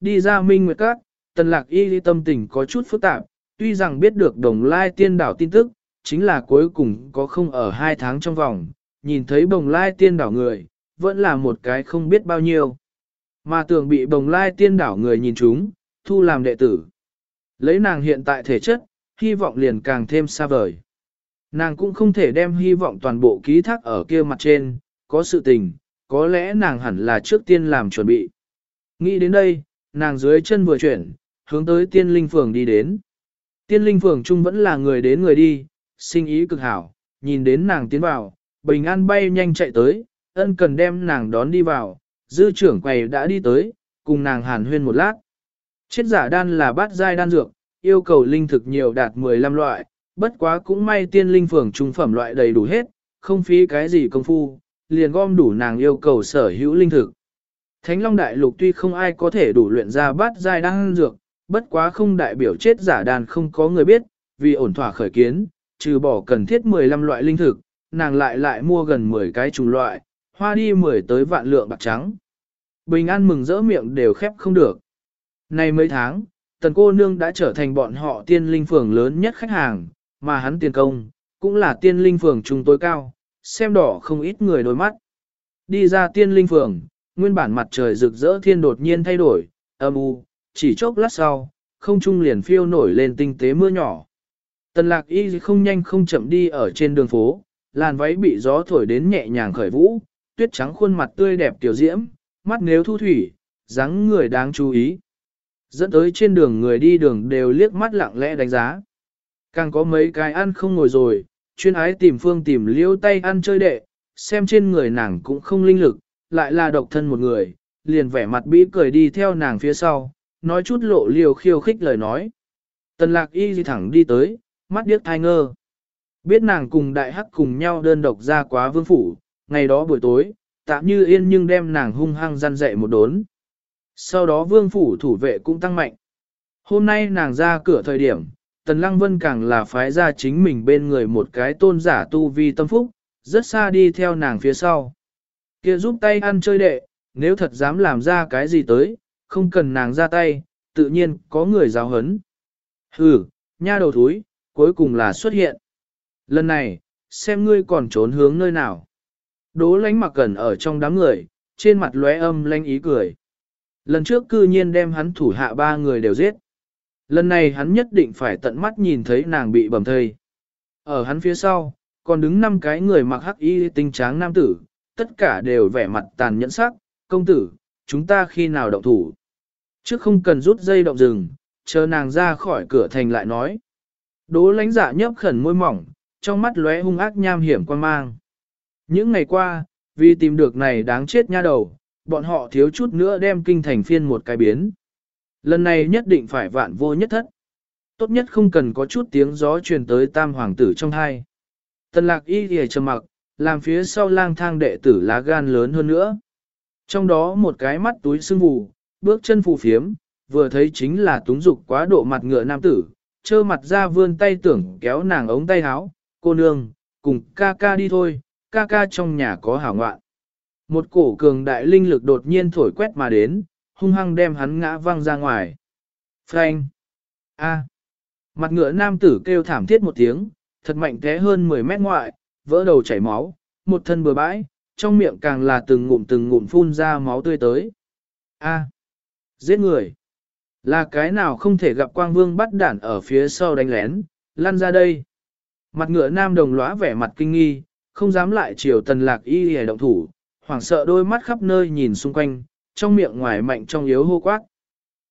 đi ra minh nguyệt các, tần lạc y tâm tình có chút phức tạp, tuy rằng biết được đồng lai tiên đảo tin tức, chính là cuối cùng có không ở hai tháng trong vòng, nhìn thấy bồng lai tiên đảo người, vẫn là một cái không biết bao nhiêu. Mà tưởng bị bồng lai tiên đảo người nhìn chúng, thu làm đệ tử. Lấy nàng hiện tại thể chất, hy vọng liền càng thêm xa vời. Nàng cũng không thể đem hy vọng toàn bộ ký thác ở kia mặt trên, có sự tình, có lẽ nàng hẳn là trước tiên làm chuẩn bị. Nghĩ đến đây, nàng dưới chân vừa chuyển, hướng tới tiên linh phường đi đến. Tiên linh phường chung vẫn là người đến người đi, sinh ý cực hảo, nhìn đến nàng tiến vào, bình an bay nhanh chạy tới, ân cần đem nàng đón đi vào, dư trưởng quầy đã đi tới, cùng nàng hàn huyên một lát. Chết giả đan là bát giai đan dược, yêu cầu linh thực nhiều đạt 15 loại, bất quá cũng may tiên linh phường trung phẩm loại đầy đủ hết, không phí cái gì công phu, liền gom đủ nàng yêu cầu sở hữu linh thực. Thánh Long Đại Lục tuy không ai có thể đủ luyện ra bát giai đan dược, bất quá không đại biểu chết giả đàn không có người biết, vì ổn thỏa khởi kiến, trừ bỏ cần thiết 15 loại linh thực, nàng lại lại mua gần 10 cái chủng loại, hoa đi 10 tới vạn lượng bạc trắng. Bình an mừng rỡ miệng đều khép không được. Nay mấy tháng, tần cô nương đã trở thành bọn họ tiên linh phường lớn nhất khách hàng, mà hắn tiền công, cũng là tiên linh phường trung tối cao, xem đỏ không ít người đôi mắt. Đi ra tiên linh phường, nguyên bản mặt trời rực rỡ thiên đột nhiên thay đổi, âm u, chỉ chốc lát sau, không trung liền phiêu nổi lên tinh tế mưa nhỏ. Tần lạc y không nhanh không chậm đi ở trên đường phố, làn váy bị gió thổi đến nhẹ nhàng khởi vũ, tuyết trắng khuôn mặt tươi đẹp tiểu diễm, mắt nếu thu thủy, dáng người đáng chú ý. Dẫn tới trên đường người đi đường đều liếc mắt lặng lẽ đánh giá. Càng có mấy cái ăn không ngồi rồi, chuyên ái tìm phương tìm liêu tay ăn chơi đệ, xem trên người nàng cũng không linh lực, lại là độc thân một người, liền vẻ mặt bĩ cười đi theo nàng phía sau, nói chút lộ liều khiêu khích lời nói. Tần lạc y gì thẳng đi tới, mắt điếc thai ngơ. Biết nàng cùng đại hắc cùng nhau đơn độc ra quá vương phủ, ngày đó buổi tối, tạm như yên nhưng đem nàng hung hăng gian dậy một đốn. Sau đó vương phủ thủ vệ cũng tăng mạnh. Hôm nay nàng ra cửa thời điểm, Tần Lăng Vân càng là phái ra chính mình bên người một cái tôn giả tu vi tâm phúc, rất xa đi theo nàng phía sau kia giúp tay ăn chơi đệ, nếu thật dám làm ra cái gì tới, không cần nàng ra tay, tự nhiên có người giáo hấn. Hừ, nha đầu thúi, cuối cùng là xuất hiện. Lần này, xem ngươi còn trốn hướng nơi nào. Đố lánh mặc cẩn ở trong đám người, trên mặt lóe âm lanh ý cười. Lần trước cư nhiên đem hắn thủ hạ ba người đều giết. Lần này hắn nhất định phải tận mắt nhìn thấy nàng bị bầm thây. Ở hắn phía sau, còn đứng năm cái người mặc hắc y tinh tráng nam tử, tất cả đều vẻ mặt tàn nhẫn sắc, công tử, chúng ta khi nào động thủ. Trước không cần rút dây động rừng, chờ nàng ra khỏi cửa thành lại nói. Đố lánh dạ nhấp khẩn môi mỏng, trong mắt lóe hung ác nham hiểm quan mang. Những ngày qua, vì tìm được này đáng chết nha đầu, bọn họ thiếu chút nữa đem kinh thành phiên một cái biến. Lần này nhất định phải vạn vô nhất thất. Tốt nhất không cần có chút tiếng gió truyền tới tam hoàng tử trong hai. Tần lạc y thì trầm mặc, làm phía sau lang thang đệ tử lá gan lớn hơn nữa. Trong đó một cái mắt túi sưng vù, bước chân phù phiếm, vừa thấy chính là túng dục quá độ mặt ngựa nam tử, trơ mặt ra vươn tay tưởng kéo nàng ống tay áo, cô nương, cùng ca ca đi thôi, ca ca trong nhà có hảo ngoạn. Một cổ cường đại linh lực đột nhiên thổi quét mà đến, hung hăng đem hắn ngã văng ra ngoài. Frank! A! Mặt ngựa nam tử kêu thảm thiết một tiếng, thật mạnh thế hơn 10 mét ngoại, vỡ đầu chảy máu, một thân bừa bãi, trong miệng càng là từng ngụm từng ngụm phun ra máu tươi tới. A! Giết người! Là cái nào không thể gặp quang vương bắt đản ở phía sau đánh lén, lăn ra đây. Mặt ngựa nam đồng lóa vẻ mặt kinh nghi, không dám lại chiều tần lạc y hề động thủ, hoảng sợ đôi mắt khắp nơi nhìn xung quanh, trong miệng ngoài mạnh trong yếu hô quát.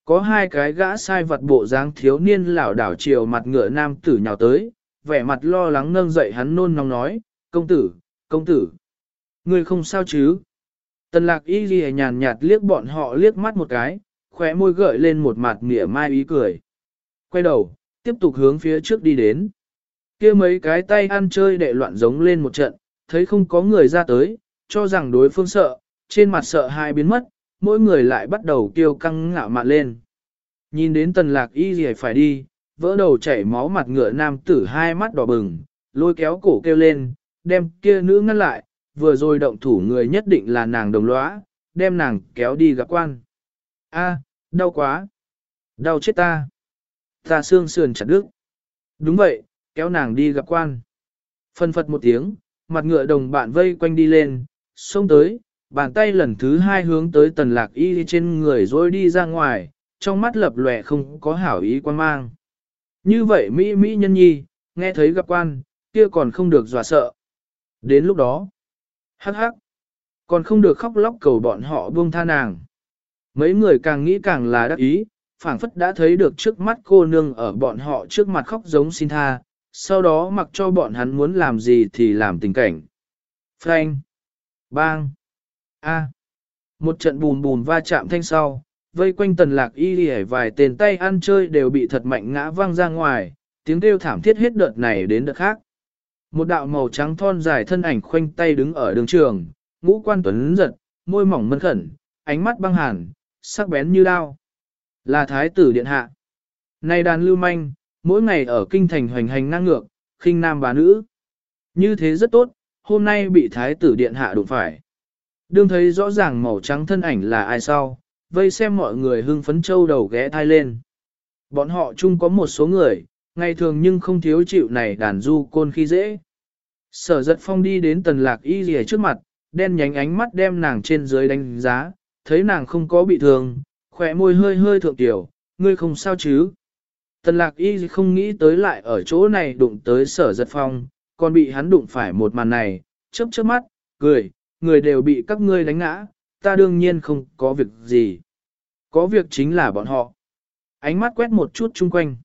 Có hai cái gã sai vật bộ dáng thiếu niên lảo đảo chiều mặt ngựa nam tử nhào tới, vẻ mặt lo lắng nâng dậy hắn nôn nóng nói, công tử, công tử, ngươi không sao chứ? Tần lạc y ghi nhàn nhạt liếc bọn họ liếc mắt một cái, khóe môi gợi lên một mặt mỉa mai ý cười. Quay đầu, tiếp tục hướng phía trước đi đến. kia mấy cái tay ăn chơi đệ loạn giống lên một trận, thấy không có người ra tới, cho rằng đối phương sợ, trên mặt sợ hai biến mất, mỗi người lại bắt đầu kêu căng ngạo mạn lên. Nhìn đến tần lạc y gì phải đi, vỡ đầu chảy máu mặt ngựa nam tử hai mắt đỏ bừng, lôi kéo cổ kêu lên, đem kia nữ ngăn lại, vừa rồi động thủ người nhất định là nàng đồng lõa, đem nàng kéo đi gặp quan. A, đau quá. Đau chết ta. Ta xương sườn chặt đứt. Đúng vậy, kéo nàng đi gặp quan. Phân phật một tiếng, mặt ngựa đồng bạn vây quanh đi lên, xông tới, bàn tay lần thứ hai hướng tới tần lạc y trên người rồi đi ra ngoài, trong mắt lập lòe không có hảo ý quan mang. Như vậy Mỹ Mỹ nhân nhi, nghe thấy gặp quan, kia còn không được dọa sợ. Đến lúc đó, hắc hắc, còn không được khóc lóc cầu bọn họ buông tha nàng. Mấy người càng nghĩ càng là đắc ý, phảng phất đã thấy được trước mắt cô nương ở bọn họ trước mặt khóc giống xin tha, sau đó mặc cho bọn hắn muốn làm gì thì làm tình cảnh. Frank, bang, a, một trận bùn bùn va chạm thanh sau, vây quanh tần lạc y lì vài tên tay ăn chơi đều bị thật mạnh ngã văng ra ngoài, tiếng kêu thảm thiết hết đợt này đến đợt khác. Một đạo màu trắng thon dài thân ảnh khoanh tay đứng ở đường trường, ngũ quan tuấn giật, môi mỏng mân khẩn, ánh mắt băng hàn, sắc bén như đao. Là thái tử điện hạ. Này đàn lưu manh, mỗi ngày ở kinh thành hoành hành ngang ngược, khinh nam bà nữ. Như thế rất tốt, hôm nay bị thái tử điện hạ đụng phải. Đương thấy rõ ràng màu trắng thân ảnh là ai sau, vây xem mọi người hưng phấn châu đầu ghé thai lên. Bọn họ chung có một số người, ngày thường nhưng không thiếu chịu này đàn du côn khi dễ. Sở giật phong đi đến tần lạc y rìa trước mặt, đen nhánh ánh mắt đem nàng trên dưới đánh giá, thấy nàng không có bị thương, khỏe môi hơi hơi thượng tiểu, ngươi không sao chứ. Tần lạc y không nghĩ tới lại ở chỗ này đụng tới sở giật phong, còn bị hắn đụng phải một màn này, chớp chớp mắt, cười, người đều bị các ngươi đánh ngã, ta đương nhiên không có việc gì. Có việc chính là bọn họ. Ánh mắt quét một chút chung quanh.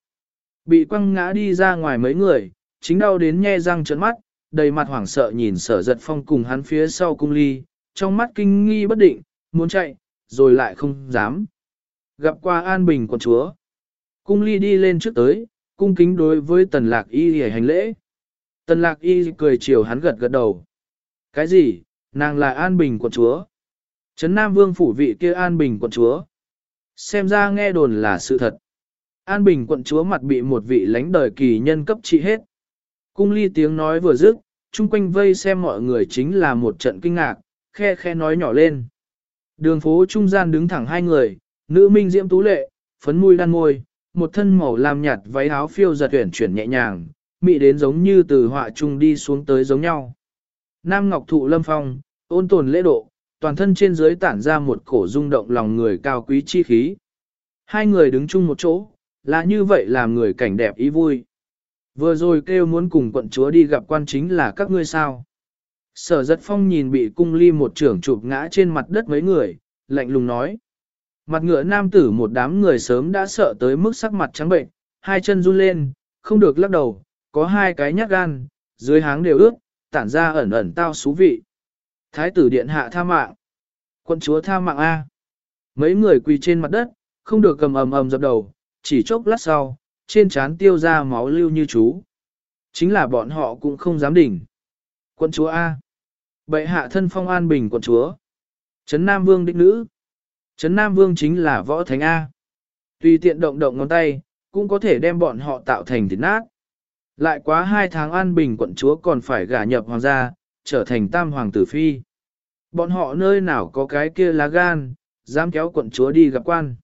Bị quăng ngã đi ra ngoài mấy người, chính đau đến nhe răng trợn mắt, đầy mặt hoảng sợ nhìn sở giật phong cùng hắn phía sau cung ly, trong mắt kinh nghi bất định, muốn chạy, rồi lại không dám. Gặp qua an bình quận chúa. Cung ly đi lên trước tới, cung kính đối với tần lạc y hề hành lễ. Tần lạc y cười chiều hắn gật gật đầu. Cái gì, nàng là an bình quận chúa. Trấn Nam Vương phủ vị kia an bình quận chúa. Xem ra nghe đồn là sự thật. An bình quận chúa mặt bị một vị lãnh đời kỳ nhân cấp trị hết. Cung ly tiếng nói vừa dứt, chung quanh vây xem mọi người chính là một trận kinh ngạc, khe khe nói nhỏ lên. Đường phố trung gian đứng thẳng hai người, nữ minh diễm tú lệ, phấn môi đan môi, một thân màu lam nhạt váy áo phiêu giật tuyển chuyển nhẹ nhàng, mị đến giống như từ họa trung đi xuống tới giống nhau. Nam Ngọc Thụ Lâm Phong, ôn tồn lễ độ, toàn thân trên dưới tản ra một cổ rung động lòng người cao quý chi khí. Hai người đứng chung một chỗ, là như vậy làm người cảnh đẹp ý vui. Vừa rồi kêu muốn cùng quận chúa đi gặp quan chính là các ngươi sao. Sở giật phong nhìn bị cung ly một trưởng chụp ngã trên mặt đất mấy người, lạnh lùng nói. Mặt ngựa nam tử một đám người sớm đã sợ tới mức sắc mặt trắng bệnh, hai chân run lên, không được lắc đầu, có hai cái nhát gan, dưới háng đều ướt, tản ra ẩn ẩn tao xú vị. Thái tử điện hạ tha mạng. quân chúa tha mạng A. Mấy người quỳ trên mặt đất, không được cầm ầm ầm dập đầu, chỉ chốc lát sau, trên trán tiêu ra máu lưu như chú. Chính là bọn họ cũng không dám đỉnh. Quân chúa A. Bệ hạ thân phong an bình quân chúa. Trấn Nam Vương đích nữ. Trấn Nam Vương chính là võ thánh A. Tùy tiện động động ngón tay, cũng có thể đem bọn họ tạo thành thịt nát. Lại quá hai tháng an bình quận chúa còn phải gả nhập hoàng gia, trở thành tam hoàng tử phi. Bọn họ nơi nào có cái kia lá gan, dám kéo quận chúa đi gặp quan.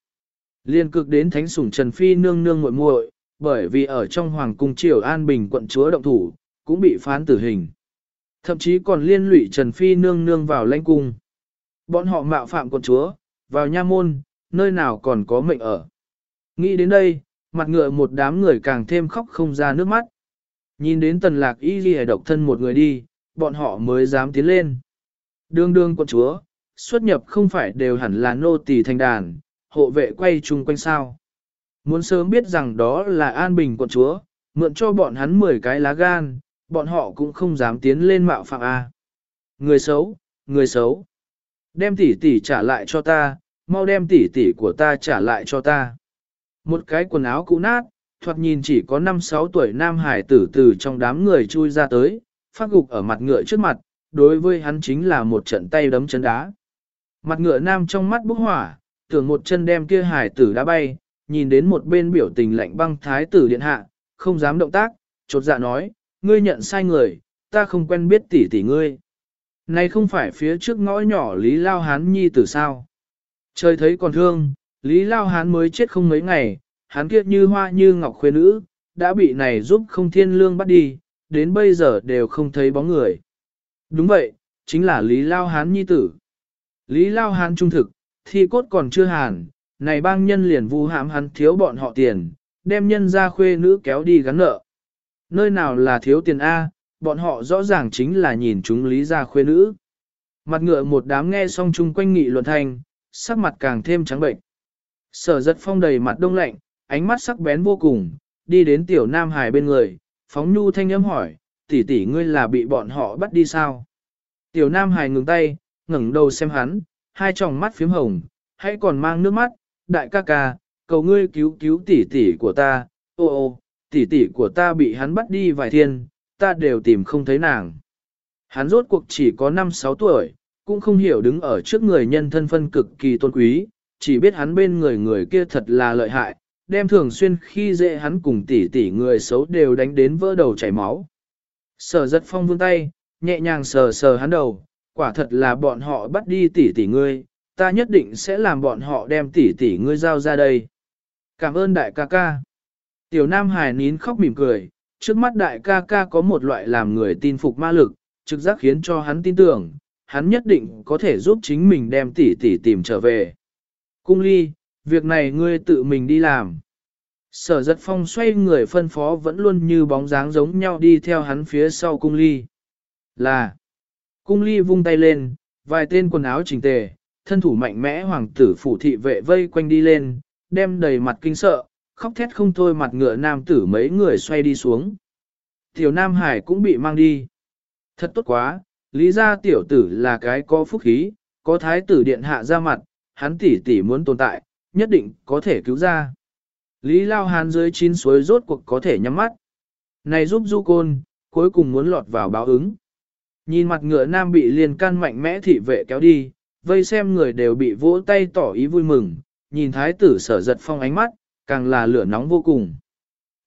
Liên cực đến thánh sủng Trần Phi nương nương muội muội, bởi vì ở trong hoàng cung triều an bình quận chúa động thủ, cũng bị phán tử hình. Thậm chí còn liên lụy Trần Phi nương nương vào lãnh cung. Bọn họ mạo phạm quận chúa, vào nha môn, nơi nào còn có mệnh ở. Nghĩ đến đây, mặt ngựa một đám người càng thêm khóc không ra nước mắt. Nhìn đến tần lạc y ghi độc thân một người đi, bọn họ mới dám tiến lên. Đương đương quân chúa, xuất nhập không phải đều hẳn là nô tỳ thành đàn, hộ vệ quay chung quanh sao. Muốn sớm biết rằng đó là an bình quận chúa, mượn cho bọn hắn 10 cái lá gan, bọn họ cũng không dám tiến lên mạo phạm A. Người xấu, người xấu. Đem tỷ tỷ trả lại cho ta, mau đem tỷ tỷ của ta trả lại cho ta. Một cái quần áo cũ nát, thoạt nhìn chỉ có 5-6 tuổi nam hải tử từ trong đám người chui ra tới, phát gục ở mặt ngựa trước mặt, đối với hắn chính là một trận tay đấm chân đá. Mặt ngựa nam trong mắt bốc hỏa, tưởng một chân đem kia hải tử đã bay, nhìn đến một bên biểu tình lạnh băng thái tử điện hạ, không dám động tác, chột dạ nói, ngươi nhận sai người, ta không quen biết tỷ tỷ ngươi. Này không phải phía trước ngõ nhỏ Lý Lao Hán Nhi tử sao. Trời thấy còn thương, Lý Lao Hán mới chết không mấy ngày, hắn kiệt như hoa như ngọc khuê nữ, đã bị này giúp không thiên lương bắt đi, đến bây giờ đều không thấy bóng người. Đúng vậy, chính là Lý Lao Hán nhi tử. Lý Lao Hán trung thực, thi cốt còn chưa hàn, này bang nhân liền vu hãm hắn thiếu bọn họ tiền, đem nhân ra khuê nữ kéo đi gắn nợ. Nơi nào là thiếu tiền A, bọn họ rõ ràng chính là nhìn chúng Lý ra khuê nữ. Mặt ngựa một đám nghe xong chung quanh nghị luận thành, sắc mặt càng thêm trắng bệnh. Sở giật phong đầy mặt đông lạnh, ánh mắt sắc bén vô cùng, đi đến tiểu nam hải bên người, phóng nhu thanh âm hỏi, tỷ tỷ ngươi là bị bọn họ bắt đi sao? Tiểu nam hải ngừng tay, ngẩng đầu xem hắn, hai tròng mắt phím hồng, hãy còn mang nước mắt, đại ca ca, cầu ngươi cứu cứu tỷ tỷ của ta, ô ô, tỷ tỷ của ta bị hắn bắt đi vài thiên, ta đều tìm không thấy nàng. Hắn rốt cuộc chỉ có 5-6 tuổi, cũng không hiểu đứng ở trước người nhân thân phân cực kỳ tôn quý, chỉ biết hắn bên người người kia thật là lợi hại, đem thường xuyên khi dễ hắn cùng tỷ tỷ người xấu đều đánh đến vỡ đầu chảy máu. Sở giật phong vươn tay, nhẹ nhàng sờ sờ hắn đầu, quả thật là bọn họ bắt đi tỷ tỷ ngươi, ta nhất định sẽ làm bọn họ đem tỷ tỷ ngươi giao ra đây. Cảm ơn đại ca ca. Tiểu Nam Hải nín khóc mỉm cười, trước mắt đại ca ca có một loại làm người tin phục ma lực, trực giác khiến cho hắn tin tưởng, hắn nhất định có thể giúp chính mình đem tỷ tỷ tìm trở về. Cung ly, việc này ngươi tự mình đi làm. Sở giật phong xoay người phân phó vẫn luôn như bóng dáng giống nhau đi theo hắn phía sau cung ly. Là, cung ly vung tay lên, vài tên quần áo chỉnh tề, thân thủ mạnh mẽ hoàng tử phủ thị vệ vây quanh đi lên, đem đầy mặt kinh sợ, khóc thét không thôi mặt ngựa nam tử mấy người xoay đi xuống. Tiểu Nam Hải cũng bị mang đi. Thật tốt quá, lý ra tiểu tử là cái có phúc khí, có thái tử điện hạ ra mặt, hắn tỷ tỷ muốn tồn tại, nhất định có thể cứu ra. Lý Lao Hán dưới chín suối rốt cuộc có thể nhắm mắt. Này giúp du côn, cuối cùng muốn lọt vào báo ứng. Nhìn mặt ngựa nam bị liền can mạnh mẽ thị vệ kéo đi, vây xem người đều bị vỗ tay tỏ ý vui mừng, nhìn thái tử sở giật phong ánh mắt, càng là lửa nóng vô cùng.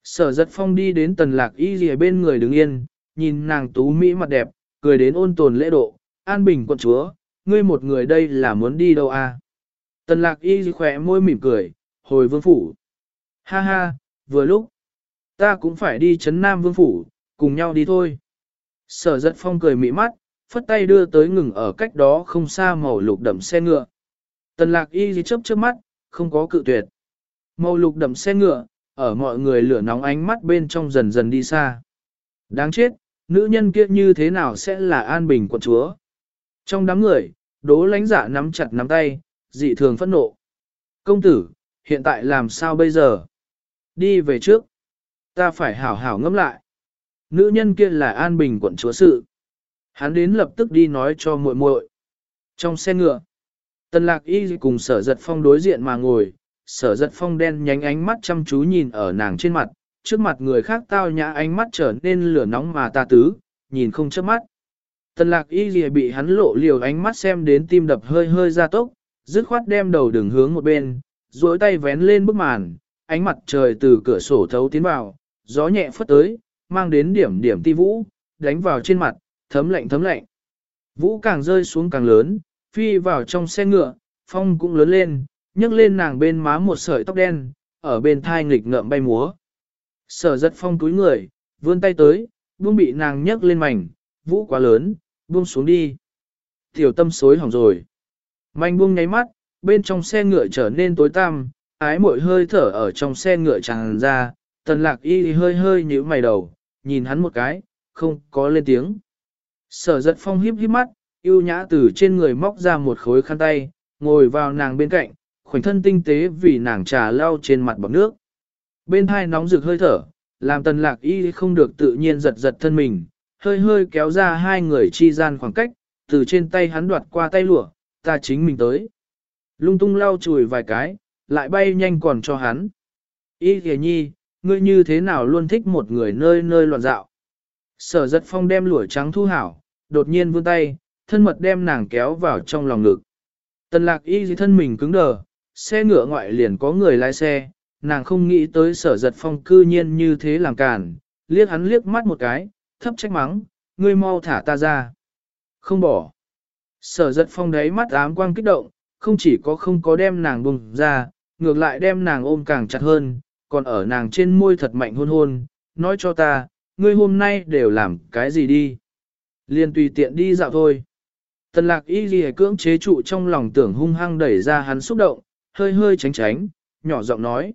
Sở giật phong đi đến tần lạc y Dìa bên người đứng yên, nhìn nàng tú mỹ mặt đẹp, cười đến ôn tồn lễ độ, an bình quận chúa, ngươi một người đây là muốn đi đâu à? Tần lạc y khỏe môi mỉm cười, hồi vương phủ. Ha ha, vừa lúc, ta cũng phải đi chấn nam vương phủ, cùng nhau đi thôi. Sở giật phong cười mị mắt, phất tay đưa tới ngừng ở cách đó không xa màu lục đậm xe ngựa. Tần lạc y chớp chớp mắt, không có cự tuyệt. Màu lục đậm xe ngựa, ở mọi người lửa nóng ánh mắt bên trong dần dần đi xa. Đáng chết, nữ nhân kia như thế nào sẽ là an bình quận chúa? Trong đám người, đố lánh giả nắm chặt nắm tay, dị thường phẫn nộ. Công tử, hiện tại làm sao bây giờ? Đi về trước. Ta phải hảo hảo ngẫm lại. Nữ nhân kia là an bình quận chúa sự. Hắn đến lập tức đi nói cho muội muội. Trong xe ngựa, tần lạc y cùng sở giật phong đối diện mà ngồi, sở giật phong đen nhánh ánh mắt chăm chú nhìn ở nàng trên mặt, trước mặt người khác tao nhã ánh mắt trở nên lửa nóng mà ta tứ, nhìn không chớp mắt. Tần lạc y bị hắn lộ liều ánh mắt xem đến tim đập hơi hơi gia tốc, dứt khoát đem đầu đường hướng một bên, duỗi tay vén lên bức màn, ánh mặt trời từ cửa sổ thấu tiến vào, gió nhẹ phất tới, mang đến điểm điểm ti vũ, đánh vào trên mặt, thấm lạnh thấm lạnh. Vũ càng rơi xuống càng lớn, phi vào trong xe ngựa, phong cũng lớn lên, nhấc lên nàng bên má một sợi tóc đen, ở bên thai nghịch ngợm bay múa. Sở giật phong túi người, vươn tay tới, buông bị nàng nhấc lên mảnh, vũ quá lớn, buông xuống đi. Tiểu tâm xối hỏng rồi. Manh buông nháy mắt, bên trong xe ngựa trở nên tối tăm, ái mội hơi thở ở trong xe ngựa tràn ra, tần lạc y hơi hơi nhíu mày đầu, nhìn hắn một cái, không có lên tiếng. Sở giật phong hiếp hiếp mắt, yêu nhã từ trên người móc ra một khối khăn tay, ngồi vào nàng bên cạnh, khoảnh thân tinh tế vì nàng trà lau trên mặt bọc nước. Bên hai nóng rực hơi thở, làm tần lạc y không được tự nhiên giật giật thân mình, hơi hơi kéo ra hai người chi gian khoảng cách, từ trên tay hắn đoạt qua tay lụa, ta chính mình tới. Lung tung lau chùi vài cái, lại bay nhanh còn cho hắn. Y kìa nhi, ngươi như thế nào luôn thích một người nơi nơi loạn dạo. Sở giật phong đem lũa trắng thu hảo, đột nhiên vươn tay, thân mật đem nàng kéo vào trong lòng ngực. Tần lạc y thân mình cứng đờ, xe ngựa ngoại liền có người lái xe, nàng không nghĩ tới sở giật phong cư nhiên như thế làm cản, liếc hắn liếc mắt một cái, thấp trách mắng, ngươi mau thả ta ra. Không bỏ. Sở giật phong đấy mắt ám quang kích động, không chỉ có không có đem nàng bùng ra, ngược lại đem nàng ôm càng chặt hơn, còn ở nàng trên môi thật mạnh hôn hôn, nói cho ta, ngươi hôm nay đều làm cái gì đi. Liên tùy tiện đi dạo thôi. Tần lạc y ghi cưỡng chế trụ trong lòng tưởng hung hăng đẩy ra hắn xúc động, hơi hơi tránh tránh, nhỏ giọng nói.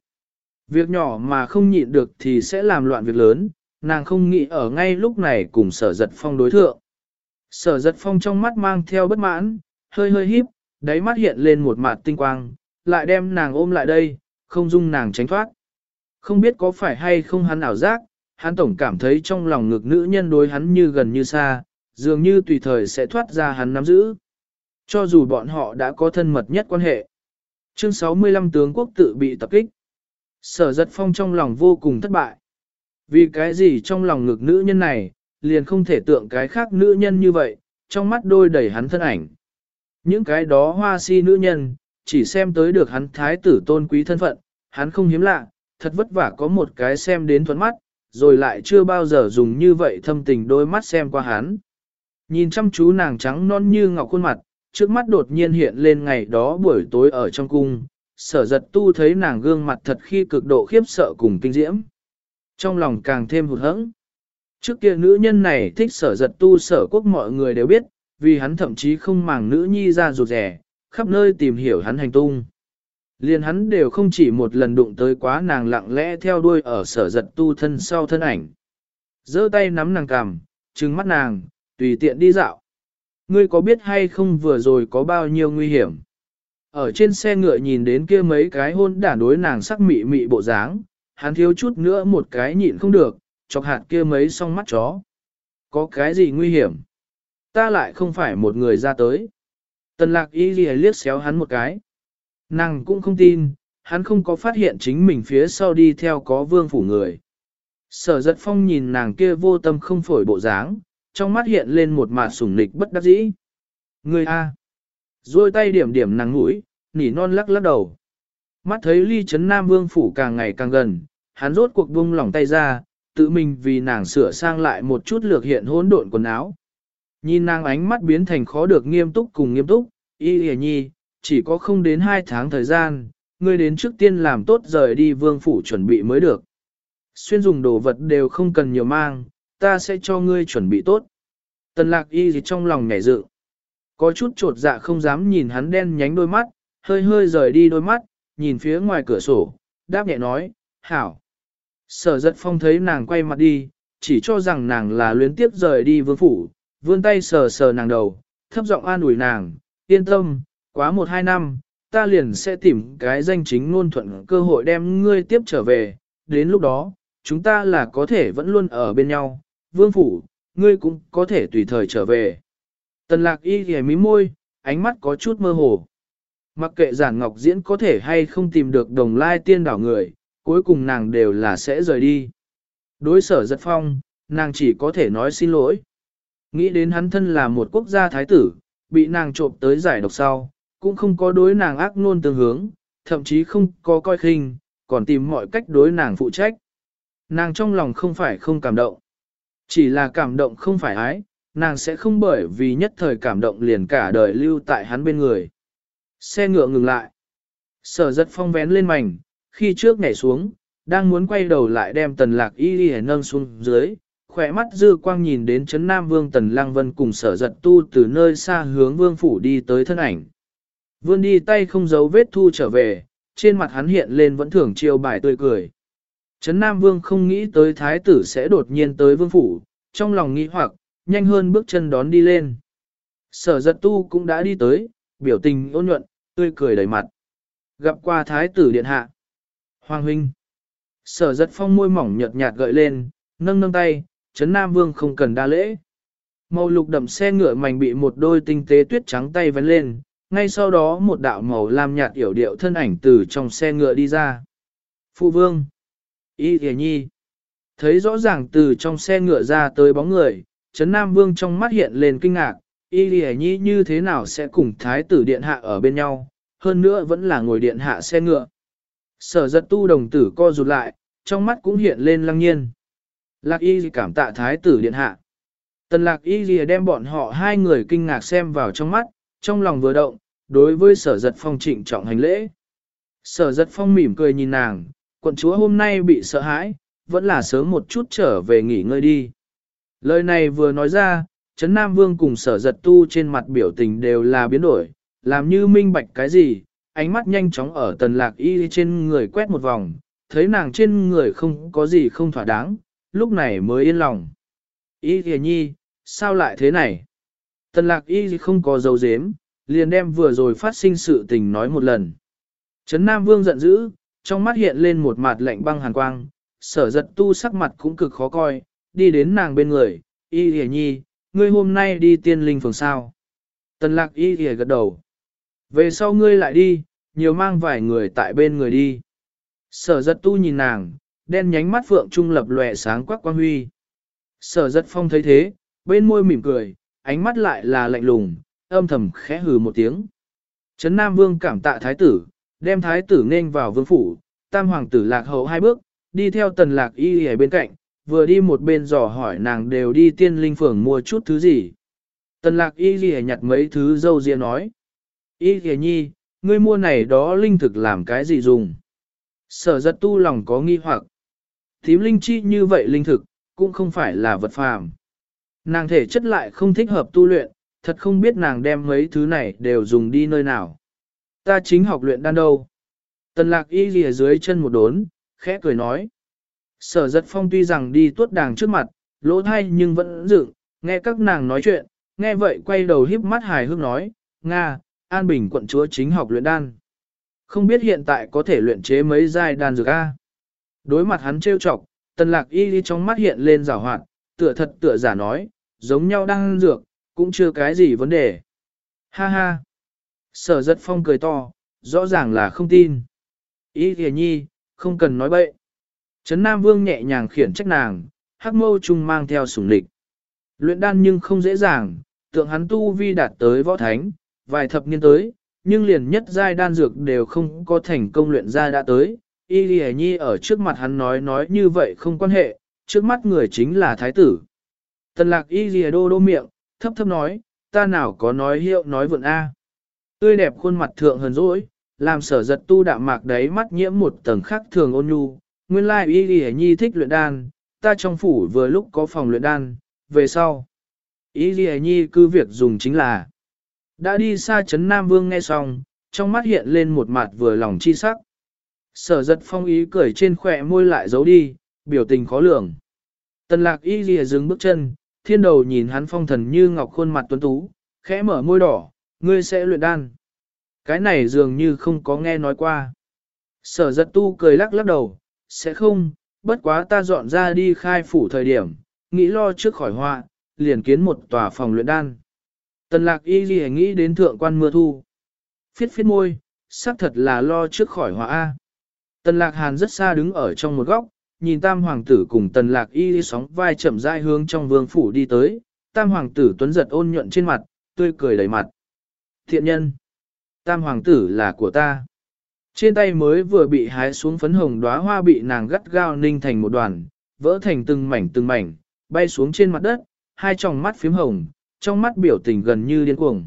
Việc nhỏ mà không nhịn được thì sẽ làm loạn việc lớn, nàng không nghĩ ở ngay lúc này cùng sở giật phong đối thượng. Sở giật phong trong mắt mang theo bất mãn, hơi hơi híp, đáy mắt hiện lên một mặt tinh quang, lại đem nàng ôm lại đây, không dung nàng tránh thoát. Không biết có phải hay không hắn ảo giác, hắn tổng cảm thấy trong lòng ngực nữ nhân đối hắn như gần như xa, dường như tùy thời sẽ thoát ra hắn nắm giữ. Cho dù bọn họ đã có thân mật nhất quan hệ. Chương 65 tướng quốc tự bị tập kích. Sở giật phong trong lòng vô cùng thất bại. Vì cái gì trong lòng ngực nữ nhân này, liền không thể tượng cái khác nữ nhân như vậy, trong mắt đôi đầy hắn thân ảnh. Những cái đó hoa si nữ nhân, chỉ xem tới được hắn thái tử tôn quý thân phận, hắn không hiếm lạ, thật vất vả có một cái xem đến thuẫn mắt, rồi lại chưa bao giờ dùng như vậy thâm tình đôi mắt xem qua hắn. Nhìn chăm chú nàng trắng non như ngọc khuôn mặt, trước mắt đột nhiên hiện lên ngày đó buổi tối ở trong cung, sở giật tu thấy nàng gương mặt thật khi cực độ khiếp sợ cùng kinh diễm. Trong lòng càng thêm hụt hẫng. Trước kia nữ nhân này thích sở giật tu sở quốc mọi người đều biết, vì hắn thậm chí không màng nữ nhi ra rụt rẻ, khắp nơi tìm hiểu hắn hành tung. Liền hắn đều không chỉ một lần đụng tới quá nàng lặng lẽ theo đuôi ở sở giật tu thân sau thân ảnh. giơ tay nắm nàng cằm, trừng mắt nàng, tùy tiện đi dạo. Ngươi có biết hay không vừa rồi có bao nhiêu nguy hiểm? Ở trên xe ngựa nhìn đến kia mấy cái hôn đả đối nàng sắc mị mị bộ dáng, hắn thiếu chút nữa một cái nhịn không được, chọc hạt kia mấy song mắt chó. Có cái gì nguy hiểm? Ta lại không phải một người ra tới. Tần lạc y ghi liếc xéo hắn một cái. Nàng cũng không tin, hắn không có phát hiện chính mình phía sau đi theo có vương phủ người. Sở giật phong nhìn nàng kia vô tâm không phổi bộ dáng, trong mắt hiện lên một mạt sủng nịch bất đắc dĩ. Người A. Rồi tay điểm điểm nàng mũi, nỉ non lắc lắc đầu. Mắt thấy ly chấn nam vương phủ càng ngày càng gần, hắn rốt cuộc buông lỏng tay ra, tự mình vì nàng sửa sang lại một chút lược hiện hỗn độn quần áo. Nhìn nàng ánh mắt biến thành khó được nghiêm túc cùng nghiêm túc, y hề nhi, chỉ có không đến hai tháng thời gian, ngươi đến trước tiên làm tốt rời đi vương phủ chuẩn bị mới được. Xuyên dùng đồ vật đều không cần nhiều mang, ta sẽ cho ngươi chuẩn bị tốt. Tần lạc y gì trong lòng nhảy dự. Có chút trột dạ không dám nhìn hắn đen nhánh đôi mắt, hơi hơi rời đi đôi mắt, nhìn phía ngoài cửa sổ, đáp nhẹ nói, hảo. Sở giật phong thấy nàng quay mặt đi, chỉ cho rằng nàng là luyến tiếp rời đi vương phủ, vươn tay sờ sờ nàng đầu, thấp giọng an ủi nàng, yên tâm, quá một hai năm, ta liền sẽ tìm cái danh chính ngôn thuận cơ hội đem ngươi tiếp trở về, đến lúc đó, chúng ta là có thể vẫn luôn ở bên nhau, vương phủ, ngươi cũng có thể tùy thời trở về. Tần lạc y ghề mí môi, ánh mắt có chút mơ hồ. Mặc kệ giản ngọc diễn có thể hay không tìm được đồng lai tiên đảo người, cuối cùng nàng đều là sẽ rời đi. Đối sở giật phong, nàng chỉ có thể nói xin lỗi. Nghĩ đến hắn thân là một quốc gia thái tử, bị nàng trộm tới giải độc sau, cũng không có đối nàng ác nôn tương hướng, thậm chí không có coi khinh, còn tìm mọi cách đối nàng phụ trách. Nàng trong lòng không phải không cảm động. Chỉ là cảm động không phải ái, nàng sẽ không bởi vì nhất thời cảm động liền cả đời lưu tại hắn bên người. Xe ngựa ngừng lại. Sở giật phong vén lên mảnh, khi trước nhảy xuống, đang muốn quay đầu lại đem tần lạc y y nâng xuống dưới, khỏe mắt dư quang nhìn đến chấn Nam Vương Tần Lang Vân cùng sở giật tu từ nơi xa hướng vương phủ đi tới thân ảnh. Vươn đi tay không giấu vết thu trở về, trên mặt hắn hiện lên vẫn thường chiêu bài tươi cười. Trấn Nam Vương không nghĩ tới thái tử sẽ đột nhiên tới vương phủ, trong lòng nghĩ hoặc, nhanh hơn bước chân đón đi lên. Sở giật tu cũng đã đi tới, biểu tình ôn nhuận, tươi cười đầy mặt. Gặp qua thái tử điện hạ. Hoàng huynh. Sở giật phong môi mỏng nhợt nhạt gợi lên, nâng nâng tay, Trấn Nam Vương không cần đa lễ. Màu lục đậm xe ngựa mảnh bị một đôi tinh tế tuyết trắng tay vén lên, ngay sau đó một đạo màu lam nhạt yểu điệu thân ảnh từ trong xe ngựa đi ra. Phụ vương. Y thề nhi. Thấy rõ ràng từ trong xe ngựa ra tới bóng người, Trấn Nam Vương trong mắt hiện lên kinh ngạc, Y thề nhi như thế nào sẽ cùng thái tử điện hạ ở bên nhau, hơn nữa vẫn là ngồi điện hạ xe ngựa. Sở giật tu đồng tử co rụt lại, trong mắt cũng hiện lên lăng nhiên. Lạc y cảm tạ thái tử điện hạ. Tần lạc y gì đem bọn họ hai người kinh ngạc xem vào trong mắt, trong lòng vừa động, đối với sở giật phong trịnh trọng hành lễ. Sở giật phong mỉm cười nhìn nàng, quận chúa hôm nay bị sợ hãi, vẫn là sớm một chút trở về nghỉ ngơi đi. Lời này vừa nói ra, Trấn Nam Vương cùng sở giật tu trên mặt biểu tình đều là biến đổi, làm như minh bạch cái gì, ánh mắt nhanh chóng ở tần lạc y trên người quét một vòng, thấy nàng trên người không có gì không thỏa đáng, lúc này mới yên lòng. Y kìa nhi, sao lại thế này? Tần lạc y không có dấu dếm, liền đem vừa rồi phát sinh sự tình nói một lần. Trấn Nam Vương giận dữ, trong mắt hiện lên một mặt lạnh băng hàn quang, sở giật tu sắc mặt cũng cực khó coi, đi đến nàng bên người, y kìa nhi, ngươi hôm nay đi tiên linh phường sao. Tần lạc y kìa gật đầu. Về sau ngươi lại đi, nhiều mang vài người tại bên người đi. Sở giật tu nhìn nàng, đen nhánh mắt phượng trung lập lòe sáng quắc quang huy. Sở giật phong thấy thế, bên môi mỉm cười, ánh mắt lại là lạnh lùng, âm thầm khẽ hừ một tiếng. Trấn Nam Vương cảm tạ thái tử, đem thái tử nên vào vương phủ, tam hoàng tử lạc hậu hai bước, đi theo tần lạc y ở bên cạnh, vừa đi một bên dò hỏi nàng đều đi tiên linh phường mua chút thứ gì. Tần lạc y ghi nhặt mấy thứ dâu riêng nói. Y kìa nhi, ngươi mua này đó linh thực làm cái gì dùng? Sở giật tu lòng có nghi hoặc. Thím linh chi như vậy linh thực, cũng không phải là vật phàm. Nàng thể chất lại không thích hợp tu luyện, thật không biết nàng đem mấy thứ này đều dùng đi nơi nào. Ta chính học luyện đan đâu. Tần lạc y ghi dưới chân một đốn, khẽ cười nói. Sở giật phong tuy rằng đi tuốt đàng trước mặt, lỗ thay nhưng vẫn dựng, nghe các nàng nói chuyện, nghe vậy quay đầu híp mắt hài hước nói, Nga, An Bình quận chúa chính học luyện đan. Không biết hiện tại có thể luyện chế mấy giai đan dược A. Đối mặt hắn trêu chọc, tần lạc y đi trong mắt hiện lên rào hoạt, tựa thật tựa giả nói, giống nhau đan dược, cũng chưa cái gì vấn đề. Ha ha. Sở giật phong cười to, rõ ràng là không tin. Y thìa nhi, không cần nói bậy. Trấn Nam Vương nhẹ nhàng khiển trách nàng, hắc mâu trung mang theo sủng lịch. Luyện đan nhưng không dễ dàng, tượng hắn tu vi đạt tới võ thánh, vài thập niên tới, nhưng liền nhất giai đan dược đều không có thành công luyện ra đã tới. Y Lì Nhi ở trước mặt hắn nói nói như vậy không quan hệ, trước mắt người chính là thái tử. Tần lạc Y Lì đô đô miệng, thấp thấp nói, ta nào có nói hiệu nói vượn A. Tươi đẹp khuôn mặt thượng hờn dỗi, làm sở giật tu đạm mạc đấy mắt nhiễm một tầng khắc thường ôn nhu. Nguyên lai Y Lì Nhi thích luyện đan, ta trong phủ vừa lúc có phòng luyện đan, về sau. Y Lì Nhi cứ việc dùng chính là đã đi xa chấn Nam Vương nghe xong, trong mắt hiện lên một mặt vừa lòng chi sắc. Sở giật phong ý cười trên khỏe môi lại giấu đi, biểu tình khó lường. Tần lạc y ghi dừng bước chân, thiên đầu nhìn hắn phong thần như ngọc khuôn mặt tuấn tú, khẽ mở môi đỏ, ngươi sẽ luyện đan. Cái này dường như không có nghe nói qua. Sở giật tu cười lắc lắc đầu, sẽ không, bất quá ta dọn ra đi khai phủ thời điểm, nghĩ lo trước khỏi họa, liền kiến một tòa phòng luyện đan. Tần lạc y gì nghĩ đến thượng quan mưa thu. Phiết phiết môi, xác thật là lo trước khỏi họa A. Tần lạc hàn rất xa đứng ở trong một góc, nhìn tam hoàng tử cùng tần lạc y sóng vai chậm rãi hướng trong vương phủ đi tới, tam hoàng tử tuấn giật ôn nhuận trên mặt, tươi cười đầy mặt. Thiện nhân, tam hoàng tử là của ta. Trên tay mới vừa bị hái xuống phấn hồng đóa hoa bị nàng gắt gao ninh thành một đoàn, vỡ thành từng mảnh từng mảnh, bay xuống trên mặt đất, hai tròng mắt phím hồng, trong mắt biểu tình gần như điên cuồng.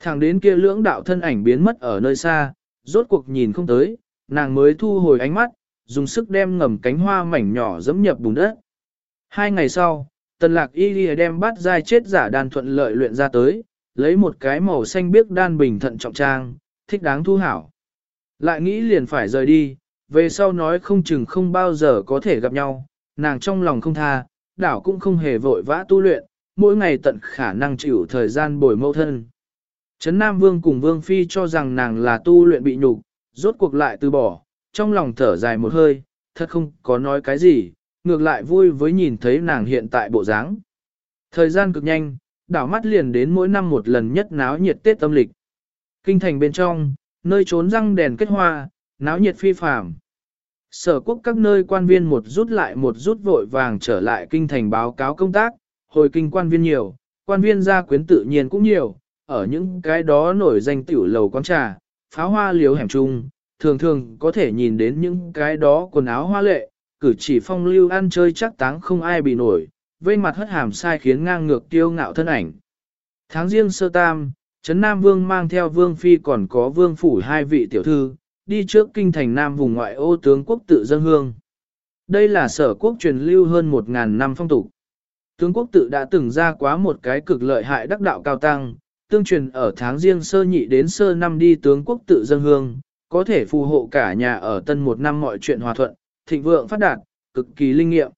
Thẳng đến kia lưỡng đạo thân ảnh biến mất ở nơi xa, rốt cuộc nhìn không tới, nàng mới thu hồi ánh mắt, dùng sức đem ngầm cánh hoa mảnh nhỏ dẫm nhập bùn đất. Hai ngày sau, tần lạc y ghi đem bát dai chết giả đan thuận lợi luyện ra tới, lấy một cái màu xanh biếc đan bình thận trọng trang, thích đáng thu hảo. Lại nghĩ liền phải rời đi, về sau nói không chừng không bao giờ có thể gặp nhau, nàng trong lòng không tha, đảo cũng không hề vội vã tu luyện, mỗi ngày tận khả năng chịu thời gian bồi mâu thân. Trấn Nam Vương cùng Vương Phi cho rằng nàng là tu luyện bị nhục, rốt cuộc lại từ bỏ, trong lòng thở dài một hơi, thật không có nói cái gì, ngược lại vui với nhìn thấy nàng hiện tại bộ dáng. Thời gian cực nhanh, đảo mắt liền đến mỗi năm một lần nhất náo nhiệt Tết âm lịch. Kinh thành bên trong, nơi trốn răng đèn kết hoa, náo nhiệt phi phàm. Sở quốc các nơi quan viên một rút lại một rút vội vàng trở lại kinh thành báo cáo công tác, hồi kinh quan viên nhiều, quan viên gia quyến tự nhiên cũng nhiều, ở những cái đó nổi danh tiểu lầu quán trà, pháo hoa liếu hẻm trung, thường thường có thể nhìn đến những cái đó quần áo hoa lệ, cử chỉ phong lưu ăn chơi chắc táng không ai bị nổi, vây mặt hất hàm sai khiến ngang ngược tiêu ngạo thân ảnh. Tháng riêng sơ tam, Trấn Nam Vương mang theo Vương Phi còn có Vương Phủ hai vị tiểu thư, đi trước kinh thành Nam vùng ngoại ô tướng quốc tự dân hương. Đây là sở quốc truyền lưu hơn 1.000 năm phong tục. Tướng quốc tự đã từng ra quá một cái cực lợi hại đắc đạo cao tăng, tương truyền ở tháng riêng sơ nhị đến sơ năm đi tướng quốc tự dân hương, có thể phù hộ cả nhà ở tân một năm mọi chuyện hòa thuận, thịnh vượng phát đạt, cực kỳ linh nghiệm.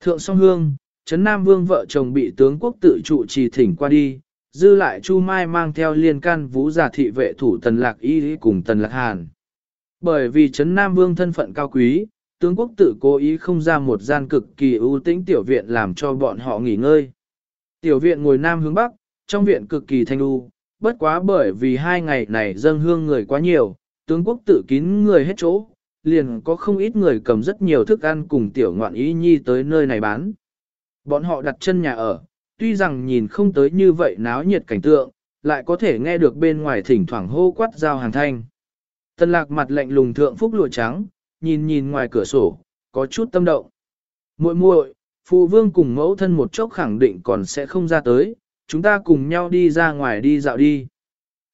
Thượng song hương, Trấn Nam Vương vợ chồng bị tướng quốc tự trụ trì thỉnh qua đi, dư lại Chu Mai mang theo liên can vũ giả thị vệ thủ Tần Lạc Y cùng Tần Lạc Hàn. Bởi vì Trấn Nam Vương thân phận cao quý, tướng quốc tự cố ý không ra một gian cực kỳ ưu tĩnh tiểu viện làm cho bọn họ nghỉ ngơi. Tiểu viện ngồi nam hướng bắc, trong viện cực kỳ thanh u, bất quá bởi vì hai ngày này dâng hương người quá nhiều, tướng quốc tự kín người hết chỗ, liền có không ít người cầm rất nhiều thức ăn cùng tiểu ngoạn ý nhi tới nơi này bán. Bọn họ đặt chân nhà ở, tuy rằng nhìn không tới như vậy náo nhiệt cảnh tượng, lại có thể nghe được bên ngoài thỉnh thoảng hô quát giao hàng thanh. Tân lạc mặt lạnh lùng thượng phúc lụa trắng, nhìn nhìn ngoài cửa sổ, có chút tâm động. muội muội, phụ vương cùng mẫu thân một chốc khẳng định còn sẽ không ra tới, chúng ta cùng nhau đi ra ngoài đi dạo đi.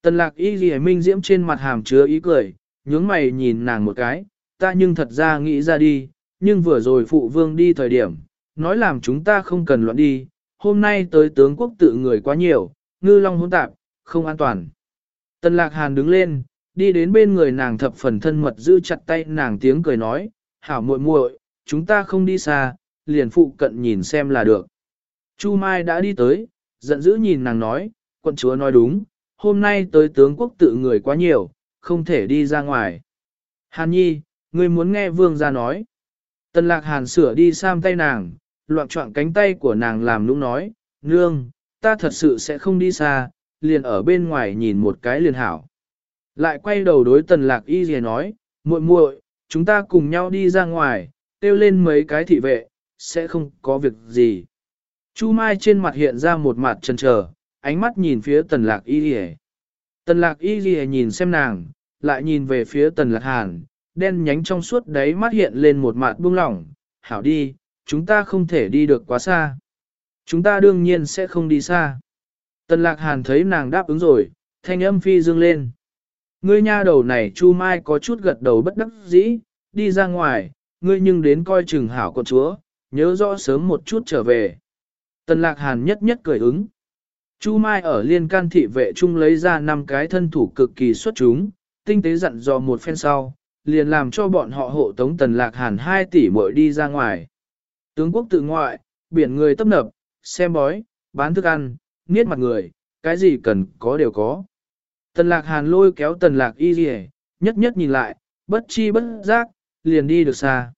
Tần lạc y ghi minh diễm trên mặt hàm chứa ý cười, nhướng mày nhìn nàng một cái, ta nhưng thật ra nghĩ ra đi, nhưng vừa rồi phụ vương đi thời điểm, nói làm chúng ta không cần loạn đi, hôm nay tới tướng quốc tự người quá nhiều, ngư long hỗn tạp, không an toàn. Tần lạc hàn đứng lên, đi đến bên người nàng thập phần thân mật giữ chặt tay nàng tiếng cười nói, hảo muội muội, chúng ta không đi xa, liền phụ cận nhìn xem là được. Chu Mai đã đi tới, giận dữ nhìn nàng nói, quận chúa nói đúng, hôm nay tới tướng quốc tự người quá nhiều, không thể đi ra ngoài. Hàn nhi, ngươi muốn nghe vương ra nói. Tần lạc hàn sửa đi sam tay nàng, loạn trọng cánh tay của nàng làm nũng nói, nương, ta thật sự sẽ không đi xa, liền ở bên ngoài nhìn một cái liền hảo. Lại quay đầu đối tần lạc y gì nói, muội muội, chúng ta cùng nhau đi ra ngoài, tiêu lên mấy cái thị vệ, sẽ không có việc gì. Chu Mai trên mặt hiện ra một mặt chần chờ, ánh mắt nhìn phía tần lạc y gì Tần lạc y gì nhìn xem nàng, lại nhìn về phía tần lạc hàn, đen nhánh trong suốt đấy mắt hiện lên một mặt buông lỏng, hảo đi, chúng ta không thể đi được quá xa. Chúng ta đương nhiên sẽ không đi xa. Tần lạc hàn thấy nàng đáp ứng rồi, thanh âm phi dương lên. Ngươi nha đầu này Chu Mai có chút gật đầu bất đắc dĩ, đi ra ngoài, ngươi nhưng đến coi chừng hảo con chúa, nhớ rõ sớm một chút trở về. Tần lạc hàn nhất nhất cười ứng. Chu Mai ở liên can thị vệ trung lấy ra năm cái thân thủ cực kỳ xuất chúng, tinh tế dặn dò một phen sau, liền làm cho bọn họ hộ tống tần lạc hàn 2 tỷ mỗi đi ra ngoài. Tướng quốc tự ngoại, biển người tấp nập, xem bói, bán thức ăn, niết mặt người, cái gì cần có đều có. Tần lạc hàn lôi kéo tần lạc y dì nhất nhất nhìn lại, bất chi bất giác, liền đi được xa.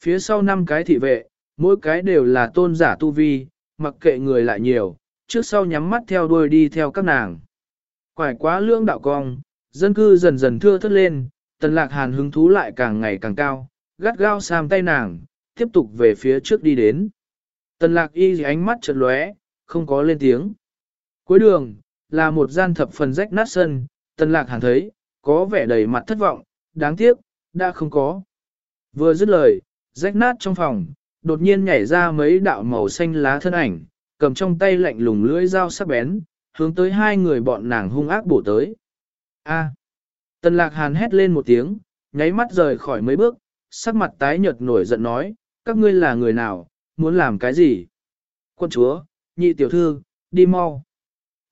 Phía sau năm cái thị vệ, mỗi cái đều là tôn giả tu vi, mặc kệ người lại nhiều, trước sau nhắm mắt theo đuôi đi theo các nàng. Quải quá lưỡng đạo cong, dân cư dần dần thưa thất lên, tần lạc hàn hứng thú lại càng ngày càng cao, gắt gao sam tay nàng, tiếp tục về phía trước đi đến. Tần lạc y ánh mắt chợt lóe, không có lên tiếng. Cuối đường, là một gian thập phần rách nát sân, tần lạc hàn thấy, có vẻ đầy mặt thất vọng, đáng tiếc, đã không có. Vừa dứt lời, rách nát trong phòng, đột nhiên nhảy ra mấy đạo màu xanh lá thân ảnh, cầm trong tay lạnh lùng lưỡi dao sắc bén, hướng tới hai người bọn nàng hung ác bổ tới. A. Tần lạc hàn hét lên một tiếng, nháy mắt rời khỏi mấy bước, sắc mặt tái nhợt nổi giận nói, các ngươi là người nào, muốn làm cái gì? Quân chúa, nhị tiểu thư, đi mau.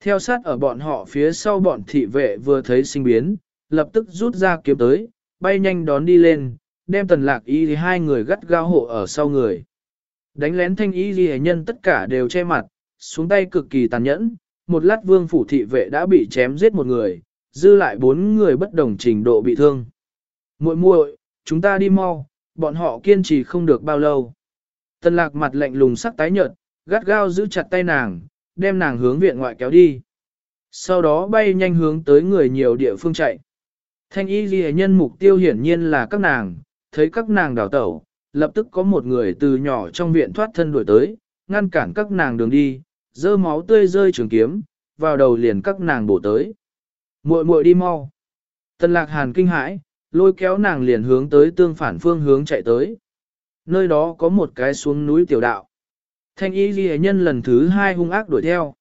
Theo sát ở bọn họ phía sau bọn thị vệ vừa thấy sinh biến, lập tức rút ra kiếm tới, bay nhanh đón đi lên, đem tần lạc y thì hai người gắt gao hộ ở sau người. Đánh lén thanh y ghi nhân tất cả đều che mặt, xuống tay cực kỳ tàn nhẫn, một lát vương phủ thị vệ đã bị chém giết một người, dư lại bốn người bất đồng trình độ bị thương. muội muội, chúng ta đi mau, bọn họ kiên trì không được bao lâu. Tần lạc mặt lạnh lùng sắc tái nhợt, gắt gao giữ chặt tay nàng, đem nàng hướng viện ngoại kéo đi. Sau đó bay nhanh hướng tới người nhiều địa phương chạy. Thanh y ghi nhân mục tiêu hiển nhiên là các nàng, thấy các nàng đào tẩu, lập tức có một người từ nhỏ trong viện thoát thân đuổi tới, ngăn cản các nàng đường đi, dơ máu tươi rơi trường kiếm, vào đầu liền các nàng bổ tới. muội muội đi mau. Tần lạc hàn kinh hãi, lôi kéo nàng liền hướng tới tương phản phương hướng chạy tới. Nơi đó có một cái xuống núi tiểu đạo. Thanh y ghi nhân lần thứ hai hung ác đuổi theo.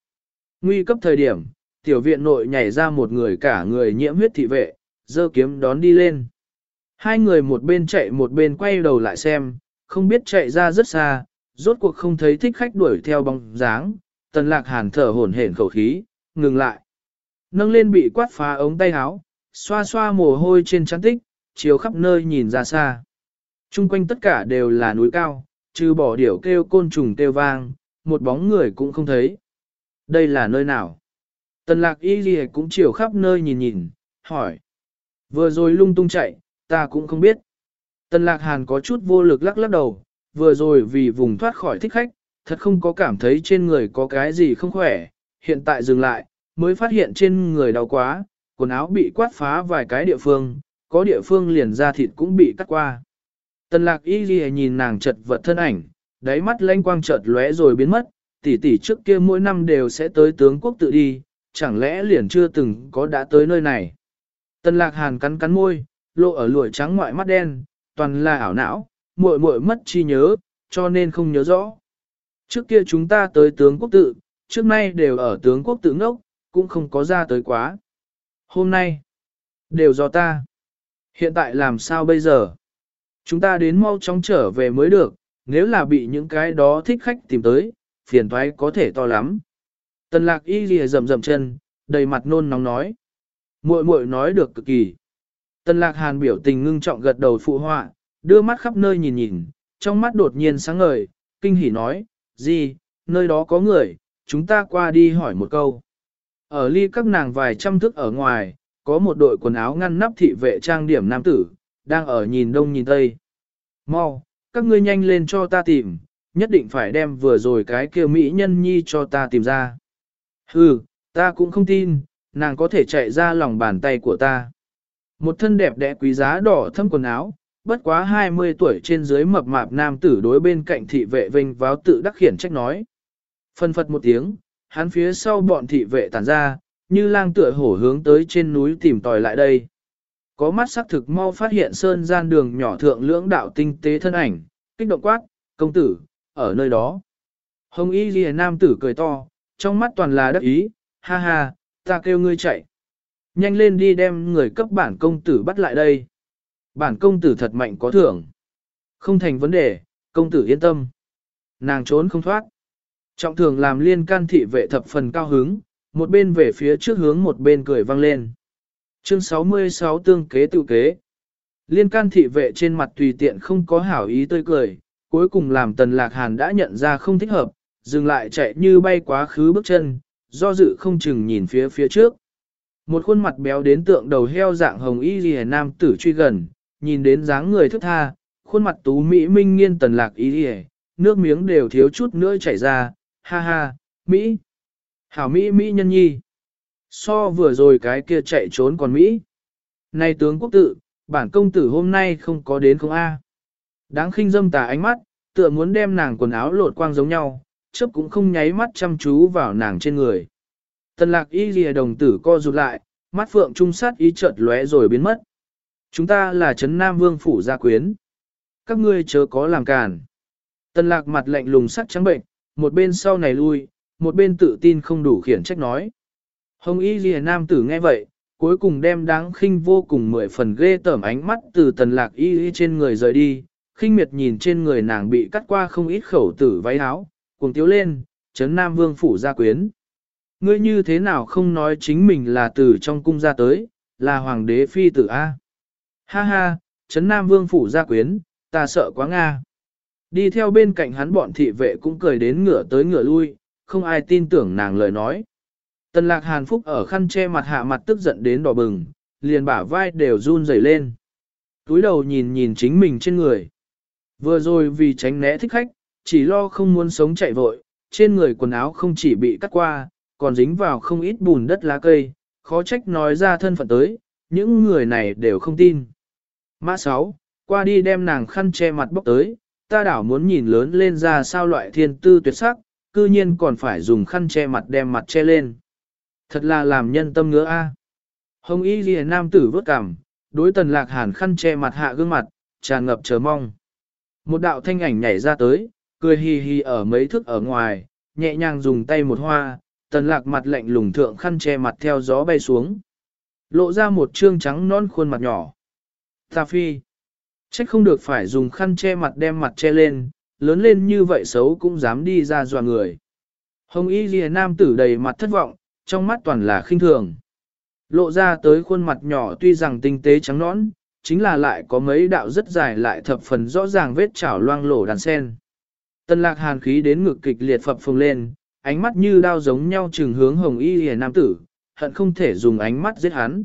Nguy cấp thời điểm, tiểu viện nội nhảy ra một người cả người nhiễm huyết thị vệ, giơ kiếm đón đi lên. Hai người một bên chạy một bên quay đầu lại xem, không biết chạy ra rất xa, rốt cuộc không thấy thích khách đuổi theo bóng dáng, tần lạc hàn thở hổn hển khẩu khí, ngừng lại. Nâng lên bị quát phá ống tay áo, xoa xoa mồ hôi trên trán tích, chiếu khắp nơi nhìn ra xa. Trung quanh tất cả đều là núi cao, trừ bỏ điểu kêu côn trùng kêu vang, một bóng người cũng không thấy. Đây là nơi nào? Tần lạc y gì cũng chiều khắp nơi nhìn nhìn, hỏi. Vừa rồi lung tung chạy, ta cũng không biết. Tần lạc hàn có chút vô lực lắc lắc đầu, vừa rồi vì vùng thoát khỏi thích khách, thật không có cảm thấy trên người có cái gì không khỏe, hiện tại dừng lại, mới phát hiện trên người đau quá, quần áo bị quát phá vài cái địa phương, có địa phương liền da thịt cũng bị cắt qua. Tần lạc y ghi nhìn nàng chật vật thân ảnh, đáy mắt lanh quang chợt lóe rồi biến mất, tỷ tỷ trước kia mỗi năm đều sẽ tới tướng quốc tự đi, chẳng lẽ liền chưa từng có đã tới nơi này. Tần lạc hàn cắn cắn môi, lộ ở lụi trắng ngoại mắt đen, toàn là ảo não, muội muội mất chi nhớ, cho nên không nhớ rõ. Trước kia chúng ta tới tướng quốc tự, trước nay đều ở tướng quốc tự ngốc, cũng không có ra tới quá. Hôm nay, đều do ta. Hiện tại làm sao bây giờ? Chúng ta đến mau chóng trở về mới được, nếu là bị những cái đó thích khách tìm tới, phiền toái có thể to lắm. Tần lạc y ghi rầm rầm chân, đầy mặt nôn nóng nói. muội muội nói được cực kỳ. Tần lạc hàn biểu tình ngưng trọng gật đầu phụ họa, đưa mắt khắp nơi nhìn nhìn, trong mắt đột nhiên sáng ngời, kinh hỉ nói, gì, nơi đó có người, chúng ta qua đi hỏi một câu. Ở ly các nàng vài trăm thước ở ngoài, có một đội quần áo ngăn nắp thị vệ trang điểm nam tử, đang ở nhìn đông nhìn tây. Mau, các ngươi nhanh lên cho ta tìm, nhất định phải đem vừa rồi cái kia mỹ nhân nhi cho ta tìm ra. Hừ, ta cũng không tin, nàng có thể chạy ra lòng bàn tay của ta. Một thân đẹp đẽ quý giá đỏ thâm quần áo, bất quá 20 tuổi trên dưới mập mạp nam tử đối bên cạnh thị vệ vinh váo tự đắc khiển trách nói. Phân phật một tiếng, hắn phía sau bọn thị vệ tản ra, như lang tựa hổ hướng tới trên núi tìm tòi lại đây. Có mắt sắc thực mau phát hiện sơn gian đường nhỏ thượng lưỡng đạo tinh tế thân ảnh, kích động quát, công tử, ở nơi đó. Hồng y ghi nam tử cười to, trong mắt toàn là đắc ý, ha ha, ta kêu ngươi chạy. Nhanh lên đi đem người cấp bản công tử bắt lại đây. Bản công tử thật mạnh có thưởng. Không thành vấn đề, công tử yên tâm. Nàng trốn không thoát. Trọng thường làm liên can thị vệ thập phần cao hứng, một bên về phía trước hướng một bên cười vang lên. Chương 66 tương kế tự kế. Liên can thị vệ trên mặt tùy tiện không có hảo ý tươi cười, cuối cùng làm tần lạc hàn đã nhận ra không thích hợp, dừng lại chạy như bay quá khứ bước chân, do dự không chừng nhìn phía phía trước. Một khuôn mặt béo đến tượng đầu heo dạng hồng y ghi nam tử truy gần, nhìn đến dáng người thức tha, khuôn mặt tú Mỹ minh nghiên tần lạc y ghi, nước miếng đều thiếu chút nữa chảy ra, ha ha, Mỹ. Hảo Mỹ Mỹ nhân nhi. So vừa rồi cái kia chạy trốn còn Mỹ. Này tướng quốc tự, bản công tử hôm nay không có đến không A. Đáng khinh dâm tà ánh mắt, tựa muốn đem nàng quần áo lột quang giống nhau, chớp cũng không nháy mắt chăm chú vào nàng trên người. Tần lạc y lìa đồng tử co rụt lại, mắt phượng trung sát ý chợt lóe rồi biến mất. Chúng ta là Trấn Nam Vương Phủ Gia Quyến. Các ngươi chớ có làm càn. Tần lạc mặt lạnh lùng sắc trắng bệnh, một bên sau này lui, một bên tự tin không đủ khiển trách nói. Hồng y Ghi nam tử nghe vậy, cuối cùng đem đáng khinh vô cùng mười phần ghê tởm ánh mắt từ tần lạc y y trên người rời đi, khinh miệt nhìn trên người nàng bị cắt qua không ít khẩu tử váy áo, cùng tiếu lên, chấn nam vương phủ gia quyến. Ngươi như thế nào không nói chính mình là từ trong cung ra tới, là hoàng đế phi tử A. Ha ha, chấn nam vương phủ gia quyến, ta sợ quá Nga. Đi theo bên cạnh hắn bọn thị vệ cũng cười đến ngửa tới ngửa lui, không ai tin tưởng nàng lời nói. Tần lạc hàn phúc ở khăn che mặt hạ mặt tức giận đến đỏ bừng, liền bả vai đều run rẩy lên. Túi đầu nhìn nhìn chính mình trên người. Vừa rồi vì tránh né thích khách, chỉ lo không muốn sống chạy vội, trên người quần áo không chỉ bị cắt qua, còn dính vào không ít bùn đất lá cây, khó trách nói ra thân phận tới, những người này đều không tin. Mã 6, qua đi đem nàng khăn che mặt bóc tới, ta đảo muốn nhìn lớn lên ra sao loại thiên tư tuyệt sắc, cư nhiên còn phải dùng khăn che mặt đem mặt che lên. Thật là làm nhân tâm ngứa a. Hồng y ghi nam tử vớt cảm, đối tần lạc hàn khăn che mặt hạ gương mặt, tràn ngập chờ mong. Một đạo thanh ảnh nhảy ra tới, cười hì hì ở mấy thước ở ngoài, nhẹ nhàng dùng tay một hoa, tần lạc mặt lạnh lùng thượng khăn che mặt theo gió bay xuống. lộ ra một trương trắng non khuôn mặt nhỏ. Ta phi, trách không được phải dùng khăn che mặt đem mặt che lên, lớn lên như vậy xấu cũng dám đi ra dọa người. Hồng y ghi nam tử đầy mặt thất vọng, trong mắt toàn là khinh thường. Lộ ra tới khuôn mặt nhỏ tuy rằng tinh tế trắng nõn, chính là lại có mấy đạo rất dài lại thập phần rõ ràng vết chảo loang lổ đàn sen. Tân lạc hàn khí đến ngực kịch liệt phập phồng lên, ánh mắt như đao giống nhau trừng hướng hồng y lìa nam tử, hận không thể dùng ánh mắt giết hắn.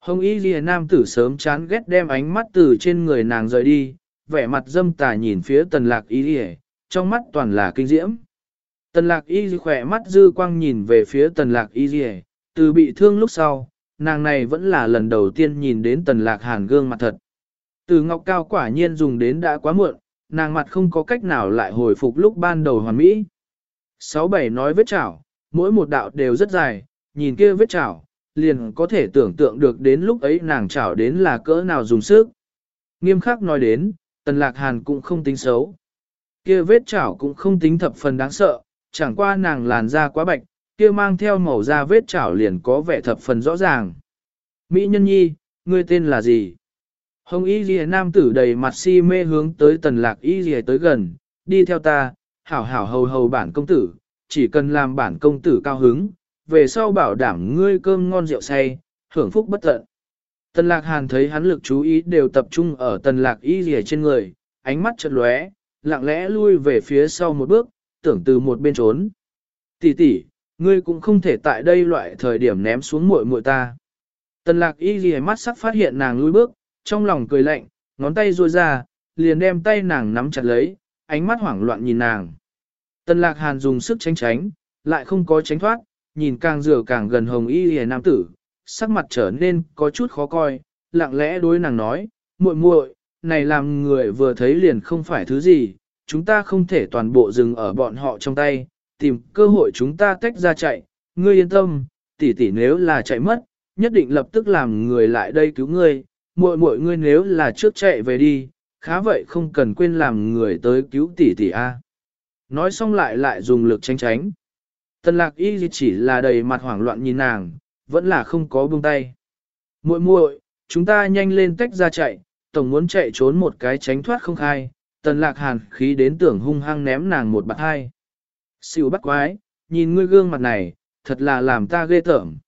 Hồng y lìa nam tử sớm chán ghét đem ánh mắt từ trên người nàng rời đi, vẻ mặt dâm tà nhìn phía tần lạc y lìa, trong mắt toàn là kinh diễm. Tần lạc y ghi khỏe mắt dư quang nhìn về phía tần lạc y dì từ bị thương lúc sau, nàng này vẫn là lần đầu tiên nhìn đến tần lạc hàn gương mặt thật. Từ ngọc cao quả nhiên dùng đến đã quá muộn, nàng mặt không có cách nào lại hồi phục lúc ban đầu hoàn mỹ. Sáu bảy nói vết chảo, mỗi một đạo đều rất dài, nhìn kia vết chảo, liền có thể tưởng tượng được đến lúc ấy nàng chảo đến là cỡ nào dùng sức. Nghiêm khắc nói đến, tần lạc hàn cũng không tính xấu. Kia vết chảo cũng không tính thập phần đáng sợ, chẳng qua nàng làn da quá bạch, kia mang theo màu da vết chảo liền có vẻ thập phần rõ ràng. Mỹ nhân nhi, ngươi tên là gì? Hồng y ghi nam tử đầy mặt si mê hướng tới tần lạc y ghi tới gần, đi theo ta, hảo hảo hầu hầu bản công tử, chỉ cần làm bản công tử cao hứng, về sau bảo đảm ngươi cơm ngon rượu say, hưởng phúc bất tận. Tần lạc hàn thấy hắn lực chú ý đều tập trung ở tần lạc y ghi trên người, ánh mắt chợt lóe, lặng lẽ lui về phía sau một bước, tưởng từ một bên trốn. Tỷ tỷ, ngươi cũng không thể tại đây loại thời điểm ném xuống muội muội ta. Tần lạc y ghi mắt sắc phát hiện nàng lui bước, trong lòng cười lạnh, ngón tay ruôi ra, liền đem tay nàng nắm chặt lấy, ánh mắt hoảng loạn nhìn nàng. Tần lạc hàn dùng sức tránh tránh, lại không có tránh thoát, nhìn càng rửa càng gần hồng y ghi nam tử, sắc mặt trở nên có chút khó coi, lặng lẽ đối nàng nói, muội muội, này làm người vừa thấy liền không phải thứ gì, chúng ta không thể toàn bộ dừng ở bọn họ trong tay, tìm cơ hội chúng ta tách ra chạy, ngươi yên tâm, tỷ tỷ nếu là chạy mất, nhất định lập tức làm người lại đây cứu ngươi, muội muội ngươi nếu là trước chạy về đi, khá vậy không cần quên làm người tới cứu tỷ tỷ a. Nói xong lại lại dùng lực tránh tránh. Tần lạc y chỉ là đầy mặt hoảng loạn nhìn nàng, vẫn là không có buông tay. muội muội, chúng ta nhanh lên tách ra chạy, tổng muốn chạy trốn một cái tránh thoát không khai, tần lạc hàn khí đến tưởng hung hăng ném nàng một bạt hai. Xỉu bắt quái, nhìn ngươi gương mặt này, thật là làm ta ghê tởm.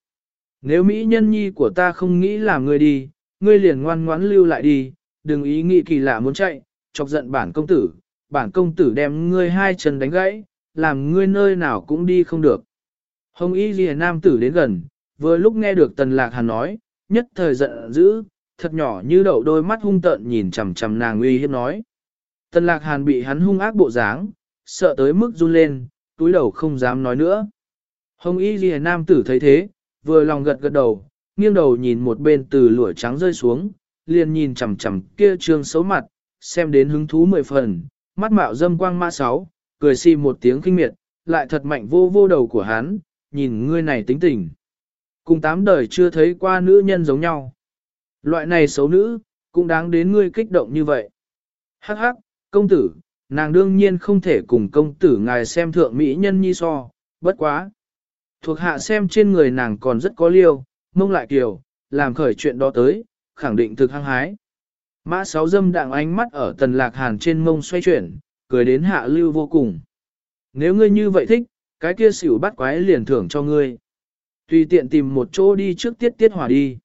Nếu mỹ nhân nhi của ta không nghĩ làm ngươi đi, ngươi liền ngoan ngoãn lưu lại đi, đừng ý nghĩ kỳ lạ muốn chạy, chọc giận bản công tử, bản công tử đem ngươi hai chân đánh gãy, làm ngươi nơi nào cũng đi không được. Hồng y ghi nam tử đến gần, vừa lúc nghe được tần lạc hàn nói, nhất thời giận dữ, thật nhỏ như đậu đôi mắt hung tợn nhìn chằm chằm nàng uy hiếp nói. Tần lạc hàn bị hắn hung ác bộ dáng, sợ tới mức run lên, túi đầu không dám nói nữa. Hồng y ghi nam tử thấy thế, vừa lòng gật gật đầu, nghiêng đầu nhìn một bên từ lũa trắng rơi xuống, liền nhìn chằm chằm kia trương xấu mặt, xem đến hứng thú mười phần, mắt mạo dâm quang ma sáu, cười xì một tiếng kinh miệt, lại thật mạnh vô vô đầu của hắn, nhìn ngươi này tính tình. Cùng tám đời chưa thấy qua nữ nhân giống nhau. Loại này xấu nữ, cũng đáng đến ngươi kích động như vậy. Hắc hắc, công tử, nàng đương nhiên không thể cùng công tử ngài xem thượng mỹ nhân nhi so, bất quá. Thuộc hạ xem trên người nàng còn rất có liêu, mông lại kiều, làm khởi chuyện đó tới, khẳng định thực hăng hái. Mã sáu dâm đạng ánh mắt ở tần lạc hàn trên mông xoay chuyển, cười đến hạ lưu vô cùng. Nếu ngươi như vậy thích, cái kia xỉu bắt quái liền thưởng cho ngươi. Tùy tiện tìm một chỗ đi trước tiết tiết hỏa đi.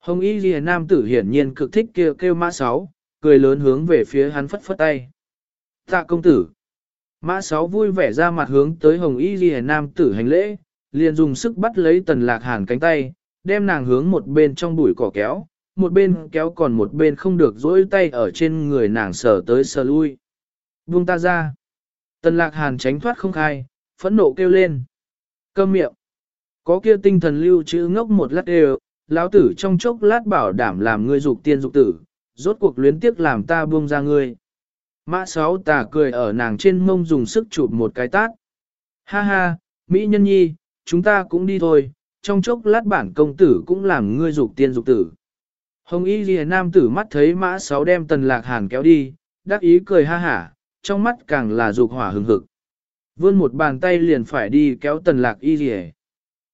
Hồng y ghi nam tử hiển nhiên cực thích kêu kêu mã sáu, cười lớn hướng về phía hắn phất phất tay. Tạ công tử. Mã sáu vui vẻ ra mặt hướng tới hồng y ghi nam tử hành lễ, liền dùng sức bắt lấy tần lạc hàn cánh tay, đem nàng hướng một bên trong bụi cỏ kéo, một bên kéo còn một bên không được dỗi tay ở trên người nàng sờ tới sờ lui. Buông ta ra. Tần lạc hàn tránh thoát không khai, phẫn nộ kêu lên. Câm miệng. Có kia tinh thần lưu chữ ngốc một lát đều, lão tử trong chốc lát bảo đảm làm ngươi dục tiên dục tử, rốt cuộc luyến tiếc làm ta buông ra ngươi. Mã sáu tà cười ở nàng trên mông dùng sức chụp một cái tát. Ha ha, Mỹ nhân nhi, chúng ta cũng đi thôi, trong chốc lát bản công tử cũng làm ngươi dục tiên dục tử. Hồng y ghi nam tử mắt thấy mã sáu đem tần lạc hàn kéo đi, đắc ý cười ha hả, trong mắt càng là dục hỏa hừng hực. Vươn một bàn tay liền phải đi kéo tần lạc y ghi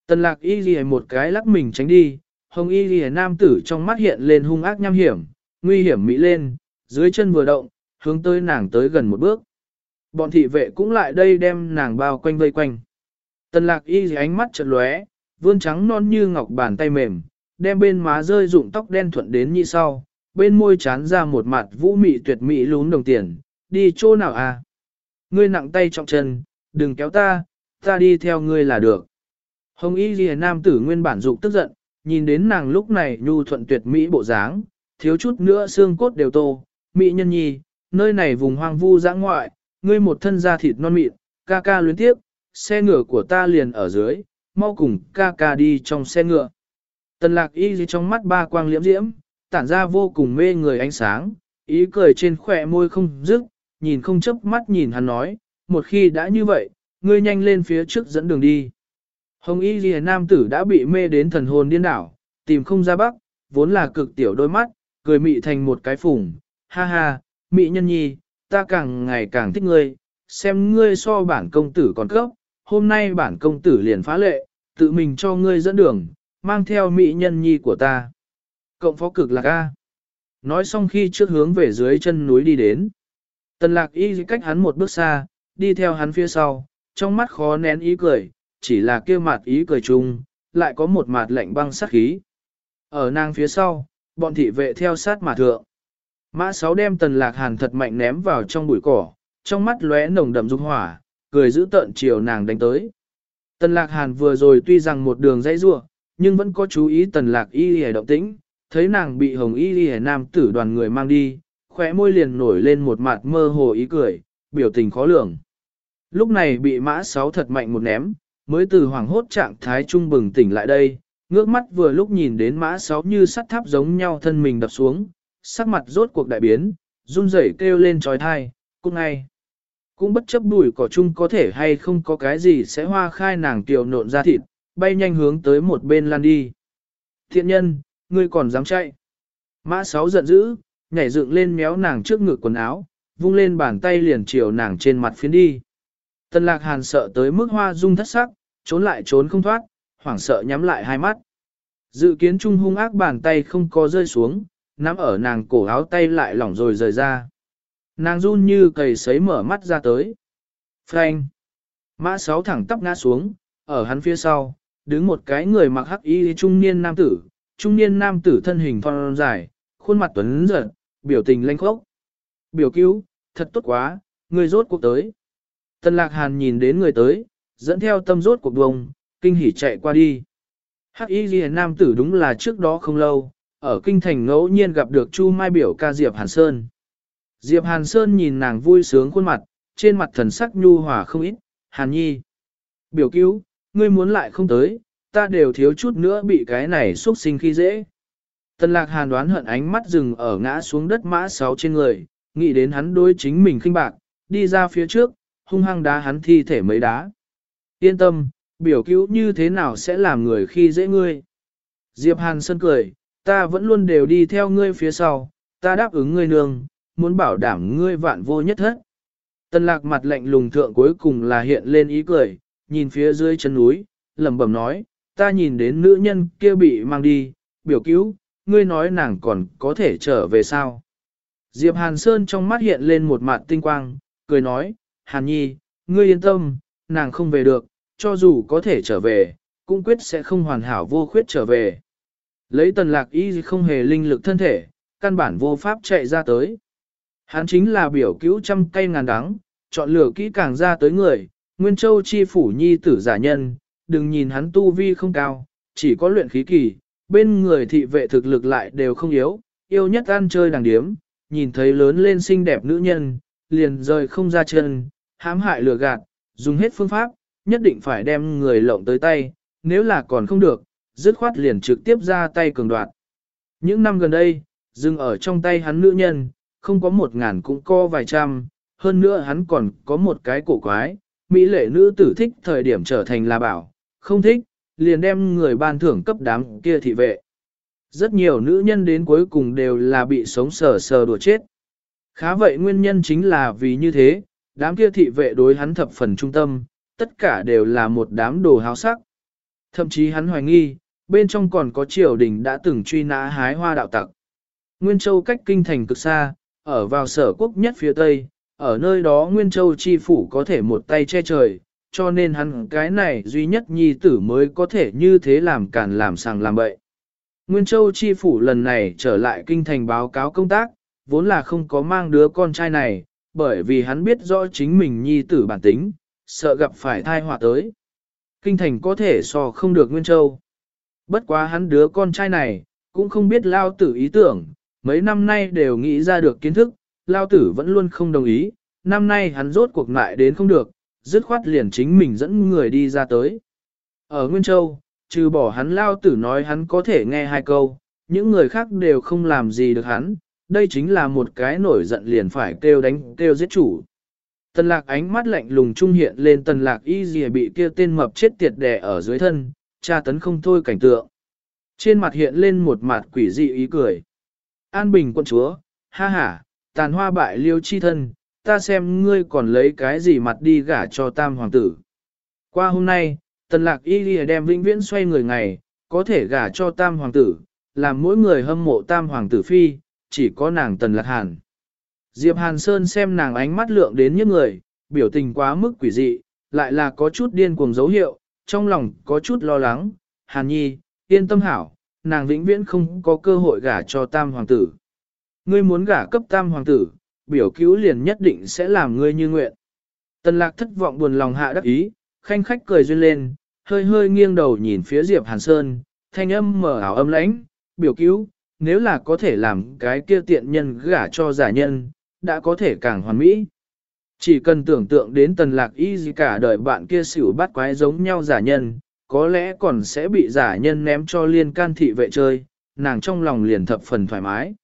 Tần lạc y ghi một cái lắc mình tránh đi, hồng y ghi nam tử trong mắt hiện lên hung ác nham hiểm, nguy hiểm mỹ lên, dưới chân vừa động, hướng tới nàng tới gần một bước. Bọn thị vệ cũng lại đây đem nàng bao quanh vây quanh. Tần lạc y ánh mắt chợt lóe, vươn trắng non như ngọc bàn tay mềm, đem bên má rơi rụng tóc đen thuận đến như sau, bên môi chán ra một mặt vũ mị tuyệt mỹ lún đồng tiền, đi chỗ nào à? Ngươi nặng tay trọng chân, đừng kéo ta, ta đi theo ngươi là được. Hồng y ghi nam tử nguyên bản dục tức giận, nhìn đến nàng lúc này nhu thuận tuyệt mỹ bộ dáng, thiếu chút nữa xương cốt đều tô, mỹ nhân nhi, nơi này vùng hoang vu dã ngoại, ngươi một thân da thịt non mịn, ca ca luyến tiếp, xe ngựa của ta liền ở dưới, mau cùng ca ca đi trong xe ngựa. Tần lạc y gì trong mắt ba quang liễm diễm, tản ra vô cùng mê người ánh sáng, ý cười trên khỏe môi không dứt, nhìn không chớp mắt nhìn hắn nói, một khi đã như vậy, ngươi nhanh lên phía trước dẫn đường đi. Hồng y ghi nam tử đã bị mê đến thần hồn điên đảo, tìm không ra bắc, vốn là cực tiểu đôi mắt, cười mị thành một cái phủng, ha ha, mị nhân nhi, ta càng ngày càng thích ngươi, xem ngươi so bản công tử còn cấp, hôm nay bản công tử liền phá lệ, tự mình cho ngươi dẫn đường, mang theo mỹ nhân nhi của ta. Cộng phó cực lạc A. Nói xong khi trước hướng về dưới chân núi đi đến. Tần lạc y cách hắn một bước xa, đi theo hắn phía sau, trong mắt khó nén ý cười, chỉ là kia mặt ý cười chung, lại có một mặt lạnh băng sắc khí. Ở nàng phía sau, bọn thị vệ theo sát mà thượng. Mã sáu đem tần lạc hàn thật mạnh ném vào trong bụi cỏ, trong mắt lóe nồng đậm dung hỏa, cười giữ tợn chiều nàng đánh tới. Tần lạc hàn vừa rồi tuy rằng một đường dãy rua, nhưng vẫn có chú ý tần lạc y hề động tĩnh, thấy nàng bị hồng y hề nam tử đoàn người mang đi, khóe môi liền nổi lên một mặt mơ hồ ý cười, biểu tình khó lường. Lúc này bị mã sáu thật mạnh một ném, mới từ hoàng hốt trạng thái trung bừng tỉnh lại đây, ngước mắt vừa lúc nhìn đến mã sáu như sắt tháp giống nhau thân mình đập xuống, sắc mặt rốt cuộc đại biến, run rẩy kêu lên trói thai, cũng ngay. Cũng bất chấp đùi cỏ chung có thể hay không có cái gì sẽ hoa khai nàng tiểu nộn ra thịt, bay nhanh hướng tới một bên lan đi. Thiện nhân, ngươi còn dám chạy. Mã sáu giận dữ, nhảy dựng lên méo nàng trước ngực quần áo, vung lên bàn tay liền chiều nàng trên mặt phiến đi. Tần lạc hàn sợ tới mức hoa rung thất sắc, trốn lại trốn không thoát, hoảng sợ nhắm lại hai mắt. Dự kiến trung hung ác bàn tay không có rơi xuống, nắm ở nàng cổ áo tay lại lỏng rồi rời ra. Nàng run như cầy sấy mở mắt ra tới. Frank. Mã sáu thẳng tóc ngã xuống, ở hắn phía sau, đứng một cái người mặc hắc y trung niên nam tử, trung niên nam tử thân hình thon dài, khuôn mặt tuấn giận, biểu tình lanh khốc. Biểu cứu, thật tốt quá, người rốt cuộc tới. Tần lạc hàn nhìn đến người tới, dẫn theo tâm rốt cuộc bông, kinh hỉ chạy qua đi. Hắc y Liễu nam tử đúng là trước đó không lâu, ở kinh thành ngẫu nhiên gặp được Chu Mai biểu ca Diệp Hàn Sơn. Diệp Hàn Sơn nhìn nàng vui sướng khuôn mặt, trên mặt thần sắc nhu hòa không ít, Hàn Nhi. Biểu cứu, ngươi muốn lại không tới, ta đều thiếu chút nữa bị cái này xuất sinh khi dễ. Tần lạc hàn đoán hận ánh mắt dừng ở ngã xuống đất mã sáu trên người, nghĩ đến hắn đối chính mình khinh bạc, đi ra phía trước, hung hăng đá hắn thi thể mấy đá. Yên tâm, biểu cứu như thế nào sẽ làm người khi dễ ngươi. Diệp Hàn Sơn cười, ta vẫn luôn đều đi theo ngươi phía sau, ta đáp ứng ngươi nương, muốn bảo đảm ngươi vạn vô nhất hết. Tần lạc mặt lạnh lùng thượng cuối cùng là hiện lên ý cười, nhìn phía dưới chân núi, lẩm bẩm nói, ta nhìn đến nữ nhân kia bị mang đi, biểu cứu, ngươi nói nàng còn có thể trở về sao. Diệp Hàn Sơn trong mắt hiện lên một mặt tinh quang, cười nói, Hàn Nhi, ngươi yên tâm, nàng không về được, cho dù có thể trở về, cũng quyết sẽ không hoàn hảo vô khuyết trở về. Lấy tần lạc y không hề linh lực thân thể, căn bản vô pháp chạy ra tới. Hắn chính là biểu cứu trăm cây ngàn đắng, chọn lựa kỹ càng ra tới người, Nguyên Châu chi phủ nhi tử giả nhân, đừng nhìn hắn tu vi không cao, chỉ có luyện khí kỳ, bên người thị vệ thực lực lại đều không yếu, yêu nhất ăn chơi đàng điếm, nhìn thấy lớn lên xinh đẹp nữ nhân, liền rời không ra chân, hãm hại lừa gạt, dùng hết phương pháp, nhất định phải đem người lộng tới tay, nếu là còn không được, dứt khoát liền trực tiếp ra tay cường đoạt. Những năm gần đây, dừng ở trong tay hắn nữ nhân, không có một ngàn cũng có vài trăm, hơn nữa hắn còn có một cái cổ quái, mỹ lệ nữ tử thích thời điểm trở thành là bảo, không thích, liền đem người ban thưởng cấp đám kia thị vệ. Rất nhiều nữ nhân đến cuối cùng đều là bị sống sờ sờ đùa chết. Khá vậy nguyên nhân chính là vì như thế, đám kia thị vệ đối hắn thập phần trung tâm, tất cả đều là một đám đồ háo sắc. Thậm chí hắn hoài nghi, bên trong còn có triều đình đã từng truy nã hái hoa đạo tặc. Nguyên Châu cách kinh thành cực xa, ở vào sở quốc nhất phía tây, ở nơi đó Nguyên Châu chi phủ có thể một tay che trời, cho nên hắn cái này duy nhất nhi tử mới có thể như thế làm càn làm sàng làm bậy. Nguyên Châu chi phủ lần này trở lại kinh thành báo cáo công tác, vốn là không có mang đứa con trai này, bởi vì hắn biết rõ chính mình nhi tử bản tính, sợ gặp phải thai họa tới. Kinh thành có thể so không được Nguyên Châu. Bất quá hắn đứa con trai này, cũng không biết lao tử ý tưởng, mấy năm nay đều nghĩ ra được kiến thức, lao tử vẫn luôn không đồng ý, năm nay hắn rốt cuộc lại đến không được, dứt khoát liền chính mình dẫn người đi ra tới. Ở Nguyên Châu, trừ bỏ hắn lao tử nói hắn có thể nghe hai câu, những người khác đều không làm gì được hắn, đây chính là một cái nổi giận liền phải kêu đánh kêu giết chủ. Tần lạc ánh mắt lạnh lùng trung hiện lên tần lạc y dì bị kia tên mập chết tiệt đè ở dưới thân, tra tấn không thôi cảnh tượng. Trên mặt hiện lên một mặt quỷ dị ý cười. An bình quân chúa, ha ha, tàn hoa bại liêu chi thân, ta xem ngươi còn lấy cái gì mặt đi gả cho tam hoàng tử. Qua hôm nay, tần lạc y dì đem vĩnh viễn xoay người ngày, có thể gả cho tam hoàng tử, làm mỗi người hâm mộ tam hoàng tử phi, chỉ có nàng tần lạc hàn. Diệp Hàn Sơn xem nàng ánh mắt lượng đến những người, biểu tình quá mức quỷ dị, lại là có chút điên cuồng dấu hiệu, trong lòng có chút lo lắng. Hàn Nhi, yên tâm hảo, nàng vĩnh viễn không có cơ hội gả cho tam hoàng tử. Ngươi muốn gả cấp tam hoàng tử, biểu cứu liền nhất định sẽ làm ngươi như nguyện. Tần lạc thất vọng buồn lòng hạ đắc ý, khanh khách cười duyên lên, hơi hơi nghiêng đầu nhìn phía Diệp Hàn Sơn, thanh âm mở ảo âm lãnh, biểu cứu, nếu là có thể làm cái kia tiện nhân gả cho giả nhân, đã có thể càng hoàn mỹ. Chỉ cần tưởng tượng đến tần lạc y gì cả đời bạn kia xỉu bắt quái giống nhau giả nhân, có lẽ còn sẽ bị giả nhân ném cho liên can thị vệ chơi, nàng trong lòng liền thập phần thoải mái.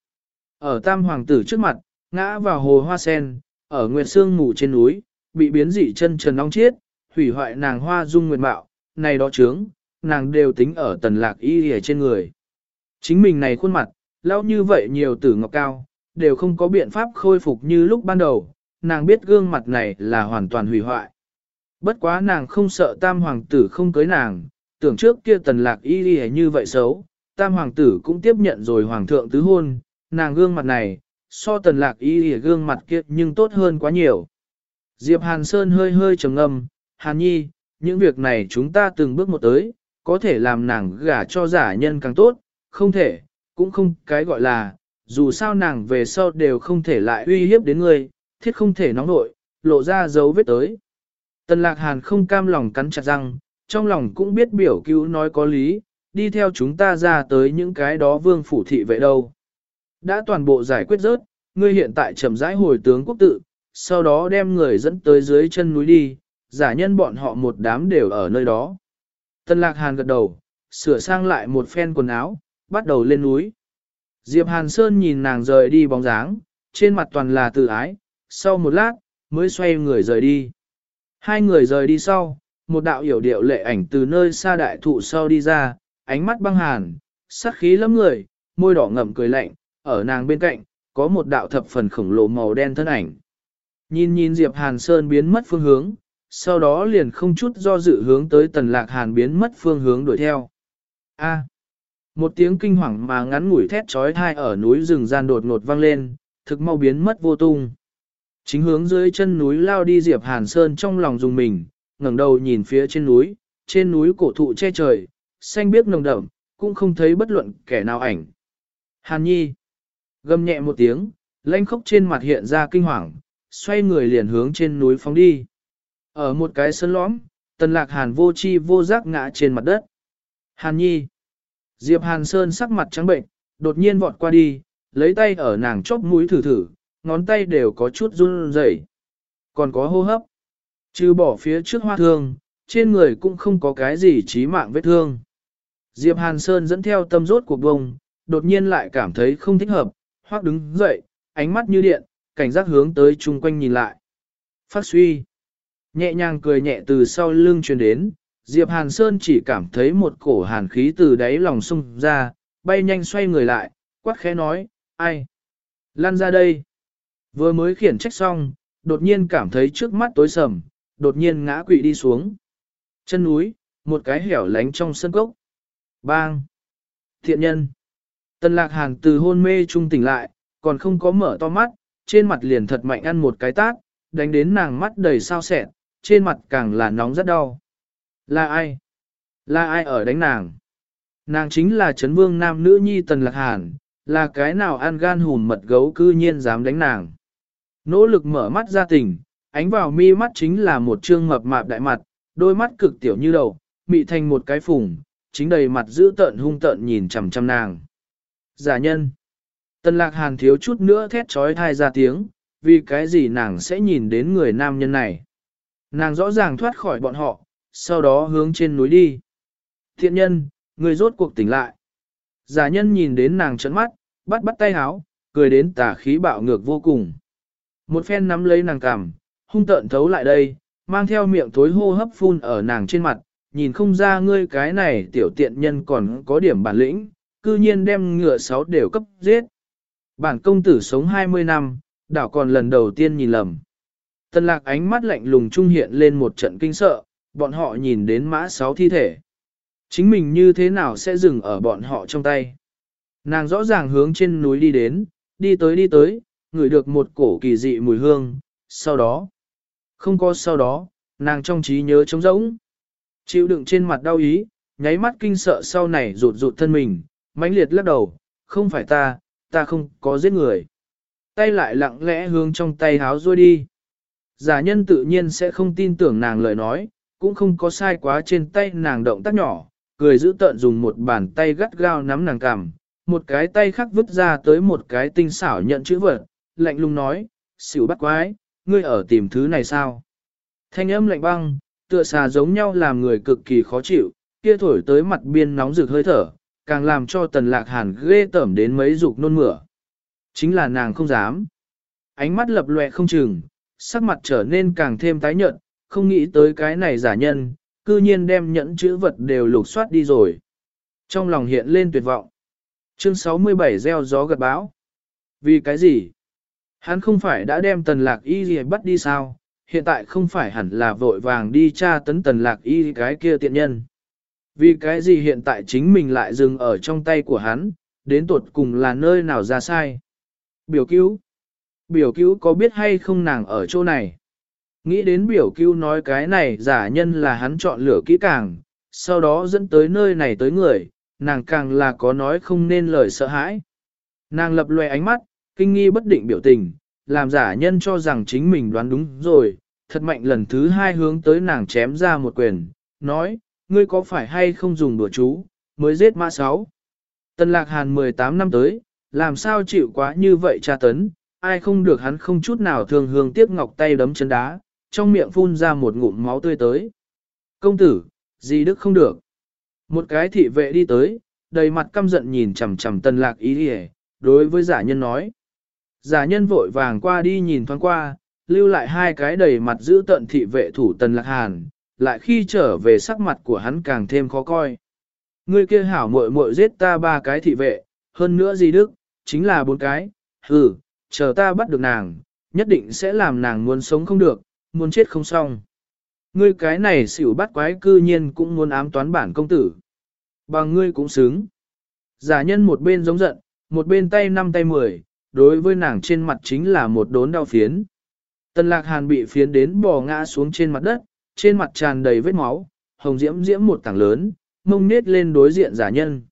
Ở tam hoàng tử trước mặt, ngã vào hồ hoa sen, ở nguyệt sương mù trên núi, bị biến dị chân trần ong chiết, hủy hoại nàng hoa dung nguyệt mạo, này đó trướng, nàng đều tính ở tần lạc y gì trên người. Chính mình này khuôn mặt, lao như vậy nhiều tử ngọc cao, đều không có biện pháp khôi phục như lúc ban đầu, nàng biết gương mặt này là hoàn toàn hủy hoại. Bất quá nàng không sợ tam hoàng tử không cưới nàng, tưởng trước kia tần lạc y y như vậy xấu, tam hoàng tử cũng tiếp nhận rồi hoàng thượng tứ hôn, nàng gương mặt này, so tần lạc y y gương mặt kia nhưng tốt hơn quá nhiều. Diệp Hàn Sơn hơi hơi trầm ngâm, Hàn Nhi, những việc này chúng ta từng bước một tới, có thể làm nàng gả cho giả nhân càng tốt, không thể, cũng không cái gọi là, dù sao nàng về sau đều không thể lại uy hiếp đến ngươi, thiết không thể nóng nội, lộ ra dấu vết tới. Tần lạc hàn không cam lòng cắn chặt răng, trong lòng cũng biết biểu cứu nói có lý, đi theo chúng ta ra tới những cái đó vương phủ thị vậy đâu. Đã toàn bộ giải quyết rớt, ngươi hiện tại chậm rãi hồi tướng quốc tự, sau đó đem người dẫn tới dưới chân núi đi, giả nhân bọn họ một đám đều ở nơi đó. Tần lạc hàn gật đầu, sửa sang lại một phen quần áo, bắt đầu lên núi. Diệp Hàn Sơn nhìn nàng rời đi bóng dáng, trên mặt toàn là tự ái, sau một lát, mới xoay người rời đi. Hai người rời đi sau, một đạo hiểu điệu lệ ảnh từ nơi xa đại thụ sau đi ra, ánh mắt băng hàn, sắc khí lắm người, môi đỏ ngậm cười lạnh, ở nàng bên cạnh, có một đạo thập phần khổng lồ màu đen thân ảnh. Nhìn nhìn Diệp Hàn Sơn biến mất phương hướng, sau đó liền không chút do dự hướng tới tần lạc hàn biến mất phương hướng đuổi theo. A. Một tiếng kinh hoàng mà ngắn ngủi thét trói thai ở núi rừng gian đột ngột vang lên, thực mau biến mất vô tung. Chính hướng dưới chân núi lao đi Diệp Hàn Sơn trong lòng dùng mình, ngẩng đầu nhìn phía trên núi, trên núi cổ thụ che trời, xanh biếc nồng đậm, cũng không thấy bất luận kẻ nào ảnh. Hàn Nhi gầm nhẹ một tiếng, lãnh khốc trên mặt hiện ra kinh hoàng, xoay người liền hướng trên núi phóng đi. Ở một cái sân lõm, tần lạc hàn vô chi vô giác ngã trên mặt đất. Hàn Nhi Diệp Hàn Sơn sắc mặt trắng bệnh, đột nhiên vọt qua đi, lấy tay ở nàng chóp mũi thử thử, ngón tay đều có chút run rẩy. Còn có hô hấp. Trừ bỏ phía trước hoa thương, trên người cũng không có cái gì chí mạng vết thương. Diệp Hàn Sơn dẫn theo tâm rốt của bông, đột nhiên lại cảm thấy không thích hợp, hoặc đứng dậy, ánh mắt như điện, cảnh giác hướng tới chung quanh nhìn lại. Phát suy. Nhẹ nhàng cười nhẹ từ sau lưng truyền đến, Diệp Hàn Sơn chỉ cảm thấy một cổ hàn khí từ đáy lòng sung ra, bay nhanh xoay người lại, quát khẽ nói, ai? Lan ra đây. Vừa mới khiển trách xong, đột nhiên cảm thấy trước mắt tối sầm, đột nhiên ngã quỵ đi xuống. Chân núi, một cái hẻo lánh trong sân cốc. Bang! Thiện nhân! Tần lạc hàn từ hôn mê trung tỉnh lại, còn không có mở to mắt, trên mặt liền thật mạnh ăn một cái tát, đánh đến nàng mắt đầy sao sẹn, trên mặt càng là nóng rất đau. Là ai? Là ai ở đánh nàng? Nàng chính là Trấn Vương Nam nữ nhi Tần Lạc Hàn, là cái nào ăn gan hùn mật gấu cư nhiên dám đánh nàng. Nỗ lực mở mắt ra tỉnh, ánh vào mi mắt chính là một trương mập mạp đại mặt, đôi mắt cực tiểu như đầu, mị thành một cái phùng, chính đầy mặt giữ tợn hung tợn nhìn chằm chằm nàng. Giả nhân. Tần lạc hàn thiếu chút nữa thét trói thai ra tiếng, vì cái gì nàng sẽ nhìn đến người nam nhân này. Nàng rõ ràng thoát khỏi bọn họ, sau đó hướng trên núi đi. Thiện nhân, người rốt cuộc tỉnh lại. Giả nhân nhìn đến nàng trấn mắt, bắt bắt tay háo, cười đến tà khí bạo ngược vô cùng. Một phen nắm lấy nàng cằm, hung tợn thấu lại đây, mang theo miệng thối hô hấp phun ở nàng trên mặt, nhìn không ra ngươi cái này tiểu tiện nhân còn có điểm bản lĩnh, cư nhiên đem ngựa sáu đều cấp giết. Bản công tử sống 20 năm, đảo còn lần đầu tiên nhìn lầm. Tân lạc ánh mắt lạnh lùng trung hiện lên một trận kinh sợ, bọn họ nhìn đến mã sáu thi thể. Chính mình như thế nào sẽ dừng ở bọn họ trong tay. Nàng rõ ràng hướng trên núi đi đến, đi tới đi tới, ngửi được một cổ kỳ dị mùi hương, sau đó. Không có sau đó, nàng trong trí nhớ trống rỗng. Chịu đựng trên mặt đau ý, nháy mắt kinh sợ sau này rụt rụt thân mình, mãnh liệt lắc đầu, không phải ta, ta không có giết người. Tay lại lặng lẽ hướng trong tay háo ruôi đi. Giả nhân tự nhiên sẽ không tin tưởng nàng lời nói, cũng không có sai quá trên tay nàng động tác nhỏ, cười giữ tợn dùng một bàn tay gắt gao nắm nàng cằm, một cái tay khác vứt ra tới một cái tinh xảo nhận chữ vật, lạnh lùng nói, xỉu bắt quái, ngươi ở tìm thứ này sao? Thanh âm lạnh băng, tựa xà giống nhau làm người cực kỳ khó chịu, kia thổi tới mặt biên nóng rực hơi thở, càng làm cho tần lạc hàn ghê tởm đến mấy dục nôn mửa. Chính là nàng không dám. Ánh mắt lập lòe không chừng, sắc mặt trở nên càng thêm tái nhợt, không nghĩ tới cái này giả nhân, cư nhiên đem nhẫn chữ vật đều lục soát đi rồi. Trong lòng hiện lên tuyệt vọng. Chương 67 gieo gió gật báo. Vì cái gì? Hắn không phải đã đem tần lạc y gì bắt đi sao? Hiện tại không phải hẳn là vội vàng đi tra tấn tần lạc y cái kia tiện nhân. Vì cái gì hiện tại chính mình lại dừng ở trong tay của hắn, đến tuột cùng là nơi nào ra sai? Biểu cứu. Biểu cứu có biết hay không nàng ở chỗ này? Nghĩ đến biểu cứu nói cái này giả nhân là hắn chọn lựa kỹ càng, sau đó dẫn tới nơi này tới người, nàng càng là có nói không nên lời sợ hãi. Nàng lập loè ánh mắt, kinh nghi bất định biểu tình, làm giả nhân cho rằng chính mình đoán đúng rồi, thật mạnh lần thứ hai hướng tới nàng chém ra một quyền, nói, ngươi có phải hay không dùng đùa chú, mới giết mã sáu. Tần lạc hàn 18 năm tới, làm sao chịu quá như vậy tra tấn, ai không được hắn không chút nào thường hương tiếc ngọc tay đấm chân đá, trong miệng phun ra một ngụm máu tươi tới. Công tử, gì đức không được. Một cái thị vệ đi tới, đầy mặt căm giận nhìn chằm chằm tần lạc ý hề, đối với giả nhân nói. Giả nhân vội vàng qua đi nhìn thoáng qua, lưu lại hai cái đầy mặt giữ tận thị vệ thủ tần lạc hàn, lại khi trở về sắc mặt của hắn càng thêm khó coi. Người kia hảo muội muội giết ta ba cái thị vệ, hơn nữa gì đức, chính là bốn cái, hừ, chờ ta bắt được nàng, nhất định sẽ làm nàng muốn sống không được, muốn chết không xong. Ngươi cái này xỉu bắt quái cư nhiên cũng muốn ám toán bản công tử. Bằng ngươi cũng xứng. Giả nhân một bên giống giận, một bên tay năm tay mười, đối với nàng trên mặt chính là một đốn đau phiến. Tần lạc hàn bị phiến đến bò ngã xuống trên mặt đất, trên mặt tràn đầy vết máu, hồng diễm diễm một tảng lớn, mông nết lên đối diện giả nhân.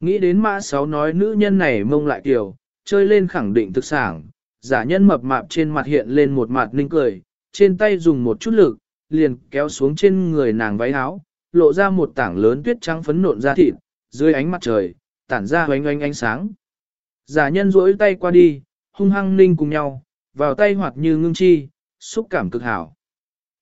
Nghĩ đến mã sáu nói nữ nhân này mông lại kiểu, chơi lên khẳng định thực sản, giả nhân mập mạp trên mặt hiện lên một mặt ninh cười, trên tay dùng một chút lực, liền kéo xuống trên người nàng váy áo, lộ ra một tảng lớn tuyết trắng phấn nộn ra thịt, dưới ánh mặt trời, tản ra oanh oanh ánh sáng. Giả nhân duỗi tay qua đi, hung hăng ninh cùng nhau, vào tay hoặc như ngưng chi, xúc cảm cực hảo.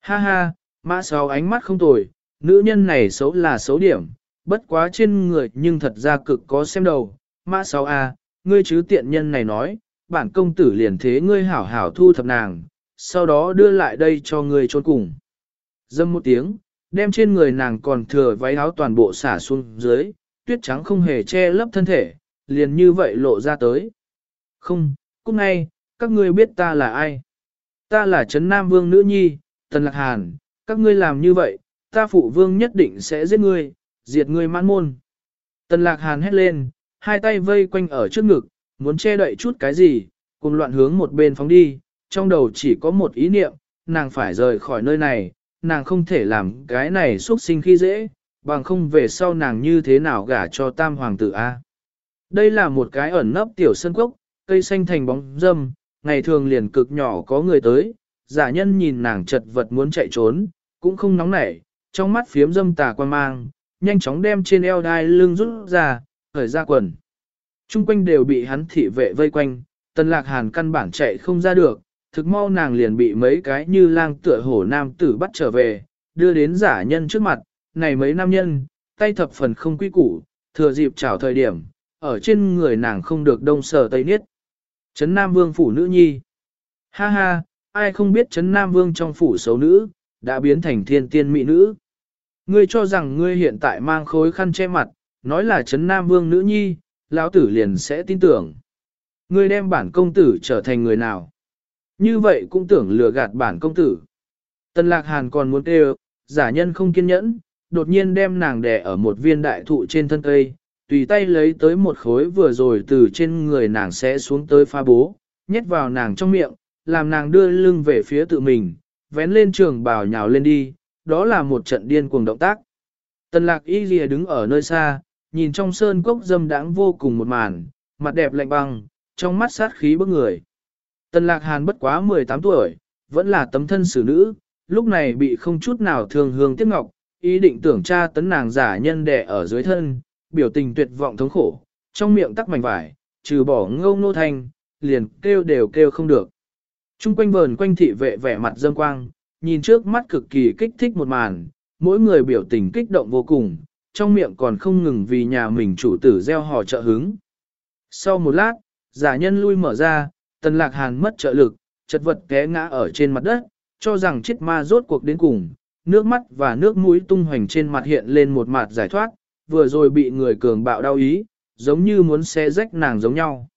Ha ha, mã sáu ánh mắt không tồi, nữ nhân này xấu là xấu điểm, bất quá trên người nhưng thật ra cực có xem đầu. Mã sáu a, ngươi chứ tiện nhân này nói, bản công tử liền thế ngươi hảo hảo thu thập nàng, sau đó đưa lại đây cho người trốn cùng. Dâm một tiếng, đem trên người nàng còn thừa váy áo toàn bộ xả xuống dưới, tuyết trắng không hề che lấp thân thể, liền như vậy lộ ra tới. Không, cúc ngay, các ngươi biết ta là ai? Ta là Trấn Nam Vương Nữ Nhi, Tần Lạc Hàn, các ngươi làm như vậy, ta phụ vương nhất định sẽ giết ngươi, diệt ngươi mãn môn. Tần lạc hàn hét lên, hai tay vây quanh ở trước ngực, muốn che đậy chút cái gì, cùng loạn hướng một bên phóng đi, trong đầu chỉ có một ý niệm, nàng phải rời khỏi nơi này, nàng không thể làm cái này xuất sinh khi dễ, bằng không về sau nàng như thế nào gả cho tam hoàng tử A. Đây là một cái ẩn nấp tiểu sân cốc, cây xanh thành bóng dâm, ngày thường liền cực nhỏ có người tới, giả nhân nhìn nàng chật vật muốn chạy trốn, cũng không nóng nảy, trong mắt phiếm dâm tà quan mang, nhanh chóng đem trên eo đai lưng rút ra, khởi ra quần. Trung quanh đều bị hắn thị vệ vây quanh, tần lạc hàn căn bản chạy không ra được, thực mau nàng liền bị mấy cái như lang tựa hổ nam tử bắt trở về, đưa đến giả nhân trước mặt, này mấy nam nhân, tay thập phần không quy củ, thừa dịp chào thời điểm, ở trên người nàng không được đông sở tây niết. Trấn Nam Vương phủ nữ nhi. Ha ha, ai không biết Trấn Nam Vương trong phủ xấu nữ, đã biến thành thiên tiên mỹ nữ. Ngươi cho rằng ngươi hiện tại mang khối khăn che mặt, nói là Trấn Nam Vương nữ nhi, lão tử liền sẽ tin tưởng. Ngươi đem bản công tử trở thành người nào? Như vậy cũng tưởng lừa gạt bản công tử. Tân Lạc Hàn còn muốn kêu, giả nhân không kiên nhẫn, đột nhiên đem nàng đè ở một viên đại thụ trên thân cây, tùy tay lấy tới một khối vừa rồi từ trên người nàng sẽ xuống tới pha bố, nhét vào nàng trong miệng, làm nàng đưa lưng về phía tự mình, vén lên trường bào nhào lên đi, đó là một trận điên cuồng động tác. Tần lạc y lìa đứng ở nơi xa, nhìn trong sơn cốc dâm đãng vô cùng một màn, mặt đẹp lạnh băng, trong mắt sát khí bức người. Tần lạc hàn bất quá 18 tuổi, vẫn là tấm thân xử nữ, lúc này bị không chút nào thường hương tiếc ngọc, ý định tưởng tra tấn nàng giả nhân đẻ ở dưới thân, biểu tình tuyệt vọng thống khổ, trong miệng tắc mảnh vải, trừ bỏ ngâu nô thanh, liền kêu đều kêu không được. Trung quanh vờn quanh thị vệ vẻ mặt dâm quang, nhìn trước mắt cực kỳ kích thích một màn, mỗi người biểu tình kích động vô cùng, trong miệng còn không ngừng vì nhà mình chủ tử gieo hò trợ hứng. Sau một lát, giả nhân lui mở ra, tần lạc hàn mất trợ lực, chật vật té ngã ở trên mặt đất, cho rằng chết ma rốt cuộc đến cùng, nước mắt và nước mũi tung hoành trên mặt hiện lên một mặt giải thoát, vừa rồi bị người cường bạo đau ý, giống như muốn xé rách nàng giống nhau.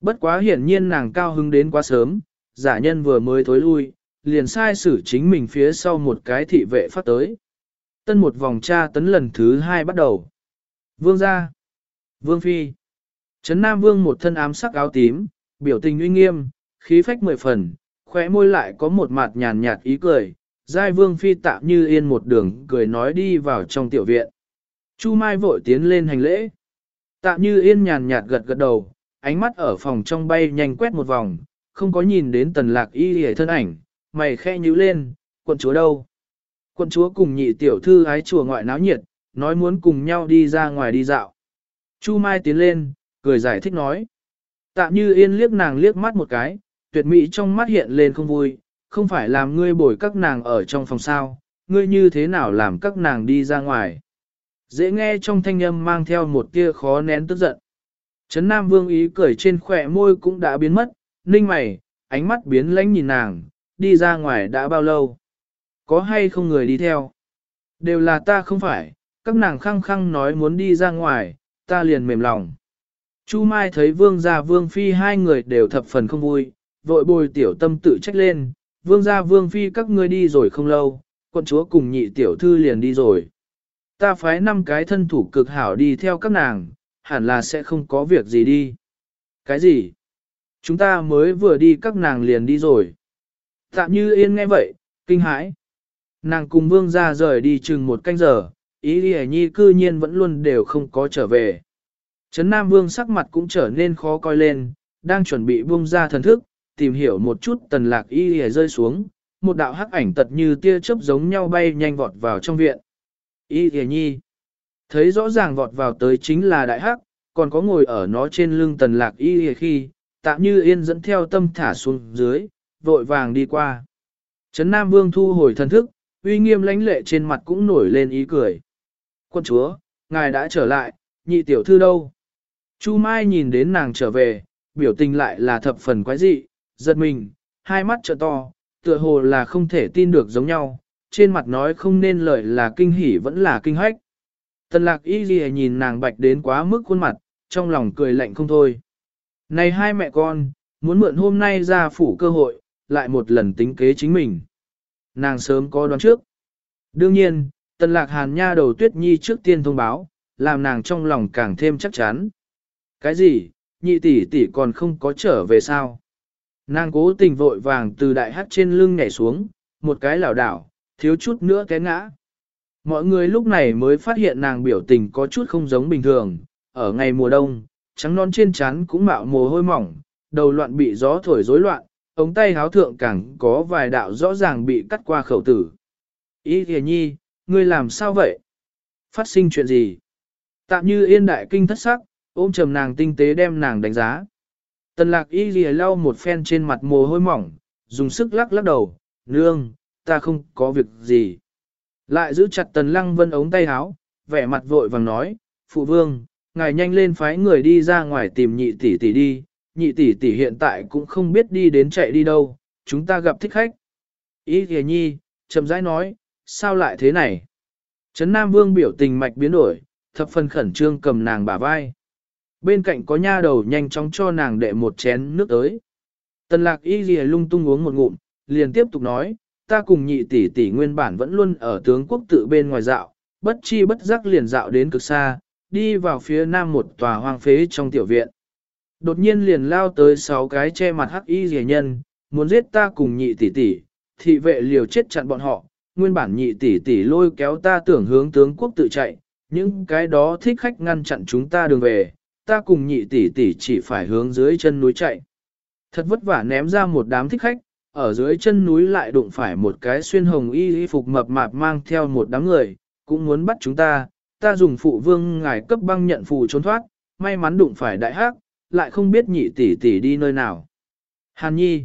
Bất quá hiển nhiên nàng cao hứng đến quá sớm, giả nhân vừa mới thối lui, liền sai xử chính mình phía sau một cái thị vệ phát tới. Tân một vòng tra tấn lần thứ hai bắt đầu. Vương gia. Vương phi. Trấn Nam Vương một thân ám sắc áo tím, biểu tình uy nghiêm, khí phách mười phần, khóe môi lại có một mặt nhàn nhạt ý cười. Giai Vương phi tạm như yên một đường cười nói đi vào trong tiểu viện. Chu Mai vội tiến lên hành lễ. Tạm như yên nhàn nhạt gật gật đầu, ánh mắt ở phòng trong bay nhanh quét một vòng, không có nhìn đến tần lạc y hề thân ảnh, mày khe nhíu lên, quận chúa đâu? Quận chúa cùng nhị tiểu thư ái chùa ngoại náo nhiệt, nói muốn cùng nhau đi ra ngoài đi dạo. Chu Mai tiến lên, cười giải thích nói. Tạ như yên liếc nàng liếc mắt một cái, tuyệt mỹ trong mắt hiện lên không vui, không phải làm ngươi bồi các nàng ở trong phòng sao, ngươi như thế nào làm các nàng đi ra ngoài. Dễ nghe trong thanh âm mang theo một tia khó nén tức giận. Trấn Nam Vương ý cười trên khỏe môi cũng đã biến mất, ninh mày, ánh mắt biến lãnh nhìn nàng, đi ra ngoài đã bao lâu. Có hay không người đi theo? Đều là ta không phải, các nàng khăng khăng nói muốn đi ra ngoài, ta liền mềm lòng. Chu Mai thấy vương gia vương phi hai người đều thập phần không vui, vội bồi tiểu tâm tự trách lên, vương gia vương phi các ngươi đi rồi không lâu, quận chúa cùng nhị tiểu thư liền đi rồi. Ta phái năm cái thân thủ cực hảo đi theo các nàng, hẳn là sẽ không có việc gì đi. Cái gì? Chúng ta mới vừa đi các nàng liền đi rồi. Tạm như yên nghe vậy, kinh hãi. Nàng cùng vương ra rời đi chừng một canh giờ, ý đi nhi cư nhiên vẫn luôn đều không có trở về. Trấn Nam Vương sắc mặt cũng trở nên khó coi lên, đang chuẩn bị buông ra thần thức, tìm hiểu một chút tần lạc y y rơi xuống, một đạo hắc ảnh tật như tia chớp giống nhau bay nhanh vọt vào trong viện. Y y nhi, thấy rõ ràng vọt vào tới chính là đại hắc, còn có ngồi ở nó trên lưng tần lạc y y khi, tạm như yên dẫn theo tâm thả xuống dưới, vội vàng đi qua. Trấn Nam Vương thu hồi thần thức, uy nghiêm lãnh lệ trên mặt cũng nổi lên ý cười. Quân chúa, ngài đã trở lại, nhị tiểu thư đâu? Chu Mai nhìn đến nàng trở về, biểu tình lại là thập phần quái dị, giật mình, hai mắt trợ to, tựa hồ là không thể tin được giống nhau, trên mặt nói không nên lời là kinh hỉ vẫn là kinh hách. Tần lạc y ghi nhìn nàng bạch đến quá mức khuôn mặt, trong lòng cười lạnh không thôi. Này hai mẹ con, muốn mượn hôm nay ra phủ cơ hội, lại một lần tính kế chính mình. Nàng sớm có đoán trước. Đương nhiên, tần lạc hàn nha đầu tuyết nhi trước tiên thông báo, làm nàng trong lòng càng thêm chắc chắn. Cái gì, nhị tỷ tỷ còn không có trở về sao? Nàng cố tình vội vàng từ đại hát trên lưng nhảy xuống, một cái lảo đảo, thiếu chút nữa té ngã. Mọi người lúc này mới phát hiện nàng biểu tình có chút không giống bình thường, ở ngày mùa đông, trắng non trên trán cũng mạo mồ hôi mỏng, đầu loạn bị gió thổi rối loạn, ống tay háo thượng càng có vài đạo rõ ràng bị cắt qua khẩu tử. Ý kìa nhi, ngươi làm sao vậy? Phát sinh chuyện gì? Tạm như yên đại kinh thất sắc, ôm trầm nàng tinh tế đem nàng đánh giá. Tần lạc y lìa lau một phen trên mặt mồ hôi mỏng, dùng sức lắc lắc đầu, nương, ta không có việc gì. Lại giữ chặt tần lăng vân ống tay háo, vẻ mặt vội vàng nói, phụ vương, ngài nhanh lên phái người đi ra ngoài tìm nhị tỷ tỷ đi, nhị tỷ tỷ hiện tại cũng không biết đi đến chạy đi đâu, chúng ta gặp thích khách. Ý kìa nhi, chậm rãi nói, sao lại thế này? Trấn Nam Vương biểu tình mạch biến đổi, thập phần khẩn trương cầm nàng bả vai. Bên cạnh có nha đầu nhanh chóng cho nàng đệ một chén nước tới. Tần lạc y ghi lung tung uống một ngụm, liền tiếp tục nói, ta cùng nhị tỷ tỷ nguyên bản vẫn luôn ở tướng quốc tự bên ngoài dạo, bất chi bất giác liền dạo đến cực xa, đi vào phía nam một tòa hoang phế trong tiểu viện. Đột nhiên liền lao tới sáu cái che mặt hắc y rẻ nhân, muốn giết ta cùng nhị tỷ tỷ, thị vệ liều chết chặn bọn họ, nguyên bản nhị tỷ tỷ lôi kéo ta tưởng hướng tướng quốc tự chạy, những cái đó thích khách ngăn chặn chúng ta đường về, ta cùng nhị tỷ tỷ chỉ phải hướng dưới chân núi chạy. Thật vất vả ném ra một đám thích khách, ở dưới chân núi lại đụng phải một cái xuyên hồng y y phục mập mạp mang theo một đám người, cũng muốn bắt chúng ta, ta dùng phụ vương ngài cấp băng nhận phù trốn thoát, may mắn đụng phải đại hắc, lại không biết nhị tỷ tỷ đi nơi nào. Hàn nhi,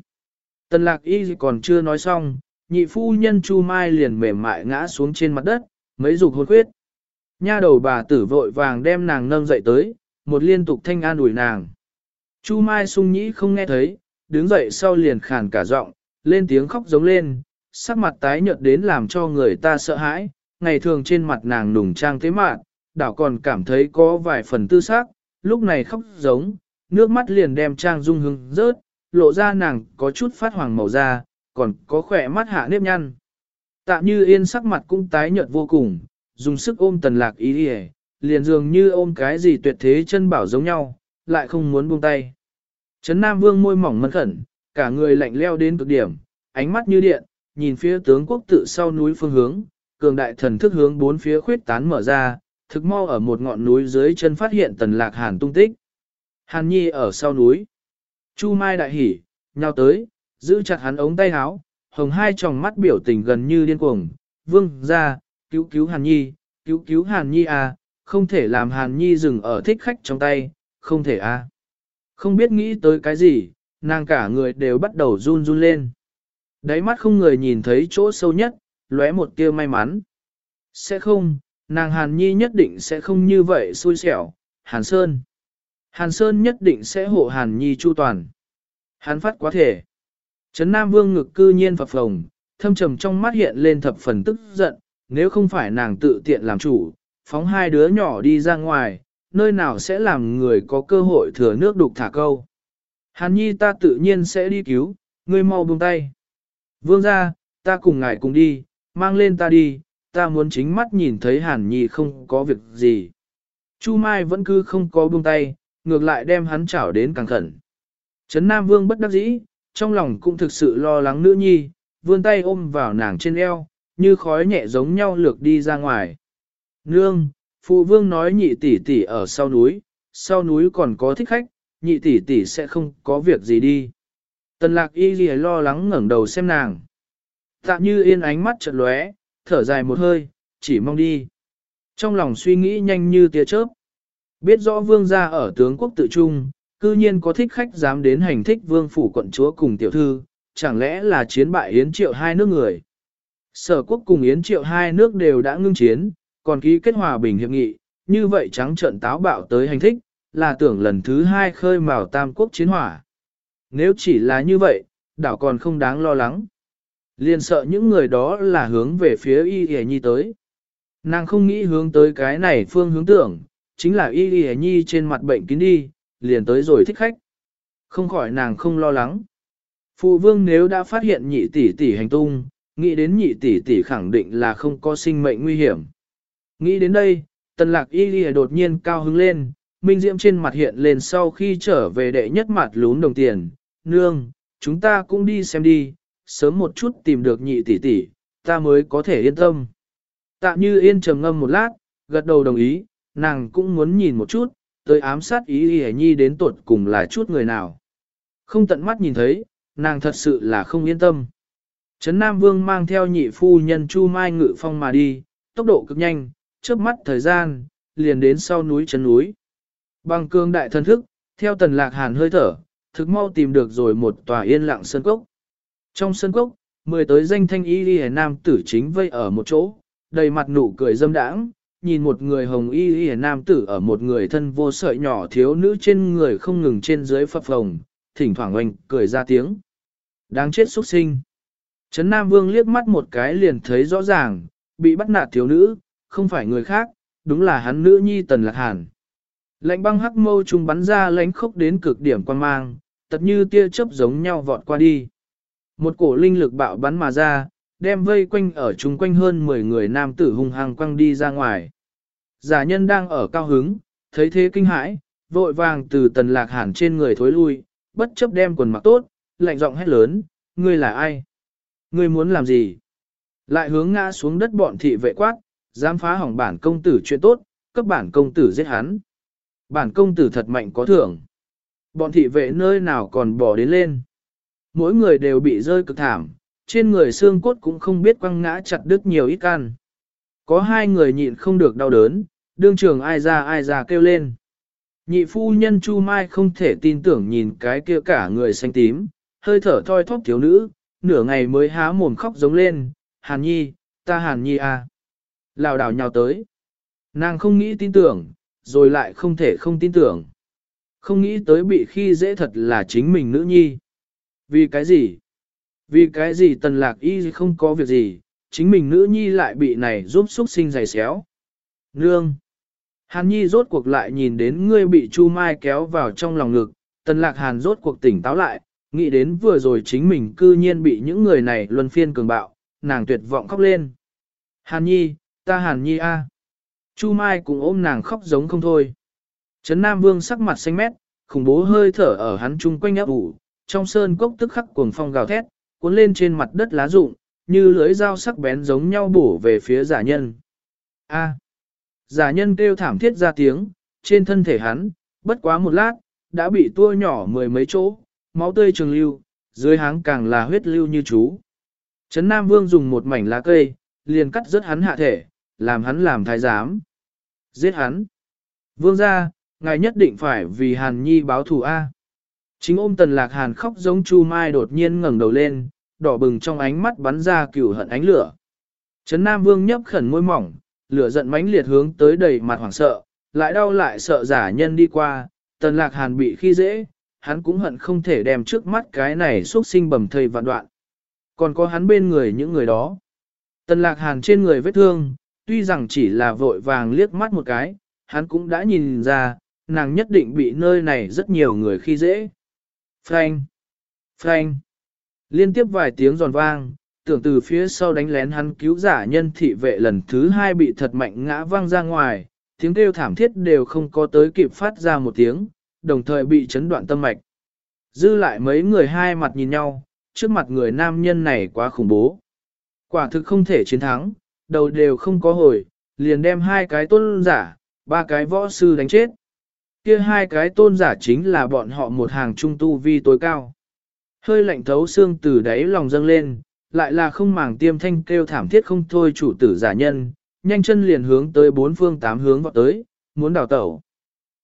tần lạc y còn chưa nói xong, nhị phu nhân chu mai liền mềm mại ngã xuống trên mặt đất, mấy dục hôn khuyết. Nha đầu bà tử vội vàng đem nàng nâng dậy tới, một liên tục thanh an ủi nàng. Chu mai sung nhĩ không nghe thấy, đứng dậy sau liền khàn cả giọng, lên tiếng khóc giống lên, sắc mặt tái nhợt đến làm cho người ta sợ hãi, ngày thường trên mặt nàng nùng trang thế mạn, đảo còn cảm thấy có vài phần tư xác, lúc này khóc giống, nước mắt liền đem trang dung hưng rớt, lộ ra nàng có chút phát hoàng màu da, còn có khỏe mắt hạ nếp nhăn. Tạm như yên sắc mặt cũng tái nhợt vô cùng, dùng sức ôm tần lạc ý đi liền dường như ôm cái gì tuyệt thế chân bảo giống nhau, lại không muốn buông tay. Trấn Nam Vương môi mỏng mẫn khẩn, cả người lạnh leo đến cực điểm, ánh mắt như điện, nhìn phía tướng quốc tự sau núi phương hướng, cường đại thần thức hướng bốn phía khuyết tán mở ra, thực mau ở một ngọn núi dưới chân phát hiện tần lạc hàn tung tích. Hàn Nhi ở sau núi. Chu Mai đại hỉ, nhào tới, giữ chặt hắn ống tay áo, hồng hai tròng mắt biểu tình gần như điên cuồng. Vương ra, cứu cứu Hàn Nhi, cứu cứu Hàn Nhi à, không thể làm Hàn Nhi dừng ở thích khách trong tay, không thể à. Không biết nghĩ tới cái gì, nàng cả người đều bắt đầu run run lên. Đáy mắt không người nhìn thấy chỗ sâu nhất, lóe một tia may mắn. Sẽ không, nàng Hàn Nhi nhất định sẽ không như vậy xui xẻo, Hàn Sơn. Hàn Sơn nhất định sẽ hộ Hàn Nhi chu toàn. Hắn phát quá thể. Trấn Nam Vương ngực cư nhiên phập phồng, thâm trầm trong mắt hiện lên thập phần tức giận, nếu không phải nàng tự tiện làm chủ, phóng hai đứa nhỏ đi ra ngoài, nơi nào sẽ làm người có cơ hội thừa nước đục thả câu. Hàn Nhi ta tự nhiên sẽ đi cứu, ngươi mau buông tay. Vương ra, ta cùng ngài cùng đi, mang lên ta đi, ta muốn chính mắt nhìn thấy Hàn Nhi không có việc gì. Chu Mai vẫn cứ không có buông tay, ngược lại đem hắn chảo đến càng khẩn. Trấn Nam Vương bất đắc dĩ, trong lòng cũng thực sự lo lắng nữ nhi, vươn tay ôm vào nàng trên eo, như khói nhẹ giống nhau lược đi ra ngoài. Nương, phụ vương nói nhị tỷ tỷ ở sau núi, sau núi còn có thích khách, nhị tỷ tỷ sẽ không có việc gì đi. Tần lạc y ghi lo lắng ngẩng đầu xem nàng. Tạm như yên ánh mắt chợt lóe, thở dài một hơi, chỉ mong đi. Trong lòng suy nghĩ nhanh như tia chớp. Biết rõ vương gia ở tướng quốc tự trung, cư nhiên có thích khách dám đến hành thích vương phủ quận chúa cùng tiểu thư, chẳng lẽ là chiến bại Yến Triệu hai nước người. Sở quốc cùng Yến Triệu hai nước đều đã ngưng chiến, còn ký kết hòa bình hiệp nghị, như vậy trắng trận táo bạo tới hành thích, là tưởng lần thứ hai khơi mào tam quốc chiến hỏa. Nếu chỉ là như vậy, đảo còn không đáng lo lắng. Liền sợ những người đó là hướng về phía y y nhi tới. Nàng không nghĩ hướng tới cái này phương hướng tưởng, chính là y y nhi trên mặt bệnh kín đi, liền tới rồi thích khách. Không khỏi nàng không lo lắng. Phụ vương nếu đã phát hiện nhị tỷ tỷ hành tung, nghĩ đến nhị tỷ tỷ khẳng định là không có sinh mệnh nguy hiểm. Nghĩ đến đây, tần lạc y ghi đột nhiên cao hứng lên, minh diễm trên mặt hiện lên sau khi trở về đệ nhất mặt lún đồng tiền, nương, chúng ta cũng đi xem đi, sớm một chút tìm được nhị tỷ tỷ, ta mới có thể yên tâm. Tạ như yên trầm ngâm một lát, gật đầu đồng ý, nàng cũng muốn nhìn một chút, tới ám sát ý y nhi đến tuột cùng là chút người nào. Không tận mắt nhìn thấy, nàng thật sự là không yên tâm. Trấn Nam Vương mang theo nhị phu nhân Chu Mai ngự phong mà đi, tốc độ cực nhanh, chớp mắt thời gian, liền đến sau núi chân núi. Bằng cương đại thần thức, theo tần lạc hàn hơi thở, thực mau tìm được rồi một tòa yên lặng sân cốc. Trong sân cốc, mười tới danh thanh y y nam tử chính vây ở một chỗ, đầy mặt nụ cười dâm đãng, nhìn một người hồng y y nam tử ở một người thân vô sợi nhỏ thiếu nữ trên người không ngừng trên dưới phập phồng, thỉnh thoảng oanh cười ra tiếng. Đáng chết xuất sinh. Trấn Nam Vương liếc mắt một cái liền thấy rõ ràng, bị bắt nạt thiếu nữ, không phải người khác, đúng là hắn nữ nhi Tần Lạc Hàn. Lạnh băng hắc mâu trùng bắn ra lánh khốc đến cực điểm quan mang, tật như tia chớp giống nhau vọt qua đi. Một cổ linh lực bạo bắn mà ra, đem vây quanh ở chung quanh hơn 10 người nam tử hung hăng quăng đi ra ngoài. Giả nhân đang ở cao hứng, thấy thế kinh hãi, vội vàng từ tần lạc hàn trên người thối lui, bất chấp đem quần mặc tốt, lạnh giọng hét lớn, ngươi là ai? Ngươi muốn làm gì? Lại hướng ngã xuống đất bọn thị vệ quát, dám phá hỏng bản công tử chuyện tốt, cấp bản công tử giết hắn. Bản công tử thật mạnh có thưởng. Bọn thị vệ nơi nào còn bỏ đến lên. Mỗi người đều bị rơi cực thảm, trên người xương cốt cũng không biết quăng ngã chặt đứt nhiều ít can. Có hai người nhịn không được đau đớn, đương trường ai ra ai ra kêu lên. Nhị phu nhân Chu Mai không thể tin tưởng nhìn cái kia cả người xanh tím, hơi thở thoi thóp thiếu nữ, nửa ngày mới há mồm khóc giống lên, Hàn Nhi, ta Hàn Nhi à. Lào đảo nhào tới. Nàng không nghĩ tin tưởng, rồi lại không thể không tin tưởng. Không nghĩ tới bị khi dễ thật là chính mình nữ nhi. Vì cái gì? Vì cái gì tần lạc y không có việc gì, chính mình nữ nhi lại bị này giúp xúc sinh giày xéo. Nương! Hàn nhi rốt cuộc lại nhìn đến ngươi bị Chu Mai kéo vào trong lòng ngực, tần lạc hàn rốt cuộc tỉnh táo lại, nghĩ đến vừa rồi chính mình cư nhiên bị những người này luân phiên cường bạo, nàng tuyệt vọng khóc lên. Hàn nhi, ta hàn nhi a. Chu Mai cũng ôm nàng khóc giống không thôi. Trấn Nam Vương sắc mặt xanh mét, khủng bố hơi thở ở hắn chung quanh ấp ủ, trong sơn cốc tức khắc cuồng phong gào thét, cuốn lên trên mặt đất lá rụng, như lưới dao sắc bén giống nhau bổ về phía giả nhân. A. Giả nhân kêu thảm thiết ra tiếng, trên thân thể hắn, bất quá một lát, đã bị tua nhỏ mười mấy chỗ, máu tươi trường lưu, dưới háng càng là huyết lưu như chú. Trấn Nam Vương dùng một mảnh lá cây, liền cắt rớt hắn hạ thể, làm hắn làm thái giám. Giết hắn. Vương ra, ngài nhất định phải vì Hàn Nhi báo thù A. Chính ôm tần lạc Hàn khóc giống Chu Mai đột nhiên ngẩng đầu lên, đỏ bừng trong ánh mắt bắn ra cửu hận ánh lửa. Trấn Nam Vương nhấp khẩn môi mỏng, lửa giận mãnh liệt hướng tới đầy mặt hoảng sợ, lại đau lại sợ giả nhân đi qua, tần lạc Hàn bị khi dễ, hắn cũng hận không thể đem trước mắt cái này xuất sinh bầm thây vạn đoạn. Còn có hắn bên người những người đó. Tần lạc Hàn trên người vết thương, tuy rằng chỉ là vội vàng liếc mắt một cái, hắn cũng đã nhìn ra, nàng nhất định bị nơi này rất nhiều người khi dễ. Frank! Frank! Liên tiếp vài tiếng giòn vang, tưởng từ phía sau đánh lén hắn cứu giả nhân thị vệ lần thứ hai bị thật mạnh ngã vang ra ngoài, tiếng kêu thảm thiết đều không có tới kịp phát ra một tiếng, đồng thời bị chấn đoạn tâm mạch. Dư lại mấy người hai mặt nhìn nhau, trước mặt người nam nhân này quá khủng bố. Quả thực không thể chiến thắng, đầu đều không có hồi, liền đem hai cái tôn giả, ba cái võ sư đánh chết. Kia hai cái tôn giả chính là bọn họ một hàng trung tu vi tối cao. Hơi lạnh thấu xương từ đáy lòng dâng lên, lại là không màng tiêm thanh kêu thảm thiết không thôi chủ tử giả nhân, nhanh chân liền hướng tới bốn phương tám hướng vọt tới, muốn đào tẩu.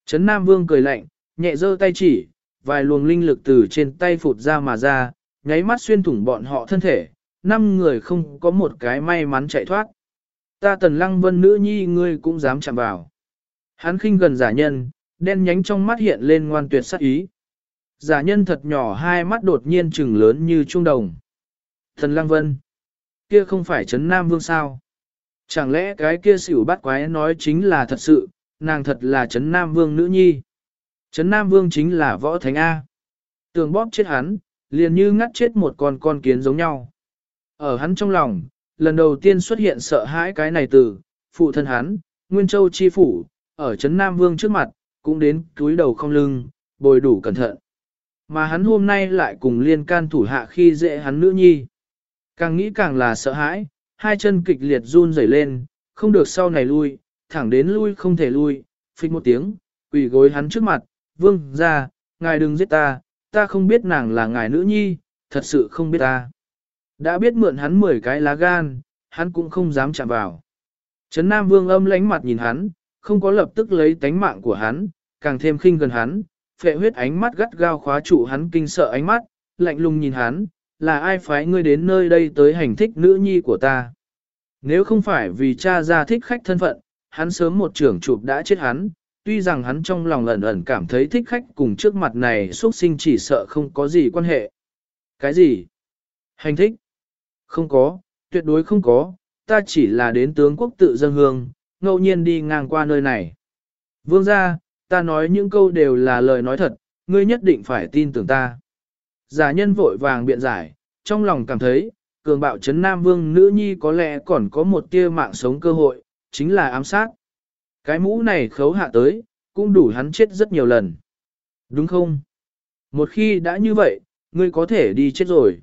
Trấn Nam Vương cười lạnh, nhẹ giơ tay chỉ, vài luồng linh lực từ trên tay phụt ra mà ra, nháy mắt xuyên thủng bọn họ thân thể, năm người không có một cái may mắn chạy thoát. Ta tần lăng vân nữ nhi ngươi cũng dám chạm vào. Hắn khinh gần giả nhân, đen nhánh trong mắt hiện lên ngoan tuyệt sắc ý. Giả nhân thật nhỏ hai mắt đột nhiên trừng lớn như trung đồng. Thần lăng vân, kia không phải Trấn Nam Vương sao? Chẳng lẽ cái kia xỉu bắt quái nói chính là thật sự, nàng thật là Trấn Nam Vương nữ nhi. Trấn Nam Vương chính là võ thánh A. Tường bóp chết hắn, liền như ngắt chết một con con kiến giống nhau. Ở hắn trong lòng, lần đầu tiên xuất hiện sợ hãi cái này từ, phụ thân hắn, Nguyên Châu chi phủ, ở Trấn Nam Vương trước mặt, cũng đến túi đầu không lưng, bồi đủ cẩn thận. Mà hắn hôm nay lại cùng liên can thủ hạ khi dễ hắn nữ nhi. Càng nghĩ càng là sợ hãi, hai chân kịch liệt run rẩy lên, không được sau này lui, thẳng đến lui không thể lui, phích một tiếng, quỳ gối hắn trước mặt, vương ra, ngài đừng giết ta, ta không biết nàng là ngài nữ nhi, thật sự không biết ta. Đã biết mượn hắn 10 cái lá gan, hắn cũng không dám chạm vào. Trấn Nam Vương âm lánh mặt nhìn hắn, không có lập tức lấy tánh mạng của hắn, càng thêm khinh gần hắn, phệ huyết ánh mắt gắt gao khóa trụ hắn kinh sợ ánh mắt, lạnh lùng nhìn hắn, là ai phái ngươi đến nơi đây tới hành thích nữ nhi của ta. Nếu không phải vì cha ra thích khách thân phận, hắn sớm một trưởng chụp đã chết hắn, tuy rằng hắn trong lòng ẩn ẩn cảm thấy thích khách cùng trước mặt này xuất sinh chỉ sợ không có gì quan hệ. Cái gì? Hành thích? Không có, tuyệt đối không có, ta chỉ là đến tướng quốc tự dân hương, ngẫu nhiên đi ngang qua nơi này. Vương gia, ta nói những câu đều là lời nói thật, ngươi nhất định phải tin tưởng ta. Giả nhân vội vàng biện giải, trong lòng cảm thấy, cường bạo chấn Nam Vương nữ nhi có lẽ còn có một tia mạng sống cơ hội, chính là ám sát. Cái mũ này khấu hạ tới, cũng đủ hắn chết rất nhiều lần. Đúng không? Một khi đã như vậy, ngươi có thể đi chết rồi.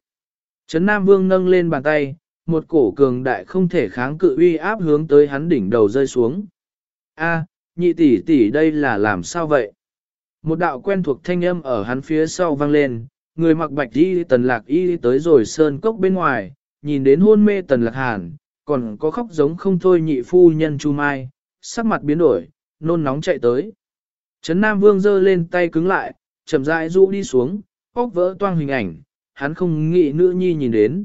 Trấn Nam Vương nâng lên bàn tay, một cổ cường đại không thể kháng cự uy áp hướng tới hắn đỉnh đầu rơi xuống. A, nhị tỷ tỷ đây là làm sao vậy? Một đạo quen thuộc thanh âm ở hắn phía sau vang lên, người mặc bạch y tần lạc y tới rồi sơn cốc bên ngoài, nhìn đến hôn mê tần lạc hàn, còn có khóc giống không thôi nhị phu nhân chu mai, sắc mặt biến đổi, nôn nóng chạy tới. Trấn Nam Vương giơ lên tay cứng lại, chậm rãi rũ đi xuống, óc vỡ toang hình ảnh, hắn không nghĩ nữ nhi nhìn đến.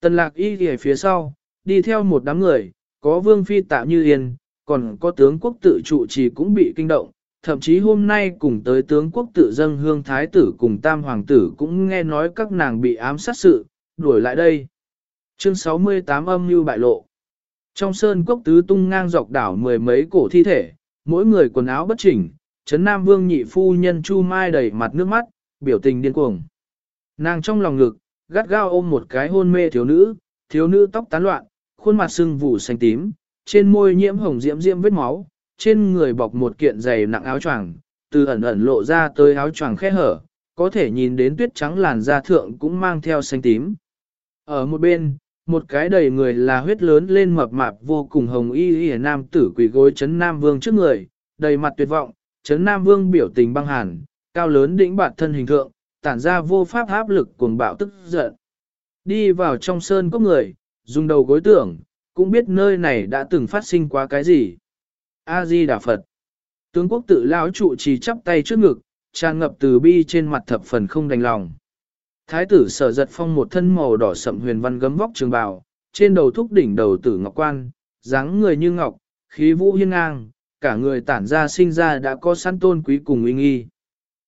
Tần lạc y ở phía sau, đi theo một đám người, có vương phi tạ như yên, còn có tướng quốc tự trụ trì cũng bị kinh động, thậm chí hôm nay cùng tới tướng quốc tự dâng hương thái tử cùng tam hoàng tử cũng nghe nói các nàng bị ám sát sự, đuổi lại đây. Chương 68 âm mưu bại lộ. Trong sơn quốc tứ tung ngang dọc đảo mười mấy cổ thi thể, mỗi người quần áo bất chỉnh, Trấn Nam Vương nhị phu nhân Chu Mai đầy mặt nước mắt, biểu tình điên cuồng. Nàng trong lòng ngực, gắt gao ôm một cái hôn mê thiếu nữ, thiếu nữ tóc tán loạn, khuôn mặt sưng vụ xanh tím, trên môi nhiễm hồng diễm diễm vết máu, trên người bọc một kiện dày nặng áo choàng, từ ẩn ẩn lộ ra tới áo choàng khe hở, có thể nhìn đến tuyết trắng làn da thượng cũng mang theo xanh tím. Ở một bên, một cái đầy người là huyết lớn lên mập mạp vô cùng hồng y y nam tử quỷ gối chấn Nam Vương trước người, đầy mặt tuyệt vọng, chấn Nam Vương biểu tình băng hàn, cao lớn đỉnh bạt thân hình thượng, tản ra vô pháp áp lực cuồng bạo tức giận. Đi vào trong sơn có người, dùng đầu gối tưởng, cũng biết nơi này đã từng phát sinh quá cái gì. A-di Đà Phật. Tướng quốc tự lão trụ trì chắp tay trước ngực, tràn ngập từ bi trên mặt thập phần không đành lòng. Thái tử sở giật phong một thân màu đỏ sậm huyền văn gấm vóc trường bào, trên đầu thúc đỉnh đầu tử ngọc quan, dáng người như ngọc, khí vũ hiên ngang, cả người tản ra sinh ra đã có sẵn tôn quý cùng uy nghi.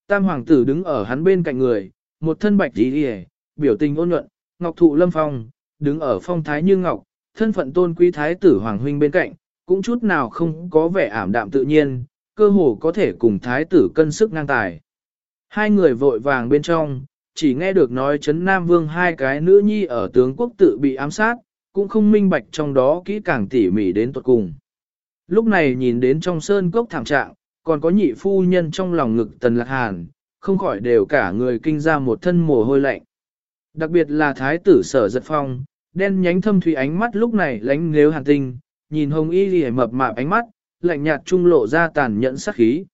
Tam hoàng tử đứng ở hắn bên cạnh người, một thân bạch đi hề, biểu tình ôn nhuận, ngọc thụ lâm phong, đứng ở phong thái như ngọc, thân phận tôn quý thái tử hoàng huynh bên cạnh, cũng chút nào không có vẻ ảm đạm tự nhiên, cơ hồ có thể cùng thái tử cân sức ngang tài. Hai người vội vàng bên trong, chỉ nghe được nói chấn Nam Vương hai cái nữ nhi ở tướng quốc tự bị ám sát, cũng không minh bạch trong đó kỹ càng tỉ mỉ đến tuột cùng. Lúc này nhìn đến trong sơn cốc thảm trạng, còn có nhị phu nhân trong lòng ngực tần lạc hàn, không khỏi đều cả người kinh ra một thân mồ hôi lạnh. Đặc biệt là thái tử sở giật phong, đen nhánh thâm thủy ánh mắt lúc này lánh nếu hàn tinh, nhìn hồng y lì mập mạp ánh mắt, lạnh nhạt trung lộ ra tàn nhẫn sắc khí.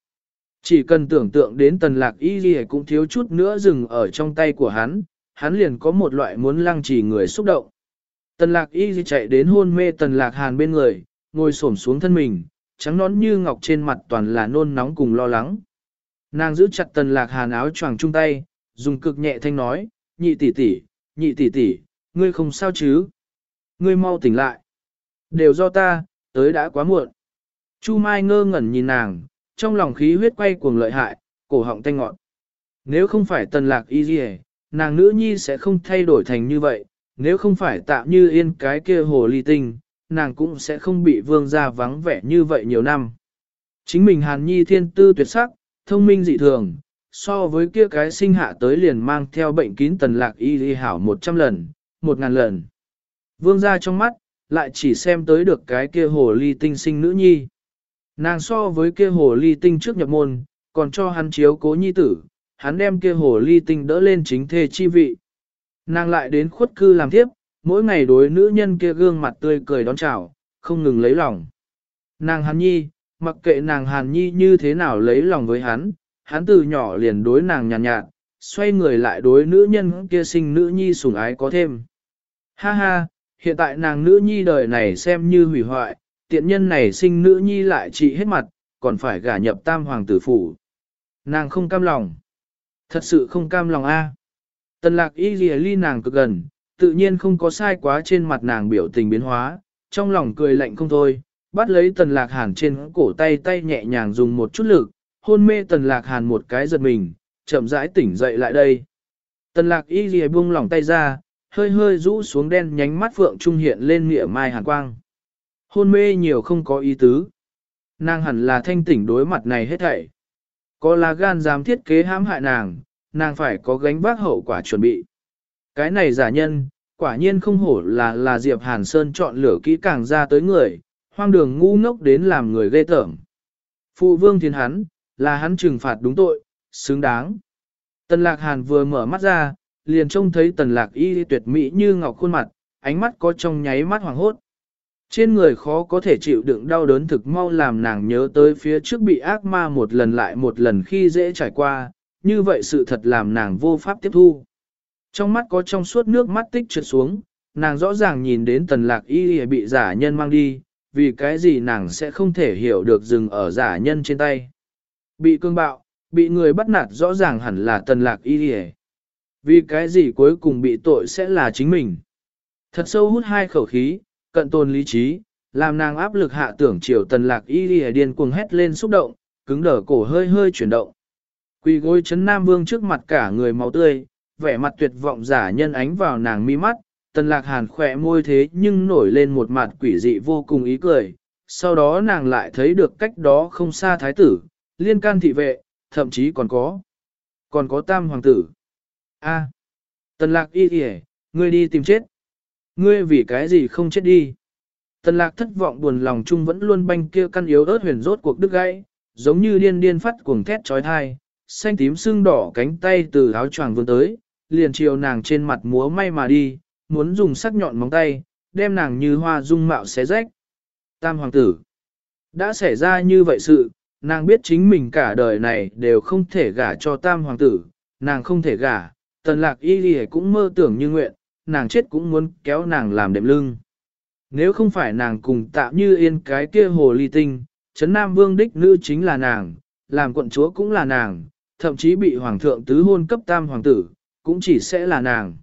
Chỉ cần tưởng tượng đến tần lạc y lì cũng thiếu chút nữa dừng ở trong tay của hắn, hắn liền có một loại muốn lăng trì người xúc động. Tần lạc y lì chạy đến hôn mê tần lạc hàn bên người, ngồi xổm xuống thân mình, trắng nón như ngọc trên mặt toàn là nôn nóng cùng lo lắng. Nàng giữ chặt tần lạc hàn áo choàng chung tay, dùng cực nhẹ thanh nói, nhị tỷ tỷ, nhị tỷ tỷ, ngươi không sao chứ? Ngươi mau tỉnh lại. Đều do ta, tới đã quá muộn. Chu Mai ngơ ngẩn nhìn nàng, trong lòng khí huyết quay cuồng lợi hại, cổ họng tanh ngọn. Nếu không phải tần lạc y dì nàng nữ nhi sẽ không thay đổi thành như vậy, nếu không phải tạm như yên cái kia hồ ly tinh, nàng cũng sẽ không bị vương gia vắng vẻ như vậy nhiều năm. Chính mình hàn nhi thiên tư tuyệt sắc, thông minh dị thường, so với kia cái sinh hạ tới liền mang theo bệnh kín tần lạc y y hảo 100 lần, 1000 lần. Vương gia trong mắt, lại chỉ xem tới được cái kia hồ ly tinh sinh nữ nhi. Nàng so với kia hồ ly tinh trước nhập môn, còn cho hắn chiếu cố nhi tử, hắn đem kia hồ ly tinh đỡ lên chính thê chi vị. Nàng lại đến khuất cư làm tiếp, mỗi ngày đối nữ nhân kia gương mặt tươi cười đón chào, không ngừng lấy lòng. Nàng hàn nhi, mặc kệ nàng hàn nhi như thế nào lấy lòng với hắn, hắn từ nhỏ liền đối nàng nhàn nhạt, nhạt, xoay người lại đối nữ nhân kia sinh nữ nhi sủng ái có thêm. Ha ha, hiện tại nàng nữ nhi đời này xem như hủy hoại, tiện nhân này sinh nữ nhi lại trị hết mặt, còn phải gả nhập tam hoàng tử phủ. Nàng không cam lòng. Thật sự không cam lòng a. Tần lạc y ghi ly nàng cực gần, tự nhiên không có sai quá trên mặt nàng biểu tình biến hóa, trong lòng cười lạnh không thôi, bắt lấy tần lạc hàn trên cổ tay tay nhẹ nhàng dùng một chút lực, hôn mê tần lạc hàn một cái giật mình, chậm rãi tỉnh dậy lại đây. Tần lạc y ghi buông lỏng tay ra, hơi hơi rũ xuống đen nhánh mắt phượng trung hiện lên nghĩa mai hàn quang. Hôn mê nhiều không có ý tứ. Nàng hẳn là thanh tỉnh đối mặt này hết thảy. Có là gan dám thiết kế hãm hại nàng, nàng phải có gánh vác hậu quả chuẩn bị. Cái này giả nhân, quả nhiên không hổ là là Diệp Hàn Sơn chọn lửa kỹ càng ra tới người, hoang đường ngu ngốc đến làm người ghê tởm. Phụ vương thiên hắn, là hắn trừng phạt đúng tội, xứng đáng. Tần lạc hàn vừa mở mắt ra, liền trông thấy tần lạc y tuyệt mỹ như ngọc khuôn mặt, ánh mắt có trong nháy mắt hoàng hốt. Trên người khó có thể chịu đựng đau đớn thực mau làm nàng nhớ tới phía trước bị ác ma một lần lại một lần khi dễ trải qua, như vậy sự thật làm nàng vô pháp tiếp thu. Trong mắt có trong suốt nước mắt tích trượt xuống, nàng rõ ràng nhìn đến tần lạc y bị giả nhân mang đi, vì cái gì nàng sẽ không thể hiểu được dừng ở giả nhân trên tay. Bị cương bạo, bị người bắt nạt rõ ràng hẳn là tần lạc y Vì cái gì cuối cùng bị tội sẽ là chính mình. Thật sâu hút hai khẩu khí, cận tồn lý trí, làm nàng áp lực hạ tưởng chiều tần lạc y lìa điên cuồng hét lên xúc động, cứng đờ cổ hơi hơi chuyển động. Quỳ gối chấn Nam Vương trước mặt cả người máu tươi, vẻ mặt tuyệt vọng giả nhân ánh vào nàng mi mắt, tần lạc hàn khỏe môi thế nhưng nổi lên một mặt quỷ dị vô cùng ý cười. Sau đó nàng lại thấy được cách đó không xa thái tử, liên can thị vệ, thậm chí còn có, còn có tam hoàng tử. A, tần lạc y kìa, ngươi đi tìm chết. Ngươi vì cái gì không chết đi? Tần lạc thất vọng buồn lòng chung vẫn luôn banh kia căn yếu ớt huyền rốt cuộc đứt gãy, giống như điên điên phát cuồng thét trói thai, xanh tím sưng đỏ cánh tay từ áo choàng vươn tới, liền chiều nàng trên mặt múa may mà đi, muốn dùng sắc nhọn móng tay, đem nàng như hoa dung mạo xé rách. Tam hoàng tử. Đã xảy ra như vậy sự, nàng biết chính mình cả đời này đều không thể gả cho tam hoàng tử, nàng không thể gả, tần lạc y đi cũng mơ tưởng như nguyện, nàng chết cũng muốn kéo nàng làm đệm lưng. Nếu không phải nàng cùng tạm như yên cái kia hồ ly tinh, chấn nam vương đích nữ chính là nàng, làm quận chúa cũng là nàng, thậm chí bị hoàng thượng tứ hôn cấp tam hoàng tử, cũng chỉ sẽ là nàng.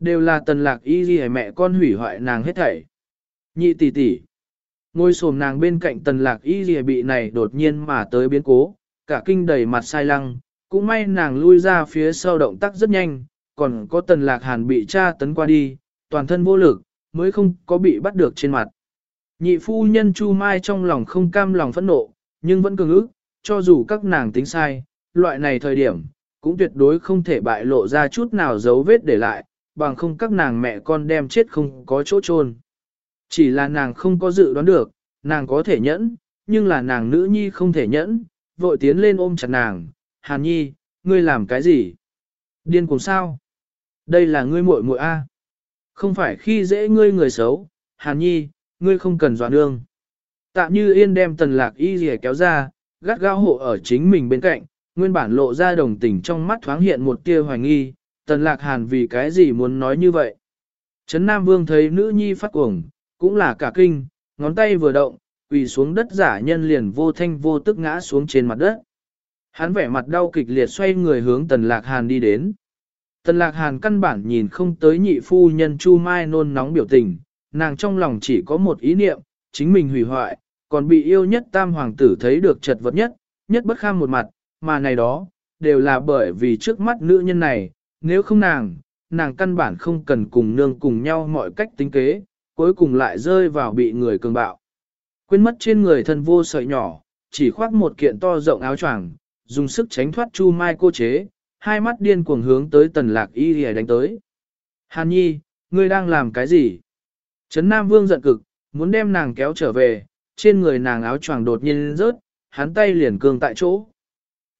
Đều là tần lạc y ghi mẹ con hủy hoại nàng hết thảy. Nhị tỷ tỷ. Ngôi sồm nàng bên cạnh tần lạc y ghi bị này đột nhiên mà tới biến cố, cả kinh đầy mặt sai lăng, cũng may nàng lui ra phía sau động tác rất nhanh, còn có tần lạc hàn bị tra tấn qua đi, toàn thân vô lực, mới không có bị bắt được trên mặt. Nhị phu nhân Chu Mai trong lòng không cam lòng phẫn nộ, nhưng vẫn cường ức, cho dù các nàng tính sai, loại này thời điểm, cũng tuyệt đối không thể bại lộ ra chút nào dấu vết để lại, bằng không các nàng mẹ con đem chết không có chỗ chôn. Chỉ là nàng không có dự đoán được, nàng có thể nhẫn, nhưng là nàng nữ nhi không thể nhẫn, vội tiến lên ôm chặt nàng, Hàn Nhi, ngươi làm cái gì? Điên cùng sao? Đây là ngươi muội muội A. Không phải khi dễ ngươi người xấu, Hàn Nhi, ngươi không cần dọa nương. Tạm như yên đem tần lạc y rìa kéo ra, gắt gao hộ ở chính mình bên cạnh, nguyên bản lộ ra đồng tình trong mắt thoáng hiện một tia hoài nghi, tần lạc hàn vì cái gì muốn nói như vậy. Trấn Nam Vương thấy nữ nhi phát cuồng, cũng là cả kinh, ngón tay vừa động, quỳ xuống đất giả nhân liền vô thanh vô tức ngã xuống trên mặt đất. Hắn vẻ mặt đau kịch liệt xoay người hướng tần lạc hàn đi đến. Tần lạc hàn căn bản nhìn không tới nhị phu nhân Chu Mai nôn nóng biểu tình, nàng trong lòng chỉ có một ý niệm, chính mình hủy hoại, còn bị yêu nhất tam hoàng tử thấy được chật vật nhất, nhất bất kham một mặt, mà này đó, đều là bởi vì trước mắt nữ nhân này, nếu không nàng, nàng căn bản không cần cùng nương cùng nhau mọi cách tính kế, cuối cùng lại rơi vào bị người cường bạo. Quên mất trên người thân vô sợi nhỏ, chỉ khoác một kiện to rộng áo choàng, dùng sức tránh thoát Chu Mai cô chế, hai mắt điên cuồng hướng tới tần lạc y hề đánh tới. Hàn nhi, ngươi đang làm cái gì? Trấn Nam Vương giận cực, muốn đem nàng kéo trở về, trên người nàng áo choàng đột nhiên rớt, hắn tay liền cương tại chỗ.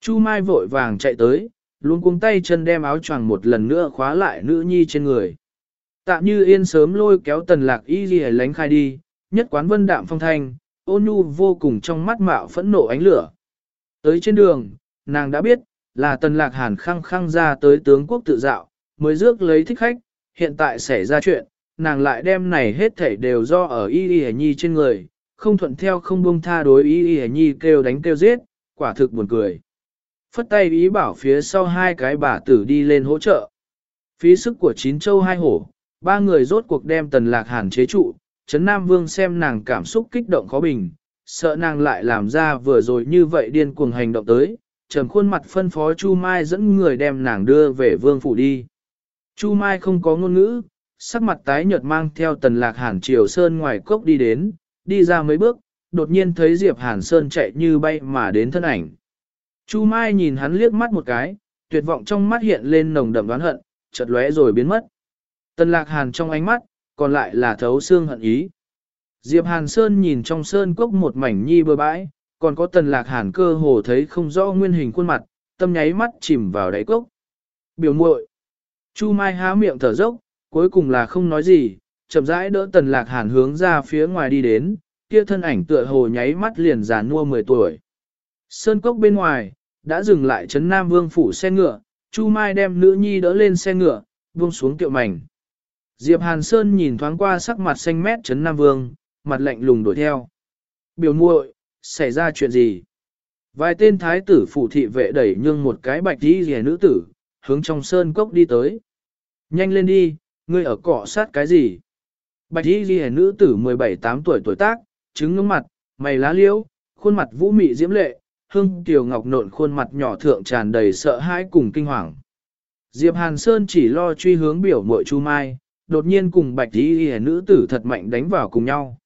Chu Mai vội vàng chạy tới, luôn cuống tay chân đem áo choàng một lần nữa khóa lại nữ nhi trên người. Tạ như yên sớm lôi kéo tần lạc y ghi lánh khai đi, nhất quán vân đạm phong thanh, ôn nhu vô cùng trong mắt mạo phẫn nộ ánh lửa. Tới trên đường, nàng đã biết, là tần lạc hàn khăng khăng ra tới tướng quốc tự dạo, mới rước lấy thích khách, hiện tại xảy ra chuyện, nàng lại đem này hết thảy đều do ở y y nhi trên người, không thuận theo không buông tha đối y y nhi kêu đánh kêu giết, quả thực buồn cười. Phất tay ý bảo phía sau hai cái bà tử đi lên hỗ trợ. Phí sức của chín châu hai hổ, ba người rốt cuộc đem tần lạc hàn chế trụ, Trấn Nam Vương xem nàng cảm xúc kích động khó bình, sợ nàng lại làm ra vừa rồi như vậy điên cuồng hành động tới, trầm khuôn mặt phân phó Chu Mai dẫn người đem nàng đưa về vương phủ đi. Chu Mai không có ngôn ngữ, sắc mặt tái nhợt mang theo tần lạc hàn triều sơn ngoài cốc đi đến, đi ra mấy bước, đột nhiên thấy Diệp Hàn Sơn chạy như bay mà đến thân ảnh. Chu Mai nhìn hắn liếc mắt một cái, tuyệt vọng trong mắt hiện lên nồng đậm đoán hận, chợt lóe rồi biến mất. Tần lạc hàn trong ánh mắt, còn lại là thấu xương hận ý. Diệp Hàn Sơn nhìn trong sơn cốc một mảnh nhi bừa bãi, còn có tần lạc hàn cơ hồ thấy không rõ nguyên hình khuôn mặt, tâm nháy mắt chìm vào đáy cốc. Biểu muội Chu Mai há miệng thở dốc, cuối cùng là không nói gì, chậm rãi đỡ tần lạc hàn hướng ra phía ngoài đi đến, kia thân ảnh tựa hồ nháy mắt liền già nua 10 tuổi. Sơn cốc bên ngoài, đã dừng lại chấn Nam Vương phủ xe ngựa, Chu Mai đem nữ nhi đỡ lên xe ngựa, buông xuống tiệu mảnh. Diệp Hàn Sơn nhìn thoáng qua sắc mặt xanh mét chấn Nam Vương, mặt lạnh lùng đuổi theo. Biểu muội, xảy ra chuyện gì? Vài tên thái tử phủ thị vệ đẩy nhương một cái bạch đi rìa nữ tử, hướng trong sơn cốc đi tới. Nhanh lên đi, ngươi ở cọ sát cái gì? Bạch đi rìa nữ tử 17-8 tuổi tuổi tác, trứng ngưỡng mặt, mày lá liễu, khuôn mặt vũ mị diễm lệ, hương tiểu ngọc nộn khuôn mặt nhỏ thượng tràn đầy sợ hãi cùng kinh hoàng. Diệp Hàn Sơn chỉ lo truy hướng biểu muội Chu Mai, đột nhiên cùng bạch y hề nữ tử thật mạnh đánh vào cùng nhau.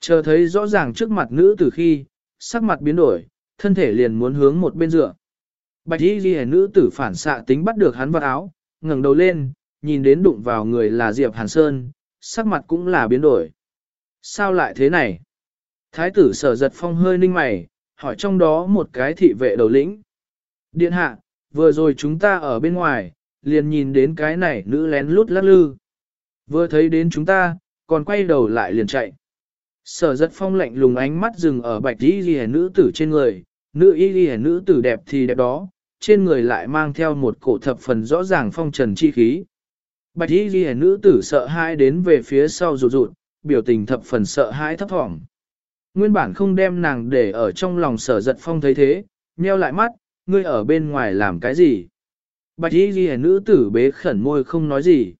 Chờ thấy rõ ràng trước mặt nữ tử khi, sắc mặt biến đổi, thân thể liền muốn hướng một bên dựa. Bạch y ghi nữ tử phản xạ tính bắt được hắn vào áo, ngẩng đầu lên, nhìn đến đụng vào người là Diệp Hàn Sơn, sắc mặt cũng là biến đổi. Sao lại thế này? Thái tử sở giật phong hơi ninh mày, hỏi trong đó một cái thị vệ đầu lĩnh. Điện hạ, vừa rồi chúng ta ở bên ngoài, liền nhìn đến cái này nữ lén lút lắc lư. Vừa thấy đến chúng ta, còn quay đầu lại liền chạy. Sở giật phong lạnh lùng ánh mắt dừng ở bạch y ghi nữ tử trên người, nữ y ghi nữ tử đẹp thì đẹp đó, trên người lại mang theo một cổ thập phần rõ ràng phong trần chi khí. Bạch y ghi nữ tử sợ hãi đến về phía sau rụt rụt, biểu tình thập phần sợ hãi thấp thỏm. Nguyên bản không đem nàng để ở trong lòng sở giật phong thấy thế, nheo lại mắt, ngươi ở bên ngoài làm cái gì? Bạch y ghi nữ tử bế khẩn môi không nói gì.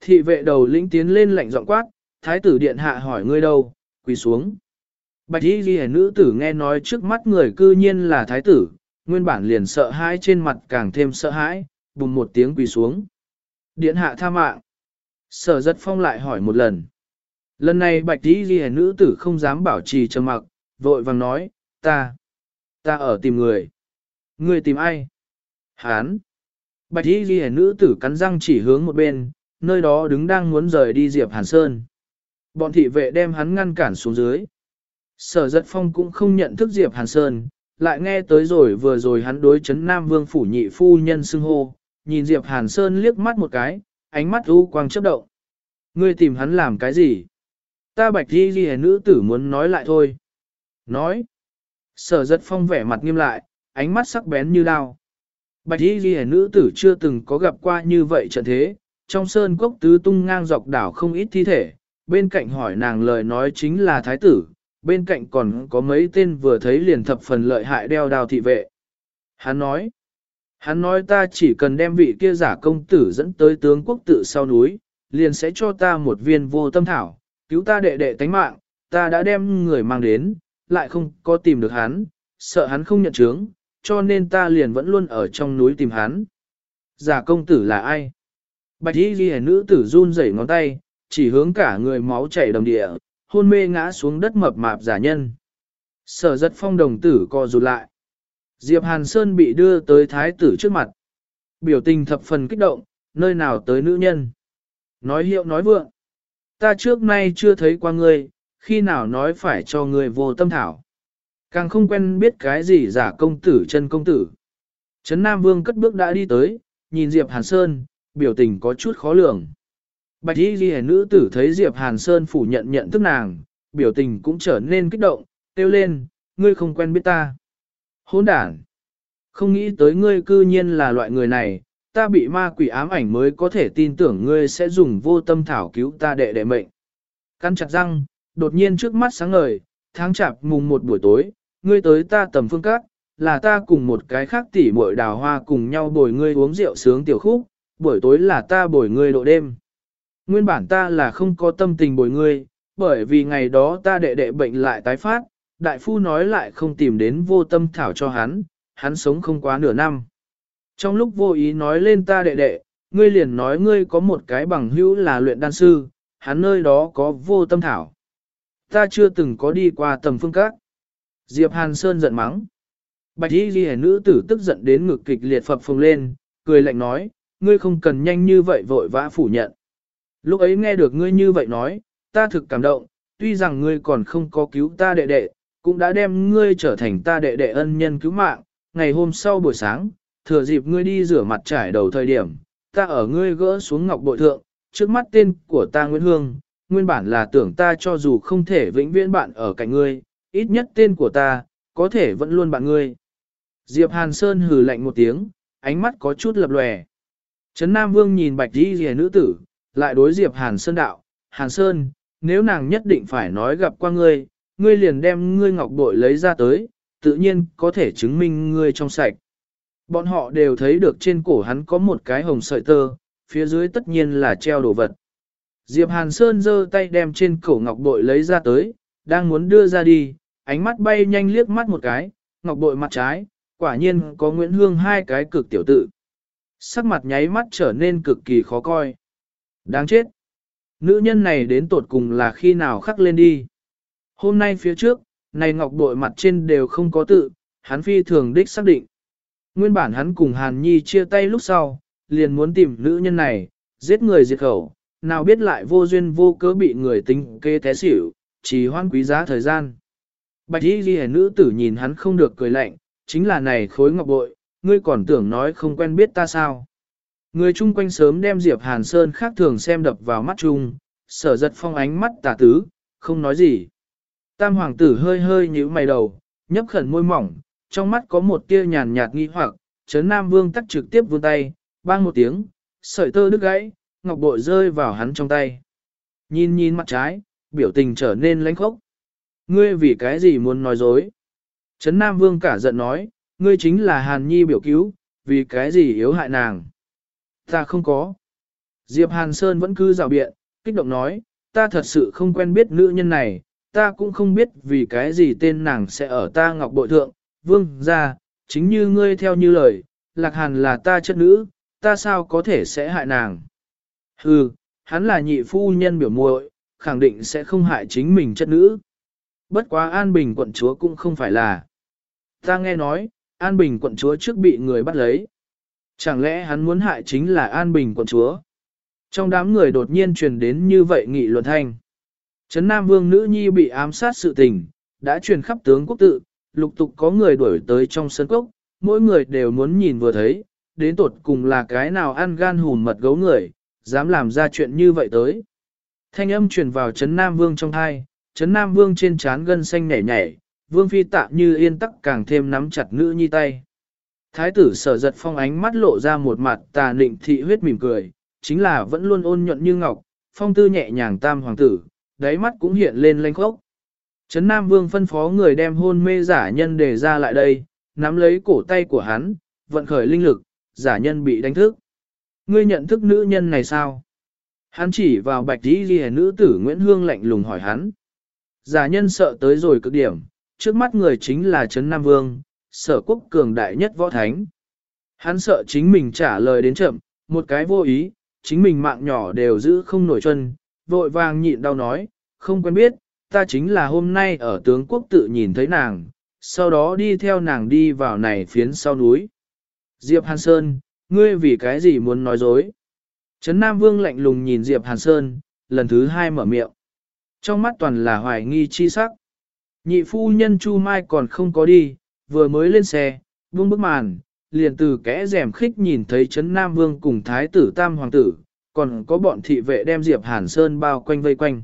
Thị vệ đầu lĩnh tiến lên lạnh giọng quát, thái tử điện hạ hỏi ngươi đâu, quỳ xuống. Bạch y ghi nữ tử nghe nói trước mắt người cư nhiên là thái tử, nguyên bản liền sợ hãi trên mặt càng thêm sợ hãi, bùng một tiếng quỳ xuống. Điện hạ tha mạng. Sở giật phong lại hỏi một lần. Lần này bạch tí ghi nữ tử không dám bảo trì trầm mặc, vội vàng nói, ta, ta ở tìm người. Người tìm ai? Hán. Bạch y ghi nữ tử cắn răng chỉ hướng một bên, nơi đó đứng đang muốn rời đi Diệp Hàn Sơn. Bọn thị vệ đem hắn ngăn cản xuống dưới. Sở giật phong cũng không nhận thức Diệp Hàn Sơn, lại nghe tới rồi vừa rồi hắn đối chấn Nam Vương phủ nhị phu nhân xưng hô, nhìn Diệp Hàn Sơn liếc mắt một cái, ánh mắt u quang chớp động. Ngươi tìm hắn làm cái gì? Ta bạch đi ghi nữ tử muốn nói lại thôi. Nói. Sở giật phong vẻ mặt nghiêm lại, ánh mắt sắc bén như đao. Bạch y ghi nữ tử chưa từng có gặp qua như vậy trận thế, trong sơn cốc tứ tung ngang dọc đảo không ít thi thể, bên cạnh hỏi nàng lời nói chính là thái tử, bên cạnh còn có mấy tên vừa thấy liền thập phần lợi hại đeo đào thị vệ. Hắn nói, hắn nói ta chỉ cần đem vị kia giả công tử dẫn tới tướng quốc tự sau núi, liền sẽ cho ta một viên vô tâm thảo, cứu ta đệ đệ tánh mạng, ta đã đem người mang đến, lại không có tìm được hắn, sợ hắn không nhận chứng, cho nên ta liền vẫn luôn ở trong núi tìm hắn. Giả công tử là ai? Bạch y ghi nữ tử run rẩy ngón tay, chỉ hướng cả người máu chảy đồng địa, hôn mê ngã xuống đất mập mạp giả nhân. Sở giật phong đồng tử co rụt lại. Diệp Hàn Sơn bị đưa tới thái tử trước mặt. Biểu tình thập phần kích động, nơi nào tới nữ nhân. Nói hiệu nói vượng. Ta trước nay chưa thấy qua ngươi, khi nào nói phải cho ngươi vô tâm thảo. Càng không quen biết cái gì giả công tử chân công tử. Trấn Nam Vương cất bước đã đi tới, nhìn Diệp Hàn Sơn, biểu tình có chút khó lường. Bạch y ghi nữ tử thấy Diệp Hàn Sơn phủ nhận nhận thức nàng, biểu tình cũng trở nên kích động, kêu lên, ngươi không quen biết ta. Hỗn đản! Không nghĩ tới ngươi cư nhiên là loại người này, ta bị ma quỷ ám ảnh mới có thể tin tưởng ngươi sẽ dùng vô tâm thảo cứu ta đệ đệ mệnh. Căn chặt răng, đột nhiên trước mắt sáng ngời, tháng chạp mùng một buổi tối, ngươi tới ta tầm phương các, là ta cùng một cái khác tỉ muội đào hoa cùng nhau bồi ngươi uống rượu sướng tiểu khúc, buổi tối là ta bồi ngươi độ đêm. Nguyên bản ta là không có tâm tình bồi ngươi, bởi vì ngày đó ta đệ đệ bệnh lại tái phát, đại phu nói lại không tìm đến vô tâm thảo cho hắn, hắn sống không quá nửa năm. Trong lúc vô ý nói lên ta đệ đệ, ngươi liền nói ngươi có một cái bằng hữu là luyện đan sư, hắn nơi đó có vô tâm thảo. Ta chưa từng có đi qua tầm phương các. Diệp Hàn Sơn giận mắng. Bạch y ghi nữ tử tức giận đến ngực kịch liệt phập phồng lên, cười lạnh nói, ngươi không cần nhanh như vậy vội vã phủ nhận. Lúc ấy nghe được ngươi như vậy nói, ta thực cảm động, tuy rằng ngươi còn không có cứu ta đệ đệ, cũng đã đem ngươi trở thành ta đệ đệ ân nhân cứu mạng. Ngày hôm sau buổi sáng, thừa dịp ngươi đi rửa mặt trải đầu thời điểm, ta ở ngươi gỡ xuống ngọc bội thượng, trước mắt tên của ta Nguyễn Hương, nguyên bản là tưởng ta cho dù không thể vĩnh viễn bạn ở cạnh ngươi, ít nhất tên của ta, có thể vẫn luôn bạn ngươi. Diệp Hàn Sơn hừ lạnh một tiếng, ánh mắt có chút lập lòe. Trấn Nam Vương nhìn bạch đi rìa nữ tử, lại đối Diệp Hàn Sơn đạo, Hàn Sơn, nếu nàng nhất định phải nói gặp qua ngươi, ngươi liền đem ngươi ngọc bội lấy ra tới, tự nhiên có thể chứng minh ngươi trong sạch. Bọn họ đều thấy được trên cổ hắn có một cái hồng sợi tơ, phía dưới tất nhiên là treo đồ vật. Diệp Hàn Sơn giơ tay đem trên cổ ngọc bội lấy ra tới, đang muốn đưa ra đi, ánh mắt bay nhanh liếc mắt một cái, ngọc bội mặt trái, quả nhiên có Nguyễn Hương hai cái cực tiểu tự. Sắc mặt nháy mắt trở nên cực kỳ khó coi. Đáng chết. Nữ nhân này đến tột cùng là khi nào khắc lên đi. Hôm nay phía trước, này ngọc bội mặt trên đều không có tự, hắn phi thường đích xác định. Nguyên bản hắn cùng Hàn Nhi chia tay lúc sau, liền muốn tìm nữ nhân này, giết người diệt khẩu, nào biết lại vô duyên vô cớ bị người tính kê té xỉu, chỉ hoan quý giá thời gian. Bạch y ghi nữ tử nhìn hắn không được cười lạnh, chính là này khối ngọc bội, ngươi còn tưởng nói không quen biết ta sao. Người chung quanh sớm đem Diệp Hàn Sơn khác thường xem đập vào mắt chung, sở giật phong ánh mắt tà tứ, không nói gì. Tam hoàng tử hơi hơi nhíu mày đầu, nhấp khẩn môi mỏng, trong mắt có một tia nhàn nhạt nghi hoặc, chấn Nam Vương tắt trực tiếp vươn tay, bang một tiếng, sợi tơ đứt gãy, ngọc bội rơi vào hắn trong tay. Nhìn nhìn mặt trái, biểu tình trở nên lãnh khốc. Ngươi vì cái gì muốn nói dối? Trấn Nam Vương cả giận nói, ngươi chính là Hàn Nhi biểu cứu, vì cái gì yếu hại nàng? Ta không có. Diệp Hàn Sơn vẫn cứ rào biện, kích động nói, ta thật sự không quen biết nữ nhân này, ta cũng không biết vì cái gì tên nàng sẽ ở ta ngọc bội thượng, vương ra, chính như ngươi theo như lời, lạc hàn là ta chất nữ, ta sao có thể sẽ hại nàng. Hừ, hắn là nhị phu nhân biểu muội, khẳng định sẽ không hại chính mình chất nữ. Bất quá An Bình quận chúa cũng không phải là. Ta nghe nói, An Bình quận chúa trước bị người bắt lấy. Chẳng lẽ hắn muốn hại chính là An Bình quận chúa? Trong đám người đột nhiên truyền đến như vậy nghị luận thanh. Trấn Nam Vương nữ nhi bị ám sát sự tình, đã truyền khắp tướng quốc tự, lục tục có người đuổi tới trong sân cốc, mỗi người đều muốn nhìn vừa thấy, đến tột cùng là cái nào ăn gan hùn mật gấu người, dám làm ra chuyện như vậy tới. Thanh âm truyền vào Trấn Nam Vương trong thai, Trấn Nam Vương trên trán gân xanh nhảy nhảy, Vương Phi tạm như yên tắc càng thêm nắm chặt nữ nhi tay. Thái tử sở giật phong ánh mắt lộ ra một mặt tà nịnh thị huyết mỉm cười, chính là vẫn luôn ôn nhuận như ngọc, phong tư nhẹ nhàng tam hoàng tử, đáy mắt cũng hiện lên lanh khốc. Trấn Nam Vương phân phó người đem hôn mê giả nhân để ra lại đây, nắm lấy cổ tay của hắn, vận khởi linh lực, giả nhân bị đánh thức. Ngươi nhận thức nữ nhân này sao? Hắn chỉ vào bạch đi ghi nữ tử Nguyễn Hương lạnh lùng hỏi hắn. Giả nhân sợ tới rồi cực điểm, trước mắt người chính là Trấn Nam Vương, sở quốc cường đại nhất võ thánh. Hắn sợ chính mình trả lời đến chậm, một cái vô ý, chính mình mạng nhỏ đều giữ không nổi chân, vội vàng nhịn đau nói, không quen biết, ta chính là hôm nay ở tướng quốc tự nhìn thấy nàng, sau đó đi theo nàng đi vào này phiến sau núi. Diệp Hàn Sơn, ngươi vì cái gì muốn nói dối? Trấn Nam Vương lạnh lùng nhìn Diệp Hàn Sơn, lần thứ hai mở miệng. Trong mắt toàn là hoài nghi chi sắc. Nhị phu nhân Chu Mai còn không có đi, vừa mới lên xe, buông bức màn, liền từ kẽ rèm khích nhìn thấy Trấn Nam Vương cùng Thái tử Tam Hoàng tử, còn có bọn thị vệ đem Diệp Hàn Sơn bao quanh vây quanh.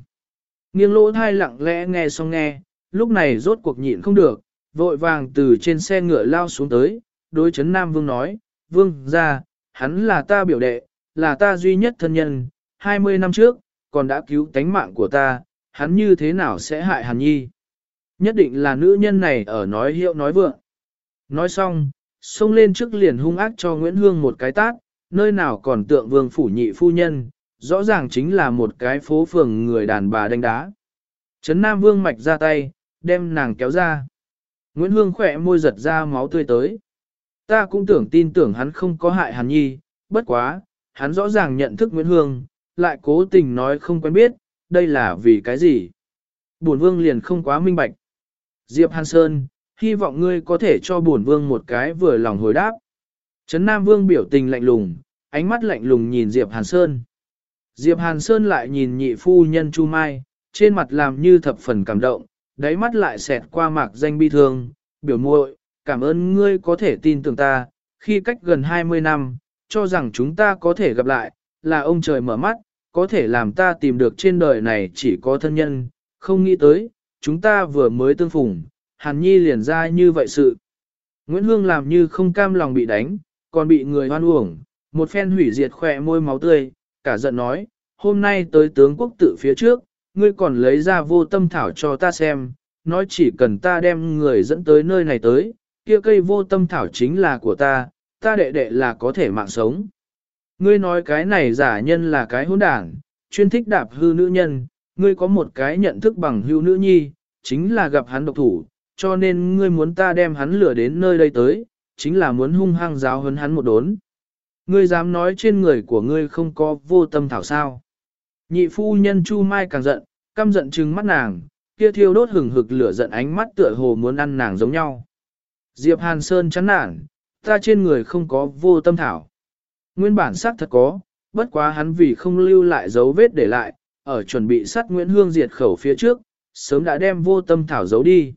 Nghiêng lỗ thai lặng lẽ nghe xong nghe, lúc này rốt cuộc nhịn không được, vội vàng từ trên xe ngựa lao xuống tới, đối chấn Nam Vương nói, Vương ra, hắn là ta biểu đệ, là ta duy nhất thân nhân, 20 năm trước, còn đã cứu tánh mạng của ta, hắn như thế nào sẽ hại Hàn Nhi? Nhất định là nữ nhân này ở nói hiệu nói vượng. Nói xong, xông lên trước liền hung ác cho Nguyễn Hương một cái tát, nơi nào còn tượng vương phủ nhị phu nhân, rõ ràng chính là một cái phố phường người đàn bà đánh đá. Trấn Nam Vương mạch ra tay, đem nàng kéo ra. Nguyễn Hương khỏe môi giật ra máu tươi tới. Ta cũng tưởng tin tưởng hắn không có hại Hàn Nhi, bất quá, hắn rõ ràng nhận thức Nguyễn Hương, lại cố tình nói không quen biết, đây là vì cái gì. Bổn Vương liền không quá minh bạch. Diệp Hàn Sơn, hy vọng ngươi có thể cho bổn Vương một cái vừa lòng hồi đáp. Trấn Nam Vương biểu tình lạnh lùng, ánh mắt lạnh lùng nhìn Diệp Hàn Sơn. Diệp Hàn Sơn lại nhìn nhị phu nhân Chu Mai, trên mặt làm như thập phần cảm động, đáy mắt lại xẹt qua mạc danh bi thương, biểu muội, cảm ơn ngươi có thể tin tưởng ta, khi cách gần 20 năm, cho rằng chúng ta có thể gặp lại, là ông trời mở mắt, có thể làm ta tìm được trên đời này chỉ có thân nhân, không nghĩ tới, chúng ta vừa mới tương phùng, Hàn Nhi liền ra như vậy sự. Nguyễn Hương làm như không cam lòng bị đánh, còn bị người hoan uổng, một phen hủy diệt khỏe môi máu tươi, cả giận nói, hôm nay tới tướng quốc tự phía trước, ngươi còn lấy ra vô tâm thảo cho ta xem, nói chỉ cần ta đem người dẫn tới nơi này tới, kia cây vô tâm thảo chính là của ta, ta đệ đệ là có thể mạng sống. Ngươi nói cái này giả nhân là cái hỗn đảng, chuyên thích đạp hư nữ nhân, ngươi có một cái nhận thức bằng hưu nữ nhi, chính là gặp hắn độc thủ, cho nên ngươi muốn ta đem hắn lừa đến nơi đây tới, chính là muốn hung hăng giáo hấn hắn một đốn. Ngươi dám nói trên người của ngươi không có vô tâm thảo sao. Nhị phu nhân Chu Mai càng giận, căm giận trừng mắt nàng, kia thiêu đốt hừng hực lửa giận ánh mắt tựa hồ muốn ăn nàng giống nhau. Diệp Hàn Sơn chán nản, ta trên người không có vô tâm thảo. Nguyên bản xác thật có, bất quá hắn vì không lưu lại dấu vết để lại, ở chuẩn bị sát Nguyễn Hương diệt khẩu phía trước, sớm đã đem vô tâm thảo giấu đi.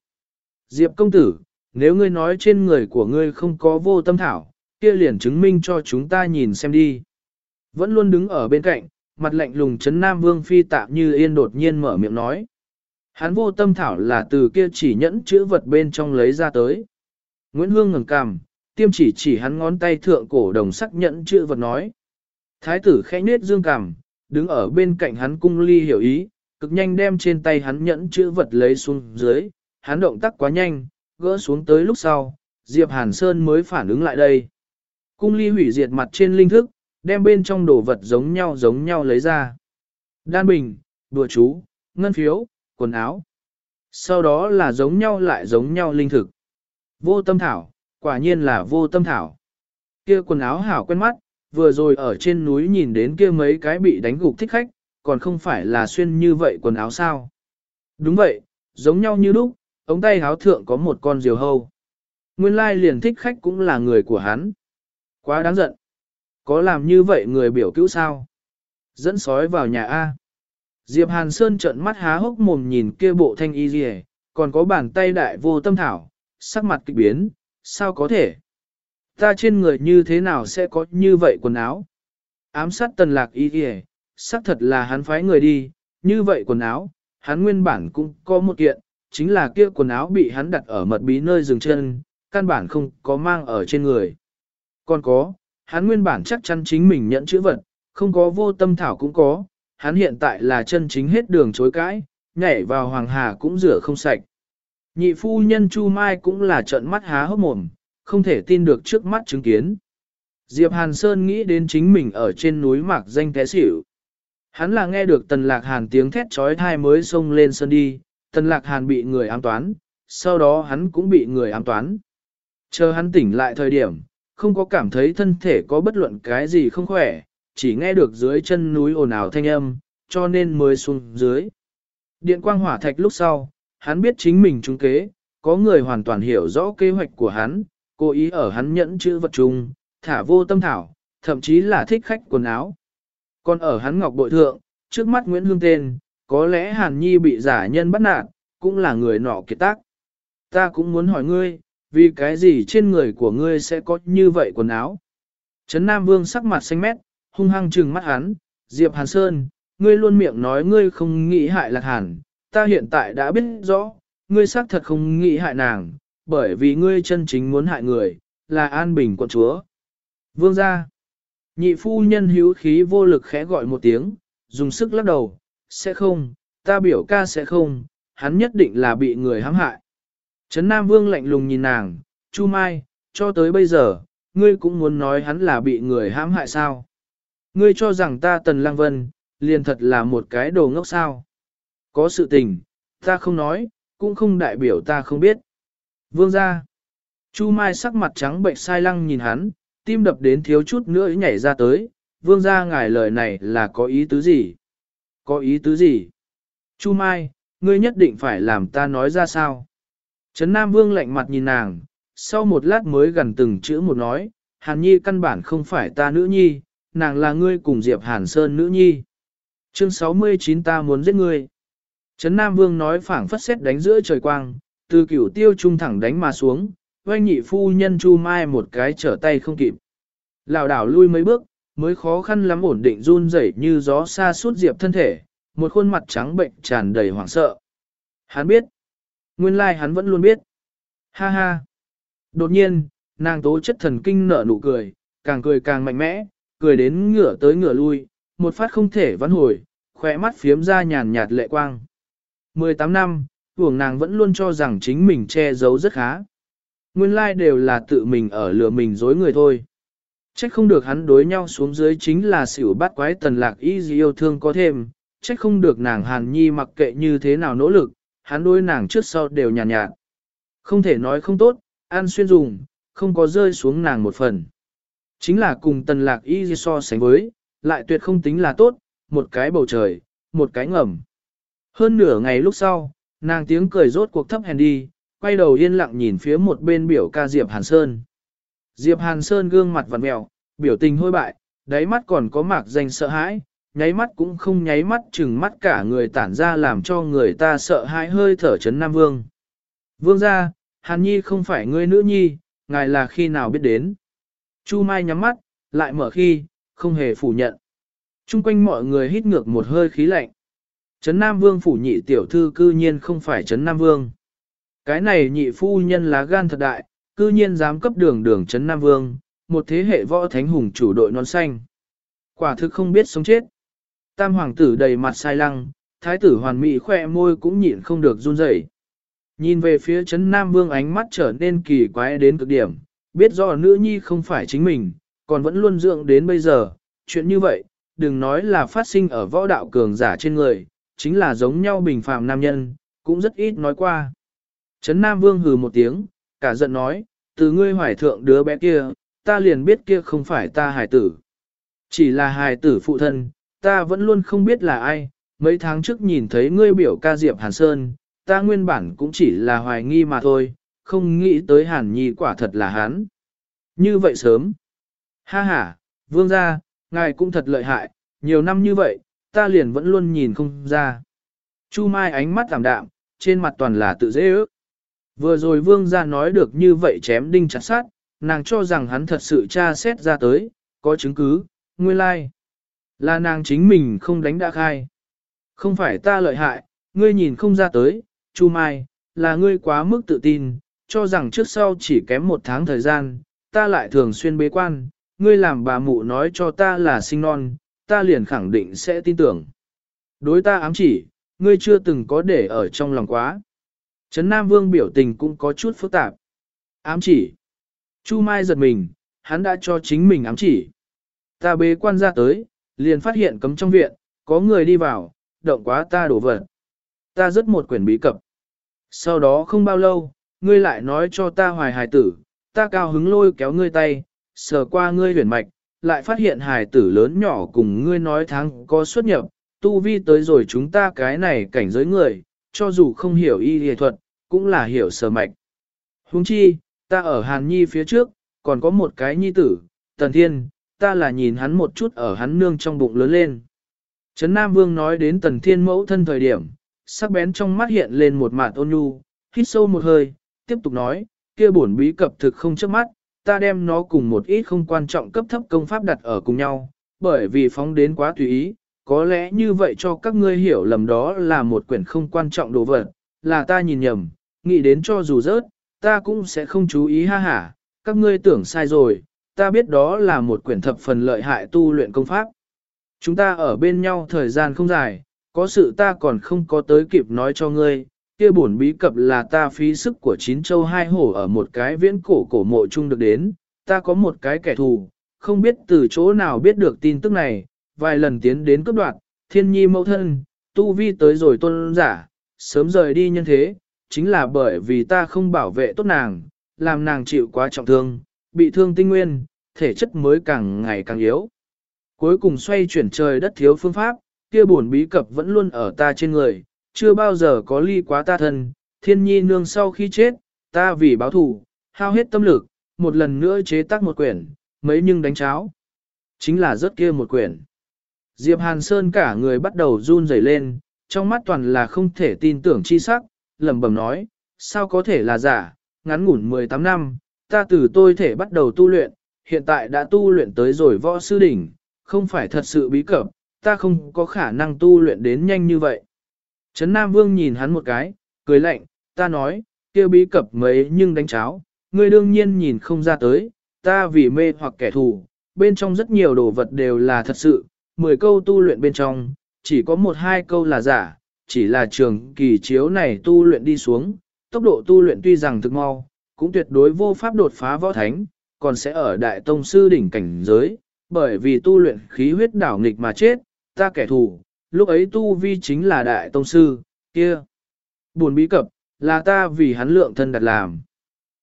Diệp công tử, nếu ngươi nói trên người của ngươi không có vô tâm thảo, kia liền chứng minh cho chúng ta nhìn xem đi. Vẫn luôn đứng ở bên cạnh, mặt lạnh lùng chấn Nam Vương Phi tạm như yên đột nhiên mở miệng nói. Hắn vô tâm thảo là từ kia chỉ nhẫn chữ vật bên trong lấy ra tới. Nguyễn Hương ngừng cằm, tiêm chỉ chỉ hắn ngón tay thượng cổ đồng sắc nhẫn chữ vật nói. Thái tử khẽ nết dương cằm, đứng ở bên cạnh hắn cung ly hiểu ý, cực nhanh đem trên tay hắn nhẫn chữ vật lấy xuống dưới, hắn động tác quá nhanh, gỡ xuống tới lúc sau, Diệp Hàn Sơn mới phản ứng lại đây. Cung ly hủy diệt mặt trên linh thức, đem bên trong đồ vật giống nhau giống nhau lấy ra. Đan bình, đùa chú, ngân phiếu, quần áo. Sau đó là giống nhau lại giống nhau linh thực. Vô tâm thảo, quả nhiên là vô tâm thảo. Kia quần áo hảo quen mắt, vừa rồi ở trên núi nhìn đến kia mấy cái bị đánh gục thích khách, còn không phải là xuyên như vậy quần áo sao. Đúng vậy, giống nhau như lúc, ống tay háo thượng có một con diều hâu. Nguyên lai liền thích khách cũng là người của hắn. Quá đáng giận. Có làm như vậy người biểu cứu sao? Dẫn sói vào nhà A. Diệp Hàn Sơn trợn mắt há hốc mồm nhìn kia bộ thanh y rìa, còn có bàn tay đại vô tâm thảo, sắc mặt kịch biến, sao có thể? Ta trên người như thế nào sẽ có như vậy quần áo? Ám sát tần lạc y rìa, xác thật là hắn phái người đi, như vậy quần áo, hắn nguyên bản cũng có một kiện, chính là kia quần áo bị hắn đặt ở mật bí nơi dừng chân, căn bản không có mang ở trên người. Còn có, hắn nguyên bản chắc chắn chính mình nhận chữ vật, không có vô tâm thảo cũng có, hắn hiện tại là chân chính hết đường chối cãi, nhảy vào hoàng hà cũng rửa không sạch. Nhị phu nhân Chu Mai cũng là trợn mắt há hốc mồm, không thể tin được trước mắt chứng kiến. Diệp Hàn Sơn nghĩ đến chính mình ở trên núi mạc danh té xỉu. Hắn là nghe được tần lạc hàn tiếng thét trói thai mới xông lên sơn đi, tần lạc hàn bị người ám toán, sau đó hắn cũng bị người ám toán. Chờ hắn tỉnh lại thời điểm, không có cảm thấy thân thể có bất luận cái gì không khỏe, chỉ nghe được dưới chân núi ồn ào thanh âm, cho nên mới xuống dưới. Điện quang hỏa thạch lúc sau, hắn biết chính mình trúng kế, có người hoàn toàn hiểu rõ kế hoạch của hắn, cố ý ở hắn nhẫn chữ vật trùng thả vô tâm thảo, thậm chí là thích khách quần áo. Còn ở hắn ngọc bội thượng, trước mắt Nguyễn Hương tên, có lẽ Hàn Nhi bị giả nhân bắt nạt, cũng là người nọ kiệt tác. Ta cũng muốn hỏi ngươi, vì cái gì trên người của ngươi sẽ có như vậy quần áo? Trấn Nam Vương sắc mặt xanh mét, hung hăng trừng mắt hắn, Diệp Hàn Sơn, ngươi luôn miệng nói ngươi không nghĩ hại Lạc Hàn, ta hiện tại đã biết rõ, ngươi xác thật không nghĩ hại nàng, bởi vì ngươi chân chính muốn hại người, là an bình quận chúa. Vương gia, nhị phu nhân hữu khí vô lực khẽ gọi một tiếng, dùng sức lắc đầu, sẽ không, ta biểu ca sẽ không, hắn nhất định là bị người hãm hại. Trấn Nam Vương lạnh lùng nhìn nàng, Chu Mai, cho tới bây giờ, ngươi cũng muốn nói hắn là bị người hãm hại sao? Ngươi cho rằng ta Tần Lang Vân, liền thật là một cái đồ ngốc sao? Có sự tình, ta không nói, cũng không đại biểu ta không biết. Vương gia. Chu Mai sắc mặt trắng bệnh sai lăng nhìn hắn, tim đập đến thiếu chút nữa nhảy ra tới. Vương gia ngài lời này là có ý tứ gì? Có ý tứ gì? Chu Mai, ngươi nhất định phải làm ta nói ra sao? Trấn Nam Vương lạnh mặt nhìn nàng, sau một lát mới gần từng chữ một nói, Hàn Nhi căn bản không phải ta nữ nhi, nàng là ngươi cùng Diệp Hàn Sơn nữ nhi. Chương 69 ta muốn giết ngươi. Trấn Nam Vương nói phảng phất xét đánh giữa trời quang, từ cửu tiêu trung thẳng đánh mà xuống, oanh nhị phu nhân Chu Mai một cái trở tay không kịp. Lào đảo lui mấy bước, mới khó khăn lắm ổn định run rẩy như gió xa suốt Diệp thân thể, một khuôn mặt trắng bệnh tràn đầy hoảng sợ. Hắn biết. Nguyên lai like hắn vẫn luôn biết. Ha ha. Đột nhiên, nàng tố chất thần kinh nở nụ cười, càng cười càng mạnh mẽ, cười đến ngửa tới ngửa lui, một phát không thể vãn hồi, khỏe mắt phiếm ra nhàn nhạt lệ quang. 18 năm, hưởng nàng vẫn luôn cho rằng chính mình che giấu rất khá. Nguyên lai like đều là tự mình ở lừa mình dối người thôi. Trách không được hắn đối nhau xuống dưới chính là xỉu bắt quái tần lạc y gì yêu thương có thêm, trách không được nàng hàn nhi mặc kệ như thế nào nỗ lực, hắn đối nàng trước sau đều nhàn nhạt, nhạt. Không thể nói không tốt, an xuyên dùng, không có rơi xuống nàng một phần. Chính là cùng tần lạc y so sánh với, lại tuyệt không tính là tốt, một cái bầu trời, một cái ngầm. Hơn nửa ngày lúc sau, nàng tiếng cười rốt cuộc thấp hèn đi, quay đầu yên lặng nhìn phía một bên biểu ca Diệp Hàn Sơn. Diệp Hàn Sơn gương mặt vặn mèo, biểu tình hôi bại, đáy mắt còn có mạc danh sợ hãi, nháy mắt cũng không nháy mắt chừng mắt cả người tản ra làm cho người ta sợ hãi hơi thở chấn Nam Vương. Vương ra, Hàn Nhi không phải ngươi nữ nhi, ngài là khi nào biết đến. Chu Mai nhắm mắt, lại mở khi, không hề phủ nhận. Trung quanh mọi người hít ngược một hơi khí lạnh. Trấn Nam Vương phủ nhị tiểu thư cư nhiên không phải Trấn Nam Vương. Cái này nhị phu nhân lá gan thật đại, cư nhiên dám cấp đường đường Trấn Nam Vương, một thế hệ võ thánh hùng chủ đội non xanh. Quả thực không biết sống chết. Tam hoàng tử đầy mặt sai lăng, thái tử hoàn mỹ khoe môi cũng nhịn không được run rẩy. Nhìn về phía Trấn Nam Vương ánh mắt trở nên kỳ quái đến cực điểm, biết rõ nữ nhi không phải chính mình, còn vẫn luôn dưỡng đến bây giờ, chuyện như vậy, đừng nói là phát sinh ở võ đạo cường giả trên người, chính là giống nhau bình phàm nam nhân, cũng rất ít nói qua. Trấn Nam Vương hừ một tiếng, cả giận nói, từ ngươi hoài thượng đứa bé kia, ta liền biết kia không phải ta hài tử. Chỉ là hài tử phụ thân, ta vẫn luôn không biết là ai, mấy tháng trước nhìn thấy ngươi biểu ca Diệp Hàn Sơn, ta nguyên bản cũng chỉ là hoài nghi mà thôi, không nghĩ tới Hàn Nhi quả thật là hắn. Như vậy sớm. Ha ha, vương gia, ngài cũng thật lợi hại, nhiều năm như vậy, ta liền vẫn luôn nhìn không ra. Chu Mai ánh mắt giảm đạm, trên mặt toàn là tự dễ ước. Vừa rồi vương gia nói được như vậy chém đinh chặt sát, nàng cho rằng hắn thật sự tra xét ra tới, có chứng cứ, nguyên lai. Like. Là nàng chính mình không đánh đã khai. Không phải ta lợi hại, ngươi nhìn không ra tới, Chu Mai, là ngươi quá mức tự tin, cho rằng trước sau chỉ kém một tháng thời gian, ta lại thường xuyên bế quan, ngươi làm bà mụ nói cho ta là sinh non, ta liền khẳng định sẽ tin tưởng. Đối ta ám chỉ, ngươi chưa từng có để ở trong lòng quá. Trấn Nam Vương biểu tình cũng có chút phức tạp. Ám chỉ. Chu Mai giật mình, hắn đã cho chính mình ám chỉ. Ta bế quan ra tới, liền phát hiện cấm trong viện, có người đi vào, động quá ta đổ vật. Ta rất một quyển bí cập. Sau đó không bao lâu, ngươi lại nói cho ta hoài hài tử, ta cao hứng lôi kéo ngươi tay, sờ qua ngươi huyền mạch, lại phát hiện hài tử lớn nhỏ cùng ngươi nói tháng có xuất nhập, tu vi tới rồi chúng ta cái này cảnh giới người, cho dù không hiểu y y thuật, cũng là hiểu sờ mạch. Huống chi, ta ở Hàn Nhi phía trước, còn có một cái nhi tử, Tần Thiên, ta là nhìn hắn một chút ở hắn nương trong bụng lớn lên. Trấn Nam Vương nói đến tần thiên mẫu thân thời điểm, sắc bén trong mắt hiện lên một mạt ôn nhu, hít sâu một hơi, tiếp tục nói, kia bổn bí cập thực không trước mắt, ta đem nó cùng một ít không quan trọng cấp thấp công pháp đặt ở cùng nhau, bởi vì phóng đến quá tùy ý, có lẽ như vậy cho các ngươi hiểu lầm đó là một quyển không quan trọng đồ vật, là ta nhìn nhầm, nghĩ đến cho dù rớt, ta cũng sẽ không chú ý ha hả, các ngươi tưởng sai rồi, ta biết đó là một quyển thập phần lợi hại tu luyện công pháp. Chúng ta ở bên nhau thời gian không dài, có sự ta còn không có tới kịp nói cho ngươi, kia bổn bí cập là ta phí sức của chín châu hai hổ ở một cái viễn cổ cổ mộ chung được đến, ta có một cái kẻ thù, không biết từ chỗ nào biết được tin tức này, vài lần tiến đến cướp đoạt, thiên nhi mẫu thân, tu vi tới rồi tôn giả, sớm rời đi nhân thế, chính là bởi vì ta không bảo vệ tốt nàng, làm nàng chịu quá trọng thương, bị thương tinh nguyên, thể chất mới càng ngày càng yếu. Cuối cùng xoay chuyển trời đất thiếu phương pháp, kia bổn bí cập vẫn luôn ở ta trên người, chưa bao giờ có ly quá ta thân, thiên nhi nương sau khi chết, ta vì báo thù, hao hết tâm lực, một lần nữa chế tác một quyển, mấy nhưng đánh cháo. Chính là rất kia một quyển. Diệp Hàn Sơn cả người bắt đầu run rẩy lên, trong mắt toàn là không thể tin tưởng chi sắc, lẩm bẩm nói, sao có thể là giả, ngắn ngủn 18 năm, ta từ tôi thể bắt đầu tu luyện, hiện tại đã tu luyện tới rồi võ sư đỉnh, không phải thật sự bí cập, ta không có khả năng tu luyện đến nhanh như vậy. Trấn Nam Vương nhìn hắn một cái, cười lạnh, ta nói, kia bí cập mấy nhưng đánh cháo, ngươi đương nhiên nhìn không ra tới, ta vì mê hoặc kẻ thù, bên trong rất nhiều đồ vật đều là thật sự, 10 câu tu luyện bên trong, chỉ có một hai câu là giả, chỉ là trường kỳ chiếu này tu luyện đi xuống, tốc độ tu luyện tuy rằng thực mau, cũng tuyệt đối vô pháp đột phá võ thánh, còn sẽ ở đại tông sư đỉnh cảnh giới, bởi vì tu luyện khí huyết đảo nghịch mà chết, ta kẻ thù, lúc ấy tu vi chính là đại tông sư, kia. Buồn bí cập, là ta vì hắn lượng thân đặt làm.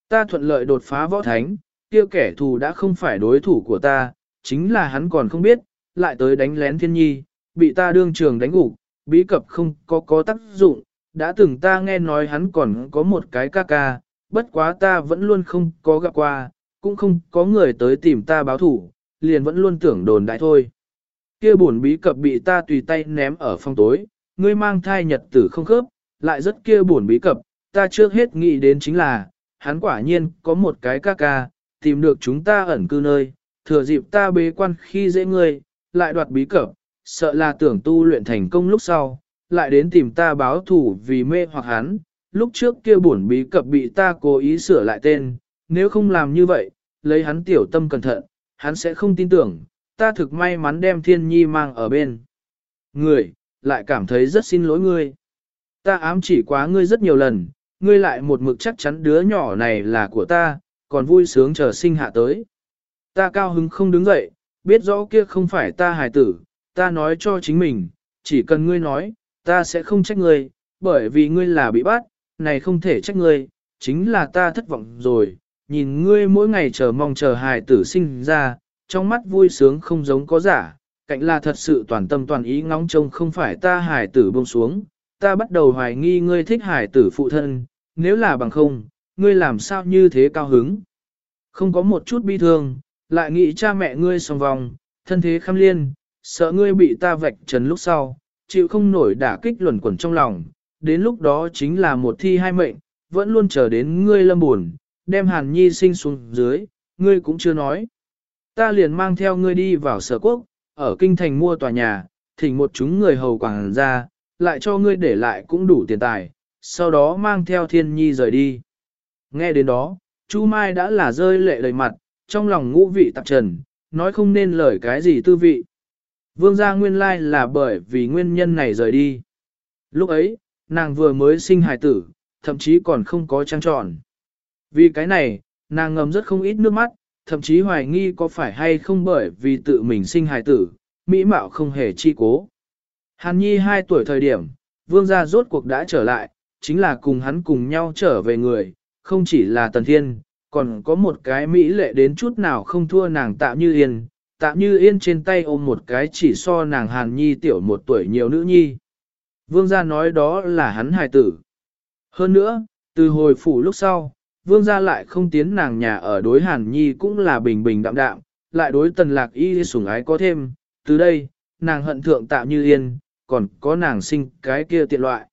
Ta thuận lợi đột phá võ thánh, kia kẻ thù đã không phải đối thủ của ta, chính là hắn còn không biết, lại tới đánh lén thiên nhi, bị ta đương trường đánh gục, bí cập không có có tác dụng, đã từng ta nghe nói hắn còn có một cái ca ca, bất quá ta vẫn luôn không có gặp qua, cũng không có người tới tìm ta báo thủ, liền vẫn luôn tưởng đồn đại thôi. Kia buồn bí cập bị ta tùy tay ném ở phòng tối, ngươi mang thai nhật tử không khớp, lại rất kia buồn bí cập, ta trước hết nghĩ đến chính là, hắn quả nhiên có một cái ca ca, tìm được chúng ta ẩn cư nơi, thừa dịp ta bế quan khi dễ ngươi, lại đoạt bí cập, sợ là tưởng tu luyện thành công lúc sau, lại đến tìm ta báo thủ vì mê hoặc hắn, lúc trước kia buồn bí cập bị ta cố ý sửa lại tên, nếu không làm như vậy, lấy hắn tiểu tâm cẩn thận, hắn sẽ không tin tưởng, ta thực may mắn đem thiên nhi mang ở bên. Người, lại cảm thấy rất xin lỗi ngươi. Ta ám chỉ quá ngươi rất nhiều lần, ngươi lại một mực chắc chắn đứa nhỏ này là của ta, còn vui sướng chờ sinh hạ tới. Ta cao hứng không đứng dậy, biết rõ kia không phải ta hài tử, ta nói cho chính mình, chỉ cần ngươi nói, ta sẽ không trách ngươi, bởi vì ngươi là bị bắt, này không thể trách ngươi, chính là ta thất vọng rồi, nhìn ngươi mỗi ngày chờ mong chờ hài tử sinh ra, trong mắt vui sướng không giống có giả, cạnh là thật sự toàn tâm toàn ý ngóng trông không phải ta hài tử buông xuống, ta bắt đầu hoài nghi ngươi thích hài tử phụ thân, nếu là bằng không, ngươi làm sao như thế cao hứng. Không có một chút bi thương, lại nghĩ cha mẹ ngươi song vòng, thân thế khăm liên, sợ ngươi bị ta vạch trần lúc sau, chịu không nổi đả kích luẩn quẩn trong lòng, đến lúc đó chính là một thi hai mệnh, vẫn luôn chờ đến ngươi lâm buồn, đem hàn nhi sinh xuống dưới, ngươi cũng chưa nói. Ta liền mang theo ngươi đi vào sở quốc, ở kinh thành mua tòa nhà, thỉnh một chúng người hầu quảng ra, lại cho ngươi để lại cũng đủ tiền tài, sau đó mang theo thiên nhi rời đi. Nghe đến đó, Chu Mai đã là rơi lệ đầy mặt, trong lòng ngũ vị tạp trần, nói không nên lời cái gì tư vị. Vương gia nguyên lai là bởi vì nguyên nhân này rời đi. Lúc ấy, nàng vừa mới sinh hài tử, thậm chí còn không có trang tròn. Vì cái này, nàng ngầm rất không ít nước mắt, thậm chí hoài nghi có phải hay không bởi vì tự mình sinh hài tử, mỹ mạo không hề chi cố. Hàn Nhi 2 tuổi thời điểm, vương gia rốt cuộc đã trở lại, chính là cùng hắn cùng nhau trở về người, không chỉ là Tần Thiên, còn có một cái mỹ lệ đến chút nào không thua nàng tạ như yên, tạ như yên trên tay ôm một cái chỉ so nàng Hàn Nhi tiểu một tuổi nhiều nữ nhi. Vương gia nói đó là hắn hài tử. Hơn nữa, từ hồi phủ lúc sau, vương gia lại không tiến nàng nhà ở đối Hàn Nhi cũng là bình bình đạm đạm, lại đối tần lạc y sủng ái có thêm, từ đây, nàng hận thượng tạm như yên, còn có nàng sinh cái kia tiện loại.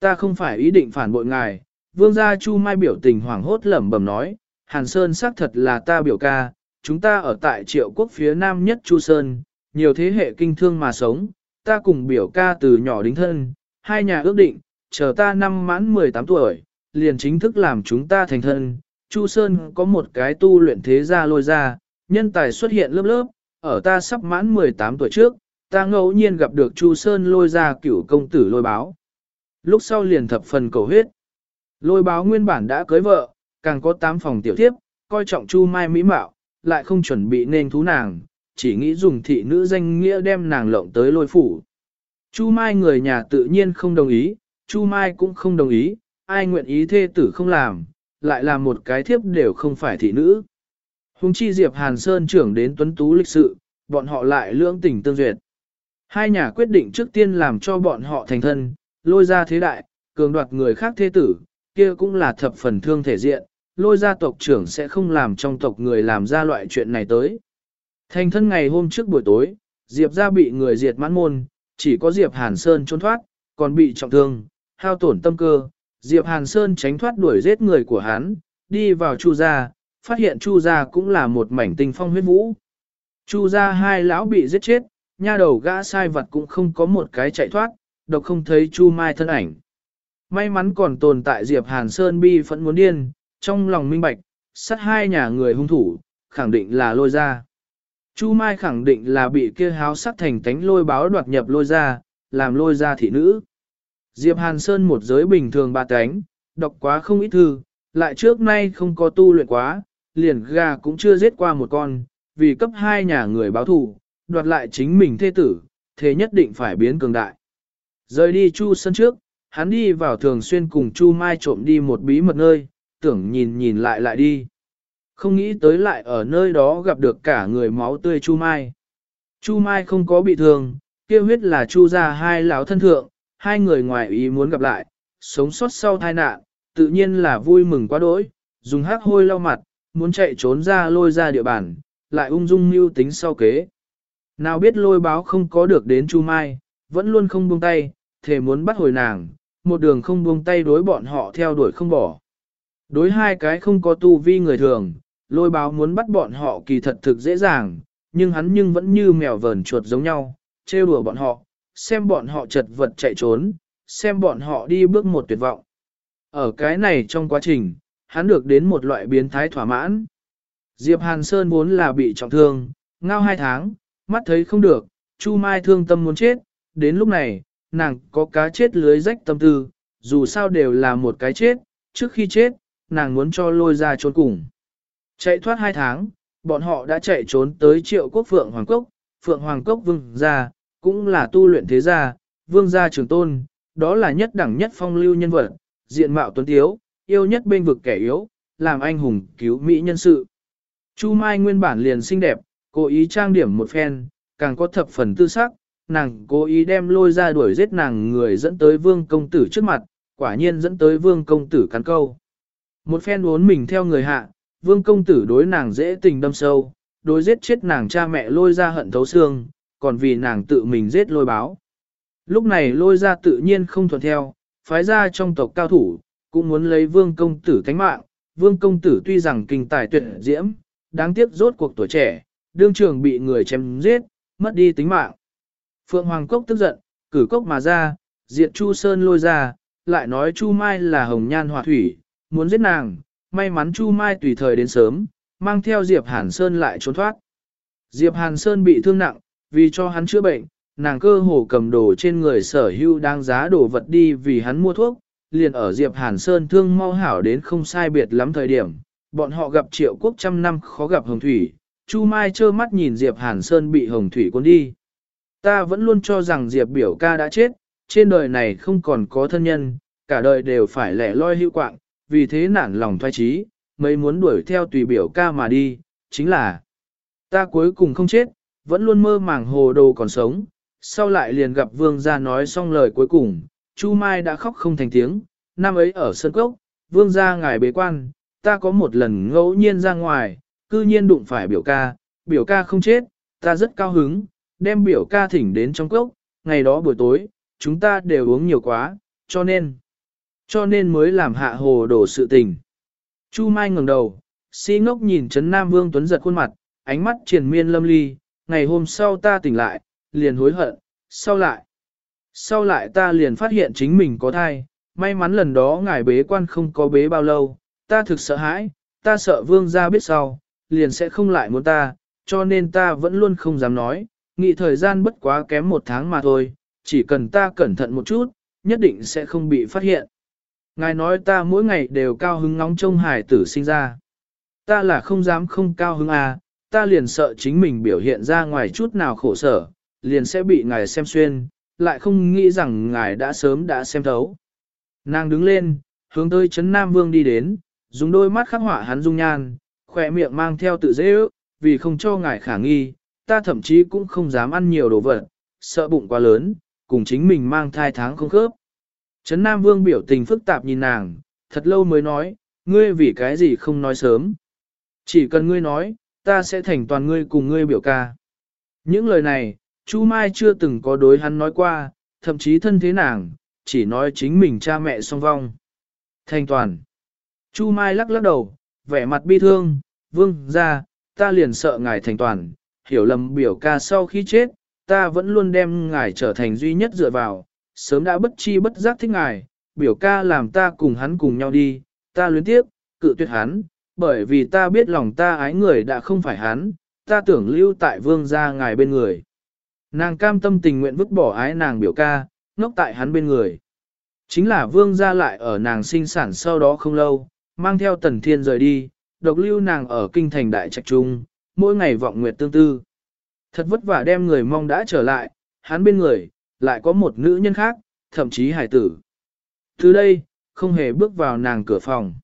Ta không phải ý định phản bội ngài, vương gia Chu Mai biểu tình hoảng hốt lẩm bẩm nói, Hàn Sơn xác thật là ta biểu ca, chúng ta ở tại triệu quốc phía nam nhất Chu Sơn, nhiều thế hệ kinh thương mà sống, ta cùng biểu ca từ nhỏ đính thân, hai nhà ước định, chờ ta năm mãn 18 tuổi, liền chính thức làm chúng ta thành thân. Chu Sơn có một cái tu luyện thế gia lôi ra, nhân tài xuất hiện lớp lớp, ở ta sắp mãn 18 tuổi trước, ta ngẫu nhiên gặp được Chu Sơn lôi ra cửu công tử lôi báo. Lúc sau liền thập phần cầu huyết. Lôi báo nguyên bản đã cưới vợ, càng có 8 phòng tiểu thiếp, coi trọng Chu Mai mỹ mạo, lại không chuẩn bị nên thú nàng, chỉ nghĩ dùng thị nữ danh nghĩa đem nàng lộng tới lôi phủ. Chu Mai người nhà tự nhiên không đồng ý, Chu Mai cũng không đồng ý, ai nguyện ý thê tử không làm, lại làm một cái thiếp đều không phải thị nữ. Hùng chi Diệp Hàn Sơn trưởng đến tuấn tú lịch sự, bọn họ lại lưỡng tình tương duyệt. Hai nhà quyết định trước tiên làm cho bọn họ thành thân, lôi ra thế đại, cường đoạt người khác thế tử, kia cũng là thập phần thương thể diện, lôi ra tộc trưởng sẽ không làm trong tộc người làm ra loại chuyện này tới. Thành thân ngày hôm trước buổi tối, Diệp ra bị người diệt mãn môn, chỉ có Diệp Hàn Sơn trốn thoát, còn bị trọng thương, hao tổn tâm cơ. Diệp Hàn Sơn tránh thoát đuổi giết người của hắn, đi vào Chu gia, phát hiện Chu gia cũng là một mảnh tinh phong huyết vũ. Chu gia hai lão bị giết chết, nha đầu gã sai vật cũng không có một cái chạy thoát, độc không thấy Chu Mai thân ảnh. May mắn còn tồn tại Diệp Hàn Sơn bi phẫn muốn điên, trong lòng minh bạch, sát hai nhà người hung thủ, khẳng định là lôi ra. Chu Mai khẳng định là bị kia háo sắc thành tánh lôi báo đoạt nhập lôi ra, làm lôi ra thị nữ. Diệp Hàn Sơn một giới bình thường ba cánh, đọc quá không ít thư, lại trước nay không có tu luyện quá, liền gà cũng chưa giết qua một con, vì cấp hai nhà người báo thù, đoạt lại chính mình thê tử, thế nhất định phải biến cường đại. Rời đi Chu sân trước, hắn đi vào thường xuyên cùng Chu Mai trộm đi một bí mật nơi, tưởng nhìn nhìn lại lại đi. Không nghĩ tới lại ở nơi đó gặp được cả người máu tươi Chu Mai. Chu Mai không có bị thương, kia huyết là Chu ra hai lão thân thượng, hai người ngoài ý muốn gặp lại, sống sót sau tai nạn, tự nhiên là vui mừng quá đỗi, dùng hắc hôi lau mặt, muốn chạy trốn ra lôi ra địa bàn, lại ung dung mưu tính sau kế. Nào biết lôi báo không có được đến Chu Mai, vẫn luôn không buông tay, thề muốn bắt hồi nàng, một đường không buông tay đối bọn họ theo đuổi không bỏ. Đối hai cái không có tu vi người thường, lôi báo muốn bắt bọn họ kỳ thật thực dễ dàng, nhưng hắn nhưng vẫn như mèo vờn chuột giống nhau, trêu đùa bọn họ, xem bọn họ chật vật chạy trốn, xem bọn họ đi bước một tuyệt vọng. Ở cái này trong quá trình, hắn được đến một loại biến thái thỏa mãn. Diệp Hàn Sơn vốn là bị trọng thương, ngao hai tháng, mắt thấy không được, Chu Mai thương tâm muốn chết, đến lúc này, nàng có cá chết lưới rách tâm tư, dù sao đều là một cái chết, trước khi chết, nàng muốn cho lôi ra trốn cùng. Chạy thoát hai tháng, bọn họ đã chạy trốn tới triệu quốc Phượng Hoàng Cốc, Phượng Hoàng Cốc vương gia, cũng là tu luyện thế gia, vương gia trường tôn, đó là nhất đẳng nhất phong lưu nhân vật, diện mạo tuấn tiếu, yêu nhất bên vực kẻ yếu, làm anh hùng cứu mỹ nhân sự. Chu Mai nguyên bản liền xinh đẹp, cố ý trang điểm một phen, càng có thập phần tư sắc, nàng cố ý đem lôi ra đuổi giết nàng người dẫn tới vương công tử trước mặt, quả nhiên dẫn tới vương công tử cắn câu. Một phen uốn mình theo người hạ, vương công tử đối nàng dễ tình đâm sâu, đối giết chết nàng cha mẹ lôi ra hận thấu xương, còn vì nàng tự mình giết lôi báo. Lúc này lôi ra tự nhiên không thuận theo, phái ra trong tộc cao thủ, cũng muốn lấy vương công tử thánh mạng. Vương công tử tuy rằng kinh tài tuyệt diễm, đáng tiếc rốt cuộc tuổi trẻ, đương trường bị người chém giết, mất đi tính mạng. Phượng Hoàng Cốc tức giận, cử cốc mà ra, diệt Chu Sơn lôi ra, lại nói Chu Mai là hồng nhan hỏa thủy, muốn giết nàng, may mắn Chu Mai tùy thời đến sớm, mang theo Diệp Hàn Sơn lại trốn thoát. Diệp Hàn Sơn bị thương nặng, vì cho hắn chữa bệnh, nàng cơ hồ cầm đồ trên người sở hữu đang giá đồ vật đi vì hắn mua thuốc, liền ở Diệp Hàn Sơn thương mau hảo đến không sai biệt lắm thời điểm, bọn họ gặp triệu quốc trăm năm khó gặp hồng thủy, Chu Mai trơ mắt nhìn Diệp Hàn Sơn bị hồng thủy cuốn đi. Ta vẫn luôn cho rằng Diệp biểu ca đã chết, trên đời này không còn có thân nhân, cả đời đều phải lẻ loi hữu quạng, vì thế nản lòng thoai trí, mấy muốn đuổi theo tùy biểu ca mà đi, chính là ta cuối cùng không chết, vẫn luôn mơ màng hồ đồ còn sống, sau lại liền gặp vương gia nói xong lời cuối cùng, Chu Mai đã khóc không thành tiếng, năm ấy ở sân cốc, vương gia ngài bế quan, ta có một lần ngẫu nhiên ra ngoài, cư nhiên đụng phải biểu ca, biểu ca không chết, ta rất cao hứng, đem biểu ca thỉnh đến trong cốc, ngày đó buổi tối, chúng ta đều uống nhiều quá, cho nên, cho nên mới làm hạ hồ đổ sự tình. Chu Mai ngẩng đầu, si ngốc nhìn Trấn Nam Vương Tuấn giật khuôn mặt, ánh mắt triền miên lâm ly, ngày hôm sau ta tỉnh lại, liền hối hận, sau lại. Sau lại ta liền phát hiện chính mình có thai, may mắn lần đó ngài bế quan không có bế bao lâu, ta thực sợ hãi, ta sợ vương gia biết sau, liền sẽ không lại muốn ta, cho nên ta vẫn luôn không dám nói, nghĩ thời gian bất quá kém một tháng mà thôi, chỉ cần ta cẩn thận một chút, nhất định sẽ không bị phát hiện. Ngài nói ta mỗi ngày đều cao hứng ngóng trông hải tử sinh ra. Ta là không dám không cao hứng à, ta liền sợ chính mình biểu hiện ra ngoài chút nào khổ sở, liền sẽ bị ngài xem xuyên, lại không nghĩ rằng ngài đã sớm đã xem thấu. Nàng đứng lên, hướng tới Trấn Nam Vương đi đến, dùng đôi mắt khắc họa hắn dung nhan, khỏe miệng mang theo tự dễ ước, vì không cho ngài khả nghi, ta thậm chí cũng không dám ăn nhiều đồ vật, sợ bụng quá lớn, cùng chính mình mang thai tháng không khớp. Trấn Nam Vương biểu tình phức tạp nhìn nàng, thật lâu mới nói, ngươi vì cái gì không nói sớm. Chỉ cần ngươi nói, ta sẽ thành toàn ngươi cùng ngươi biểu ca. Những lời này, Chu Mai chưa từng có đối hắn nói qua, thậm chí thân thế nàng, chỉ nói chính mình cha mẹ song vong. Thành toàn. Chu Mai lắc lắc đầu, vẻ mặt bi thương, vương ra, ta liền sợ ngài thành toàn, hiểu lầm biểu ca sau khi chết, ta vẫn luôn đem ngài trở thành duy nhất dựa vào, sớm đã bất chi bất giác thích ngài, biểu ca làm ta cùng hắn cùng nhau đi, ta luyến tiếp, cự tuyệt hắn, bởi vì ta biết lòng ta ái người đã không phải hắn, ta tưởng lưu tại vương gia ngài bên người. Nàng cam tâm tình nguyện vứt bỏ ái nàng biểu ca, ngốc tại hắn bên người. Chính là vương gia lại ở nàng sinh sản sau đó không lâu, mang theo tần thiên rời đi, độc lưu nàng ở kinh thành đại trạch trung, mỗi ngày vọng nguyệt tương tư. Thật vất vả đem người mong đã trở lại, hắn bên người, lại có một nữ nhân khác, thậm chí hải tử. Từ đây, không hề bước vào nàng cửa phòng.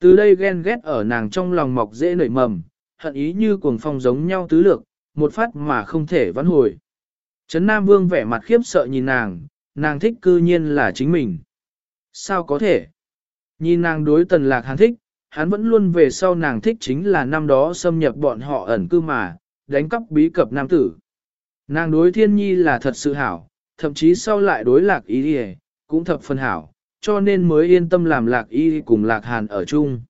Từ đây ghen ghét ở nàng trong lòng mọc dễ nảy mầm, hận ý như cuồng phong giống nhau tứ lược, một phát mà không thể vãn hồi. Trấn Nam Vương vẻ mặt khiếp sợ nhìn nàng, nàng thích cư nhiên là chính mình. Sao có thể? Nhìn nàng đối tần lạc hắn thích, hắn vẫn luôn về sau nàng thích chính là năm đó xâm nhập bọn họ ẩn cư mà, đánh cắp bí cập nam tử. Nàng đối thiên nhi là thật sự hảo, thậm chí sau lại đối lạc y đi cũng thập phân hảo, cho nên mới yên tâm làm lạc y cùng lạc hàn ở chung.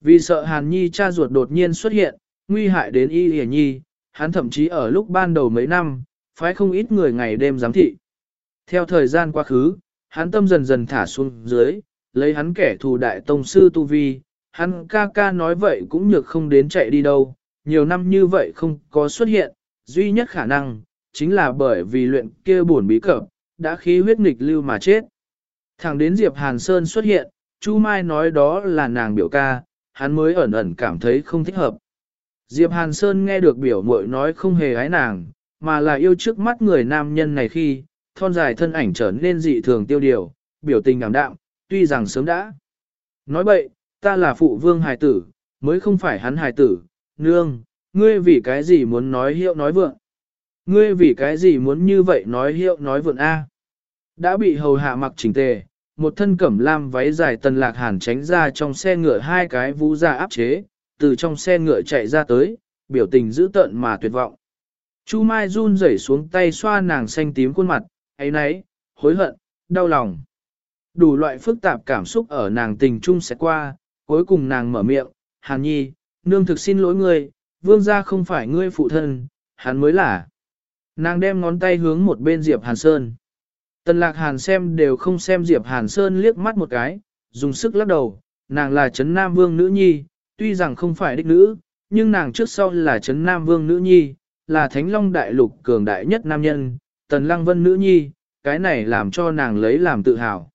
Vì sợ hàn nhi cha ruột đột nhiên xuất hiện, nguy hại đến y hề nhi, hắn thậm chí ở lúc ban đầu mấy năm, phái không ít người ngày đêm giám thị. Theo thời gian quá khứ, hắn tâm dần dần thả xuống dưới, lấy hắn kẻ thù đại tông sư tu vi, hắn ca ca nói vậy cũng nhược không đến chạy đi đâu, nhiều năm như vậy không có xuất hiện, duy nhất khả năng, chính là bởi vì luyện kia buồn bí cập, đã khí huyết nghịch lưu mà chết. Thẳng đến Diệp Hàn Sơn xuất hiện, Chu Mai nói đó là nàng biểu ca, hắn mới ẩn ẩn cảm thấy không thích hợp. Diệp Hàn Sơn nghe được biểu muội nói không hề ái nàng, mà là yêu trước mắt người nam nhân này khi, thon dài thân ảnh trở nên dị thường tiêu điều, biểu tình ngảm đạm, tuy rằng sớm đã. Nói bậy, ta là phụ vương hài tử, mới không phải hắn hài tử, nương, ngươi vì cái gì muốn nói hiệu nói vượng. Ngươi vì cái gì muốn như vậy nói hiệu nói vượn A. Đã bị hầu hạ mặc chỉnh tề, một thân cẩm lam váy dài tần lạc hàn tránh ra trong xe ngựa hai cái vũ ra áp chế, từ trong xe ngựa chạy ra tới, biểu tình dữ tợn mà tuyệt vọng. Chu Mai run rẩy xuống tay xoa nàng xanh tím khuôn mặt, ấy nấy, hối hận, đau lòng. Đủ loại phức tạp cảm xúc ở nàng tình trung sẽ qua, cuối cùng nàng mở miệng, Hàn Nhi, nương thực xin lỗi ngươi, vương gia không phải ngươi phụ thân, hắn mới là. Nàng đem ngón tay hướng một bên Diệp Hàn Sơn. Tần lạc hàn xem đều không xem Diệp Hàn Sơn liếc mắt một cái, dùng sức lắc đầu, nàng là Trấn Nam Vương nữ nhi, tuy rằng không phải đích nữ, nhưng nàng trước sau là Trấn Nam Vương nữ nhi, là Thánh Long Đại Lục cường đại nhất nam nhân, Tần Lăng Vân nữ nhi, cái này làm cho nàng lấy làm tự hào.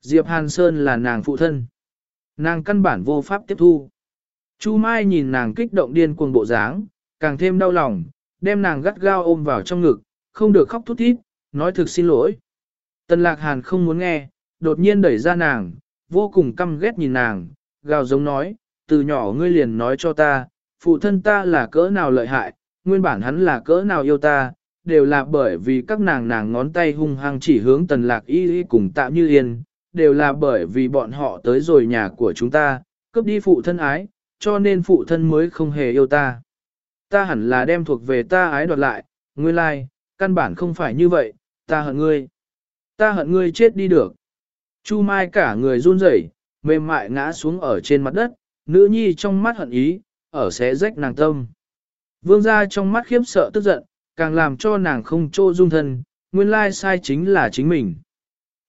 Diệp Hàn Sơn là nàng phụ thân. Nàng căn bản vô pháp tiếp thu. Chu Mai nhìn nàng kích động điên cuồng bộ dáng, càng thêm đau lòng, đem nàng gắt gao ôm vào trong ngực, không được khóc thút thít, nói thực xin lỗi. Tần lạc hàn không muốn nghe, đột nhiên đẩy ra nàng, vô cùng căm ghét nhìn nàng, gào giống nói, từ nhỏ ngươi liền nói cho ta, phụ thân ta là cỡ nào lợi hại, nguyên bản hắn là cỡ nào yêu ta, đều là bởi vì các nàng nàng ngón tay hung hăng chỉ hướng tần lạc y y cùng tạm như yên, đều là bởi vì bọn họ tới rồi nhà của chúng ta, cướp đi phụ thân ái, cho nên phụ thân mới không hề yêu ta. Ta hẳn là đem thuộc về ta ái đoạt lại, Ngươi lai, like, căn bản không phải như vậy, ta hận ngươi. Ta hận ngươi chết đi được. Chu Mai cả người run rẩy, mềm mại ngã xuống ở trên mặt đất, nữ nhi trong mắt hận ý, ở xé rách nàng tâm. Vương gia trong mắt khiếp sợ tức giận, càng làm cho nàng không trô dung thân, nguyên lai sai chính là chính mình.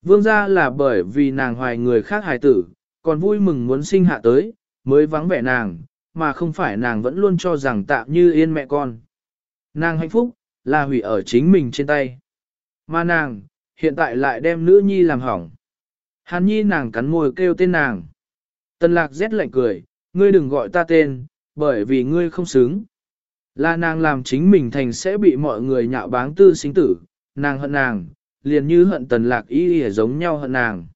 Vương gia là bởi vì nàng hoài người khác hài tử, còn vui mừng muốn sinh hạ tới, mới vắng vẻ nàng, mà không phải nàng vẫn luôn cho rằng tạm như yên mẹ con. Nàng hạnh phúc, là hủy ở chính mình trên tay. Mà nàng, hiện tại lại đem nữ nhi làm hỏng. Hàn nhi nàng cắn môi kêu tên nàng. Tần lạc rét lạnh cười, ngươi đừng gọi ta tên, bởi vì ngươi không xứng. Là nàng làm chính mình thành sẽ bị mọi người nhạo báng tư sinh tử, nàng hận nàng, liền như hận tần lạc ý y giống nhau hận nàng.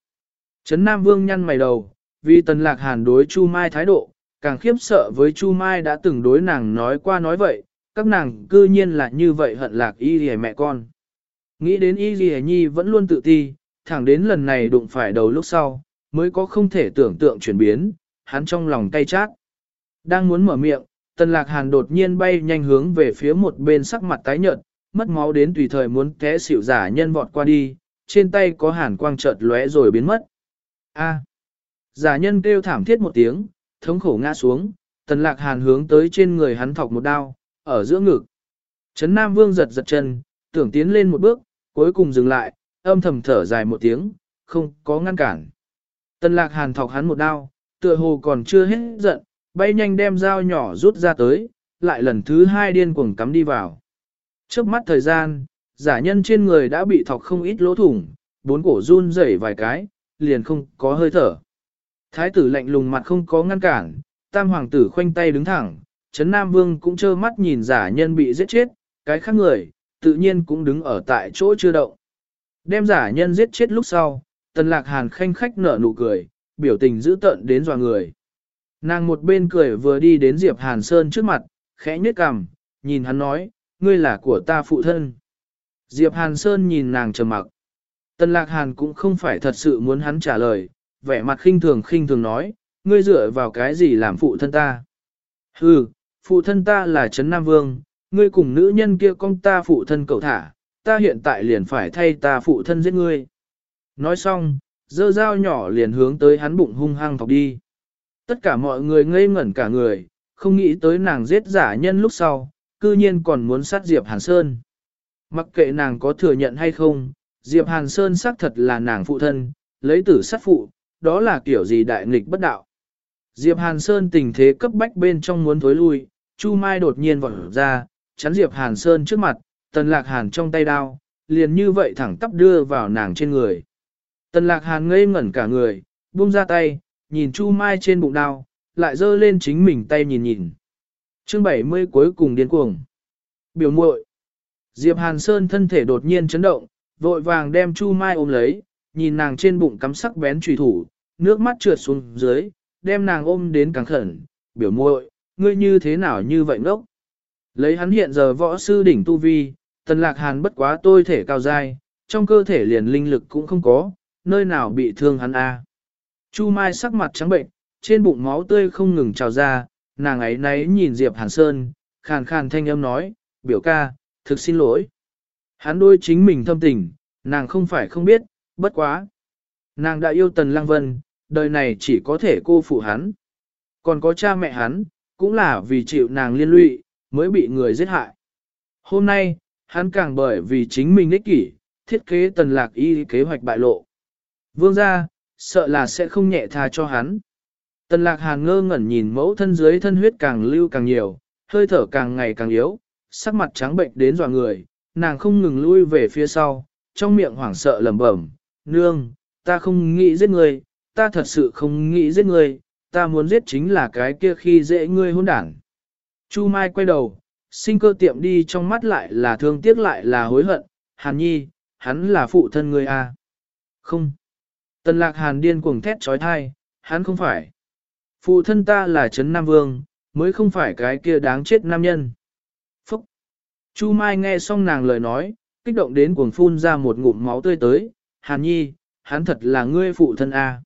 Trấn Nam Vương nhăn mày đầu, vì tần lạc hàn đối Chu Mai thái độ, càng khiếp sợ với Chu Mai đã từng đối nàng nói qua nói vậy, các nàng cư nhiên là như vậy hận lạc y y mẹ con. Nghĩ đến y y nhi vẫn luôn tự ti, thẳng đến lần này đụng phải đầu lúc sau, mới có không thể tưởng tượng chuyển biến, hắn trong lòng cay chát. Đang muốn mở miệng, tần lạc hàn đột nhiên bay nhanh hướng về phía một bên sắc mặt tái nhợt, mất máu đến tùy thời muốn té xỉu giả nhân vọt qua đi, trên tay có hàn quang chợt lóe rồi biến mất. A. Giả nhân kêu thảm thiết một tiếng, thống khổ ngã xuống, tần lạc hàn hướng tới trên người hắn thọc một đao, ở giữa ngực. Trấn Nam Vương giật giật chân, tưởng tiến lên một bước, cuối cùng dừng lại, âm thầm thở dài một tiếng, không có ngăn cản. Tần lạc hàn thọc hắn một đao, tựa hồ còn chưa hết giận, bay nhanh đem dao nhỏ rút ra tới, lại lần thứ hai điên cuồng cắm đi vào. Trước mắt thời gian, giả nhân trên người đã bị thọc không ít lỗ thủng, bốn cổ run rẩy vài cái, liền không có hơi thở. Thái tử lạnh lùng mặt không có ngăn cản, tam hoàng tử khoanh tay đứng thẳng, Trấn Nam Vương cũng trơ mắt nhìn giả nhân bị giết chết, cái khác người, tự nhiên cũng đứng ở tại chỗ chưa động. Đem giả nhân giết chết lúc sau, tần lạc hàn khanh khách nở nụ cười, biểu tình dữ tợn đến dò người. Nàng một bên cười vừa đi đến Diệp Hàn Sơn trước mặt, khẽ nhếch cằm, nhìn hắn nói, ngươi là của ta phụ thân. Diệp Hàn Sơn nhìn nàng trầm mặc. Tần Lạc Hàn cũng không phải thật sự muốn hắn trả lời, vẻ mặt khinh thường khinh thường nói, ngươi dựa vào cái gì làm phụ thân ta? Hừ, phụ thân ta là Trấn Nam Vương, ngươi cùng nữ nhân kia con ta phụ thân cậu thả, ta hiện tại liền phải thay ta phụ thân giết ngươi. Nói xong, dơ dao nhỏ liền hướng tới hắn bụng hung hăng thọc đi. Tất cả mọi người ngây ngẩn cả người, không nghĩ tới nàng giết giả nhân lúc sau, cư nhiên còn muốn sát Diệp Hàn Sơn. Mặc kệ nàng có thừa nhận hay không, Diệp Hàn Sơn xác thật là nàng phụ thân, lấy tử sát phụ, đó là kiểu gì đại nghịch bất đạo. Diệp Hàn Sơn tình thế cấp bách bên trong muốn thối lui, Chu Mai đột nhiên vọt ra, chắn Diệp Hàn Sơn trước mặt, Tần Lạc Hàn trong tay đao, liền như vậy thẳng tắp đưa vào nàng trên người. Tần Lạc Hàn ngây ngẩn cả người, buông ra tay, nhìn Chu Mai trên bụng đao, lại giơ lên chính mình tay nhìn nhìn. Chương 70 cuối cùng điên cuồng. Biểu muội. Diệp Hàn Sơn thân thể đột nhiên chấn động, vội vàng đem Chu Mai ôm lấy, nhìn nàng trên bụng cắm sắc bén trùy thủ, nước mắt trượt xuống dưới, đem nàng ôm đến càng khẩn, biểu muội, ngươi như thế nào như vậy ngốc? Lấy hắn hiện giờ võ sư đỉnh tu vi, tần lạc hàn bất quá tôi thể cao dai, trong cơ thể liền linh lực cũng không có, nơi nào bị thương hắn a Chu Mai sắc mặt trắng bệnh, trên bụng máu tươi không ngừng trào ra, nàng ấy nấy nhìn Diệp Hàn Sơn, khàn khàn thanh âm nói, biểu ca, thực xin lỗi. Hắn đôi chính mình thâm tình, nàng không phải không biết, bất quá. Nàng đã yêu Tần Lăng Vân, đời này chỉ có thể cô phụ hắn. Còn có cha mẹ hắn, cũng là vì chịu nàng liên lụy, mới bị người giết hại. Hôm nay, hắn càng bởi vì chính mình ích kỷ, thiết kế tần lạc y kế hoạch bại lộ. Vương gia, sợ là sẽ không nhẹ tha cho hắn. Tần lạc hàn ngơ ngẩn nhìn mẫu thân dưới thân huyết càng lưu càng nhiều, hơi thở càng ngày càng yếu, sắc mặt trắng bệnh đến dọa người, nàng không ngừng lui về phía sau, trong miệng hoảng sợ lẩm bẩm, nương, ta không nghĩ giết người, ta thật sự không nghĩ giết người, ta muốn giết chính là cái kia khi dễ ngươi hôn đảng. Chu Mai quay đầu, sinh cơ tiệm đi trong mắt lại là thương tiếc lại là hối hận, Hàn Nhi, hắn là phụ thân ngươi à? Không. Tần lạc Hàn điên cuồng thét trói thai, hắn không phải. Phụ thân ta là Trấn Nam Vương, mới không phải cái kia đáng chết nam nhân. Phúc! Chu Mai nghe xong nàng lời nói, kích động đến cuồng phun ra một ngụm máu tươi tới, Hàn Nhi, hắn thật là ngươi phụ thân A.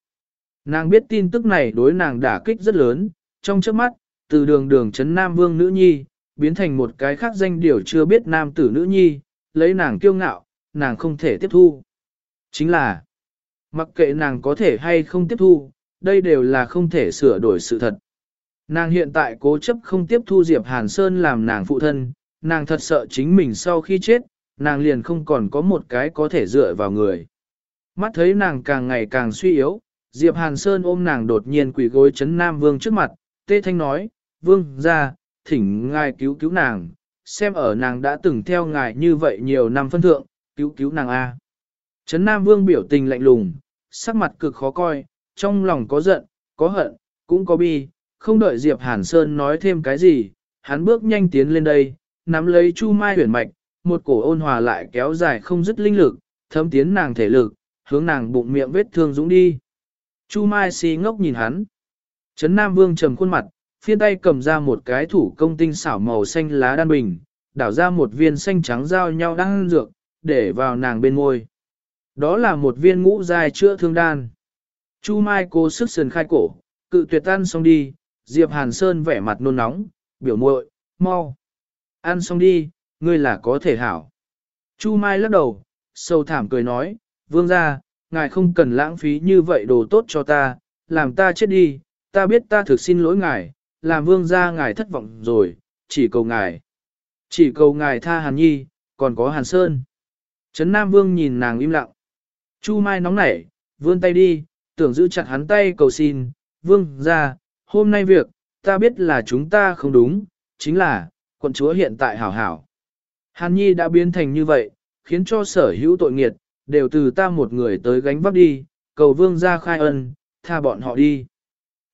Nàng biết tin tức này đối nàng đả kích rất lớn, trong trước mắt, từ đường đường chấn Nam Vương nữ nhi, biến thành một cái khác danh điều chưa biết nam tử nữ nhi, lấy nàng kiêu ngạo, nàng không thể tiếp thu. Chính là, mặc kệ nàng có thể hay không tiếp thu, đây đều là không thể sửa đổi sự thật. Nàng hiện tại cố chấp không tiếp thu Diệp Hàn Sơn làm nàng phụ thân, nàng thật sợ chính mình sau khi chết, nàng liền không còn có một cái có thể dựa vào người. Mắt thấy nàng càng ngày càng suy yếu, Diệp Hàn Sơn ôm nàng đột nhiên quỳ gối chấn Nam Vương trước mặt, tê thanh nói, Vương ra, thỉnh ngài cứu cứu nàng, xem ở nàng đã từng theo ngài như vậy nhiều năm phân thượng, cứu cứu nàng A. Trấn Nam Vương biểu tình lạnh lùng, sắc mặt cực khó coi, trong lòng có giận, có hận, cũng có bi, không đợi Diệp Hàn Sơn nói thêm cái gì, hắn bước nhanh tiến lên đây, nắm lấy Chu Mai huyền mạch, một cổ ôn hòa lại kéo dài không dứt linh lực, thấm tiến nàng thể lực, hướng nàng bụng miệng vết thương dũng đi. Chu Mai si ngốc nhìn hắn. Trấn Nam Vương trầm khuôn mặt, phiên tay cầm ra một cái thủ công tinh xảo màu xanh lá đan bình, đảo ra một viên xanh trắng giao nhau đang dược, để vào nàng bên môi. Đó là một viên ngũ dài chữa thương đan. Chu Mai cố sức sườn khai cổ, cự tuyệt tan xong đi, Diệp Hàn Sơn vẻ mặt nôn nóng, biểu muội, mau. Ăn xong đi, ngươi là có thể hảo. Chu Mai lắc đầu, sâu thảm cười nói, vương gia, ngài không cần lãng phí như vậy đồ tốt cho ta, làm ta chết đi, ta biết ta thực xin lỗi ngài, làm vương gia ngài thất vọng rồi, chỉ cầu ngài. Chỉ cầu ngài tha Hàn Nhi, còn có Hàn Sơn. Trấn Nam Vương nhìn nàng im lặng. Chu Mai nóng nảy, vươn tay đi, tưởng giữ chặt hắn tay cầu xin, vương gia, hôm nay việc, ta biết là chúng ta không đúng, chính là, quận chúa hiện tại hảo hảo. Hàn Nhi đã biến thành như vậy, khiến cho sở hữu tội nghiệt, đều từ ta một người tới gánh vác đi, cầu vương ra khai ân, tha bọn họ đi.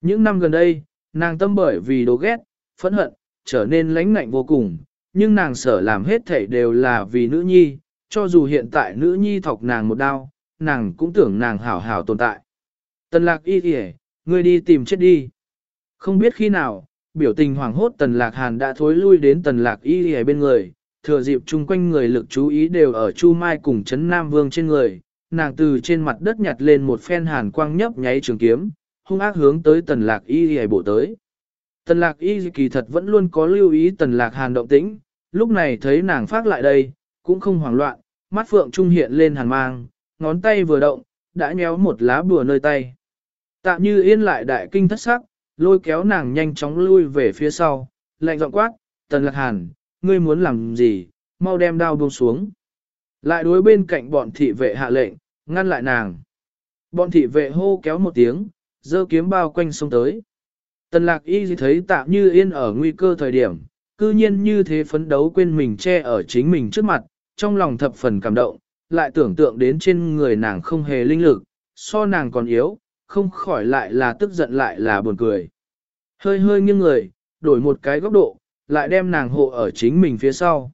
Những năm gần đây, nàng tâm bởi vì đố ghét, phẫn hận, trở nên lãnh ngạnh vô cùng, nhưng nàng sở làm hết thảy đều là vì nữ nhi, cho dù hiện tại nữ nhi thọc nàng một đau, nàng cũng tưởng nàng hảo hảo tồn tại. Tần lạc y kìa, ngươi đi tìm chết đi. Không biết khi nào, biểu tình hoảng hốt tần lạc hàn đã thối lui đến tần lạc y kìa bên người, thừa dịp chung quanh người lực chú ý đều ở Chu Mai cùng chấn Nam Vương trên người, nàng từ trên mặt đất nhặt lên một phen hàn quang nhấp nháy trường kiếm, hung ác hướng tới tần lạc y hề bộ tới. Tần lạc y kỳ thật vẫn luôn có lưu ý tần lạc hàn động tĩnh, lúc này thấy nàng phát lại đây, cũng không hoảng loạn, mắt phượng trung hiện lên hàn mang, ngón tay vừa động, đã nhéo một lá bùa nơi tay. Tạm như yên lại đại kinh thất sắc, lôi kéo nàng nhanh chóng lui về phía sau, lạnh giọng quát, tần lạc hàn, ngươi muốn làm gì, mau đem đao buông xuống. Lại đối bên cạnh bọn thị vệ hạ lệnh, ngăn lại nàng. Bọn thị vệ hô kéo một tiếng, dơ kiếm bao quanh sông tới. Tần lạc y thấy tạm như yên ở nguy cơ thời điểm, cư nhiên như thế phấn đấu quên mình che ở chính mình trước mặt, trong lòng thập phần cảm động, lại tưởng tượng đến trên người nàng không hề linh lực, so nàng còn yếu, không khỏi lại là tức giận lại là buồn cười. Hơi hơi nghiêng người, đổi một cái góc độ, lại đem nàng hộ ở chính mình phía sau.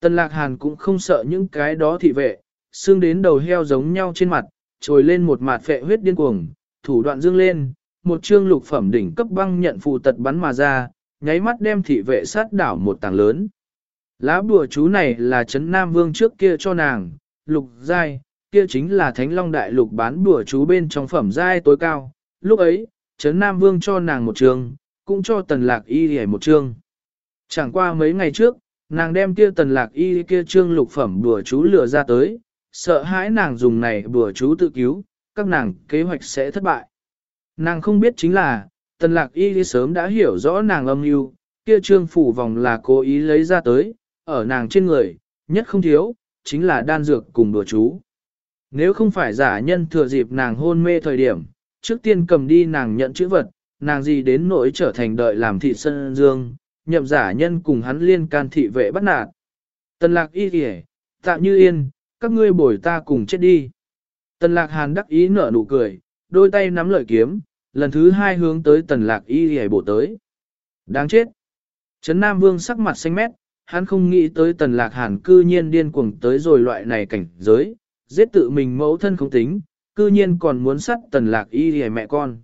Tần lạc hàn cũng không sợ những cái đó thị vệ, xương đến đầu heo giống nhau trên mặt, trồi lên một mạt phệ huyết điên cuồng, thủ đoạn dương lên, một chương lục phẩm đỉnh cấp băng nhận phù tật bắn mà ra, nháy mắt đem thị vệ sát đảo một tảng lớn. Lá bùa chú này là Trấn Nam Vương trước kia cho nàng, lục giai, kia chính là thánh long đại lục bán bùa chú bên trong phẩm giai tối cao. Lúc ấy, Trấn Nam Vương cho nàng một trường, cũng cho tần lạc y hề một trường. Chẳng qua mấy ngày trước, nàng đem kia tần lạc y kia trương lục phẩm bùa chú lừa ra tới, sợ hãi nàng dùng này bùa chú tự cứu, các nàng kế hoạch sẽ thất bại. Nàng không biết chính là, tần lạc y sớm đã hiểu rõ nàng âm mưu kia trương phủ vòng là cố ý lấy ra tới, ở nàng trên người, nhất không thiếu, chính là đan dược cùng bùa chú. Nếu không phải giả nhân thừa dịp nàng hôn mê thời điểm, trước tiên cầm đi nàng nhận chữ vật, nàng gì đến nỗi trở thành đợi làm thị sân dương, nhậm giả nhân cùng hắn liên can thị vệ bắt nạt. Tần lạc y kìa, tạm như yên, các ngươi bồi ta cùng chết đi. Tần lạc hàn đắc ý nở nụ cười, đôi tay nắm lợi kiếm, lần thứ hai hướng tới tần lạc y kìa bổ tới. Đáng chết. Trấn Nam Vương sắc mặt xanh mét, hắn không nghĩ tới tần lạc hàn cư nhiên điên cuồng tới rồi loại này cảnh giới, giết tự mình mẫu thân không tính, cư nhiên còn muốn sát tần lạc y kìa mẹ con.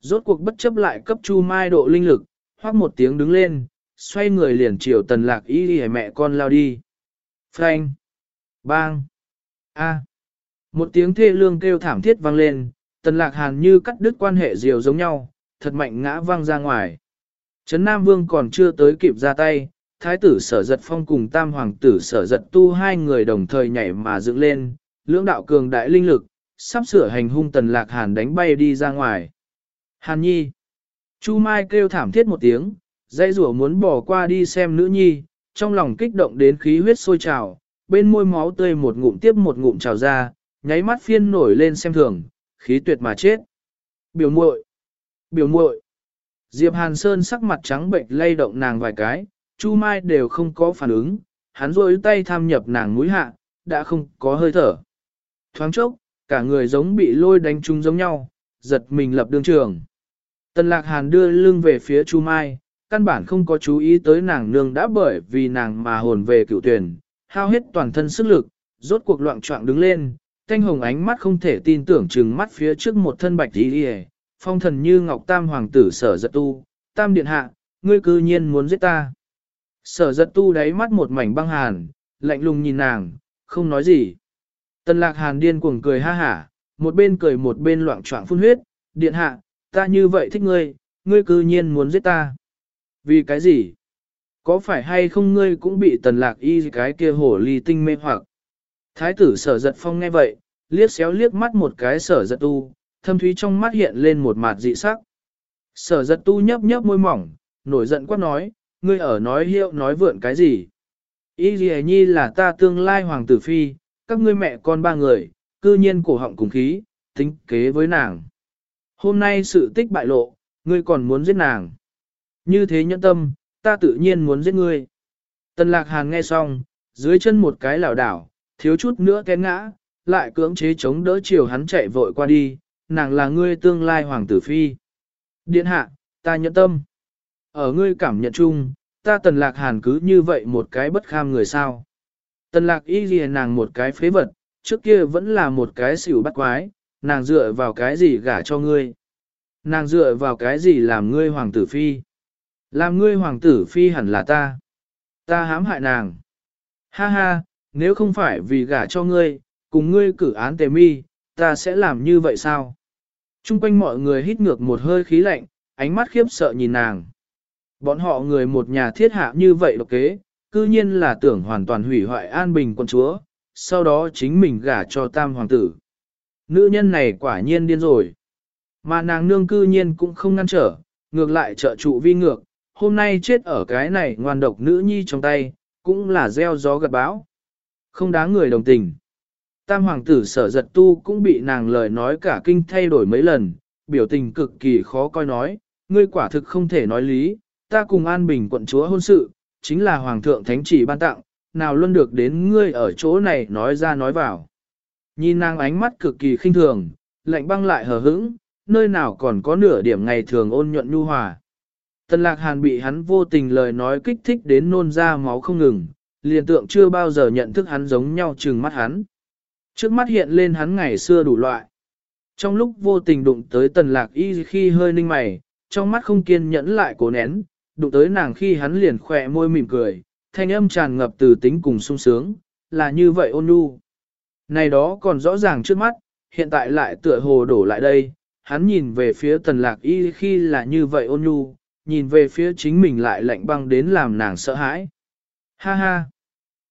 Rốt cuộc bất chấp lại cấp chu mai độ linh lực, hoác một tiếng đứng lên, xoay người liền chiều tần lạc y đi mẹ con lao đi. Frank! Bang! A! Một tiếng thê lương kêu thảm thiết vang lên, tần lạc hàn như cắt đứt quan hệ diều giống nhau, thật mạnh ngã vang ra ngoài. Trấn Nam Vương còn chưa tới kịp ra tay, thái tử sở giật phong cùng tam hoàng tử sở giật tu hai người đồng thời nhảy mà dựng lên, lưỡng đạo cường đại linh lực, sắp sửa hành hung tần lạc hàn đánh bay đi ra ngoài. Hàn nhi. Chu Mai kêu thảm thiết một tiếng, dây rủa muốn bỏ qua đi xem nữ nhi, trong lòng kích động đến khí huyết sôi trào, bên môi máu tươi một ngụm tiếp một ngụm trào ra, nháy mắt phiên nổi lên xem thường, khí tuyệt mà chết. Biểu muội, biểu muội. Diệp Hàn Sơn sắc mặt trắng bệnh lay động nàng vài cái, Chu Mai đều không có phản ứng, hắn rôi tay tham nhập nàng mũi hạ, đã không có hơi thở. Thoáng chốc, cả người giống bị lôi đánh trúng giống nhau, giật mình lập đương trường. Tần Lạc Hàn đưa lưng về phía Chu Mai, căn bản không có chú ý tới nàng nương đã bởi vì nàng mà hồn về cựu tuyển, hao hết toàn thân sức lực, rốt cuộc loạn trọng đứng lên, thanh hồng ánh mắt không thể tin tưởng chừng mắt phía trước một thân bạch đi đi phong thần như ngọc tam hoàng tử sở giật tu, tam điện hạ, ngươi cư nhiên muốn giết ta. Sở giật tu đáy mắt một mảnh băng hàn, lạnh lùng nhìn nàng, không nói gì. Tần lạc hàn điên cuồng cười ha hả, một bên cười một bên loạn trọng phun huyết, điện hạ, ta như vậy thích ngươi, ngươi cư nhiên muốn giết ta. Vì cái gì? Có phải hay không ngươi cũng bị tần lạc y cái kia hổ ly tinh mê hoặc? Thái tử sở giật phong nghe vậy, liếc xéo liếc mắt một cái sở giật tu, thâm thúy trong mắt hiện lên một mặt dị sắc. Sở giật tu nhấp nhấp môi mỏng, nổi giận quát nói, ngươi ở nói hiệu nói vượn cái gì? Y gì nhi là ta tương lai hoàng tử phi, các ngươi mẹ con ba người, cư nhiên cổ họng cùng khí, tính kế với nàng. Hôm nay sự tích bại lộ, ngươi còn muốn giết nàng. Như thế nhẫn tâm, ta tự nhiên muốn giết ngươi. Tần lạc hàn nghe xong, dưới chân một cái lảo đảo, thiếu chút nữa té ngã, lại cưỡng chế chống đỡ chiều hắn chạy vội qua đi, nàng là ngươi tương lai hoàng tử phi. Điện hạ, ta nhẫn tâm. Ở ngươi cảm nhận chung, ta tần lạc hàn cứ như vậy một cái bất kham người sao. Tần lạc y ghi nàng một cái phế vật, trước kia vẫn là một cái xỉu bắt quái, nàng dựa vào cái gì gả cho ngươi. Nàng dựa vào cái gì làm ngươi hoàng tử phi. Làm ngươi hoàng tử phi hẳn là ta. Ta hãm hại nàng. Ha ha, nếu không phải vì gả cho ngươi, cùng ngươi cử án tề mi, ta sẽ làm như vậy sao? Trung quanh mọi người hít ngược một hơi khí lạnh, ánh mắt khiếp sợ nhìn nàng. Bọn họ người một nhà thiết hạ như vậy độc kế, cư nhiên là tưởng hoàn toàn hủy hoại an bình quân chúa, sau đó chính mình gả cho tam hoàng tử. Nữ nhân này quả nhiên điên rồi. Mà nàng nương cư nhiên cũng không ngăn trở, ngược lại trợ trụ vi ngược, hôm nay chết ở cái này ngoan độc nữ nhi trong tay, cũng là gieo gió gặt bão. Không đáng người đồng tình. Tam hoàng tử sở giật tu cũng bị nàng lời nói cả kinh thay đổi mấy lần, biểu tình cực kỳ khó coi nói, ngươi quả thực không thể nói lý, ta cùng an bình quận chúa hôn sự, chính là hoàng thượng thánh chỉ ban tặng, nào luôn được đến ngươi ở chỗ này nói ra nói vào. Nhìn nàng ánh mắt cực kỳ khinh thường, lạnh băng lại hờ hững, nơi nào còn có nửa điểm ngày thường ôn nhuận nhu hòa. Tần lạc hàn bị hắn vô tình lời nói kích thích đến nôn ra máu không ngừng, liền tượng chưa bao giờ nhận thức hắn giống nhau trừng mắt hắn. Trước mắt hiện lên hắn ngày xưa đủ loại. Trong lúc vô tình đụng tới tần lạc y khi hơi ninh mày, trong mắt không kiên nhẫn lại cố nén, đụng tới nàng khi hắn liền khỏe môi mỉm cười, thanh âm tràn ngập từ tính cùng sung sướng, là như vậy ôn nhu. Này đó còn rõ ràng trước mắt, hiện tại lại tựa hồ đổ lại đây, hắn nhìn về phía tần lạc y khi là như vậy ôn nhu, nhìn về phía chính mình lại lạnh băng đến làm nàng sợ hãi. Ha ha!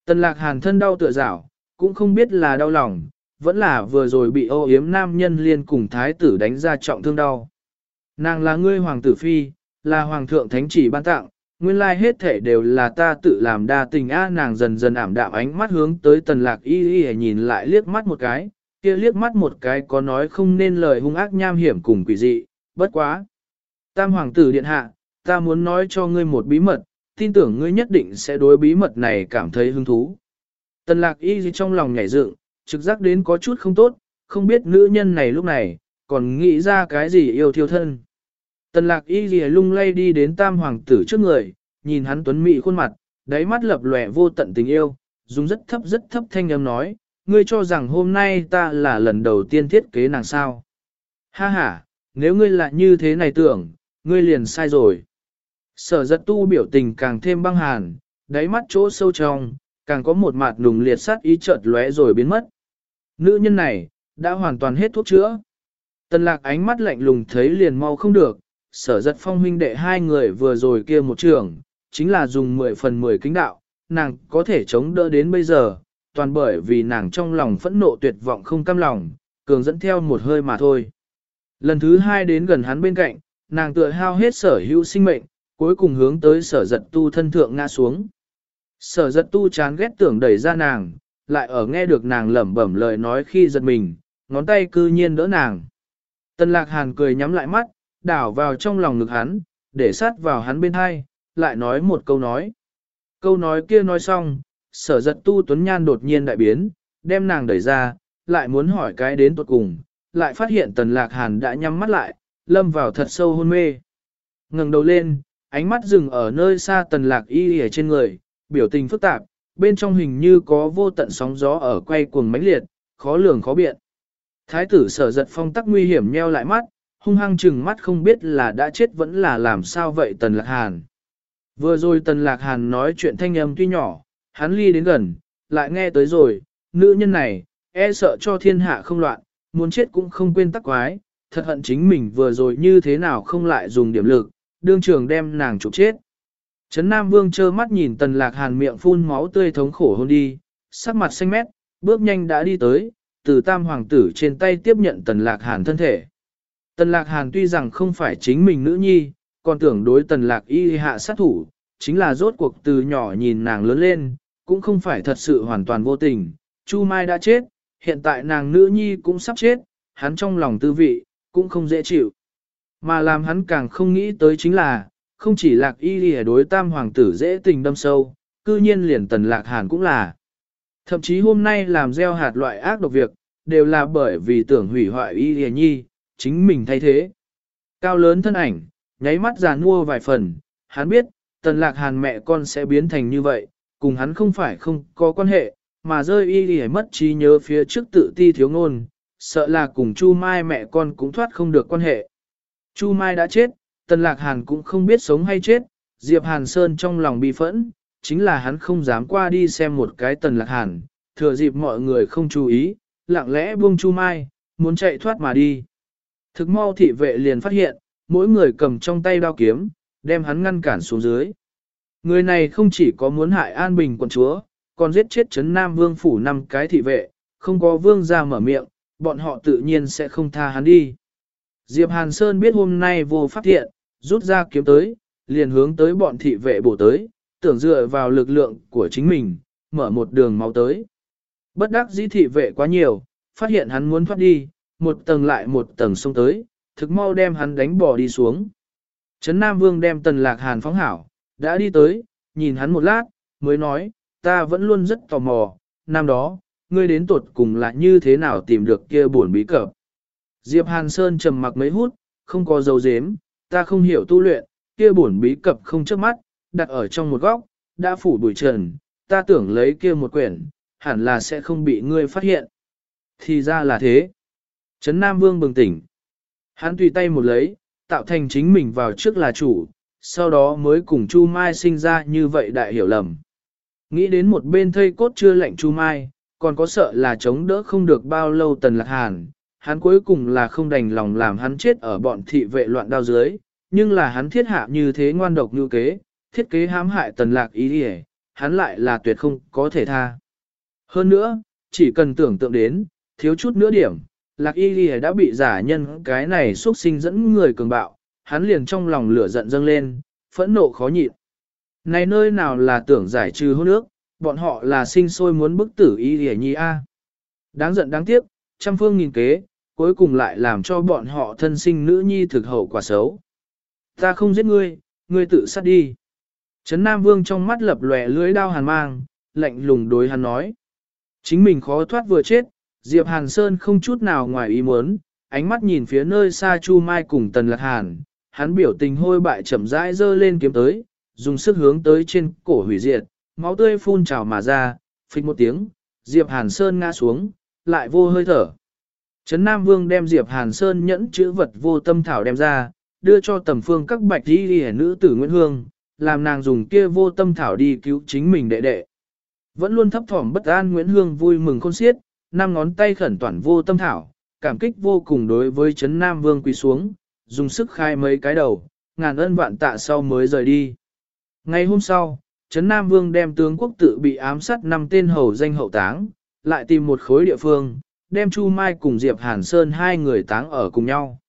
Tần lạc hàn thân đau tựa rảo, cũng không biết là đau lòng, vẫn là vừa rồi bị ô yếm nam nhân liên cùng thái tử đánh ra trọng thương đau. Nàng là ngươi hoàng tử phi, là hoàng thượng thánh chỉ ban tặng, nguyên lai hết thể đều là ta tự làm đa tình a nàng dần dần ảm đạm ánh mắt hướng tới tần lạc y y nhìn lại liếc mắt một cái, kia liếc mắt một cái có nói không nên lời hung ác nham hiểm cùng quỷ dị, bất quá. Tam hoàng tử điện hạ, ta muốn nói cho ngươi một bí mật, tin tưởng ngươi nhất định sẽ đối bí mật này cảm thấy hứng thú. Tần lạc y trong lòng nhảy dựng, trực giác đến có chút không tốt, không biết nữ nhân này lúc này, còn nghĩ ra cái gì yêu thiêu thân. Tần lạc y ghi lung lay đi đến tam hoàng tử trước người, nhìn hắn tuấn mị khuôn mặt, đáy mắt lập lòe vô tận tình yêu, dùng rất thấp rất thấp thanh âm nói, ngươi cho rằng hôm nay ta là lần đầu tiên thiết kế nàng sao. Ha ha, nếu ngươi lại như thế này tưởng, ngươi liền sai rồi. Sở giật tu biểu tình càng thêm băng hàn, đáy mắt chỗ sâu trong, càng có một mặt nùng liệt sát ý chợt lóe rồi biến mất. Nữ nhân này, đã hoàn toàn hết thuốc chữa. Tần lạc ánh mắt lạnh lùng thấy liền mau không được, sở giật phong huynh đệ hai người vừa rồi kia một trường, chính là dùng 10 phần 10 kính đạo, nàng có thể chống đỡ đến bây giờ, toàn bởi vì nàng trong lòng phẫn nộ tuyệt vọng không cam lòng, cường dẫn theo một hơi mà thôi. Lần thứ hai đến gần hắn bên cạnh, nàng tựa hao hết sở hữu sinh mệnh, cuối cùng hướng tới sở giật tu thân thượng ngã xuống. Sở giật tu chán ghét tưởng đẩy ra nàng, lại ở nghe được nàng lẩm bẩm lời nói khi giật mình, ngón tay cư nhiên đỡ nàng. Tân lạc hàn cười nhắm lại mắt, đảo vào trong lòng ngực hắn, để sát vào hắn bên hai, lại nói một câu nói. Câu nói kia nói xong, sở giật tu tuấn nhan đột nhiên đại biến, đem nàng đẩy ra, lại muốn hỏi cái đến tuột cùng, lại phát hiện tần lạc hàn đã nhắm mắt lại, lâm vào thật sâu hôn mê. ngẩng đầu lên, ánh mắt dừng ở nơi xa tần lạc y ở trên người, biểu tình phức tạp, bên trong hình như có vô tận sóng gió ở quay cuồng mãnh liệt, khó lường khó biện. Thái tử sở giật phong tắc nguy hiểm nheo lại mắt, hung hăng chừng mắt không biết là đã chết vẫn là làm sao vậy tần lạc hàn. Vừa rồi tần lạc hàn nói chuyện thanh âm tuy nhỏ, hắn ly đến gần, lại nghe tới rồi, nữ nhân này, e sợ cho thiên hạ không loạn, muốn chết cũng không quên tắc quái, thật hận chính mình vừa rồi như thế nào không lại dùng điểm lực, đương trường đem nàng chụp chết. Trấn Nam Vương trơ mắt nhìn tần lạc hàn miệng phun máu tươi thống khổ hôn đi, sắc mặt xanh mét, bước nhanh đã đi tới, từ tam hoàng tử trên tay tiếp nhận tần lạc hàn thân thể. Tần lạc hàn tuy rằng không phải chính mình nữ nhi, còn tưởng đối tần lạc y hạ sát thủ, chính là rốt cuộc từ nhỏ nhìn nàng lớn lên, cũng không phải thật sự hoàn toàn vô tình. Chu Mai đã chết, hiện tại nàng nữ nhi cũng sắp chết, hắn trong lòng tư vị, cũng không dễ chịu. Mà làm hắn càng không nghĩ tới chính là, không chỉ lạc y lìa đối tam hoàng tử dễ tình đâm sâu, cư nhiên liền tần lạc hàn cũng là. Thậm chí hôm nay làm gieo hạt loại ác độc việc, đều là bởi vì tưởng hủy hoại y lìa nhi, chính mình thay thế. Cao lớn thân ảnh, nháy mắt già nua vài phần, hắn biết, tần lạc hàn mẹ con sẽ biến thành như vậy, cùng hắn không phải không có quan hệ, mà rơi y lìa mất trí nhớ phía trước tự ti thiếu ngôn, sợ là cùng Chu Mai mẹ con cũng thoát không được quan hệ. Chu Mai đã chết, Tần Lạc Hàn cũng không biết sống hay chết, Diệp Hàn Sơn trong lòng bi phẫn, chính là hắn không dám qua đi xem một cái Tần Lạc Hàn, thừa dịp mọi người không chú ý, lặng lẽ buông Chu Mai, muốn chạy thoát mà đi. Thực mau thị vệ liền phát hiện, mỗi người cầm trong tay đao kiếm, đem hắn ngăn cản xuống dưới. Người này không chỉ có muốn hại An Bình quận chúa, còn giết chết chấn Nam Vương phủ năm cái thị vệ, không có vương ra mở miệng, bọn họ tự nhiên sẽ không tha hắn đi. Diệp Hàn Sơn biết hôm nay vô phát hiện, rút ra kiếm tới, liền hướng tới bọn thị vệ bổ tới, tưởng dựa vào lực lượng của chính mình, mở một đường máu tới. Bất đắc dĩ thị vệ quá nhiều, phát hiện hắn muốn thoát đi, một tầng lại một tầng xông tới, thực mau đem hắn đánh bỏ đi xuống. Trấn Nam Vương đem tần lạc hàn phóng hảo, đã đi tới, nhìn hắn một lát, mới nói, ta vẫn luôn rất tò mò, năm đó, ngươi đến tuột cùng là như thế nào tìm được kia buồn bí cập. Diệp Hàn Sơn trầm mặc mấy hút, không có dấu dếm, ta không hiểu tu luyện, kia buồn bí cập không trước mắt, đặt ở trong một góc, đã phủ bụi trần, ta tưởng lấy kia một quyển, hẳn là sẽ không bị ngươi phát hiện. Thì ra là thế. Trấn Nam Vương bừng tỉnh. Hắn tùy tay một lấy, tạo thành chính mình vào trước là chủ, sau đó mới cùng Chu Mai sinh ra như vậy đại hiểu lầm. Nghĩ đến một bên thây cốt chưa lạnh Chu Mai, còn có sợ là chống đỡ không được bao lâu tần lạc hàn, hắn cuối cùng là không đành lòng làm hắn chết ở bọn thị vệ loạn đao dưới, nhưng là hắn thiết hạ như thế ngoan độc như kế, thiết kế hãm hại tần lạc ý đi hắn lại là tuyệt không có thể tha. Hơn nữa, chỉ cần tưởng tượng đến, thiếu chút nữa điểm, lạc y ghi đã bị giả nhân cái này xuất sinh dẫn người cường bạo, hắn liền trong lòng lửa giận dâng lên, phẫn nộ khó nhịn. Này nơi nào là tưởng giải trừ hôn nước, bọn họ là sinh sôi muốn bức tử y ghi nhi a. Đáng giận đáng tiếc, trăm phương nghìn kế, cuối cùng lại làm cho bọn họ thân sinh nữ nhi thực hậu quả xấu. Ta không giết ngươi, ngươi tự sát đi. Trấn Nam Vương trong mắt lập lòe lưới đao hàn mang, lạnh lùng đối hắn nói. Chính mình khó thoát vừa chết, Diệp Hàn Sơn không chút nào ngoài ý muốn, ánh mắt nhìn phía nơi xa Chu Mai cùng Tần Lạc Hàn, hắn biểu tình hôi bại chậm rãi dơ lên kiếm tới, dùng sức hướng tới trên cổ hủy diệt, máu tươi phun trào mà ra, phịch một tiếng, Diệp Hàn Sơn ngã xuống, lại vô hơi thở. Trấn Nam Vương đem Diệp Hàn Sơn nhẫn chữ vật vô tâm thảo đem ra, đưa cho tầm phương các bạch đi đi nữ tử Nguyễn Hương, làm nàng dùng kia vô tâm thảo đi cứu chính mình đệ đệ. Vẫn luôn thấp thỏm bất an Nguyễn Hương vui mừng khôn xiết, năm ngón tay khẩn toàn vô tâm thảo, cảm kích vô cùng đối với Trấn Nam Vương quỳ xuống, dùng sức khai mấy cái đầu, ngàn ân vạn tạ sau mới rời đi. Ngày hôm sau, Trấn Nam Vương đem tướng quốc tự bị ám sát năm tên hầu danh hậu táng, lại tìm một khối địa phương, đem Chu Mai cùng Diệp Hàn Sơn hai người táng ở cùng nhau.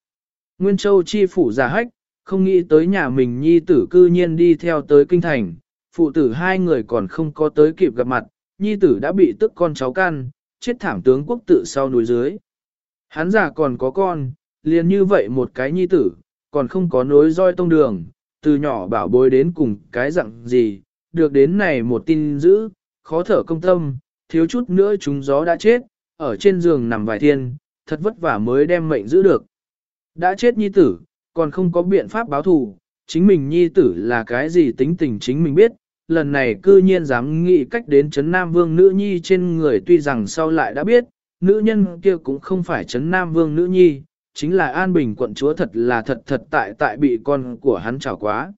Nguyên Châu chi phủ giả hách, không nghĩ tới nhà mình nhi tử cư nhiên đi theo tới kinh thành, phụ tử hai người còn không có tới kịp gặp mặt, nhi tử đã bị tức con cháu căn, chết thảm tướng quốc tự sau núi dưới. Hắn già còn có con, liền như vậy một cái nhi tử, còn không có nối roi tông đường, từ nhỏ bảo bối đến cùng cái dạng gì, được đến này một tin dữ, khó thở công tâm, thiếu chút nữa chúng gió đã chết, ở trên giường nằm vài thiên, thật vất vả mới đem mệnh giữ được. Đã chết nhi tử, còn không có biện pháp báo thù, chính mình nhi tử là cái gì tính tình chính mình biết, lần này cư nhiên dám nghĩ cách đến chấn Nam Vương nữ nhi trên người tuy rằng sau lại đã biết, nữ nhân kia cũng không phải chấn Nam Vương nữ nhi, chính là An Bình quận chúa thật là thật thật tại tại bị con của hắn trào quá.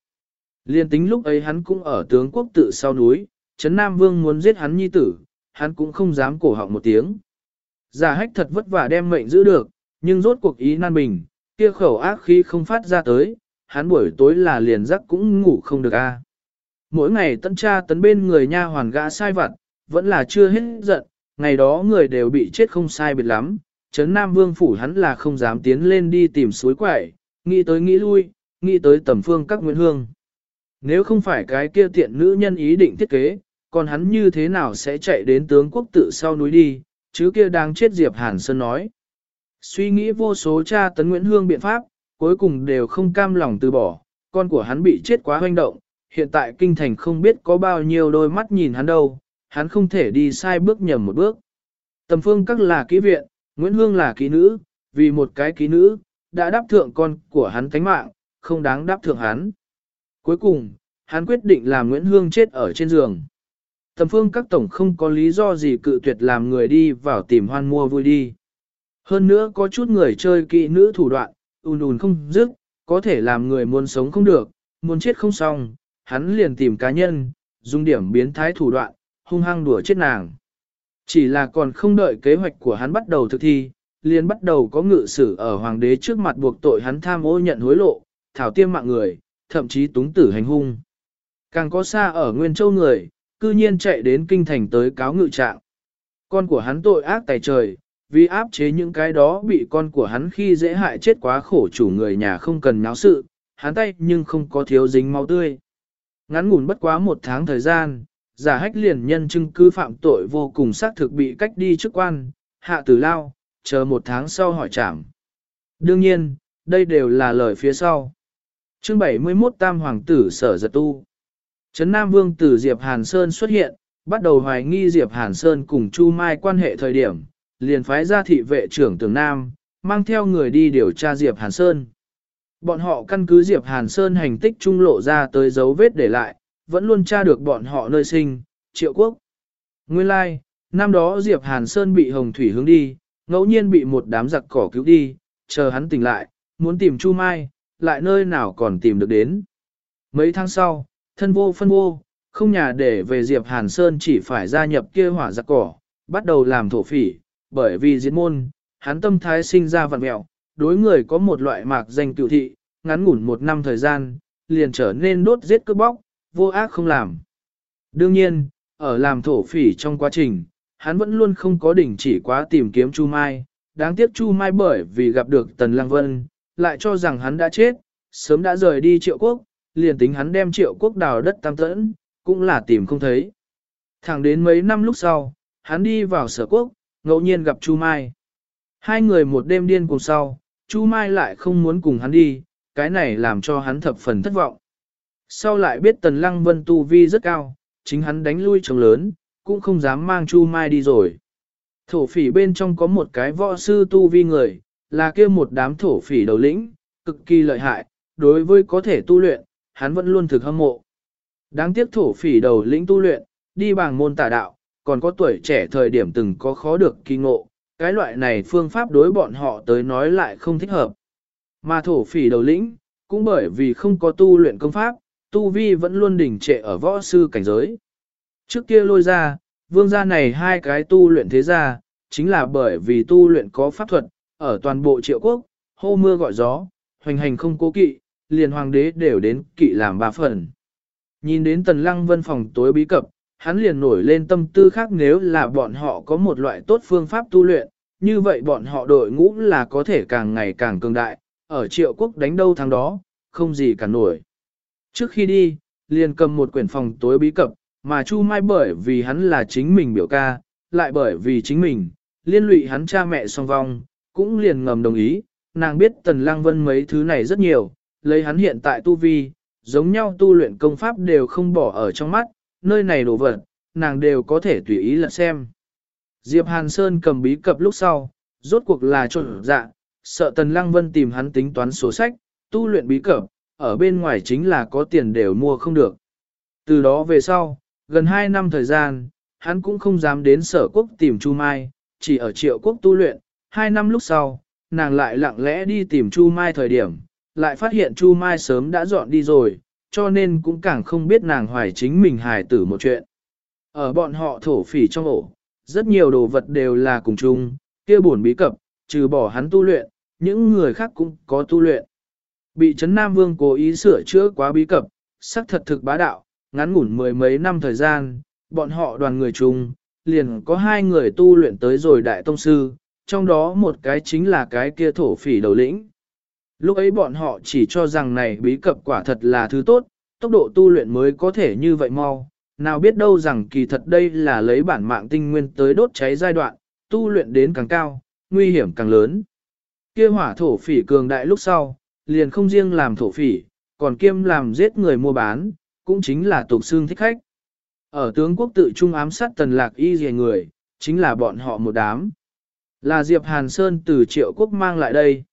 Liên tính lúc ấy hắn cũng ở tướng quốc tự sau núi, chấn Nam Vương muốn giết hắn nhi tử, hắn cũng không dám cổ họng một tiếng. Giả hách thật vất vả đem mệnh giữ được, nhưng rốt cuộc ý nan bình, kia khẩu ác khí không phát ra tới, hắn buổi tối là liền giấc cũng ngủ không được a. Mỗi ngày tân tra tấn bên người nha hoàn gã sai vặt, vẫn là chưa hết giận, ngày đó người đều bị chết không sai biệt lắm, Trấn Nam Vương phủ hắn là không dám tiến lên đi tìm suối quẩy, nghĩ tới nghĩ lui, nghĩ tới tầm phương các Nguyễn Hương. Nếu không phải cái kia tiện nữ nhân ý định thiết kế, còn hắn như thế nào sẽ chạy đến tướng quốc tự sau núi đi, chứ kia đang chết Diệp Hàn Sơn nói. Suy nghĩ vô số cha tấn Nguyễn Hương biện pháp, cuối cùng đều không cam lòng từ bỏ, con của hắn bị chết quá hoành động, hiện tại kinh thành không biết có bao nhiêu đôi mắt nhìn hắn đâu, hắn không thể đi sai bước nhầm một bước. Tầm phương các là kỹ viện, Nguyễn Hương là kỹ nữ, vì một cái kỹ nữ, đã đáp thượng con của hắn tánh mạng, không đáng đáp thượng hắn. Cuối cùng, hắn quyết định làm Nguyễn Hương chết ở trên giường. Tầm phương các tổng không có lý do gì cự tuyệt làm người đi vào tìm hoan mua vui đi. Hơn nữa có chút người chơi kỹ nữ thủ đoạn, ùn ùn không dứt, có thể làm người muốn sống không được, muốn chết không xong, hắn liền tìm cá nhân, dùng điểm biến thái thủ đoạn, hung hăng đùa chết nàng. Chỉ là còn không đợi kế hoạch của hắn bắt đầu thực thi, liền bắt đầu có ngự sử ở hoàng đế trước mặt buộc tội hắn tham ô nhận hối lộ, thảo tiêm mạng người, thậm chí túng tử hành hung. Càng có xa ở Nguyên Châu người, cư nhiên chạy đến kinh thành tới cáo ngự trạng. Con của hắn tội ác tài trời, vì áp chế những cái đó bị con của hắn khi dễ hại chết quá khổ chủ người nhà không cần náo sự, hắn tay nhưng không có thiếu dính máu tươi. Ngắn ngủn bất quá một tháng thời gian, giả hách liền nhân chứng cứ phạm tội vô cùng xác thực bị cách đi chức quan, hạ tử lao, chờ một tháng sau hỏi trảm. Đương nhiên, đây đều là lời phía sau. Chương 71 Tam Hoàng tử sở giật tu. Trấn Nam Vương tử Diệp Hàn Sơn xuất hiện, bắt đầu hoài nghi Diệp Hàn Sơn cùng Chu Mai quan hệ thời điểm, liền phái ra thị vệ trưởng tường Nam, mang theo người đi điều tra Diệp Hàn Sơn. Bọn họ căn cứ Diệp Hàn Sơn hành tích trung lộ ra tới dấu vết để lại, vẫn luôn tra được bọn họ nơi sinh, triệu quốc. Nguyên lai, like, năm đó Diệp Hàn Sơn bị Hồng Thủy hướng đi, ngẫu nhiên bị một đám giặc cỏ cứu đi, chờ hắn tỉnh lại, muốn tìm Chu Mai, lại nơi nào còn tìm được đến. Mấy tháng sau, thân vô phân vô, không nhà để về Diệp Hàn Sơn chỉ phải gia nhập kia hỏa giặc cỏ, bắt đầu làm thổ phỉ, bởi vì diễn môn, hắn tâm thái sinh ra vặn mẹo, đối người có một loại mạc danh cựu thị, ngắn ngủn một năm thời gian, liền trở nên đốt giết cướp bóc, vô ác không làm. Đương nhiên, ở làm thổ phỉ trong quá trình, hắn vẫn luôn không có đỉnh chỉ quá tìm kiếm Chu Mai, đáng tiếc Chu Mai bởi vì gặp được Tần Lăng Vân, lại cho rằng hắn đã chết, sớm đã rời đi triệu quốc, liền tính hắn đem triệu quốc đào đất tam tẫn, cũng là tìm không thấy. Thẳng đến mấy năm lúc sau, hắn đi vào sở quốc, ngẫu nhiên gặp Chu Mai. Hai người một đêm điên cùng sau, Chu Mai lại không muốn cùng hắn đi, cái này làm cho hắn thập phần thất vọng. Sau lại biết Tần Lăng Vân tu vi rất cao, chính hắn đánh lui trống lớn, cũng không dám mang Chu Mai đi rồi. Thổ phỉ bên trong có một cái võ sư tu vi người, là kia một đám thổ phỉ đầu lĩnh, cực kỳ lợi hại, đối với có thể tu luyện, hắn vẫn luôn thực hâm mộ. Đáng tiếc thổ phỉ đầu lĩnh tu luyện, đi bằng môn tà đạo, còn có tuổi trẻ thời điểm từng có khó được kỳ ngộ, cái loại này phương pháp đối bọn họ tới nói lại không thích hợp. Mà thổ phỉ đầu lĩnh, cũng bởi vì không có tu luyện công pháp, tu vi vẫn luôn đỉnh trệ ở võ sư cảnh giới. Trước kia lôi ra, vương gia này hai cái tu luyện thế gia, chính là bởi vì tu luyện có pháp thuật, ở toàn bộ triệu quốc, hô mưa gọi gió, hoành hành không cố kỵ, liền hoàng đế đều đến kỵ làm ba phần. Nhìn đến tần lăng vân phòng tối bí cập, hắn liền nổi lên tâm tư khác nếu là bọn họ có một loại tốt phương pháp tu luyện, như vậy bọn họ đội ngũ là có thể càng ngày càng cường đại, ở triệu quốc đánh đâu thắng đó, không gì cả nổi. Trước khi đi, liền cầm một quyển phòng tối bí cập, mà Chu Mai bởi vì hắn là chính mình biểu ca, lại bởi vì chính mình, liên lụy hắn cha mẹ song vong, cũng liền ngầm đồng ý, nàng biết Tần Lăng Vân mấy thứ này rất nhiều, lấy hắn hiện tại tu vi, giống nhau tu luyện công pháp đều không bỏ ở trong mắt, nơi này đồ vật, nàng đều có thể tùy ý lật xem. Diệp Hàn Sơn cầm bí cập lúc sau, rốt cuộc là trộn dạ, sợ Tần Lăng Vân tìm hắn tính toán sổ sách, tu luyện bí cập, ở bên ngoài chính là có tiền đều mua không được. Từ đó về sau, gần 2 năm thời gian, hắn cũng không dám đến sở quốc tìm Chu Mai, chỉ ở triệu quốc tu luyện, 2 năm lúc sau, nàng lại lặng lẽ đi tìm Chu Mai thời điểm, lại phát hiện Chu Mai sớm đã dọn đi rồi, cho nên cũng càng không biết nàng hoài chính mình hài tử một chuyện. Ở bọn họ thổ phỉ trong ổ, rất nhiều đồ vật đều là cùng chung, kia buồn bí cập, trừ bỏ hắn tu luyện, những người khác cũng có tu luyện. Bị Trấn Nam Vương cố ý sửa chữa quá bí cập, sắc thật thực bá đạo, ngắn ngủn mười mấy năm thời gian, bọn họ đoàn người chung, liền có hai người tu luyện tới rồi đại tông sư, trong đó một cái chính là cái kia thổ phỉ đầu lĩnh. Lúc ấy bọn họ chỉ cho rằng này bí cập quả thật là thứ tốt, tốc độ tu luyện mới có thể như vậy mau, nào biết đâu rằng kỳ thật đây là lấy bản mạng tinh nguyên tới đốt cháy giai đoạn, tu luyện đến càng cao, nguy hiểm càng lớn. Kia hỏa thổ phỉ cường đại lúc sau, liền không riêng làm thổ phỉ, còn kiêm làm giết người mua bán, cũng chính là tục xương thích khách. Ở tướng quốc tự trung ám sát tần lạc y dề người, chính là bọn họ một đám. Là Diệp Hàn Sơn từ triệu quốc mang lại đây.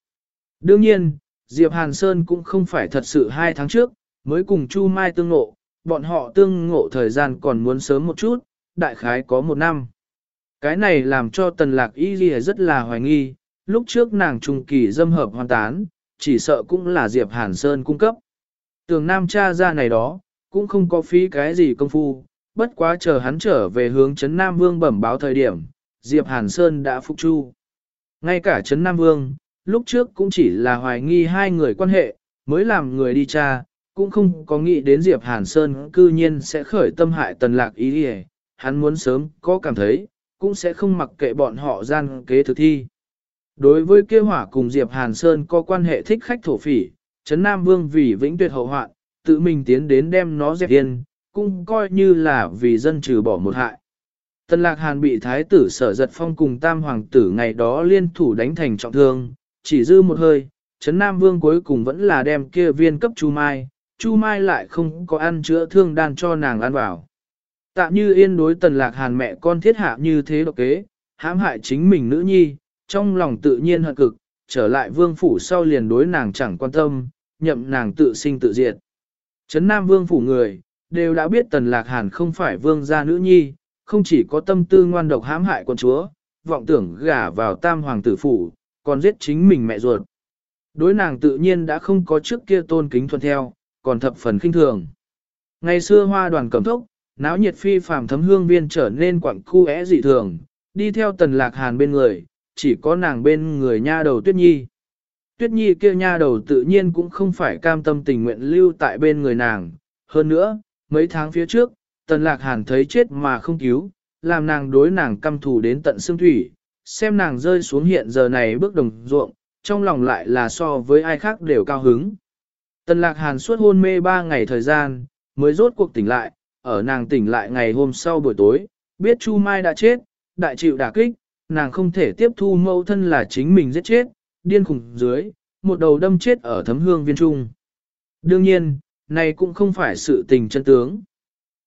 Đương nhiên, Diệp Hàn Sơn cũng không phải thật sự hai tháng trước, mới cùng Chu Mai tương ngộ, bọn họ tương ngộ thời gian còn muốn sớm một chút, đại khái có một năm. Cái này làm cho tần lạc y ghi rất là hoài nghi, lúc trước nàng trung kỳ dâm hợp hoàn tán, chỉ sợ cũng là Diệp Hàn Sơn cung cấp. Tường Nam cha ra này đó, cũng không có phí cái gì công phu, bất quá chờ hắn trở về hướng Trấn Nam Vương bẩm báo thời điểm, Diệp Hàn Sơn đã phục chu. Ngay cả Trấn Nam Vương, lúc trước cũng chỉ là hoài nghi hai người quan hệ, mới làm người đi tra, cũng không có nghĩ đến Diệp Hàn Sơn cư nhiên sẽ khởi tâm hại tần lạc ý đi hắn muốn sớm có cảm thấy, cũng sẽ không mặc kệ bọn họ gian kế thực thi. Đối với kia hỏa cùng Diệp Hàn Sơn có quan hệ thích khách thổ phỉ, Trấn Nam Vương vì vĩnh tuyệt hậu hoạn, tự mình tiến đến đem nó dẹp yên, cũng coi như là vì dân trừ bỏ một hại. Tần Lạc Hàn bị thái tử sở giật phong cùng tam hoàng tử ngày đó liên thủ đánh thành trọng thương, chỉ dư một hơi, Trấn Nam Vương cuối cùng vẫn là đem kia viên cấp Chu Mai, Chu Mai lại không có ăn chữa thương đan cho nàng ăn vào. Tạm như yên đối Tần Lạc Hàn mẹ con thiết hạ như thế độc kế, hãm hại chính mình nữ nhi, trong lòng tự nhiên hận cực, trở lại vương phủ sau liền đối nàng chẳng quan tâm, nhậm nàng tự sinh tự diệt. Trấn Nam vương phủ người, đều đã biết Tần Lạc Hàn không phải vương gia nữ nhi, không chỉ có tâm tư ngoan độc hãm hại quân chúa, vọng tưởng gả vào tam hoàng tử phủ, còn giết chính mình mẹ ruột. Đối nàng tự nhiên đã không có trước kia tôn kính thuận theo, còn thập phần khinh thường. Ngày xưa hoa đoàn cầm thốc, náo nhiệt phi phàm thấm hương viên trở nên quặng khu é dị thường, đi theo tần lạc hàn bên người, chỉ có nàng bên người nha đầu tuyết nhi. Tuyết nhi kia nha đầu tự nhiên cũng không phải cam tâm tình nguyện lưu tại bên người nàng. Hơn nữa, mấy tháng phía trước, tần lạc hàn thấy chết mà không cứu, làm nàng đối nàng căm thù đến tận xương thủy, xem nàng rơi xuống hiện giờ này bước đồng ruộng, trong lòng lại là so với ai khác đều cao hứng. Tần lạc hàn suốt hôn mê ba ngày thời gian, mới rốt cuộc tỉnh lại, ở nàng tỉnh lại ngày hôm sau buổi tối, biết Chu Mai đã chết, đại chịu đả kích, nàng không thể tiếp thu mẫu thân là chính mình giết chết, điên khủng dưới, một đầu đâm chết ở thấm hương viên trung. Đương nhiên, này cũng không phải sự tình chân tướng.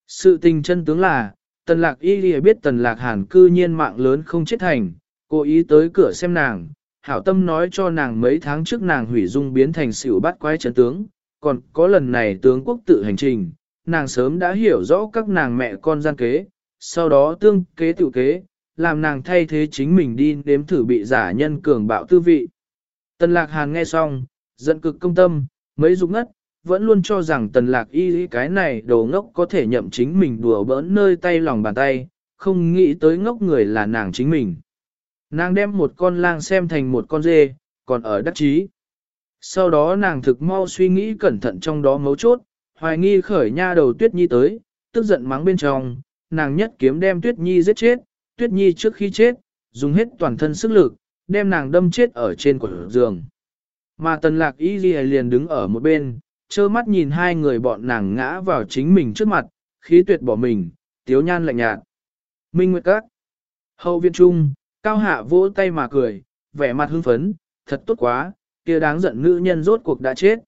Sự tình chân tướng là, tần lạc y lìa biết tần lạc hàn cư nhiên mạng lớn không chết thành, cố ý tới cửa xem nàng, hảo tâm nói cho nàng mấy tháng trước nàng hủy dung biến thành xỉu bắt quái chân tướng, còn có lần này tướng quốc tự hành trình, nàng sớm đã hiểu rõ các nàng mẹ con gian kế, sau đó tương kế tự kế, làm nàng thay thế chính mình đi nếm thử bị giả nhân cường bạo tư vị. Tần lạc hàn nghe xong, giận cực công tâm, mấy dục ngất, vẫn luôn cho rằng tần lạc y cái này đồ ngốc có thể nhậm chính mình đùa bỡn nơi tay lòng bàn tay, không nghĩ tới ngốc người là nàng chính mình. Nàng đem một con lang xem thành một con dê, còn ở đắc chí. Sau đó nàng thực mau suy nghĩ cẩn thận trong đó mấu chốt, Hoài nghi khởi nha đầu Tuyết Nhi tới, tức giận mắng bên trong, nàng nhất kiếm đem Tuyết Nhi giết chết, Tuyết Nhi trước khi chết, dùng hết toàn thân sức lực, đem nàng đâm chết ở trên của giường. Mà tần lạc y ghi liền đứng ở một bên, trơ mắt nhìn hai người bọn nàng ngã vào chính mình trước mặt, khí tuyệt bỏ mình, tiếu nhan lạnh nhạt. Minh Nguyệt Các Hậu viện trung, cao hạ vỗ tay mà cười, vẻ mặt hưng phấn, thật tốt quá, kia đáng giận nữ nhân rốt cuộc đã chết.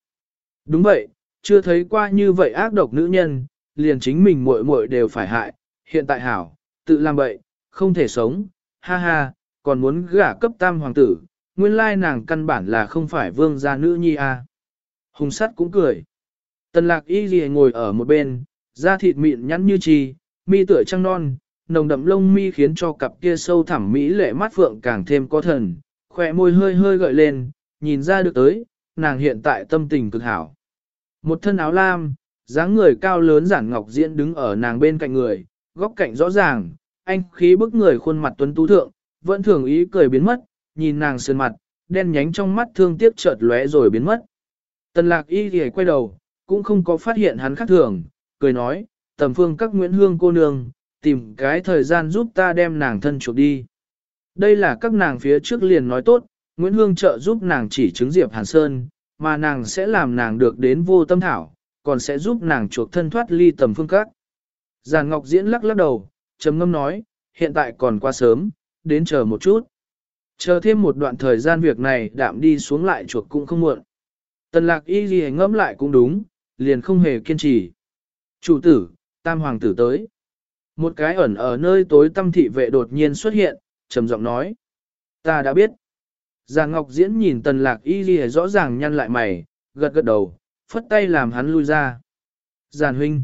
Đúng vậy, chưa thấy qua như vậy ác độc nữ nhân, liền chính mình muội muội đều phải hại, hiện tại hảo, tự làm bậy, không thể sống, ha ha, còn muốn gả cấp tam hoàng tử, nguyên lai nàng căn bản là không phải vương gia nữ nhi à. Hùng sắt cũng cười. Tần lạc y gì ngồi ở một bên, da thịt mịn nhắn như chi, mi tựa trăng non, nồng đậm lông mi khiến cho cặp kia sâu thẳm mỹ lệ mắt phượng càng thêm có thần, khỏe môi hơi hơi gợi lên, nhìn ra được tới, nàng hiện tại tâm tình cực hảo. Một thân áo lam, dáng người cao lớn giản ngọc diễn đứng ở nàng bên cạnh người, góc cạnh rõ ràng, anh khí bức người khuôn mặt tuấn tú thượng, vẫn thường ý cười biến mất, nhìn nàng sơn mặt, đen nhánh trong mắt thương tiếc chợt lóe rồi biến mất. Tần lạc y thì quay đầu, cũng không có phát hiện hắn khác thường, cười nói, tầm phương các Nguyễn Hương cô nương, tìm cái thời gian giúp ta đem nàng thân chuộc đi. Đây là các nàng phía trước liền nói tốt, Nguyễn Hương trợ giúp nàng chỉ chứng Diệp Hàn Sơn, mà nàng sẽ làm nàng được đến vô tâm thảo, còn sẽ giúp nàng chuộc thân thoát ly tầm phương các. Giàn Ngọc Diễn lắc lắc đầu, trầm ngâm nói, hiện tại còn quá sớm, đến chờ một chút. Chờ thêm một đoạn thời gian việc này đạm đi xuống lại chuộc cũng không muộn. Tần lạc y gì ngẫm lại cũng đúng, liền không hề kiên trì. Chủ tử, tam hoàng tử tới. Một cái ẩn ở nơi tối tâm thị vệ đột nhiên xuất hiện, trầm giọng nói. Ta đã biết. Già Ngọc Diễn nhìn tần lạc y ghi rõ ràng nhăn lại mày, gật gật đầu, phất tay làm hắn lui ra. Giàn huynh.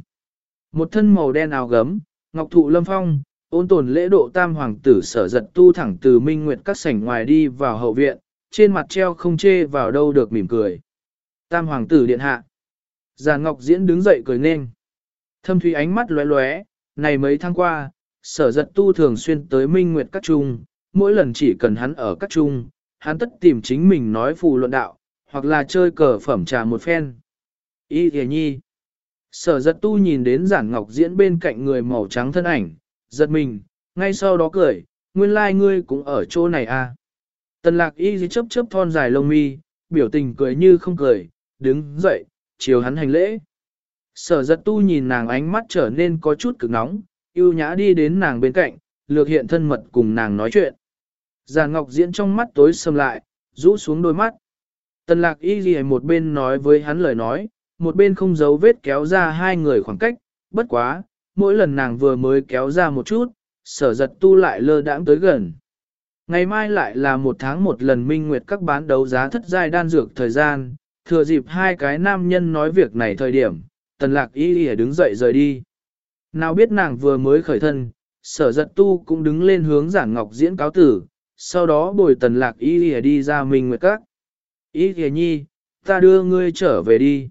Một thân màu đen áo gấm, Ngọc Thụ Lâm Phong, ôn tồn lễ độ tam hoàng tử sở giật tu thẳng từ minh nguyệt các sảnh ngoài đi vào hậu viện, trên mặt treo không chê vào đâu được mỉm cười. Tam hoàng tử điện hạ. Già Ngọc Diễn đứng dậy cười nên. Thâm thủy ánh mắt lóe lóe, này mấy tháng qua, sở giật tu thường xuyên tới minh nguyệt các trung, mỗi lần chỉ cần hắn ở các trung, hắn tất tìm chính mình nói phù luận đạo, hoặc là chơi cờ phẩm trà một phen. Y thề nhi. Sở giật tu nhìn đến giản ngọc diễn bên cạnh người màu trắng thân ảnh, giật mình, ngay sau đó cười, nguyên lai like ngươi cũng ở chỗ này à. Tần lạc y dì chấp chấp thon dài lông mi, biểu tình cười như không cười, đứng dậy, chiều hắn hành lễ. Sở giật tu nhìn nàng ánh mắt trở nên có chút cực nóng, yêu nhã đi đến nàng bên cạnh, lược hiện thân mật cùng nàng nói chuyện. Giàn ngọc diễn trong mắt tối sầm lại, rũ xuống đôi mắt. Tần lạc y ghi một bên nói với hắn lời nói, một bên không giấu vết kéo ra hai người khoảng cách, bất quá, mỗi lần nàng vừa mới kéo ra một chút, sở giật tu lại lơ đãng tới gần. Ngày mai lại là một tháng một lần minh nguyệt các bán đấu giá thất giai đan dược thời gian, thừa dịp hai cái nam nhân nói việc này thời điểm, tần lạc y lìa đứng dậy rời đi. Nào biết nàng vừa mới khởi thân, sở giật tu cũng đứng lên hướng giản ngọc diễn cáo tử, sau đó bồi tần lạc y lìa đi ra mình nguyệt các. Y lìa nhi, ta đưa ngươi trở về đi.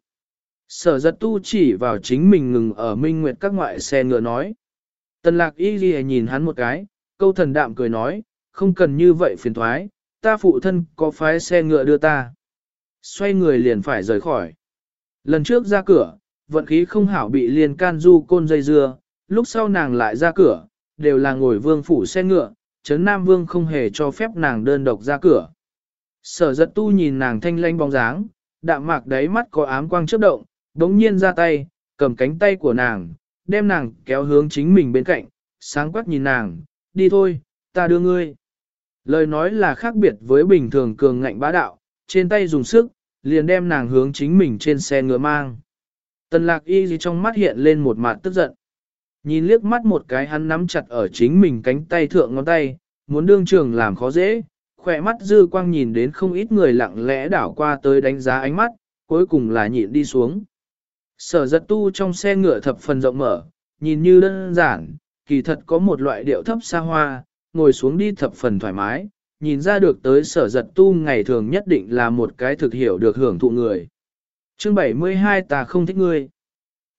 Sở giật tu chỉ vào chính mình ngừng ở minh nguyệt các ngoại xe ngựa nói. Tần lạc y lìa nhìn hắn một cái, câu thần đạm cười nói, không cần như vậy phiền thoái, ta phụ thân có phái xe ngựa đưa ta. Xoay người liền phải rời khỏi. Lần trước ra cửa, vận khí không hảo bị liền can du côn dây dưa, lúc sau nàng lại ra cửa, đều là ngồi vương phủ xe ngựa, Trấn Nam Vương không hề cho phép nàng đơn độc ra cửa. Sở giật tu nhìn nàng thanh lanh bóng dáng, đạm mạc đáy mắt có ám quang chớp động, đống nhiên ra tay, cầm cánh tay của nàng, đem nàng kéo hướng chính mình bên cạnh, sáng quắc nhìn nàng, đi thôi, ta đưa ngươi. Lời nói là khác biệt với bình thường cường ngạnh bá đạo, trên tay dùng sức, liền đem nàng hướng chính mình trên xe ngựa mang. Tần lạc y gì trong mắt hiện lên một mặt tức giận. Nhìn liếc mắt một cái hắn nắm chặt ở chính mình cánh tay thượng ngón tay, muốn đương trường làm khó dễ, khỏe mắt dư quang nhìn đến không ít người lặng lẽ đảo qua tới đánh giá ánh mắt, cuối cùng là nhịn đi xuống. Sở giật tu trong xe ngựa thập phần rộng mở, nhìn như đơn giản, kỳ thật có một loại điệu thấp xa hoa, ngồi xuống đi thập phần thoải mái, nhìn ra được tới sở giật tu ngày thường nhất định là một cái thực hiểu được hưởng thụ người. Chương 72 ta không thích ngươi.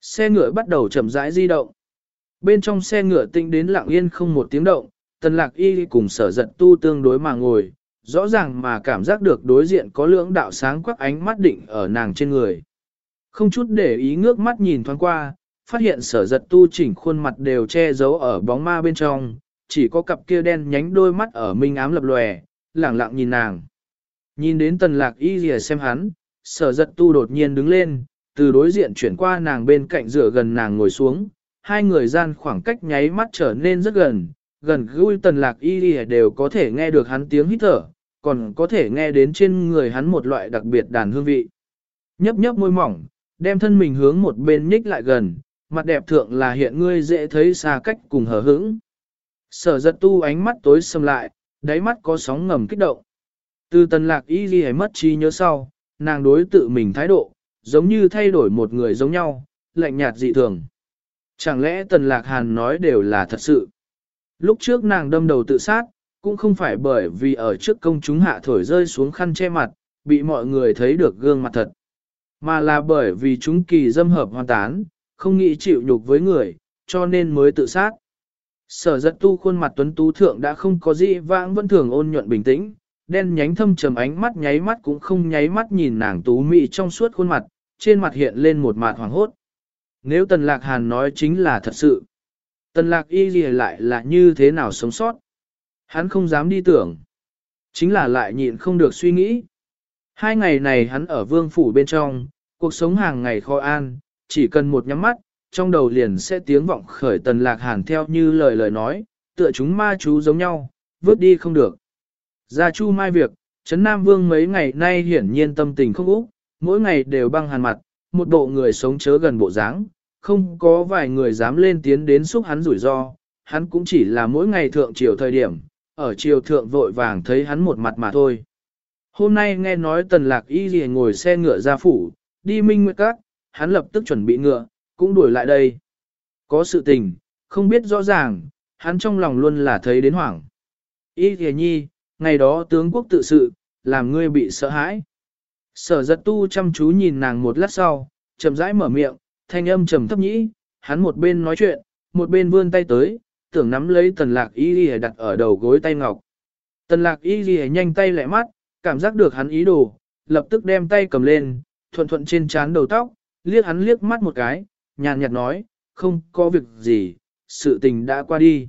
Xe ngựa bắt đầu chậm rãi di động. Bên trong xe ngựa tinh đến lặng yên không một tiếng động, tần lạc y cùng sở giật tu tương đối mà ngồi, rõ ràng mà cảm giác được đối diện có lưỡng đạo sáng quắc ánh mắt định ở nàng trên người. Không chút để ý ngước mắt nhìn thoáng qua, phát hiện sở giật tu chỉnh khuôn mặt đều che giấu ở bóng ma bên trong, chỉ có cặp kia đen nhánh đôi mắt ở minh ám lập lòe, lẳng lặng nhìn nàng. Nhìn đến tần lạc y rìa xem hắn, sở giật tu đột nhiên đứng lên, từ đối diện chuyển qua nàng bên cạnh rửa gần nàng ngồi xuống, hai người gian khoảng cách nháy mắt trở nên rất gần, gần gũi tần lạc y đi đều có thể nghe được hắn tiếng hít thở, còn có thể nghe đến trên người hắn một loại đặc biệt đàn hương vị. Nhấp nhấp môi mỏng, đem thân mình hướng một bên nhích lại gần, mặt đẹp thượng là hiện ngươi dễ thấy xa cách cùng hờ hững. Sở giật tu ánh mắt tối sầm lại, đáy mắt có sóng ngầm kích động. Từ tần lạc y ghi mất trí nhớ sau, nàng đối tự mình thái độ, giống như thay đổi một người giống nhau, lạnh nhạt dị thường. Chẳng lẽ tần lạc hàn nói đều là thật sự? Lúc trước nàng đâm đầu tự sát, cũng không phải bởi vì ở trước công chúng hạ thổi rơi xuống khăn che mặt, bị mọi người thấy được gương mặt thật. Mà là bởi vì chúng kỳ dâm hợp hoàn tán, không nghĩ chịu nhục với người, cho nên mới tự sát. Sở giật tu khuôn mặt tuấn tú thượng đã không có gì vãng vẫn thường ôn nhuận bình tĩnh, đen nhánh thâm trầm ánh mắt nháy mắt cũng không nháy mắt nhìn nàng tú mị trong suốt khuôn mặt, trên mặt hiện lên một mặt hoàng hốt. Nếu tần lạc hàn nói chính là thật sự, tần lạc y gì lại là như thế nào sống sót? Hắn không dám đi tưởng, chính là lại nhịn không được suy nghĩ. Hai ngày này hắn ở vương phủ bên trong, cuộc sống hàng ngày khó an, chỉ cần một nhắm mắt, trong đầu liền sẽ tiếng vọng khởi tần lạc hàn theo như lời lời nói, tựa chúng ma chú giống nhau, vứt đi không được. Gia chu mai việc, Trấn Nam Vương mấy ngày nay hiển nhiên tâm tình không úc, mỗi ngày đều băng hàn mặt, một bộ người sống chớ gần bộ dáng, không có vài người dám lên tiến đến xúc hắn rủi ro, hắn cũng chỉ là mỗi ngày thượng triều thời điểm, ở triều thượng vội vàng thấy hắn một mặt mà thôi. Hôm nay nghe nói tần lạc y gì ngồi xe ngựa ra phủ, đi minh nguyệt các, hắn lập tức chuẩn bị ngựa, cũng đuổi lại đây. Có sự tình, không biết rõ ràng, hắn trong lòng luôn là thấy đến hoảng. Y thề nhi, ngày đó tướng quốc tự sự, làm ngươi bị sợ hãi. Sở giật tu chăm chú nhìn nàng một lát sau, chậm rãi mở miệng, thanh âm trầm thấp nhĩ, hắn một bên nói chuyện, một bên vươn tay tới, tưởng nắm lấy tần lạc y ghi đặt ở đầu gối tay ngọc. Tần lạc y ghi nhanh tay lẹ mắt, cảm giác được hắn ý đồ, lập tức đem tay cầm lên, thuận thuận trên trán đầu tóc, liếc hắn liếc mắt một cái, nhàn nhạt nói, không có việc gì, sự tình đã qua đi.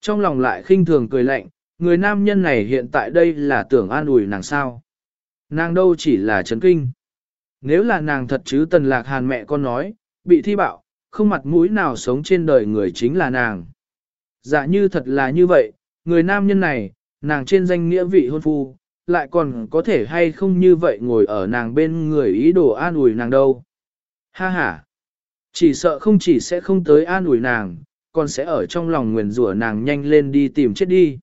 Trong lòng lại khinh thường cười lạnh, người nam nhân này hiện tại đây là tưởng an ủi nàng sao. Nàng đâu chỉ là chấn kinh. Nếu là nàng thật chứ tần lạc hàn mẹ con nói, bị thi bạo, không mặt mũi nào sống trên đời người chính là nàng. Dạ như thật là như vậy, người nam nhân này, nàng trên danh nghĩa vị hôn phu, lại còn có thể hay không như vậy ngồi ở nàng bên người ý đồ an ủi nàng đâu. Ha ha! Chỉ sợ không chỉ sẽ không tới an ủi nàng, còn sẽ ở trong lòng nguyền rủa nàng nhanh lên đi tìm chết đi.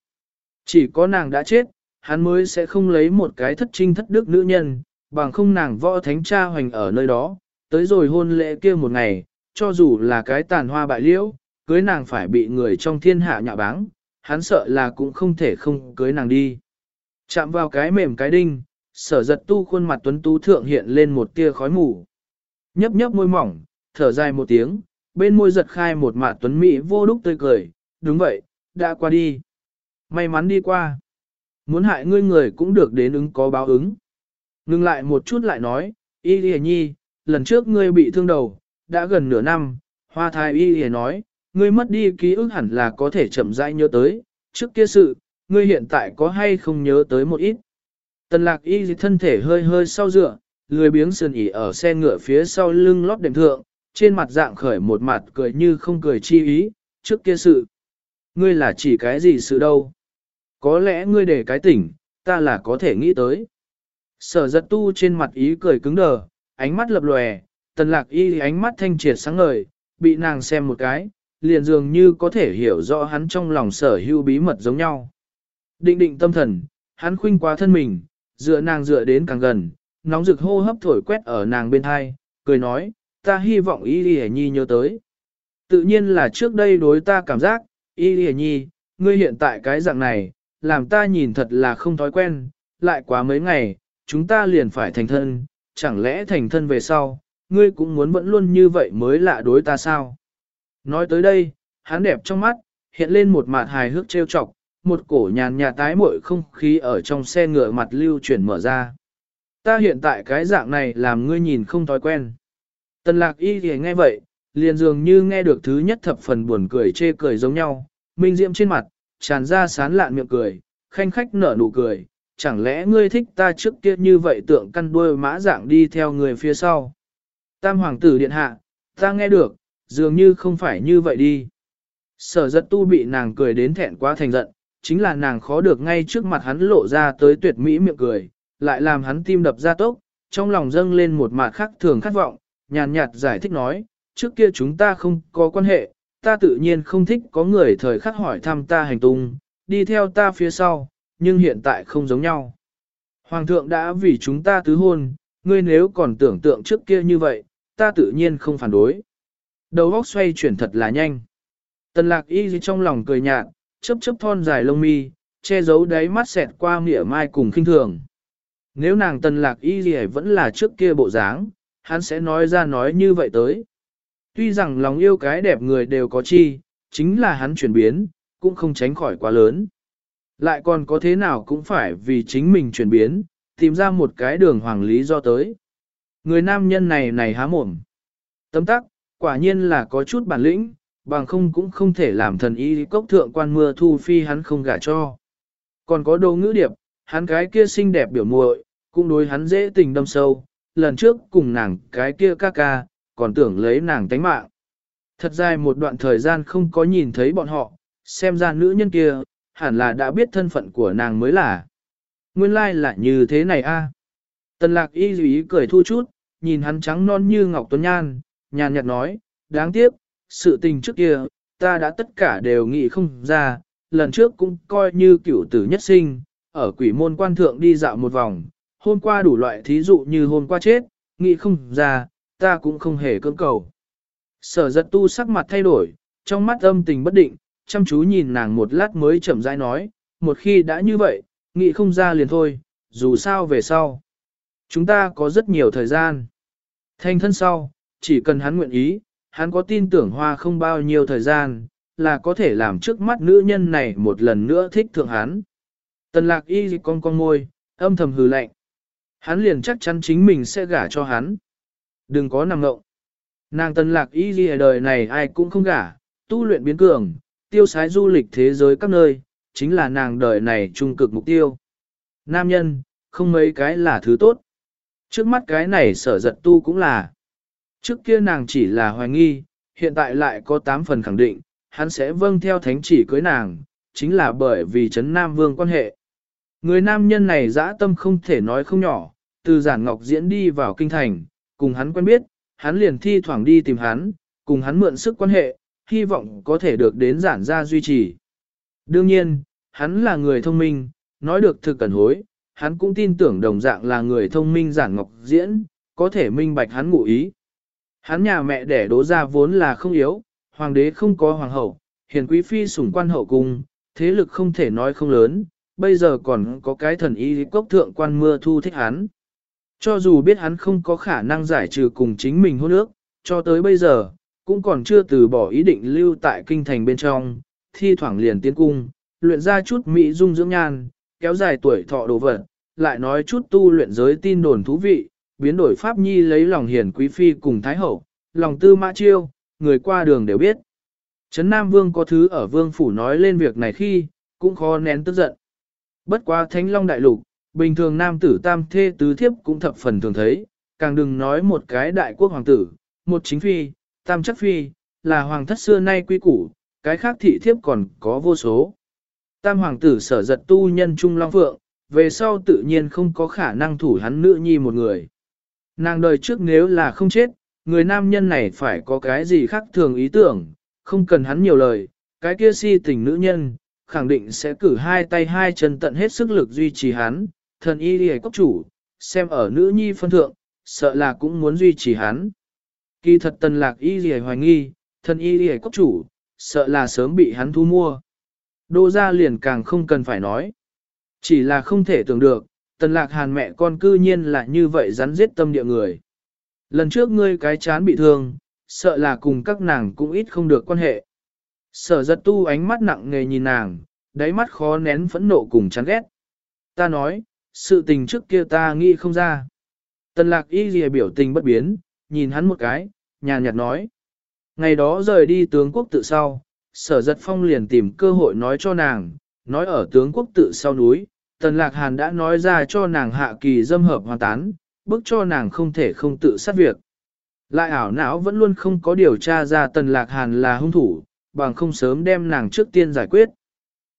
Chỉ có nàng đã chết, hắn mới sẽ không lấy một cái thất trinh thất đức nữ nhân, bằng không nàng võ thánh cha hoành ở nơi đó, tới rồi hôn lễ kia một ngày, cho dù là cái tàn hoa bại liễu, cưới nàng phải bị người trong thiên hạ nhạ báng, hắn sợ là cũng không thể không cưới nàng đi. Chạm vào cái mềm cái đinh, sở giật tu khuôn mặt tuấn tú thượng hiện lên một tia khói mù. Nhấp nhấp môi mỏng, thở dài một tiếng, bên môi giật khai một mạt tuấn mỹ vô đúc tươi cười, đúng vậy, đã qua đi. May mắn đi qua. Muốn hại ngươi người cũng được đến ứng có báo ứng. Ngưng lại một chút lại nói, y lìa nhi, lần trước ngươi bị thương đầu, đã gần nửa năm, hoa thai y lìa nói, ngươi mất đi ký ức hẳn là có thể chậm rãi nhớ tới, trước kia sự, ngươi hiện tại có hay không nhớ tới một ít. Tần lạc y thân thể hơi hơi sau dựa, lười biếng sườn ỉ ở xe ngựa phía sau lưng lót đệm thượng, trên mặt dạng khởi một mặt cười như không cười chi ý, trước kia sự. Ngươi là chỉ cái gì sự đâu? Có lẽ ngươi để cái tỉnh, ta là có thể nghĩ tới. Sở giật tu trên mặt ý cười cứng đờ, ánh mắt lập lòe, tần lạc y ánh mắt thanh triệt sáng ngời, bị nàng xem một cái, liền dường như có thể hiểu rõ hắn trong lòng sở hưu bí mật giống nhau. Định định tâm thần, hắn khuynh qua thân mình, dựa nàng dựa đến càng gần, nóng rực hô hấp thổi quét ở nàng bên hai, cười nói, ta hy vọng Y Lì Nhi nhớ tới. Tự nhiên là trước đây đối ta cảm giác, Y Lì Nhi, ngươi hiện tại cái dạng này, làm ta nhìn thật là không thói quen, lại quá mấy ngày, chúng ta liền phải thành thân, chẳng lẽ thành thân về sau, ngươi cũng muốn vẫn luôn như vậy mới lạ đối ta sao? Nói tới đây, hắn đẹp trong mắt, hiện lên một mặt hài hước trêu chọc, một cổ nhàn nhà tái muội không khí ở trong xe ngựa mặt lưu chuyển mở ra. Ta hiện tại cái dạng này làm ngươi nhìn không thói quen. Tần lạc y thì nghe vậy, liền dường như nghe được thứ nhất thập phần buồn cười chê cười giống nhau, minh diễm trên mặt, tràn ra sán lạn miệng cười, khanh khách nở nụ cười, chẳng lẽ ngươi thích ta trước kia như vậy tượng căn đuôi mã dạng đi theo người phía sau. Tam hoàng tử điện hạ, ta nghe được, dường như không phải như vậy đi. Sở giật tu bị nàng cười đến thẹn quá thành giận, chính là nàng khó được ngay trước mặt hắn lộ ra tới tuyệt mỹ miệng cười, lại làm hắn tim đập ra tốc, trong lòng dâng lên một mạt khắc thường khát vọng, nhàn nhạt giải thích nói, trước kia chúng ta không có quan hệ, ta tự nhiên không thích có người thời khắc hỏi thăm ta hành tung, đi theo ta phía sau, nhưng hiện tại không giống nhau. Hoàng thượng đã vì chúng ta tứ hôn, ngươi nếu còn tưởng tượng trước kia như vậy, ta tự nhiên không phản đối. Đầu óc xoay chuyển thật là nhanh. Tần lạc y trong lòng cười nhạt, chớp chớp thon dài lông mi, che giấu đáy mắt xẹt qua mỉa mai cùng khinh thường. Nếu nàng tần lạc y gì vẫn là trước kia bộ dáng, hắn sẽ nói ra nói như vậy tới. Tuy rằng lòng yêu cái đẹp người đều có chi, chính là hắn chuyển biến, cũng không tránh khỏi quá lớn. Lại còn có thế nào cũng phải vì chính mình chuyển biến, tìm ra một cái đường hoàng lý do tới. Người nam nhân này này há mồm. Tấm tắc, quả nhiên là có chút bản lĩnh, bằng không cũng không thể làm thần y cốc thượng quan mưa thu phi hắn không gả cho. Còn có đồ ngữ điệp, hắn cái kia xinh đẹp biểu muội, cũng đối hắn dễ tình đâm sâu, lần trước cùng nàng cái kia ca ca, còn tưởng lấy nàng tánh mạng. Thật dài một đoạn thời gian không có nhìn thấy bọn họ, xem ra nữ nhân kia, hẳn là đã biết thân phận của nàng mới là. Nguyên lai like là như thế này a. Tần lạc y dù ý cười thu chút, nhìn hắn trắng non như ngọc tuấn nhan, nhàn nhạt nói, đáng tiếc, sự tình trước kia, ta đã tất cả đều nghĩ không ra, lần trước cũng coi như cửu tử nhất sinh, ở quỷ môn quan thượng đi dạo một vòng, hôm qua đủ loại thí dụ như hôm qua chết, nghĩ không ra, ta cũng không hề cưỡng cầu. Sở giật tu sắc mặt thay đổi, trong mắt âm tình bất định, chăm chú nhìn nàng một lát mới chậm rãi nói, một khi đã như vậy, nghĩ không ra liền thôi, dù sao về sau. Chúng ta có rất nhiều thời gian. Thanh thân sau, chỉ cần hắn nguyện ý, hắn có tin tưởng hoa không bao nhiêu thời gian, là có thể làm trước mắt nữ nhân này một lần nữa thích thượng hắn. Tần lạc y con con môi, âm thầm hừ lạnh. Hắn liền chắc chắn chính mình sẽ gả cho hắn. Đừng có nằm ngộng. Nàng tần lạc y ghi đời này ai cũng không gả, tu luyện biến cường, tiêu sái du lịch thế giới các nơi, chính là nàng đời này trung cực mục tiêu. Nam nhân, không mấy cái là thứ tốt. Trước mắt cái này sở giật tu cũng là. Trước kia nàng chỉ là hoài nghi, hiện tại lại có 8 phần khẳng định, hắn sẽ vâng theo thánh chỉ cưới nàng, chính là bởi vì chấn Nam Vương quan hệ. Người nam nhân này dã tâm không thể nói không nhỏ, từ giản ngọc diễn đi vào kinh thành, cùng hắn quen biết, hắn liền thi thoảng đi tìm hắn, cùng hắn mượn sức quan hệ, hy vọng có thể được đến giản gia duy trì. Đương nhiên, hắn là người thông minh, nói được thực cần hối, hắn cũng tin tưởng đồng dạng là người thông minh giản ngọc diễn, có thể minh bạch hắn ngụ ý. Hắn nhà mẹ đẻ đố ra vốn là không yếu, hoàng đế không có hoàng hậu, hiền quý phi sủng quan hậu cung, thế lực không thể nói không lớn, bây giờ còn có cái thần y cốc thượng quan mưa thu thích hắn. Cho dù biết hắn không có khả năng giải trừ cùng chính mình hôn ước, cho tới bây giờ, cũng còn chưa từ bỏ ý định lưu tại kinh thành bên trong, thi thoảng liền tiến cung, luyện ra chút mỹ dung dưỡng nhan, kéo dài tuổi thọ đồ vật, lại nói chút tu luyện giới tin đồn thú vị, biến đổi pháp nhi lấy lòng hiền quý phi cùng thái hậu, lòng tư mã chiêu, người qua đường đều biết. Trấn Nam Vương có thứ ở Vương Phủ nói lên việc này khi, cũng khó nén tức giận. Bất quá Thánh Long Đại Lục, bình thường nam tử tam thê tứ thiếp cũng thập phần thường thấy, càng đừng nói một cái đại quốc hoàng tử, một chính phi, tam chất phi, là hoàng thất xưa nay quy củ, cái khác thị thiếp còn có vô số. Tam hoàng tử sở giật tu nhân trung long phượng, về sau tự nhiên không có khả năng thủ hắn nữ nhi một người. Nàng đời trước nếu là không chết, người nam nhân này phải có cái gì khác thường ý tưởng, không cần hắn nhiều lời, cái kia si tình nữ nhân, khẳng định sẽ cử hai tay hai chân tận hết sức lực duy trì hắn, thần y lìa cốc chủ, xem ở nữ nhi phân thượng, sợ là cũng muốn duy trì hắn. Kỳ thật tần lạc y lìa hoài nghi, thần y lìa cốc chủ, sợ là sớm bị hắn thu mua. Đô ra liền càng không cần phải nói. Chỉ là không thể tưởng được, tần lạc hàn mẹ con cư nhiên là như vậy rắn giết tâm địa người. Lần trước ngươi cái chán bị thương, sợ là cùng các nàng cũng ít không được quan hệ. Sở giật tu ánh mắt nặng nề nhìn nàng, đáy mắt khó nén phẫn nộ cùng chán ghét. Ta nói, sự tình trước kia ta nghĩ không ra. Tần lạc y gì biểu tình bất biến, nhìn hắn một cái, nhàn nhạt nói. Ngày đó rời đi tướng quốc tự sau, sở giật phong liền tìm cơ hội nói cho nàng, nói ở tướng quốc tự sau núi, tần lạc hàn đã nói ra cho nàng hạ kỳ dâm hợp hoàn tán, bức cho nàng không thể không tự sát việc. Lại ảo não vẫn luôn không có điều tra ra tần lạc hàn là hung thủ, bằng không sớm đem nàng trước tiên giải quyết.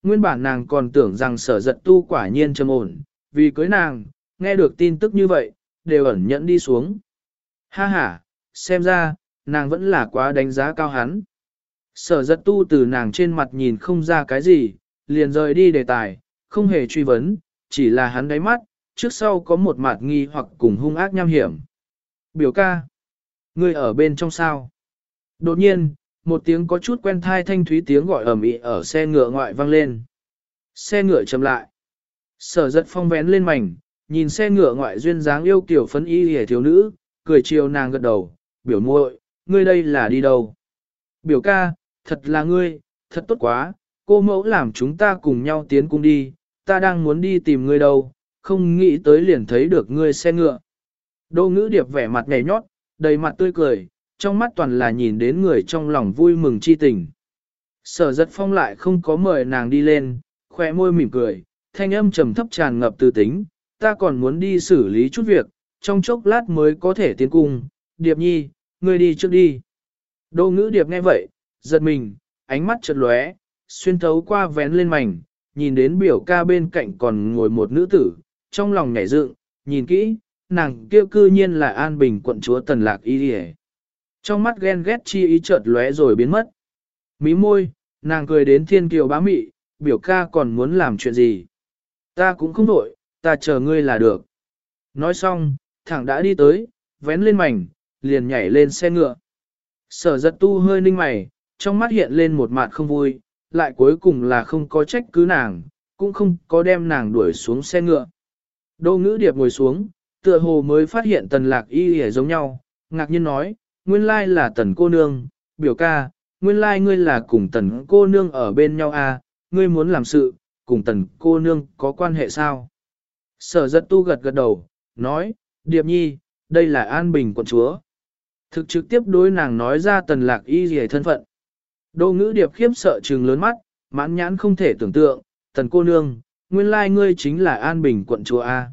Nguyên bản nàng còn tưởng rằng sở giật tu quả nhiên trầm ổn, vì cưới nàng, nghe được tin tức như vậy, đều ẩn nhẫn đi xuống. Ha ha, xem ra, nàng vẫn là quá đánh giá cao hắn. Sở giật tu từ nàng trên mặt nhìn không ra cái gì, liền rời đi đề tài, không hề truy vấn, chỉ là hắn đáy mắt, trước sau có một mặt nghi hoặc cùng hung ác nham hiểm. Biểu ca, ngươi ở bên trong sao? Đột nhiên, một tiếng có chút quen thai thanh thúy tiếng gọi ầm ĩ ở xe ngựa ngoại vang lên. Xe ngựa chậm lại. Sở giật phong vén lên mảnh, nhìn xe ngựa ngoại duyên dáng yêu kiểu phấn y hề thiếu nữ, cười chiều nàng gật đầu, biểu muội, ngươi đây là đi đâu? Biểu ca, thật là ngươi, thật tốt quá, cô mẫu làm chúng ta cùng nhau tiến cung đi, ta đang muốn đi tìm ngươi đâu, không nghĩ tới liền thấy được ngươi xe ngựa. Đô ngữ điệp vẻ mặt nhảy nhót, đầy mặt tươi cười, trong mắt toàn là nhìn đến người trong lòng vui mừng chi tình. Sở giật phong lại không có mời nàng đi lên, khoe môi mỉm cười, thanh âm trầm thấp tràn ngập từ tính, ta còn muốn đi xử lý chút việc, trong chốc lát mới có thể tiến cung, điệp nhi, ngươi đi trước đi. Đô ngữ điệp nghe vậy, giật mình, ánh mắt chợt lóe, xuyên thấu qua vén lên mảnh, nhìn đến biểu ca bên cạnh còn ngồi một nữ tử, trong lòng nhảy dựng, nhìn kỹ, nàng kia cư nhiên là An Bình quận chúa Tần Lạc Y Điề. Trong mắt ghen ghét chi ý chợt lóe rồi biến mất. Mí môi, nàng cười đến thiên kiều bá mị, biểu ca còn muốn làm chuyện gì. Ta cũng không đổi, ta chờ ngươi là được. Nói xong, thẳng đã đi tới, vén lên mảnh, liền nhảy lên xe ngựa. Sở giật tu hơi ninh mày, trong mắt hiện lên một mặt không vui, lại cuối cùng là không có trách cứ nàng, cũng không có đem nàng đuổi xuống xe ngựa. Đô ngữ điệp ngồi xuống, tựa hồ mới phát hiện tần lạc y hề giống nhau, ngạc nhiên nói, nguyên lai là tần cô nương, biểu ca, nguyên lai ngươi là cùng tần cô nương ở bên nhau à, ngươi muốn làm sự, cùng tần cô nương có quan hệ sao? Sở giật tu gật gật đầu, nói, điệp nhi, đây là an bình quận chúa. Thực trực tiếp đối nàng nói ra tần lạc y gì thân phận. Đô ngữ điệp khiếp sợ trừng lớn mắt, mãn nhãn không thể tưởng tượng, tần cô nương, nguyên lai ngươi chính là an bình quận chúa A.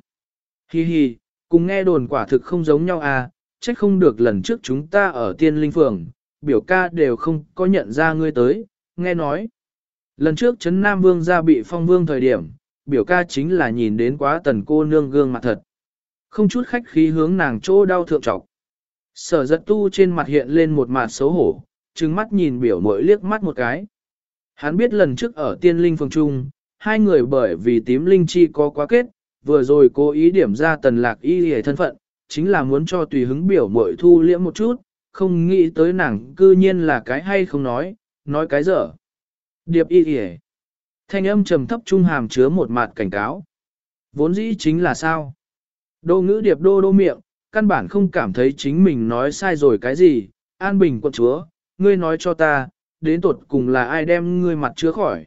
Hi hi, cùng nghe đồn quả thực không giống nhau A, trách không được lần trước chúng ta ở tiên linh phường, biểu ca đều không có nhận ra ngươi tới, nghe nói. Lần trước Trấn Nam Vương ra bị phong vương thời điểm, biểu ca chính là nhìn đến quá tần cô nương gương mặt thật. Không chút khách khí hướng nàng chỗ đau thượng trọc. Sở giật tu trên mặt hiện lên một mặt xấu hổ, trừng mắt nhìn biểu mội liếc mắt một cái. Hắn biết lần trước ở tiên linh phương trung, hai người bởi vì tím linh chi có quá kết, vừa rồi cố ý điểm ra tần lạc y hề thân phận, chính là muốn cho tùy hứng biểu mội thu liễm một chút, không nghĩ tới nàng cư nhiên là cái hay không nói, nói cái dở. Điệp y kìa. Thanh âm trầm thấp trung hàm chứa một mặt cảnh cáo. Vốn dĩ chính là sao? Đô ngữ điệp đô đô miệng, căn bản không cảm thấy chính mình nói sai rồi cái gì. An bình quận chúa, ngươi nói cho ta, đến tột cùng là ai đem ngươi mặt chứa khỏi.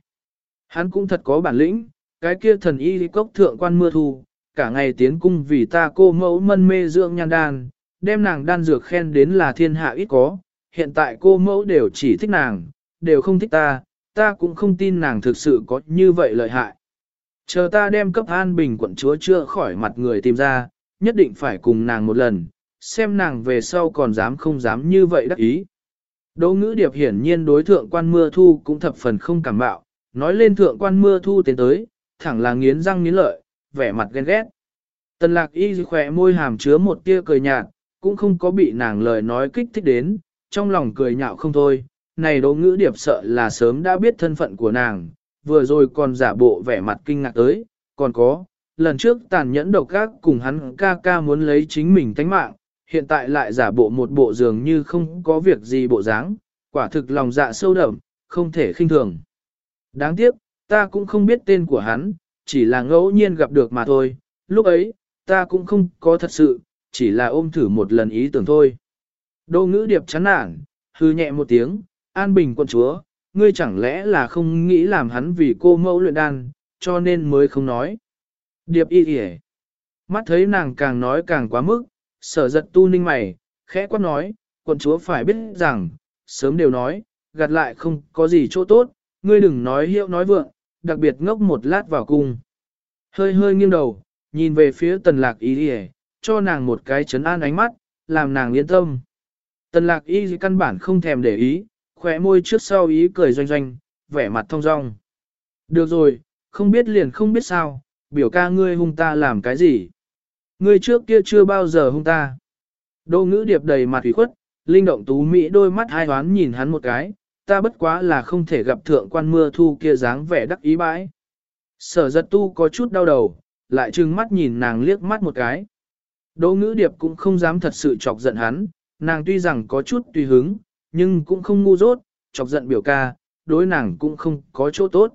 Hắn cũng thật có bản lĩnh, cái kia thần y cốc thượng quan mưa thu, cả ngày tiến cung vì ta cô mẫu mân mê dưỡng nhan đan, đem nàng đan dược khen đến là thiên hạ ít có, hiện tại cô mẫu đều chỉ thích nàng, đều không thích ta, ta cũng không tin nàng thực sự có như vậy lợi hại. Chờ ta đem cấp an bình quận chúa chưa khỏi mặt người tìm ra, nhất định phải cùng nàng một lần, xem nàng về sau còn dám không dám như vậy đắc ý. Đỗ ngữ điệp hiển nhiên đối thượng quan mưa thu cũng thập phần không cảm bạo, nói lên thượng quan mưa thu tiến tới, thẳng là nghiến răng nghiến lợi, vẻ mặt ghen ghét. Tần lạc y khỏe môi hàm chứa một tia cười nhạt, cũng không có bị nàng lời nói kích thích đến, trong lòng cười nhạo không thôi, này đỗ ngữ điệp sợ là sớm đã biết thân phận của nàng, vừa rồi còn giả bộ vẻ mặt kinh ngạc tới, còn có, lần trước tàn nhẫn độc gác cùng hắn ca ca muốn lấy chính mình tánh mạng, hiện tại lại giả bộ một bộ dường như không có việc gì bộ dáng, quả thực lòng dạ sâu đậm, không thể khinh thường. Đáng tiếc, ta cũng không biết tên của hắn, chỉ là ngẫu nhiên gặp được mà thôi, lúc ấy, ta cũng không có thật sự, chỉ là ôm thử một lần ý tưởng thôi. Đô ngữ điệp chán nản, hư nhẹ một tiếng, an bình quân chúa, ngươi chẳng lẽ là không nghĩ làm hắn vì cô mẫu luyện đan, cho nên mới không nói. Điệp y kìa. Mắt thấy nàng càng nói càng quá mức, sở giật tu ninh mày, khẽ quát nói, quận chúa phải biết rằng, sớm đều nói, gạt lại không có gì chỗ tốt, ngươi đừng nói hiệu nói vượng, đặc biệt ngốc một lát vào cung. Hơi hơi nghiêng đầu, nhìn về phía tần lạc Y đi cho nàng một cái chấn an ánh mắt, làm nàng yên tâm. Tần lạc y căn bản không thèm để ý, khỏe môi trước sau ý cười doanh doanh, vẻ mặt thông dong. Được rồi, không biết liền không biết sao, biểu ca ngươi hung ta làm cái gì. Ngươi trước kia chưa bao giờ hung ta. Đô ngữ điệp đầy mặt ủy khuất, linh động tú Mỹ đôi mắt hai hoán nhìn hắn một cái, ta bất quá là không thể gặp thượng quan mưa thu kia dáng vẻ đắc ý bãi. Sở giật tu có chút đau đầu, lại trừng mắt nhìn nàng liếc mắt một cái. Đỗ ngữ điệp cũng không dám thật sự chọc giận hắn, nàng tuy rằng có chút tùy hứng, nhưng cũng không ngu dốt, chọc giận biểu ca, đối nàng cũng không có chỗ tốt.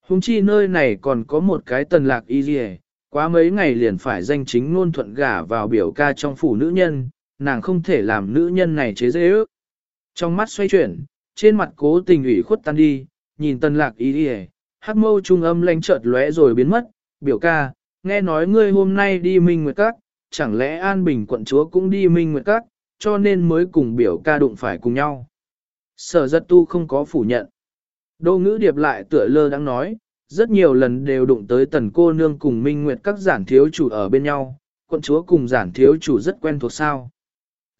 Hùng chi nơi này còn có một cái tần lạc y dì quá mấy ngày liền phải danh chính ngôn thuận gả vào biểu ca trong phủ nữ nhân, nàng không thể làm nữ nhân này chế dễ ước. Trong mắt xoay chuyển, trên mặt cố tình ủy khuất tan đi, nhìn tần lạc y dì hát mâu trung âm lanh chợt lóe rồi biến mất, biểu ca, nghe nói ngươi hôm nay đi Minh Nguyệt Các, chẳng lẽ An Bình quận chúa cũng đi Minh Nguyệt Các, cho nên mới cùng biểu ca đụng phải cùng nhau. Sở giật tu không có phủ nhận. Đô ngữ điệp lại tựa lơ đang nói, rất nhiều lần đều đụng tới tần cô nương cùng Minh Nguyệt Các giản thiếu chủ ở bên nhau, quận chúa cùng giản thiếu chủ rất quen thuộc sao.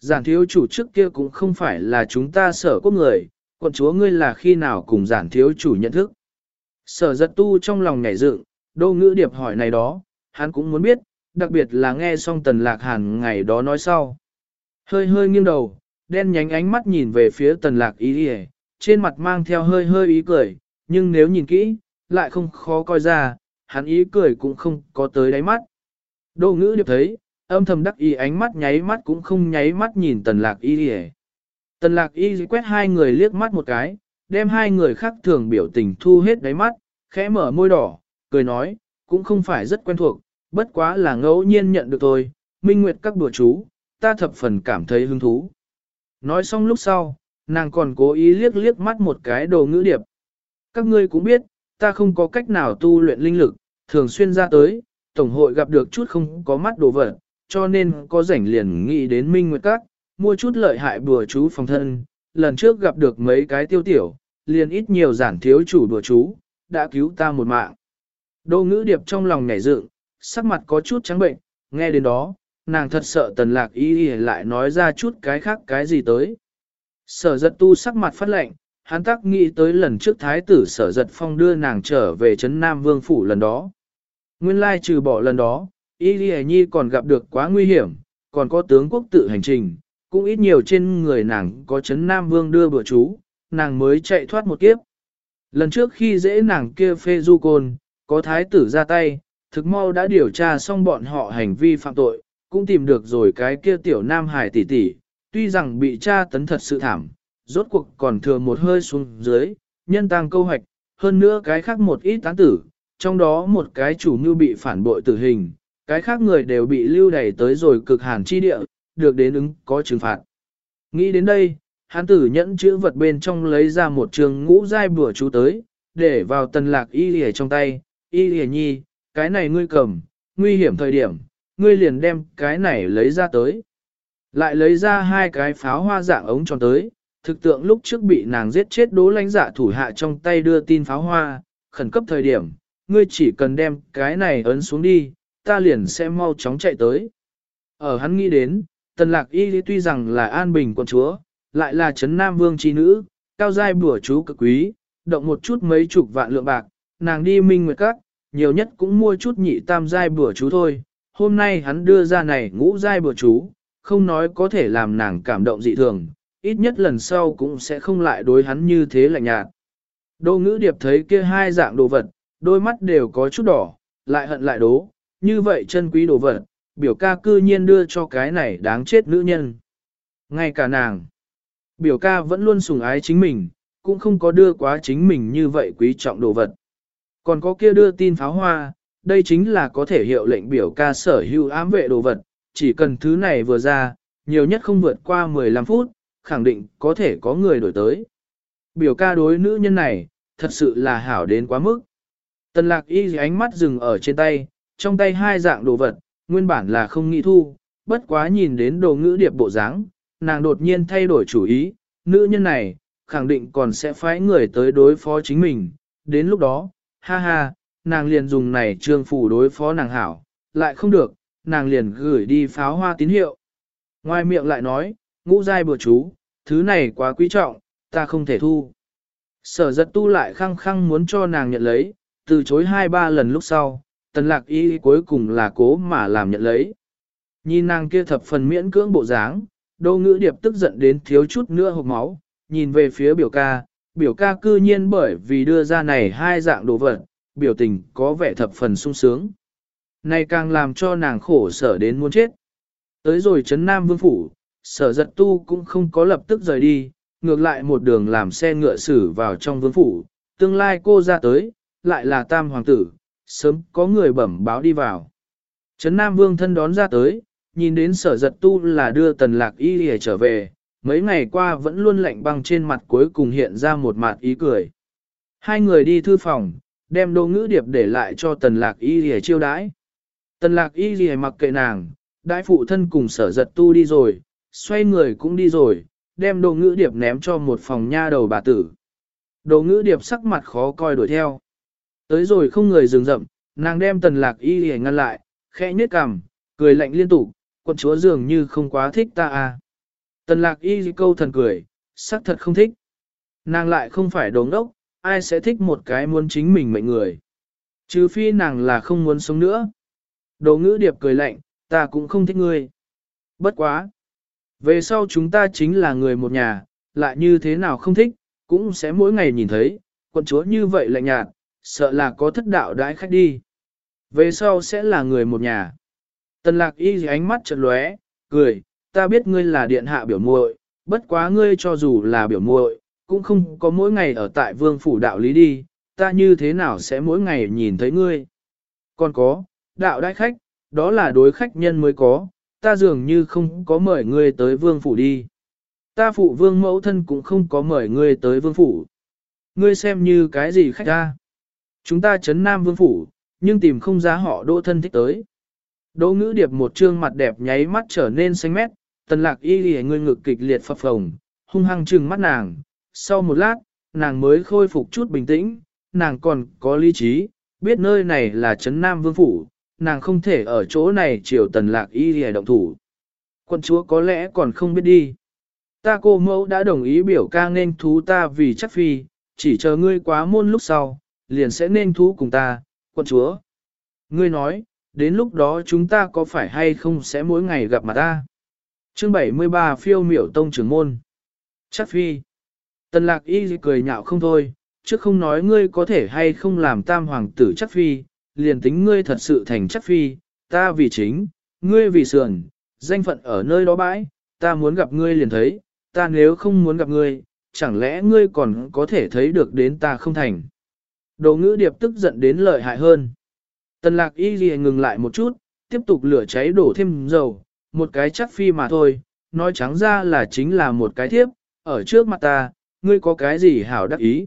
Giản thiếu chủ trước kia cũng không phải là chúng ta sở quốc người, quận chúa ngươi là khi nào cùng giản thiếu chủ nhận thức. Sở giật tu trong lòng nhảy dựng, đô ngữ điệp hỏi này đó, hắn cũng muốn biết, đặc biệt là nghe xong tần lạc hàn ngày đó nói sau. Hơi hơi nghiêng đầu, đen nhánh ánh mắt nhìn về phía tần lạc ý đi trên mặt mang theo hơi hơi ý cười, nhưng nếu nhìn kỹ, lại không khó coi ra, hắn ý cười cũng không có tới đáy mắt. Đô ngữ điệp thấy, âm thầm đắc ý ánh mắt nháy mắt cũng không nháy mắt nhìn tần lạc y đi Tần lạc y quét hai người liếc mắt một cái, đem hai người khác thường biểu tình thu hết đáy mắt, khẽ mở môi đỏ, cười nói, cũng không phải rất quen thuộc, bất quá là ngẫu nhiên nhận được thôi, minh nguyệt các bữa chú, ta thập phần cảm thấy hứng thú. Nói xong lúc sau, nàng còn cố ý liếc liếc mắt một cái đồ ngữ điệp. Các ngươi cũng biết, ta không có cách nào tu luyện linh lực, thường xuyên ra tới, tổng hội gặp được chút không có mắt đồ vật, cho nên có rảnh liền nghĩ đến minh nguyệt các, mua chút lợi hại bùa chú phòng thân, lần trước gặp được mấy cái tiêu tiểu, liền ít nhiều giản thiếu chủ bùa chú, đã cứu ta một mạng. Đô ngữ điệp trong lòng nhảy dựng, sắc mặt có chút trắng bệnh, nghe đến đó, nàng thật sợ tần lạc y y lại nói ra chút cái khác cái gì tới. Sở giật tu sắc mặt phát lệnh, hắn tắc nghĩ tới lần trước thái tử sở giật phong đưa nàng trở về Trấn Nam Vương Phủ lần đó. Nguyên lai trừ bỏ lần đó, y y nhi còn gặp được quá nguy hiểm, còn có tướng quốc tự hành trình, cũng ít nhiều trên người nàng có Trấn Nam Vương đưa bữa chú, nàng mới chạy thoát một kiếp. Lần trước khi dễ nàng kia phê du côn, có thái tử ra tay, thực mau đã điều tra xong bọn họ hành vi phạm tội, cũng tìm được rồi cái kia tiểu nam hải tỷ tỷ, tuy rằng bị tra tấn thật sự thảm, rốt cuộc còn thừa một hơi xuống dưới, nhân tăng câu hoạch, hơn nữa cái khác một ít tán tử, trong đó một cái chủ mưu bị phản bội tử hình, cái khác người đều bị lưu đày tới rồi cực hàn chi địa, được đến ứng có trừng phạt. Nghĩ đến đây, hắn tử nhẫn chữ vật bên trong lấy ra một trường ngũ giai bùa chú tới, để vào tần lạc y lìa trong tay, y lìa nhi, cái này ngươi cầm, nguy hiểm thời điểm, ngươi liền đem cái này lấy ra tới. Lại lấy ra hai cái pháo hoa dạng ống tròn tới, thực tượng lúc trước bị nàng giết chết đố lãnh giả thủ hạ trong tay đưa tin pháo hoa, khẩn cấp thời điểm, ngươi chỉ cần đem cái này ấn xuống đi, ta liền sẽ mau chóng chạy tới. Ở hắn nghĩ đến, tần lạc y lý tuy rằng là an bình quận chúa, lại là chấn nam vương chi nữ, cao giai bùa chú cực quý, động một chút mấy chục vạn lượng bạc, nàng đi minh nguyệt các, nhiều nhất cũng mua chút nhị tam giai bùa chú thôi. Hôm nay hắn đưa ra này ngũ giai bừa chú, không nói có thể làm nàng cảm động dị thường, ít nhất lần sau cũng sẽ không lại đối hắn như thế lạnh nhạt. Đô ngữ điệp thấy kia hai dạng đồ vật, đôi mắt đều có chút đỏ, lại hận lại đố, như vậy chân quý đồ vật, biểu ca cư nhiên đưa cho cái này đáng chết nữ nhân. Ngay cả nàng, biểu ca vẫn luôn sùng ái chính mình, cũng không có đưa quá chính mình như vậy quý trọng đồ vật. Còn có kia đưa tin pháo hoa, đây chính là có thể hiệu lệnh biểu ca sở hữu ám vệ đồ vật, chỉ cần thứ này vừa ra, nhiều nhất không vượt qua 15 phút, khẳng định có thể có người đổi tới. Biểu ca đối nữ nhân này, thật sự là hảo đến quá mức. Tần lạc y ánh mắt dừng ở trên tay, trong tay hai dạng đồ vật, nguyên bản là không nghĩ thu, bất quá nhìn đến đồ ngữ điệp bộ dáng, nàng đột nhiên thay đổi chủ ý, nữ nhân này, khẳng định còn sẽ phái người tới đối phó chính mình, đến lúc đó, ha ha, nàng liền dùng này trương phủ đối phó nàng hảo, lại không được, nàng liền gửi đi pháo hoa tín hiệu. Ngoài miệng lại nói, ngũ giai bừa chú, thứ này quá quý trọng, ta không thể thu. Sở giật tu lại khăng khăng muốn cho nàng nhận lấy, từ chối hai ba lần lúc sau, tần lạc y cuối cùng là cố mà làm nhận lấy. Nhìn nàng kia thập phần miễn cưỡng bộ dáng, đô ngữ điệp tức giận đến thiếu chút nữa hộp máu, nhìn về phía biểu ca, biểu ca cư nhiên bởi vì đưa ra này hai dạng đồ vật, biểu tình có vẻ thập phần sung sướng. Này càng làm cho nàng khổ sở đến muốn chết. Tới rồi Trấn Nam Vương Phủ, sở giật tu cũng không có lập tức rời đi, ngược lại một đường làm xe ngựa xử vào trong Vương Phủ, tương lai cô ra tới, lại là tam hoàng tử, sớm có người bẩm báo đi vào. Trấn Nam Vương thân đón ra tới, nhìn đến sở giật tu là đưa tần lạc y hề trở về, mấy ngày qua vẫn luôn lạnh băng trên mặt cuối cùng hiện ra một mặt ý cười. Hai người đi thư phòng, đem đồ ngữ điệp để lại cho tần lạc y gì chiêu đãi. Tần lạc y gì mặc kệ nàng, đại phụ thân cùng sở giật tu đi rồi, xoay người cũng đi rồi, đem đồ ngữ điệp ném cho một phòng nha đầu bà tử. Đồ ngữ điệp sắc mặt khó coi đuổi theo. Tới rồi không người dừng rậm, nàng đem tần lạc y hề ngăn lại, khẽ nhếch cằm, cười lạnh liên tục, quân chúa dường như không quá thích ta à. Tần lạc y câu thần cười, sắc thật không thích. Nàng lại không phải đồ ngốc, ai sẽ thích một cái muốn chính mình mệnh người. Chứ phi nàng là không muốn sống nữa. Đồ ngữ điệp cười lạnh, ta cũng không thích ngươi. Bất quá. Về sau chúng ta chính là người một nhà, lại như thế nào không thích, cũng sẽ mỗi ngày nhìn thấy, quận chúa như vậy lạnh nhạt, sợ là có thất đạo đãi khách đi. Về sau sẽ là người một nhà. Tần lạc y ánh mắt chợt lóe, cười, ta biết ngươi là điện hạ biểu muội, bất quá ngươi cho dù là biểu muội, cũng không có mỗi ngày ở tại vương phủ đạo lý đi, ta như thế nào sẽ mỗi ngày nhìn thấy ngươi. Còn có, đạo đại khách, đó là đối khách nhân mới có, ta dường như không có mời ngươi tới vương phủ đi. Ta phụ vương mẫu thân cũng không có mời ngươi tới vương phủ. Ngươi xem như cái gì khách ta. Chúng ta chấn nam vương phủ, nhưng tìm không ra họ đỗ thân thích tới. Đỗ ngữ điệp một trương mặt đẹp nháy mắt trở nên xanh mét, tần lạc y lì ngươi ngực kịch liệt phập phồng, hung hăng trừng mắt nàng. Sau một lát, nàng mới khôi phục chút bình tĩnh, nàng còn có lý trí, biết nơi này là Trấn Nam Vương Phủ, nàng không thể ở chỗ này chiều tần lạc y hề động thủ. Quân chúa có lẽ còn không biết đi. Ta cô mẫu đã đồng ý biểu ca nên thú ta vì chắc phi, chỉ chờ ngươi quá môn lúc sau, liền sẽ nên thú cùng ta, quân chúa. Ngươi nói, đến lúc đó chúng ta có phải hay không sẽ mỗi ngày gặp mặt ta? Chương 73 phiêu miểu tông trưởng môn. Chắc phi. Tần lạc y cười nhạo không thôi, chứ không nói ngươi có thể hay không làm tam hoàng tử chắc phi, liền tính ngươi thật sự thành chắc phi, ta vì chính, ngươi vì sườn, danh phận ở nơi đó bãi, ta muốn gặp ngươi liền thấy, ta nếu không muốn gặp ngươi, chẳng lẽ ngươi còn có thể thấy được đến ta không thành. Đồ ngữ điệp tức giận đến lợi hại hơn. Tần lạc y ghi ngừng lại một chút, tiếp tục lửa cháy đổ thêm dầu, một cái chắc phi mà thôi, nói trắng ra là chính là một cái thiếp, ở trước mặt ta, ngươi có cái gì hảo đắc ý.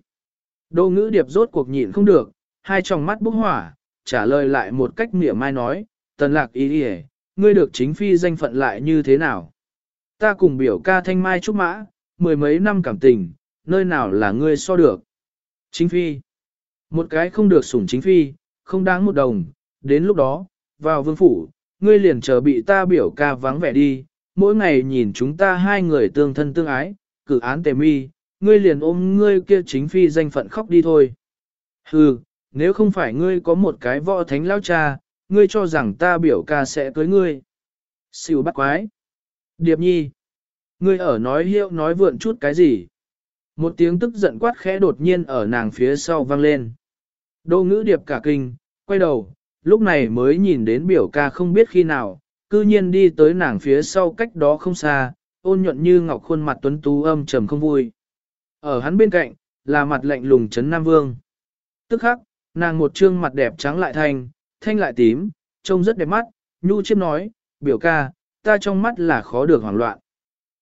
Đô ngữ điệp rốt cuộc nhịn không được, hai tròng mắt bốc hỏa, trả lời lại một cách mỉa mai nói, tần lạc ý đi ngươi được chính phi danh phận lại như thế nào. Ta cùng biểu ca thanh mai trúc mã, mười mấy năm cảm tình, nơi nào là ngươi so được. Chính phi. Một cái không được sủng chính phi, không đáng một đồng, đến lúc đó, vào vương phủ, ngươi liền chờ bị ta biểu ca vắng vẻ đi, mỗi ngày nhìn chúng ta hai người tương thân tương ái, cử án tề mi, ngươi liền ôm ngươi kia chính phi danh phận khóc đi thôi. Hừ, nếu không phải ngươi có một cái võ thánh lao cha, ngươi cho rằng ta biểu ca sẽ cưới ngươi. Siêu bắt quái. Điệp nhi. Ngươi ở nói hiệu nói vượn chút cái gì. Một tiếng tức giận quát khẽ đột nhiên ở nàng phía sau vang lên. Đô ngữ điệp cả kinh, quay đầu, lúc này mới nhìn đến biểu ca không biết khi nào, cư nhiên đi tới nàng phía sau cách đó không xa, ôn nhuận như ngọc khuôn mặt tuấn tú âm trầm không vui. Ở hắn bên cạnh, là mặt lạnh lùng chấn Nam Vương. Tức khắc, nàng một trương mặt đẹp trắng lại thanh, thanh lại tím, trông rất đẹp mắt, nhu chiếm nói, biểu ca, ta trong mắt là khó được hoảng loạn.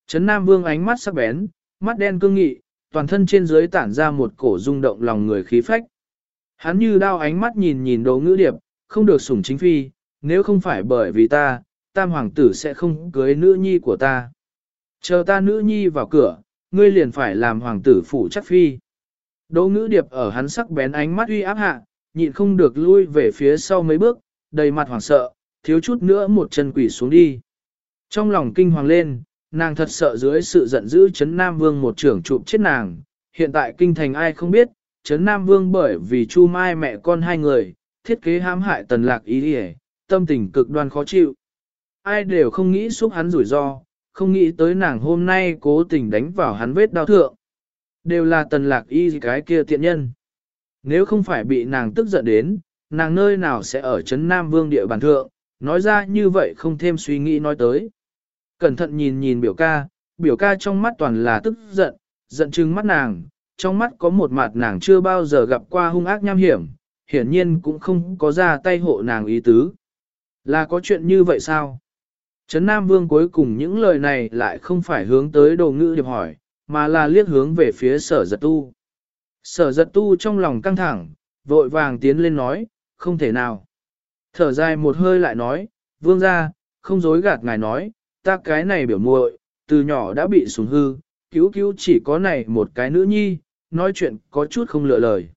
Trấn Nam Vương ánh mắt sắc bén, mắt đen cương nghị, toàn thân trên dưới tản ra một cổ rung động lòng người khí phách. Hắn như đao ánh mắt nhìn nhìn đồ ngữ điệp, không được sủng chính phi, nếu không phải bởi vì ta, tam hoàng tử sẽ không cưới nữ nhi của ta. Chờ ta nữ nhi vào cửa, ngươi liền phải làm hoàng tử phủ chắc phi. Đỗ ngữ điệp ở hắn sắc bén ánh mắt uy áp hạ, nhịn không được lui về phía sau mấy bước, đầy mặt hoảng sợ, thiếu chút nữa một chân quỷ xuống đi. Trong lòng kinh hoàng lên, nàng thật sợ dưới sự giận dữ chấn Nam Vương một trưởng trụ chết nàng, hiện tại kinh thành ai không biết, chấn Nam Vương bởi vì Chu Mai mẹ con hai người, thiết kế hãm hại tần lạc ý đi tâm tình cực đoan khó chịu. Ai đều không nghĩ xúc hắn rủi ro, không nghĩ tới nàng hôm nay cố tình đánh vào hắn vết đau thượng. Đều là tần lạc y cái kia tiện nhân. Nếu không phải bị nàng tức giận đến, nàng nơi nào sẽ ở chấn Nam Vương địa bàn thượng, nói ra như vậy không thêm suy nghĩ nói tới. Cẩn thận nhìn nhìn biểu ca, biểu ca trong mắt toàn là tức giận, giận chừng mắt nàng, trong mắt có một mặt nàng chưa bao giờ gặp qua hung ác nham hiểm, hiển nhiên cũng không có ra tay hộ nàng ý tứ. Là có chuyện như vậy sao? Trấn Nam Vương cuối cùng những lời này lại không phải hướng tới đồ ngữ điệp hỏi, mà là liếc hướng về phía sở giật tu. Sở giật tu trong lòng căng thẳng, vội vàng tiến lên nói, không thể nào. Thở dài một hơi lại nói, vương ra, không dối gạt ngài nói, ta cái này biểu muội từ nhỏ đã bị sủng hư, cứu cứu chỉ có này một cái nữ nhi, nói chuyện có chút không lựa lời.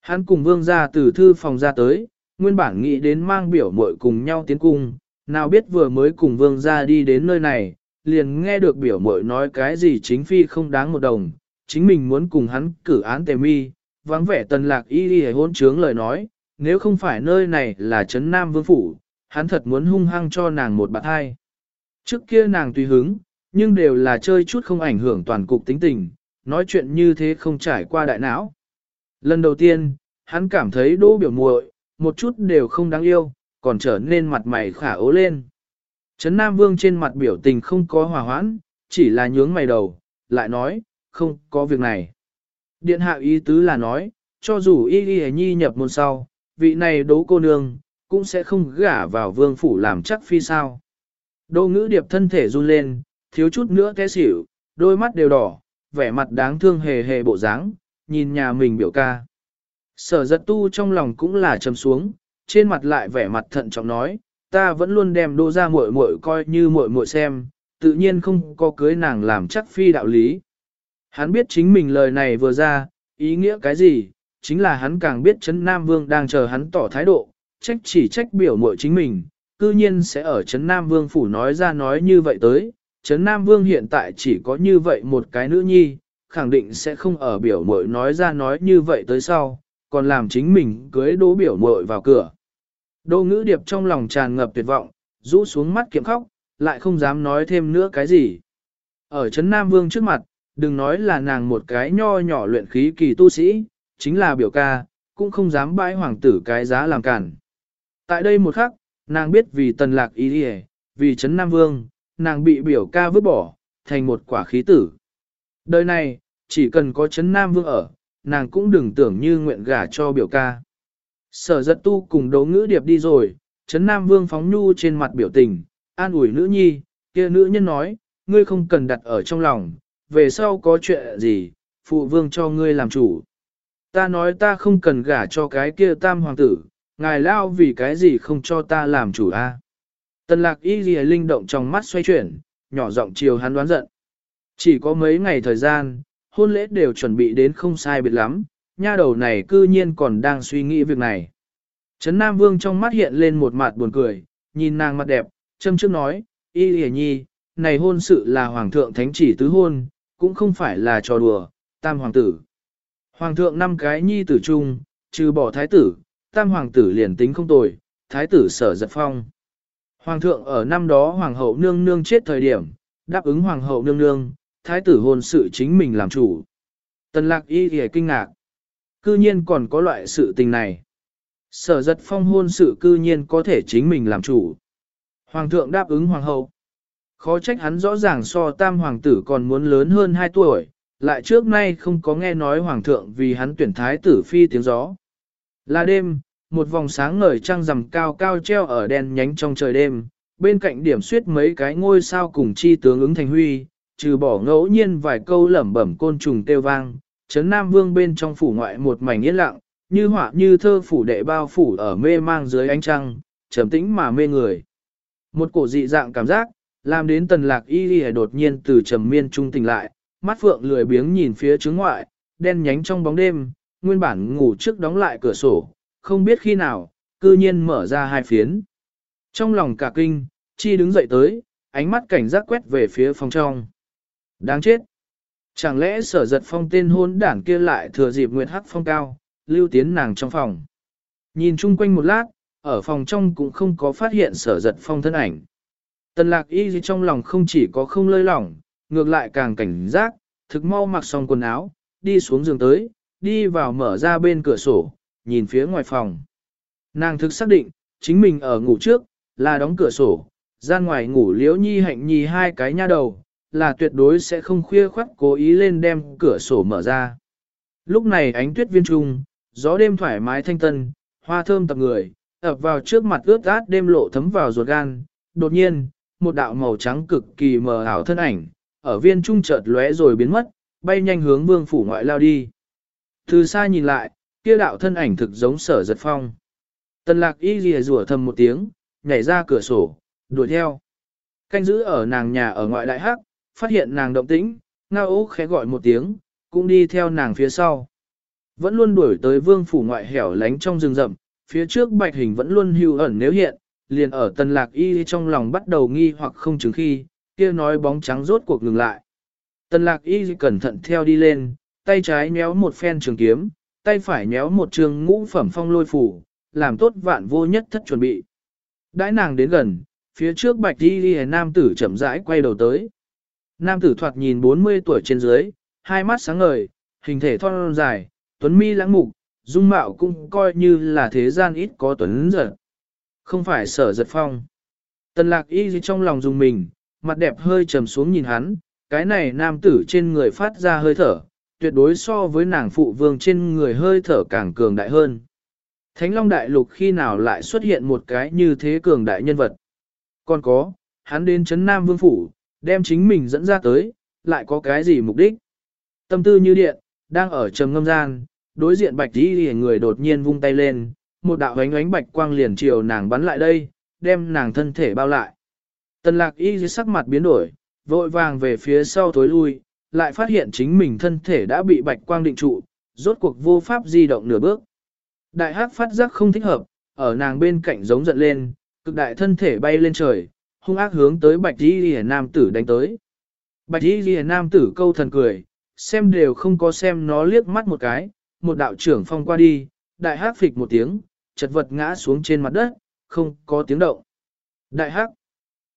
Hắn cùng vương ra từ thư phòng ra tới, nguyên bản nghĩ đến mang biểu muội cùng nhau tiến cung, nào biết vừa mới cùng vương ra đi đến nơi này, liền nghe được biểu muội nói cái gì chính phi không đáng một đồng, chính mình muốn cùng hắn cử án tề mi, vắng vẻ tần lạc y đi hôn trướng lời nói, nếu không phải nơi này là Trấn Nam Vương Phủ, hắn thật muốn hung hăng cho nàng một bạn hai. Trước kia nàng tùy hứng, nhưng đều là chơi chút không ảnh hưởng toàn cục tính tình, nói chuyện như thế không trải qua đại não. Lần đầu tiên, hắn cảm thấy đỗ biểu muội một chút đều không đáng yêu, còn trở nên mặt mày khả ố lên. Trấn Nam Vương trên mặt biểu tình không có hòa hoãn, chỉ là nhướng mày đầu, lại nói, không có việc này. Điện hạ ý tứ là nói, cho dù y y nhi nhập môn sau, vị này đấu cô nương, cũng sẽ không gả vào vương phủ làm chắc phi sao. Đô ngữ điệp thân thể run lên, thiếu chút nữa té xỉu, đôi mắt đều đỏ, vẻ mặt đáng thương hề hề bộ dáng, nhìn nhà mình biểu ca. Sở giật tu trong lòng cũng là trầm xuống, trên mặt lại vẻ mặt thận trọng nói, ta vẫn luôn đem đô ra muội muội coi như muội muội xem, tự nhiên không có cưới nàng làm chắc phi đạo lý. Hắn biết chính mình lời này vừa ra, ý nghĩa cái gì, chính là hắn càng biết Trấn Nam Vương đang chờ hắn tỏ thái độ, trách chỉ trách biểu muội chính mình, cư nhiên sẽ ở Trấn Nam Vương phủ nói ra nói như vậy tới, Trấn Nam Vương hiện tại chỉ có như vậy một cái nữ nhi, khẳng định sẽ không ở biểu muội nói ra nói như vậy tới sau, còn làm chính mình cưới đố biểu muội vào cửa. Đô ngữ điệp trong lòng tràn ngập tuyệt vọng, rũ xuống mắt kiệm khóc, lại không dám nói thêm nữa cái gì. Ở Trấn Nam Vương trước mặt, đừng nói là nàng một cái nho nhỏ luyện khí kỳ tu sĩ, chính là biểu ca, cũng không dám bãi hoàng tử cái giá làm cản. Tại đây một khắc, nàng biết vì tần lạc ý đi vì Trấn Nam Vương, nàng bị biểu ca vứt bỏ, thành một quả khí tử. Đời này, chỉ cần có Trấn Nam Vương ở, nàng cũng đừng tưởng như nguyện gả cho biểu ca. Sở giật tu cùng đấu ngữ điệp đi rồi, Trấn Nam Vương phóng nhu trên mặt biểu tình, an ủi nữ nhi, kia nữ nhân nói, ngươi không cần đặt ở trong lòng, về sau có chuyện gì, phụ vương cho ngươi làm chủ. Ta nói ta không cần gả cho cái kia tam hoàng tử, ngài lao vì cái gì không cho ta làm chủ a? Tần lạc y ghi linh động trong mắt xoay chuyển, nhỏ giọng chiều hắn đoán giận. Chỉ có mấy ngày thời gian, hôn lễ đều chuẩn bị đến không sai biệt lắm, nha đầu này cư nhiên còn đang suy nghĩ việc này. Trấn Nam Vương trong mắt hiện lên một mặt buồn cười, nhìn nàng mặt đẹp, châm trước nói, y lìa nhi, này hôn sự là hoàng thượng thánh chỉ tứ hôn, cũng không phải là trò đùa, tam hoàng tử. Hoàng thượng năm cái nhi tử chung, trừ bỏ thái tử, tam hoàng tử liền tính không tồi, thái tử sở giật phong. Hoàng thượng ở năm đó hoàng hậu nương nương chết thời điểm, đáp ứng hoàng hậu nương nương, thái tử hôn sự chính mình làm chủ. Tần lạc y thì kinh ngạc. Cư nhiên còn có loại sự tình này. Sở giật phong hôn sự cư nhiên có thể chính mình làm chủ. Hoàng thượng đáp ứng hoàng hậu. Khó trách hắn rõ ràng so tam hoàng tử còn muốn lớn hơn 2 tuổi, lại trước nay không có nghe nói hoàng thượng vì hắn tuyển thái tử phi tiếng gió. Là đêm, một vòng sáng ngời trăng rằm cao cao treo ở đèn nhánh trong trời đêm, bên cạnh điểm suyết mấy cái ngôi sao cùng chi tướng ứng thành huy, trừ bỏ ngẫu nhiên vài câu lẩm bẩm côn trùng tiêu vang, chấn Nam Vương bên trong phủ ngoại một mảnh yên lặng, như họa như thơ phủ đệ bao phủ ở mê mang dưới ánh trăng, trầm tĩnh mà mê người. Một cổ dị dạng cảm giác, Làm đến tần lạc y y đột nhiên từ trầm miên trung tỉnh lại, mắt phượng lười biếng nhìn phía trứng ngoại, đen nhánh trong bóng đêm, nguyên bản ngủ trước đóng lại cửa sổ, không biết khi nào, cư nhiên mở ra hai phiến. Trong lòng cả kinh, chi đứng dậy tới, ánh mắt cảnh giác quét về phía phòng trong. Đáng chết! Chẳng lẽ sở giật phong tên hôn đảng kia lại thừa dịp nguyệt hắc phong cao, lưu tiến nàng trong phòng. Nhìn chung quanh một lát, ở phòng trong cũng không có phát hiện sở giật phong thân ảnh. Tần lạc y trong lòng không chỉ có không lơi lỏng, ngược lại càng cảnh giác, thực mau mặc xong quần áo, đi xuống giường tới, đi vào mở ra bên cửa sổ, nhìn phía ngoài phòng. Nàng thực xác định, chính mình ở ngủ trước, là đóng cửa sổ, ra ngoài ngủ liễu nhi hạnh nhi hai cái nha đầu, là tuyệt đối sẽ không khuya khoắt cố ý lên đem cửa sổ mở ra. Lúc này ánh tuyết viên trung, gió đêm thoải mái thanh tân, hoa thơm tập người, ập vào trước mặt ướt át đêm lộ thấm vào ruột gan, đột nhiên, một đạo màu trắng cực kỳ mờ ảo thân ảnh, ở viên trung chợt lóe rồi biến mất, bay nhanh hướng vương phủ ngoại lao đi. Từ xa nhìn lại, kia đạo thân ảnh thực giống sở giật phong. Tần lạc y ghi rủa thầm một tiếng, nhảy ra cửa sổ, đuổi theo. Canh giữ ở nàng nhà ở ngoại đại hắc, phát hiện nàng động tĩnh, nga ố khẽ gọi một tiếng, cũng đi theo nàng phía sau. Vẫn luôn đuổi tới vương phủ ngoại hẻo lánh trong rừng rậm, phía trước bạch hình vẫn luôn hưu ẩn nếu hiện, liền ở tần lạc y trong lòng bắt đầu nghi hoặc không chứng khi, kia nói bóng trắng rốt cuộc ngừng lại. Tần lạc y cẩn thận theo đi lên, tay trái nhéo một phen trường kiếm, tay phải nhéo một trường ngũ phẩm phong lôi phủ, làm tốt vạn vô nhất thất chuẩn bị. Đãi nàng đến gần, phía trước bạch y nam tử chậm rãi quay đầu tới. Nam tử thoạt nhìn 40 tuổi trên dưới, hai mắt sáng ngời, hình thể thon dài, tuấn mi lãng mục, dung mạo cũng coi như là thế gian ít có tuấn giật. Không phải sở giật phong. Tần lạc y trong lòng dùng mình, mặt đẹp hơi trầm xuống nhìn hắn, cái này nam tử trên người phát ra hơi thở, tuyệt đối so với nàng phụ vương trên người hơi thở càng cường đại hơn. Thánh Long Đại Lục khi nào lại xuất hiện một cái như thế cường đại nhân vật. Còn có, hắn đến chấn Nam Vương Phủ, đem chính mình dẫn ra tới, lại có cái gì mục đích. Tâm tư như điện, đang ở trầm ngâm gian, đối diện bạch đi người đột nhiên vung tay lên, một đạo ánh ánh bạch quang liền chiều nàng bắn lại đây, đem nàng thân thể bao lại. Tần lạc y dưới sắc mặt biến đổi, vội vàng về phía sau tối lui, lại phát hiện chính mình thân thể đã bị bạch quang định trụ, rốt cuộc vô pháp di động nửa bước. Đại hắc phát giác không thích hợp, ở nàng bên cạnh giống giận lên, cực đại thân thể bay lên trời, hung ác hướng tới bạch y ghi nam tử đánh tới. Bạch y ghi nam tử câu thần cười, xem đều không có xem nó liếc mắt một cái, một đạo trưởng phong qua đi, đại hắc phịch một tiếng, chật vật ngã xuống trên mặt đất, không có tiếng động. Đại hắc,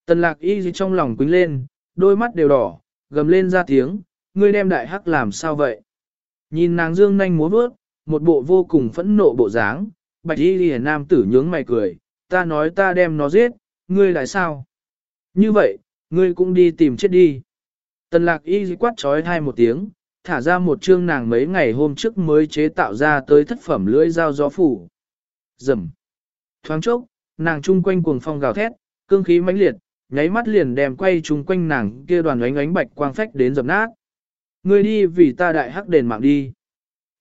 tần lạc y trong lòng quính lên, đôi mắt đều đỏ, gầm lên ra tiếng, ngươi đem đại hắc làm sao vậy? Nhìn nàng dương nhanh múa bước, một bộ vô cùng phẫn nộ bộ dáng, bạch y lìa nam tử nhướng mày cười, ta nói ta đem nó giết, ngươi lại sao? Như vậy, ngươi cũng đi tìm chết đi. Tần lạc y quát trói thai một tiếng, thả ra một chương nàng mấy ngày hôm trước mới chế tạo ra tới thất phẩm lưỡi dao gió phủ. Dầm. Thoáng chốc, nàng chung quanh cuồng phong gào thét, cương khí mãnh liệt, nháy mắt liền đem quay chung quanh nàng kia đoàn ánh ánh bạch quang phách đến dập nát. Ngươi đi vì ta đại hắc đền mạng đi.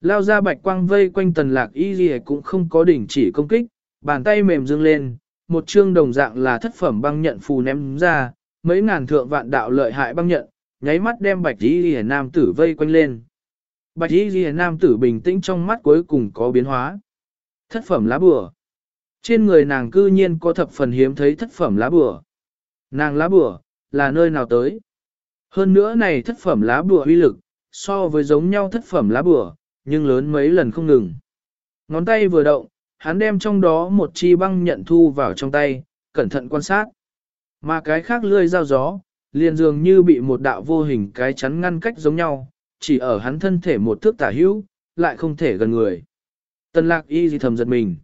Lao ra bạch quang vây quanh tần lạc y gì cũng không có đỉnh chỉ công kích, bàn tay mềm dương lên, một chương đồng dạng là thất phẩm băng nhận phù ném ra, mấy ngàn thượng vạn đạo lợi hại băng nhận, nháy mắt đem bạch y gì nam tử vây quanh lên. Bạch y gì nam tử bình tĩnh trong mắt cuối cùng có biến hóa. Thất phẩm lá bùa. Trên người nàng cư nhiên có thập phần hiếm thấy thất phẩm lá bùa. Nàng lá bùa, là nơi nào tới? Hơn nữa này thất phẩm lá bùa uy lực, so với giống nhau thất phẩm lá bùa, nhưng lớn mấy lần không ngừng. Ngón tay vừa động, hắn đem trong đó một chi băng nhận thu vào trong tay, cẩn thận quan sát. Mà cái khác lươi dao gió, liền dường như bị một đạo vô hình cái chắn ngăn cách giống nhau, chỉ ở hắn thân thể một thước tả hữu, lại không thể gần người. Tần lạc y gì thầm giật mình.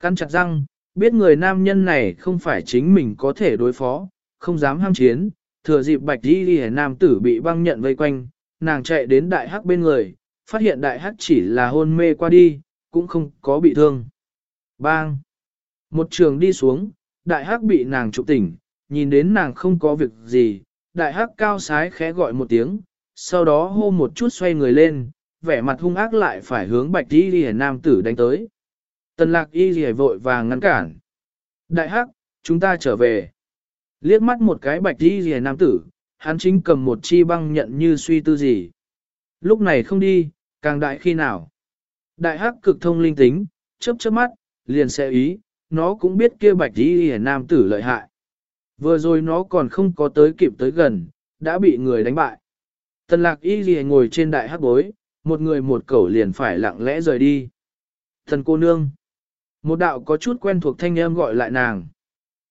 Căn chặt răng, biết người nam nhân này không phải chính mình có thể đối phó, không dám ham chiến, thừa dịp bạch y đi nam tử bị băng nhận vây quanh, nàng chạy đến đại hắc bên người, phát hiện đại hắc chỉ là hôn mê qua đi, cũng không có bị thương. Bang! Một trường đi xuống, đại hắc bị nàng trụ tỉnh, nhìn đến nàng không có việc gì, đại hắc cao sái khẽ gọi một tiếng, sau đó hô một chút xoay người lên, vẻ mặt hung ác lại phải hướng bạch y rìa nam tử đánh tới. Tần lạc y rìa vội vàng ngăn cản. Đại hắc, chúng ta trở về. Liếc mắt một cái bạch y rìa nam tử, hắn chính cầm một chi băng nhận như suy tư gì. Lúc này không đi, càng đại khi nào. Đại hắc cực thông linh tính, chớp chớp mắt, liền sẽ ý, nó cũng biết kia bạch đi hề nam tử lợi hại. Vừa rồi nó còn không có tới kịp tới gần, đã bị người đánh bại. Tần lạc y rìa ngồi trên đại hắc bối, một người một cẩu liền phải lặng lẽ rời đi. Thần cô nương. Một đạo có chút quen thuộc thanh âm gọi lại nàng.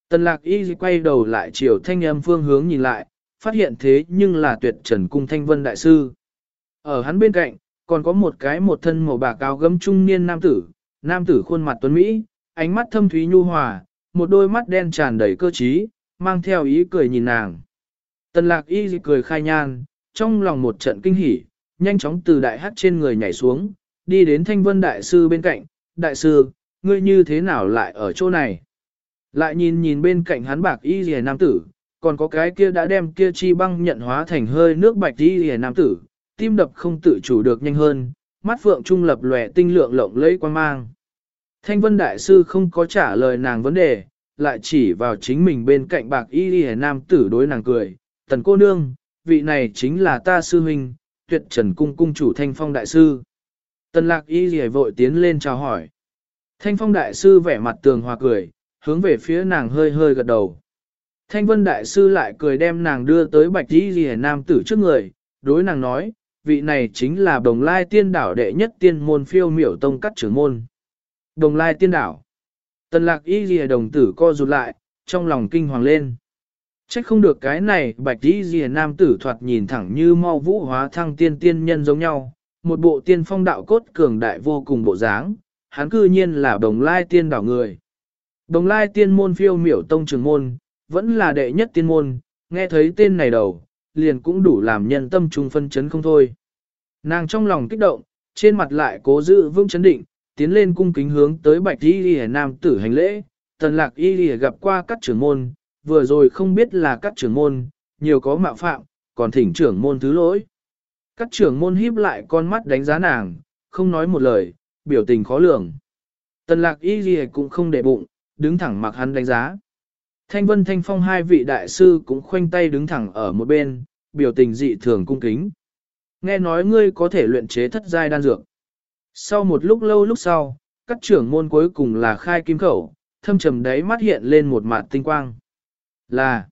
Tần lạc y quay đầu lại chiều thanh âm phương hướng nhìn lại, phát hiện thế nhưng là tuyệt trần cung thanh vân đại sư. Ở hắn bên cạnh, còn có một cái một thân màu bạc áo gấm trung niên nam tử, nam tử khuôn mặt tuấn Mỹ, ánh mắt thâm thúy nhu hòa, một đôi mắt đen tràn đầy cơ trí, mang theo ý cười nhìn nàng. Tần lạc y cười khai nhan, trong lòng một trận kinh hỉ, nhanh chóng từ đại hát trên người nhảy xuống, đi đến thanh vân đại sư bên cạnh, đại sư, ngươi như thế nào lại ở chỗ này? Lại nhìn nhìn bên cạnh hắn bạc y rìa nam tử, còn có cái kia đã đem kia chi băng nhận hóa thành hơi nước bạch y rìa nam tử, tim đập không tự chủ được nhanh hơn, mắt phượng trung lập lòe tinh lượng lộng lẫy quan mang. Thanh vân đại sư không có trả lời nàng vấn đề, lại chỉ vào chính mình bên cạnh bạc y rìa nam tử đối nàng cười, tần cô nương, vị này chính là ta sư huynh, tuyệt trần cung cung chủ thanh phong đại sư. Tần lạc y rìa vội tiến lên chào hỏi. Thanh phong đại sư vẻ mặt tường hòa cười, hướng về phía nàng hơi hơi gật đầu. Thanh vân đại sư lại cười đem nàng đưa tới bạch đi rìa nam tử trước người, đối nàng nói, vị này chính là đồng lai tiên đảo đệ nhất tiên môn phiêu miểu tông cắt trưởng môn. Đồng lai tiên đảo. Tần lạc y Dìa đồng tử co rụt lại, trong lòng kinh hoàng lên. Trách không được cái này bạch Y Dìa nam tử thoạt nhìn thẳng như mau vũ hóa thăng tiên tiên nhân giống nhau, một bộ tiên phong đạo cốt cường đại vô cùng bộ dáng, hắn cư nhiên là đồng lai tiên đảo người. Đồng lai tiên môn phiêu miểu tông trường môn, vẫn là đệ nhất tiên môn, nghe thấy tên này đầu, liền cũng đủ làm nhân tâm trung phân chấn không thôi. Nàng trong lòng kích động, trên mặt lại cố giữ vững chấn định, tiến lên cung kính hướng tới bạch y lìa nam tử hành lễ, tần lạc y lìa gặp qua các trưởng môn, vừa rồi không biết là các trưởng môn, nhiều có mạo phạm, còn thỉnh trưởng môn thứ lỗi. Các trưởng môn híp lại con mắt đánh giá nàng, không nói một lời, biểu tình khó lường. Tần lạc y lìa cũng không để bụng, đứng thẳng mặc hắn đánh giá. Thanh Vân Thanh Phong hai vị đại sư cũng khoanh tay đứng thẳng ở một bên, biểu tình dị thường cung kính. Nghe nói ngươi có thể luyện chế thất giai đan dược. Sau một lúc lâu lúc sau, các trưởng môn cuối cùng là khai kim khẩu, thâm trầm đáy mắt hiện lên một mặt tinh quang. Là,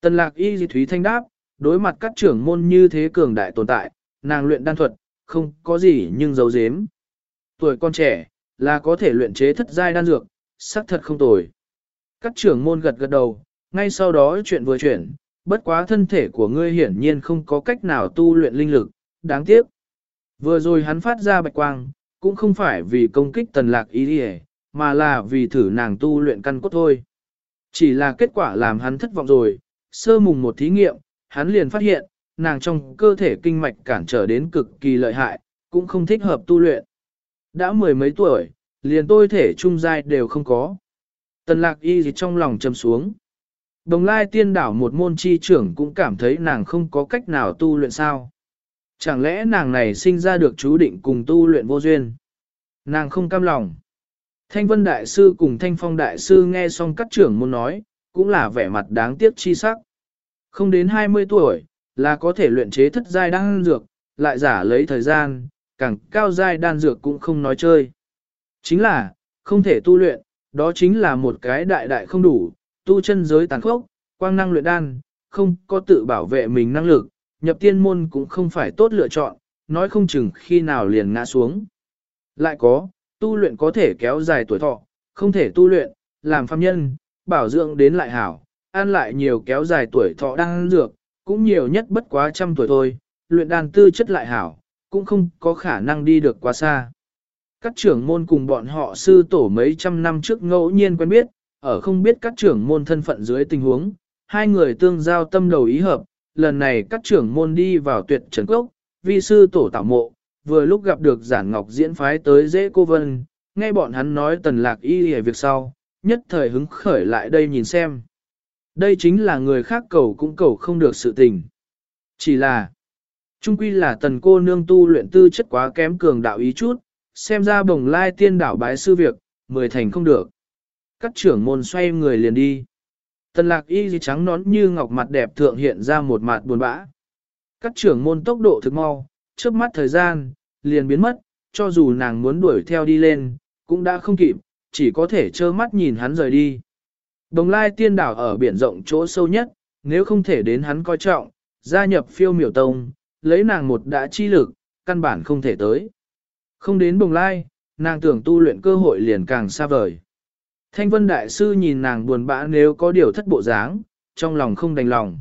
tần lạc y dị thúy thanh đáp, đối mặt các trưởng môn như thế cường đại tồn tại, nàng luyện đan thuật, không có gì nhưng giấu giếm. Tuổi con trẻ, là có thể luyện chế thất giai đan dược, xác thật không tồi. Các trưởng môn gật gật đầu, ngay sau đó chuyện vừa chuyển, bất quá thân thể của ngươi hiển nhiên không có cách nào tu luyện linh lực, đáng tiếc. Vừa rồi hắn phát ra bạch quang, cũng không phải vì công kích tần lạc ý đi mà là vì thử nàng tu luyện căn cốt thôi. Chỉ là kết quả làm hắn thất vọng rồi, sơ mùng một thí nghiệm, hắn liền phát hiện, nàng trong cơ thể kinh mạch cản trở đến cực kỳ lợi hại, cũng không thích hợp tu luyện. Đã mười mấy tuổi, liền tôi thể trung giai đều không có. Tần lạc y gì trong lòng châm xuống. Đồng lai tiên đảo một môn chi trưởng cũng cảm thấy nàng không có cách nào tu luyện sao. Chẳng lẽ nàng này sinh ra được chú định cùng tu luyện vô duyên. Nàng không cam lòng. Thanh vân đại sư cùng thanh phong đại sư nghe xong các trưởng môn nói, cũng là vẻ mặt đáng tiếc chi sắc. Không đến 20 tuổi, là có thể luyện chế thất giai đan dược, lại giả lấy thời gian, càng cao giai đan dược cũng không nói chơi. Chính là, không thể tu luyện, đó chính là một cái đại đại không đủ, tu chân giới tàn khốc, quang năng luyện đan, không có tự bảo vệ mình năng lực, nhập tiên môn cũng không phải tốt lựa chọn, nói không chừng khi nào liền ngã xuống. Lại có, tu luyện có thể kéo dài tuổi thọ, không thể tu luyện, làm phàm nhân, bảo dưỡng đến lại hảo, ăn lại nhiều kéo dài tuổi thọ đang dược, cũng nhiều nhất bất quá trăm tuổi thôi, luyện đan tư chất lại hảo, cũng không có khả năng đi được quá xa. Các trưởng môn cùng bọn họ sư tổ mấy trăm năm trước ngẫu nhiên quen biết, ở không biết các trưởng môn thân phận dưới tình huống, hai người tương giao tâm đầu ý hợp, lần này các trưởng môn đi vào tuyệt trần cốc, vi sư tổ tạo mộ, vừa lúc gặp được giản ngọc diễn phái tới dễ cô vân, nghe bọn hắn nói tần lạc y hề việc sau, nhất thời hứng khởi lại đây nhìn xem. Đây chính là người khác cầu cũng cầu không được sự tình. Chỉ là, trung quy là tần cô nương tu luyện tư chất quá kém cường đạo ý chút, xem ra bồng lai tiên đảo bái sư việc, mười thành không được. Các trưởng môn xoay người liền đi. Tần lạc y gì trắng nón như ngọc mặt đẹp thượng hiện ra một mặt buồn bã. Các trưởng môn tốc độ thực mau, trước mắt thời gian, liền biến mất, cho dù nàng muốn đuổi theo đi lên, cũng đã không kịp, chỉ có thể trơ mắt nhìn hắn rời đi. Đồng lai tiên đảo ở biển rộng chỗ sâu nhất, nếu không thể đến hắn coi trọng, gia nhập phiêu miểu tông, lấy nàng một đã chi lực, căn bản không thể tới. Không đến đồng lai, nàng tưởng tu luyện cơ hội liền càng xa vời. Thanh vân đại sư nhìn nàng buồn bã nếu có điều thất bộ dáng, trong lòng không đành lòng.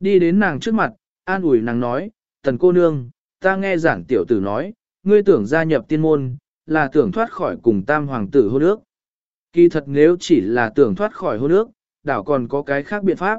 Đi đến nàng trước mặt, an ủi nàng nói, tần cô nương, ta nghe giản tiểu tử nói, ngươi tưởng gia nhập tiên môn, là tưởng thoát khỏi cùng tam hoàng tử hôn ước. Kỳ thật nếu chỉ là tưởng thoát khỏi hôn ước, đảo còn có cái khác biện pháp.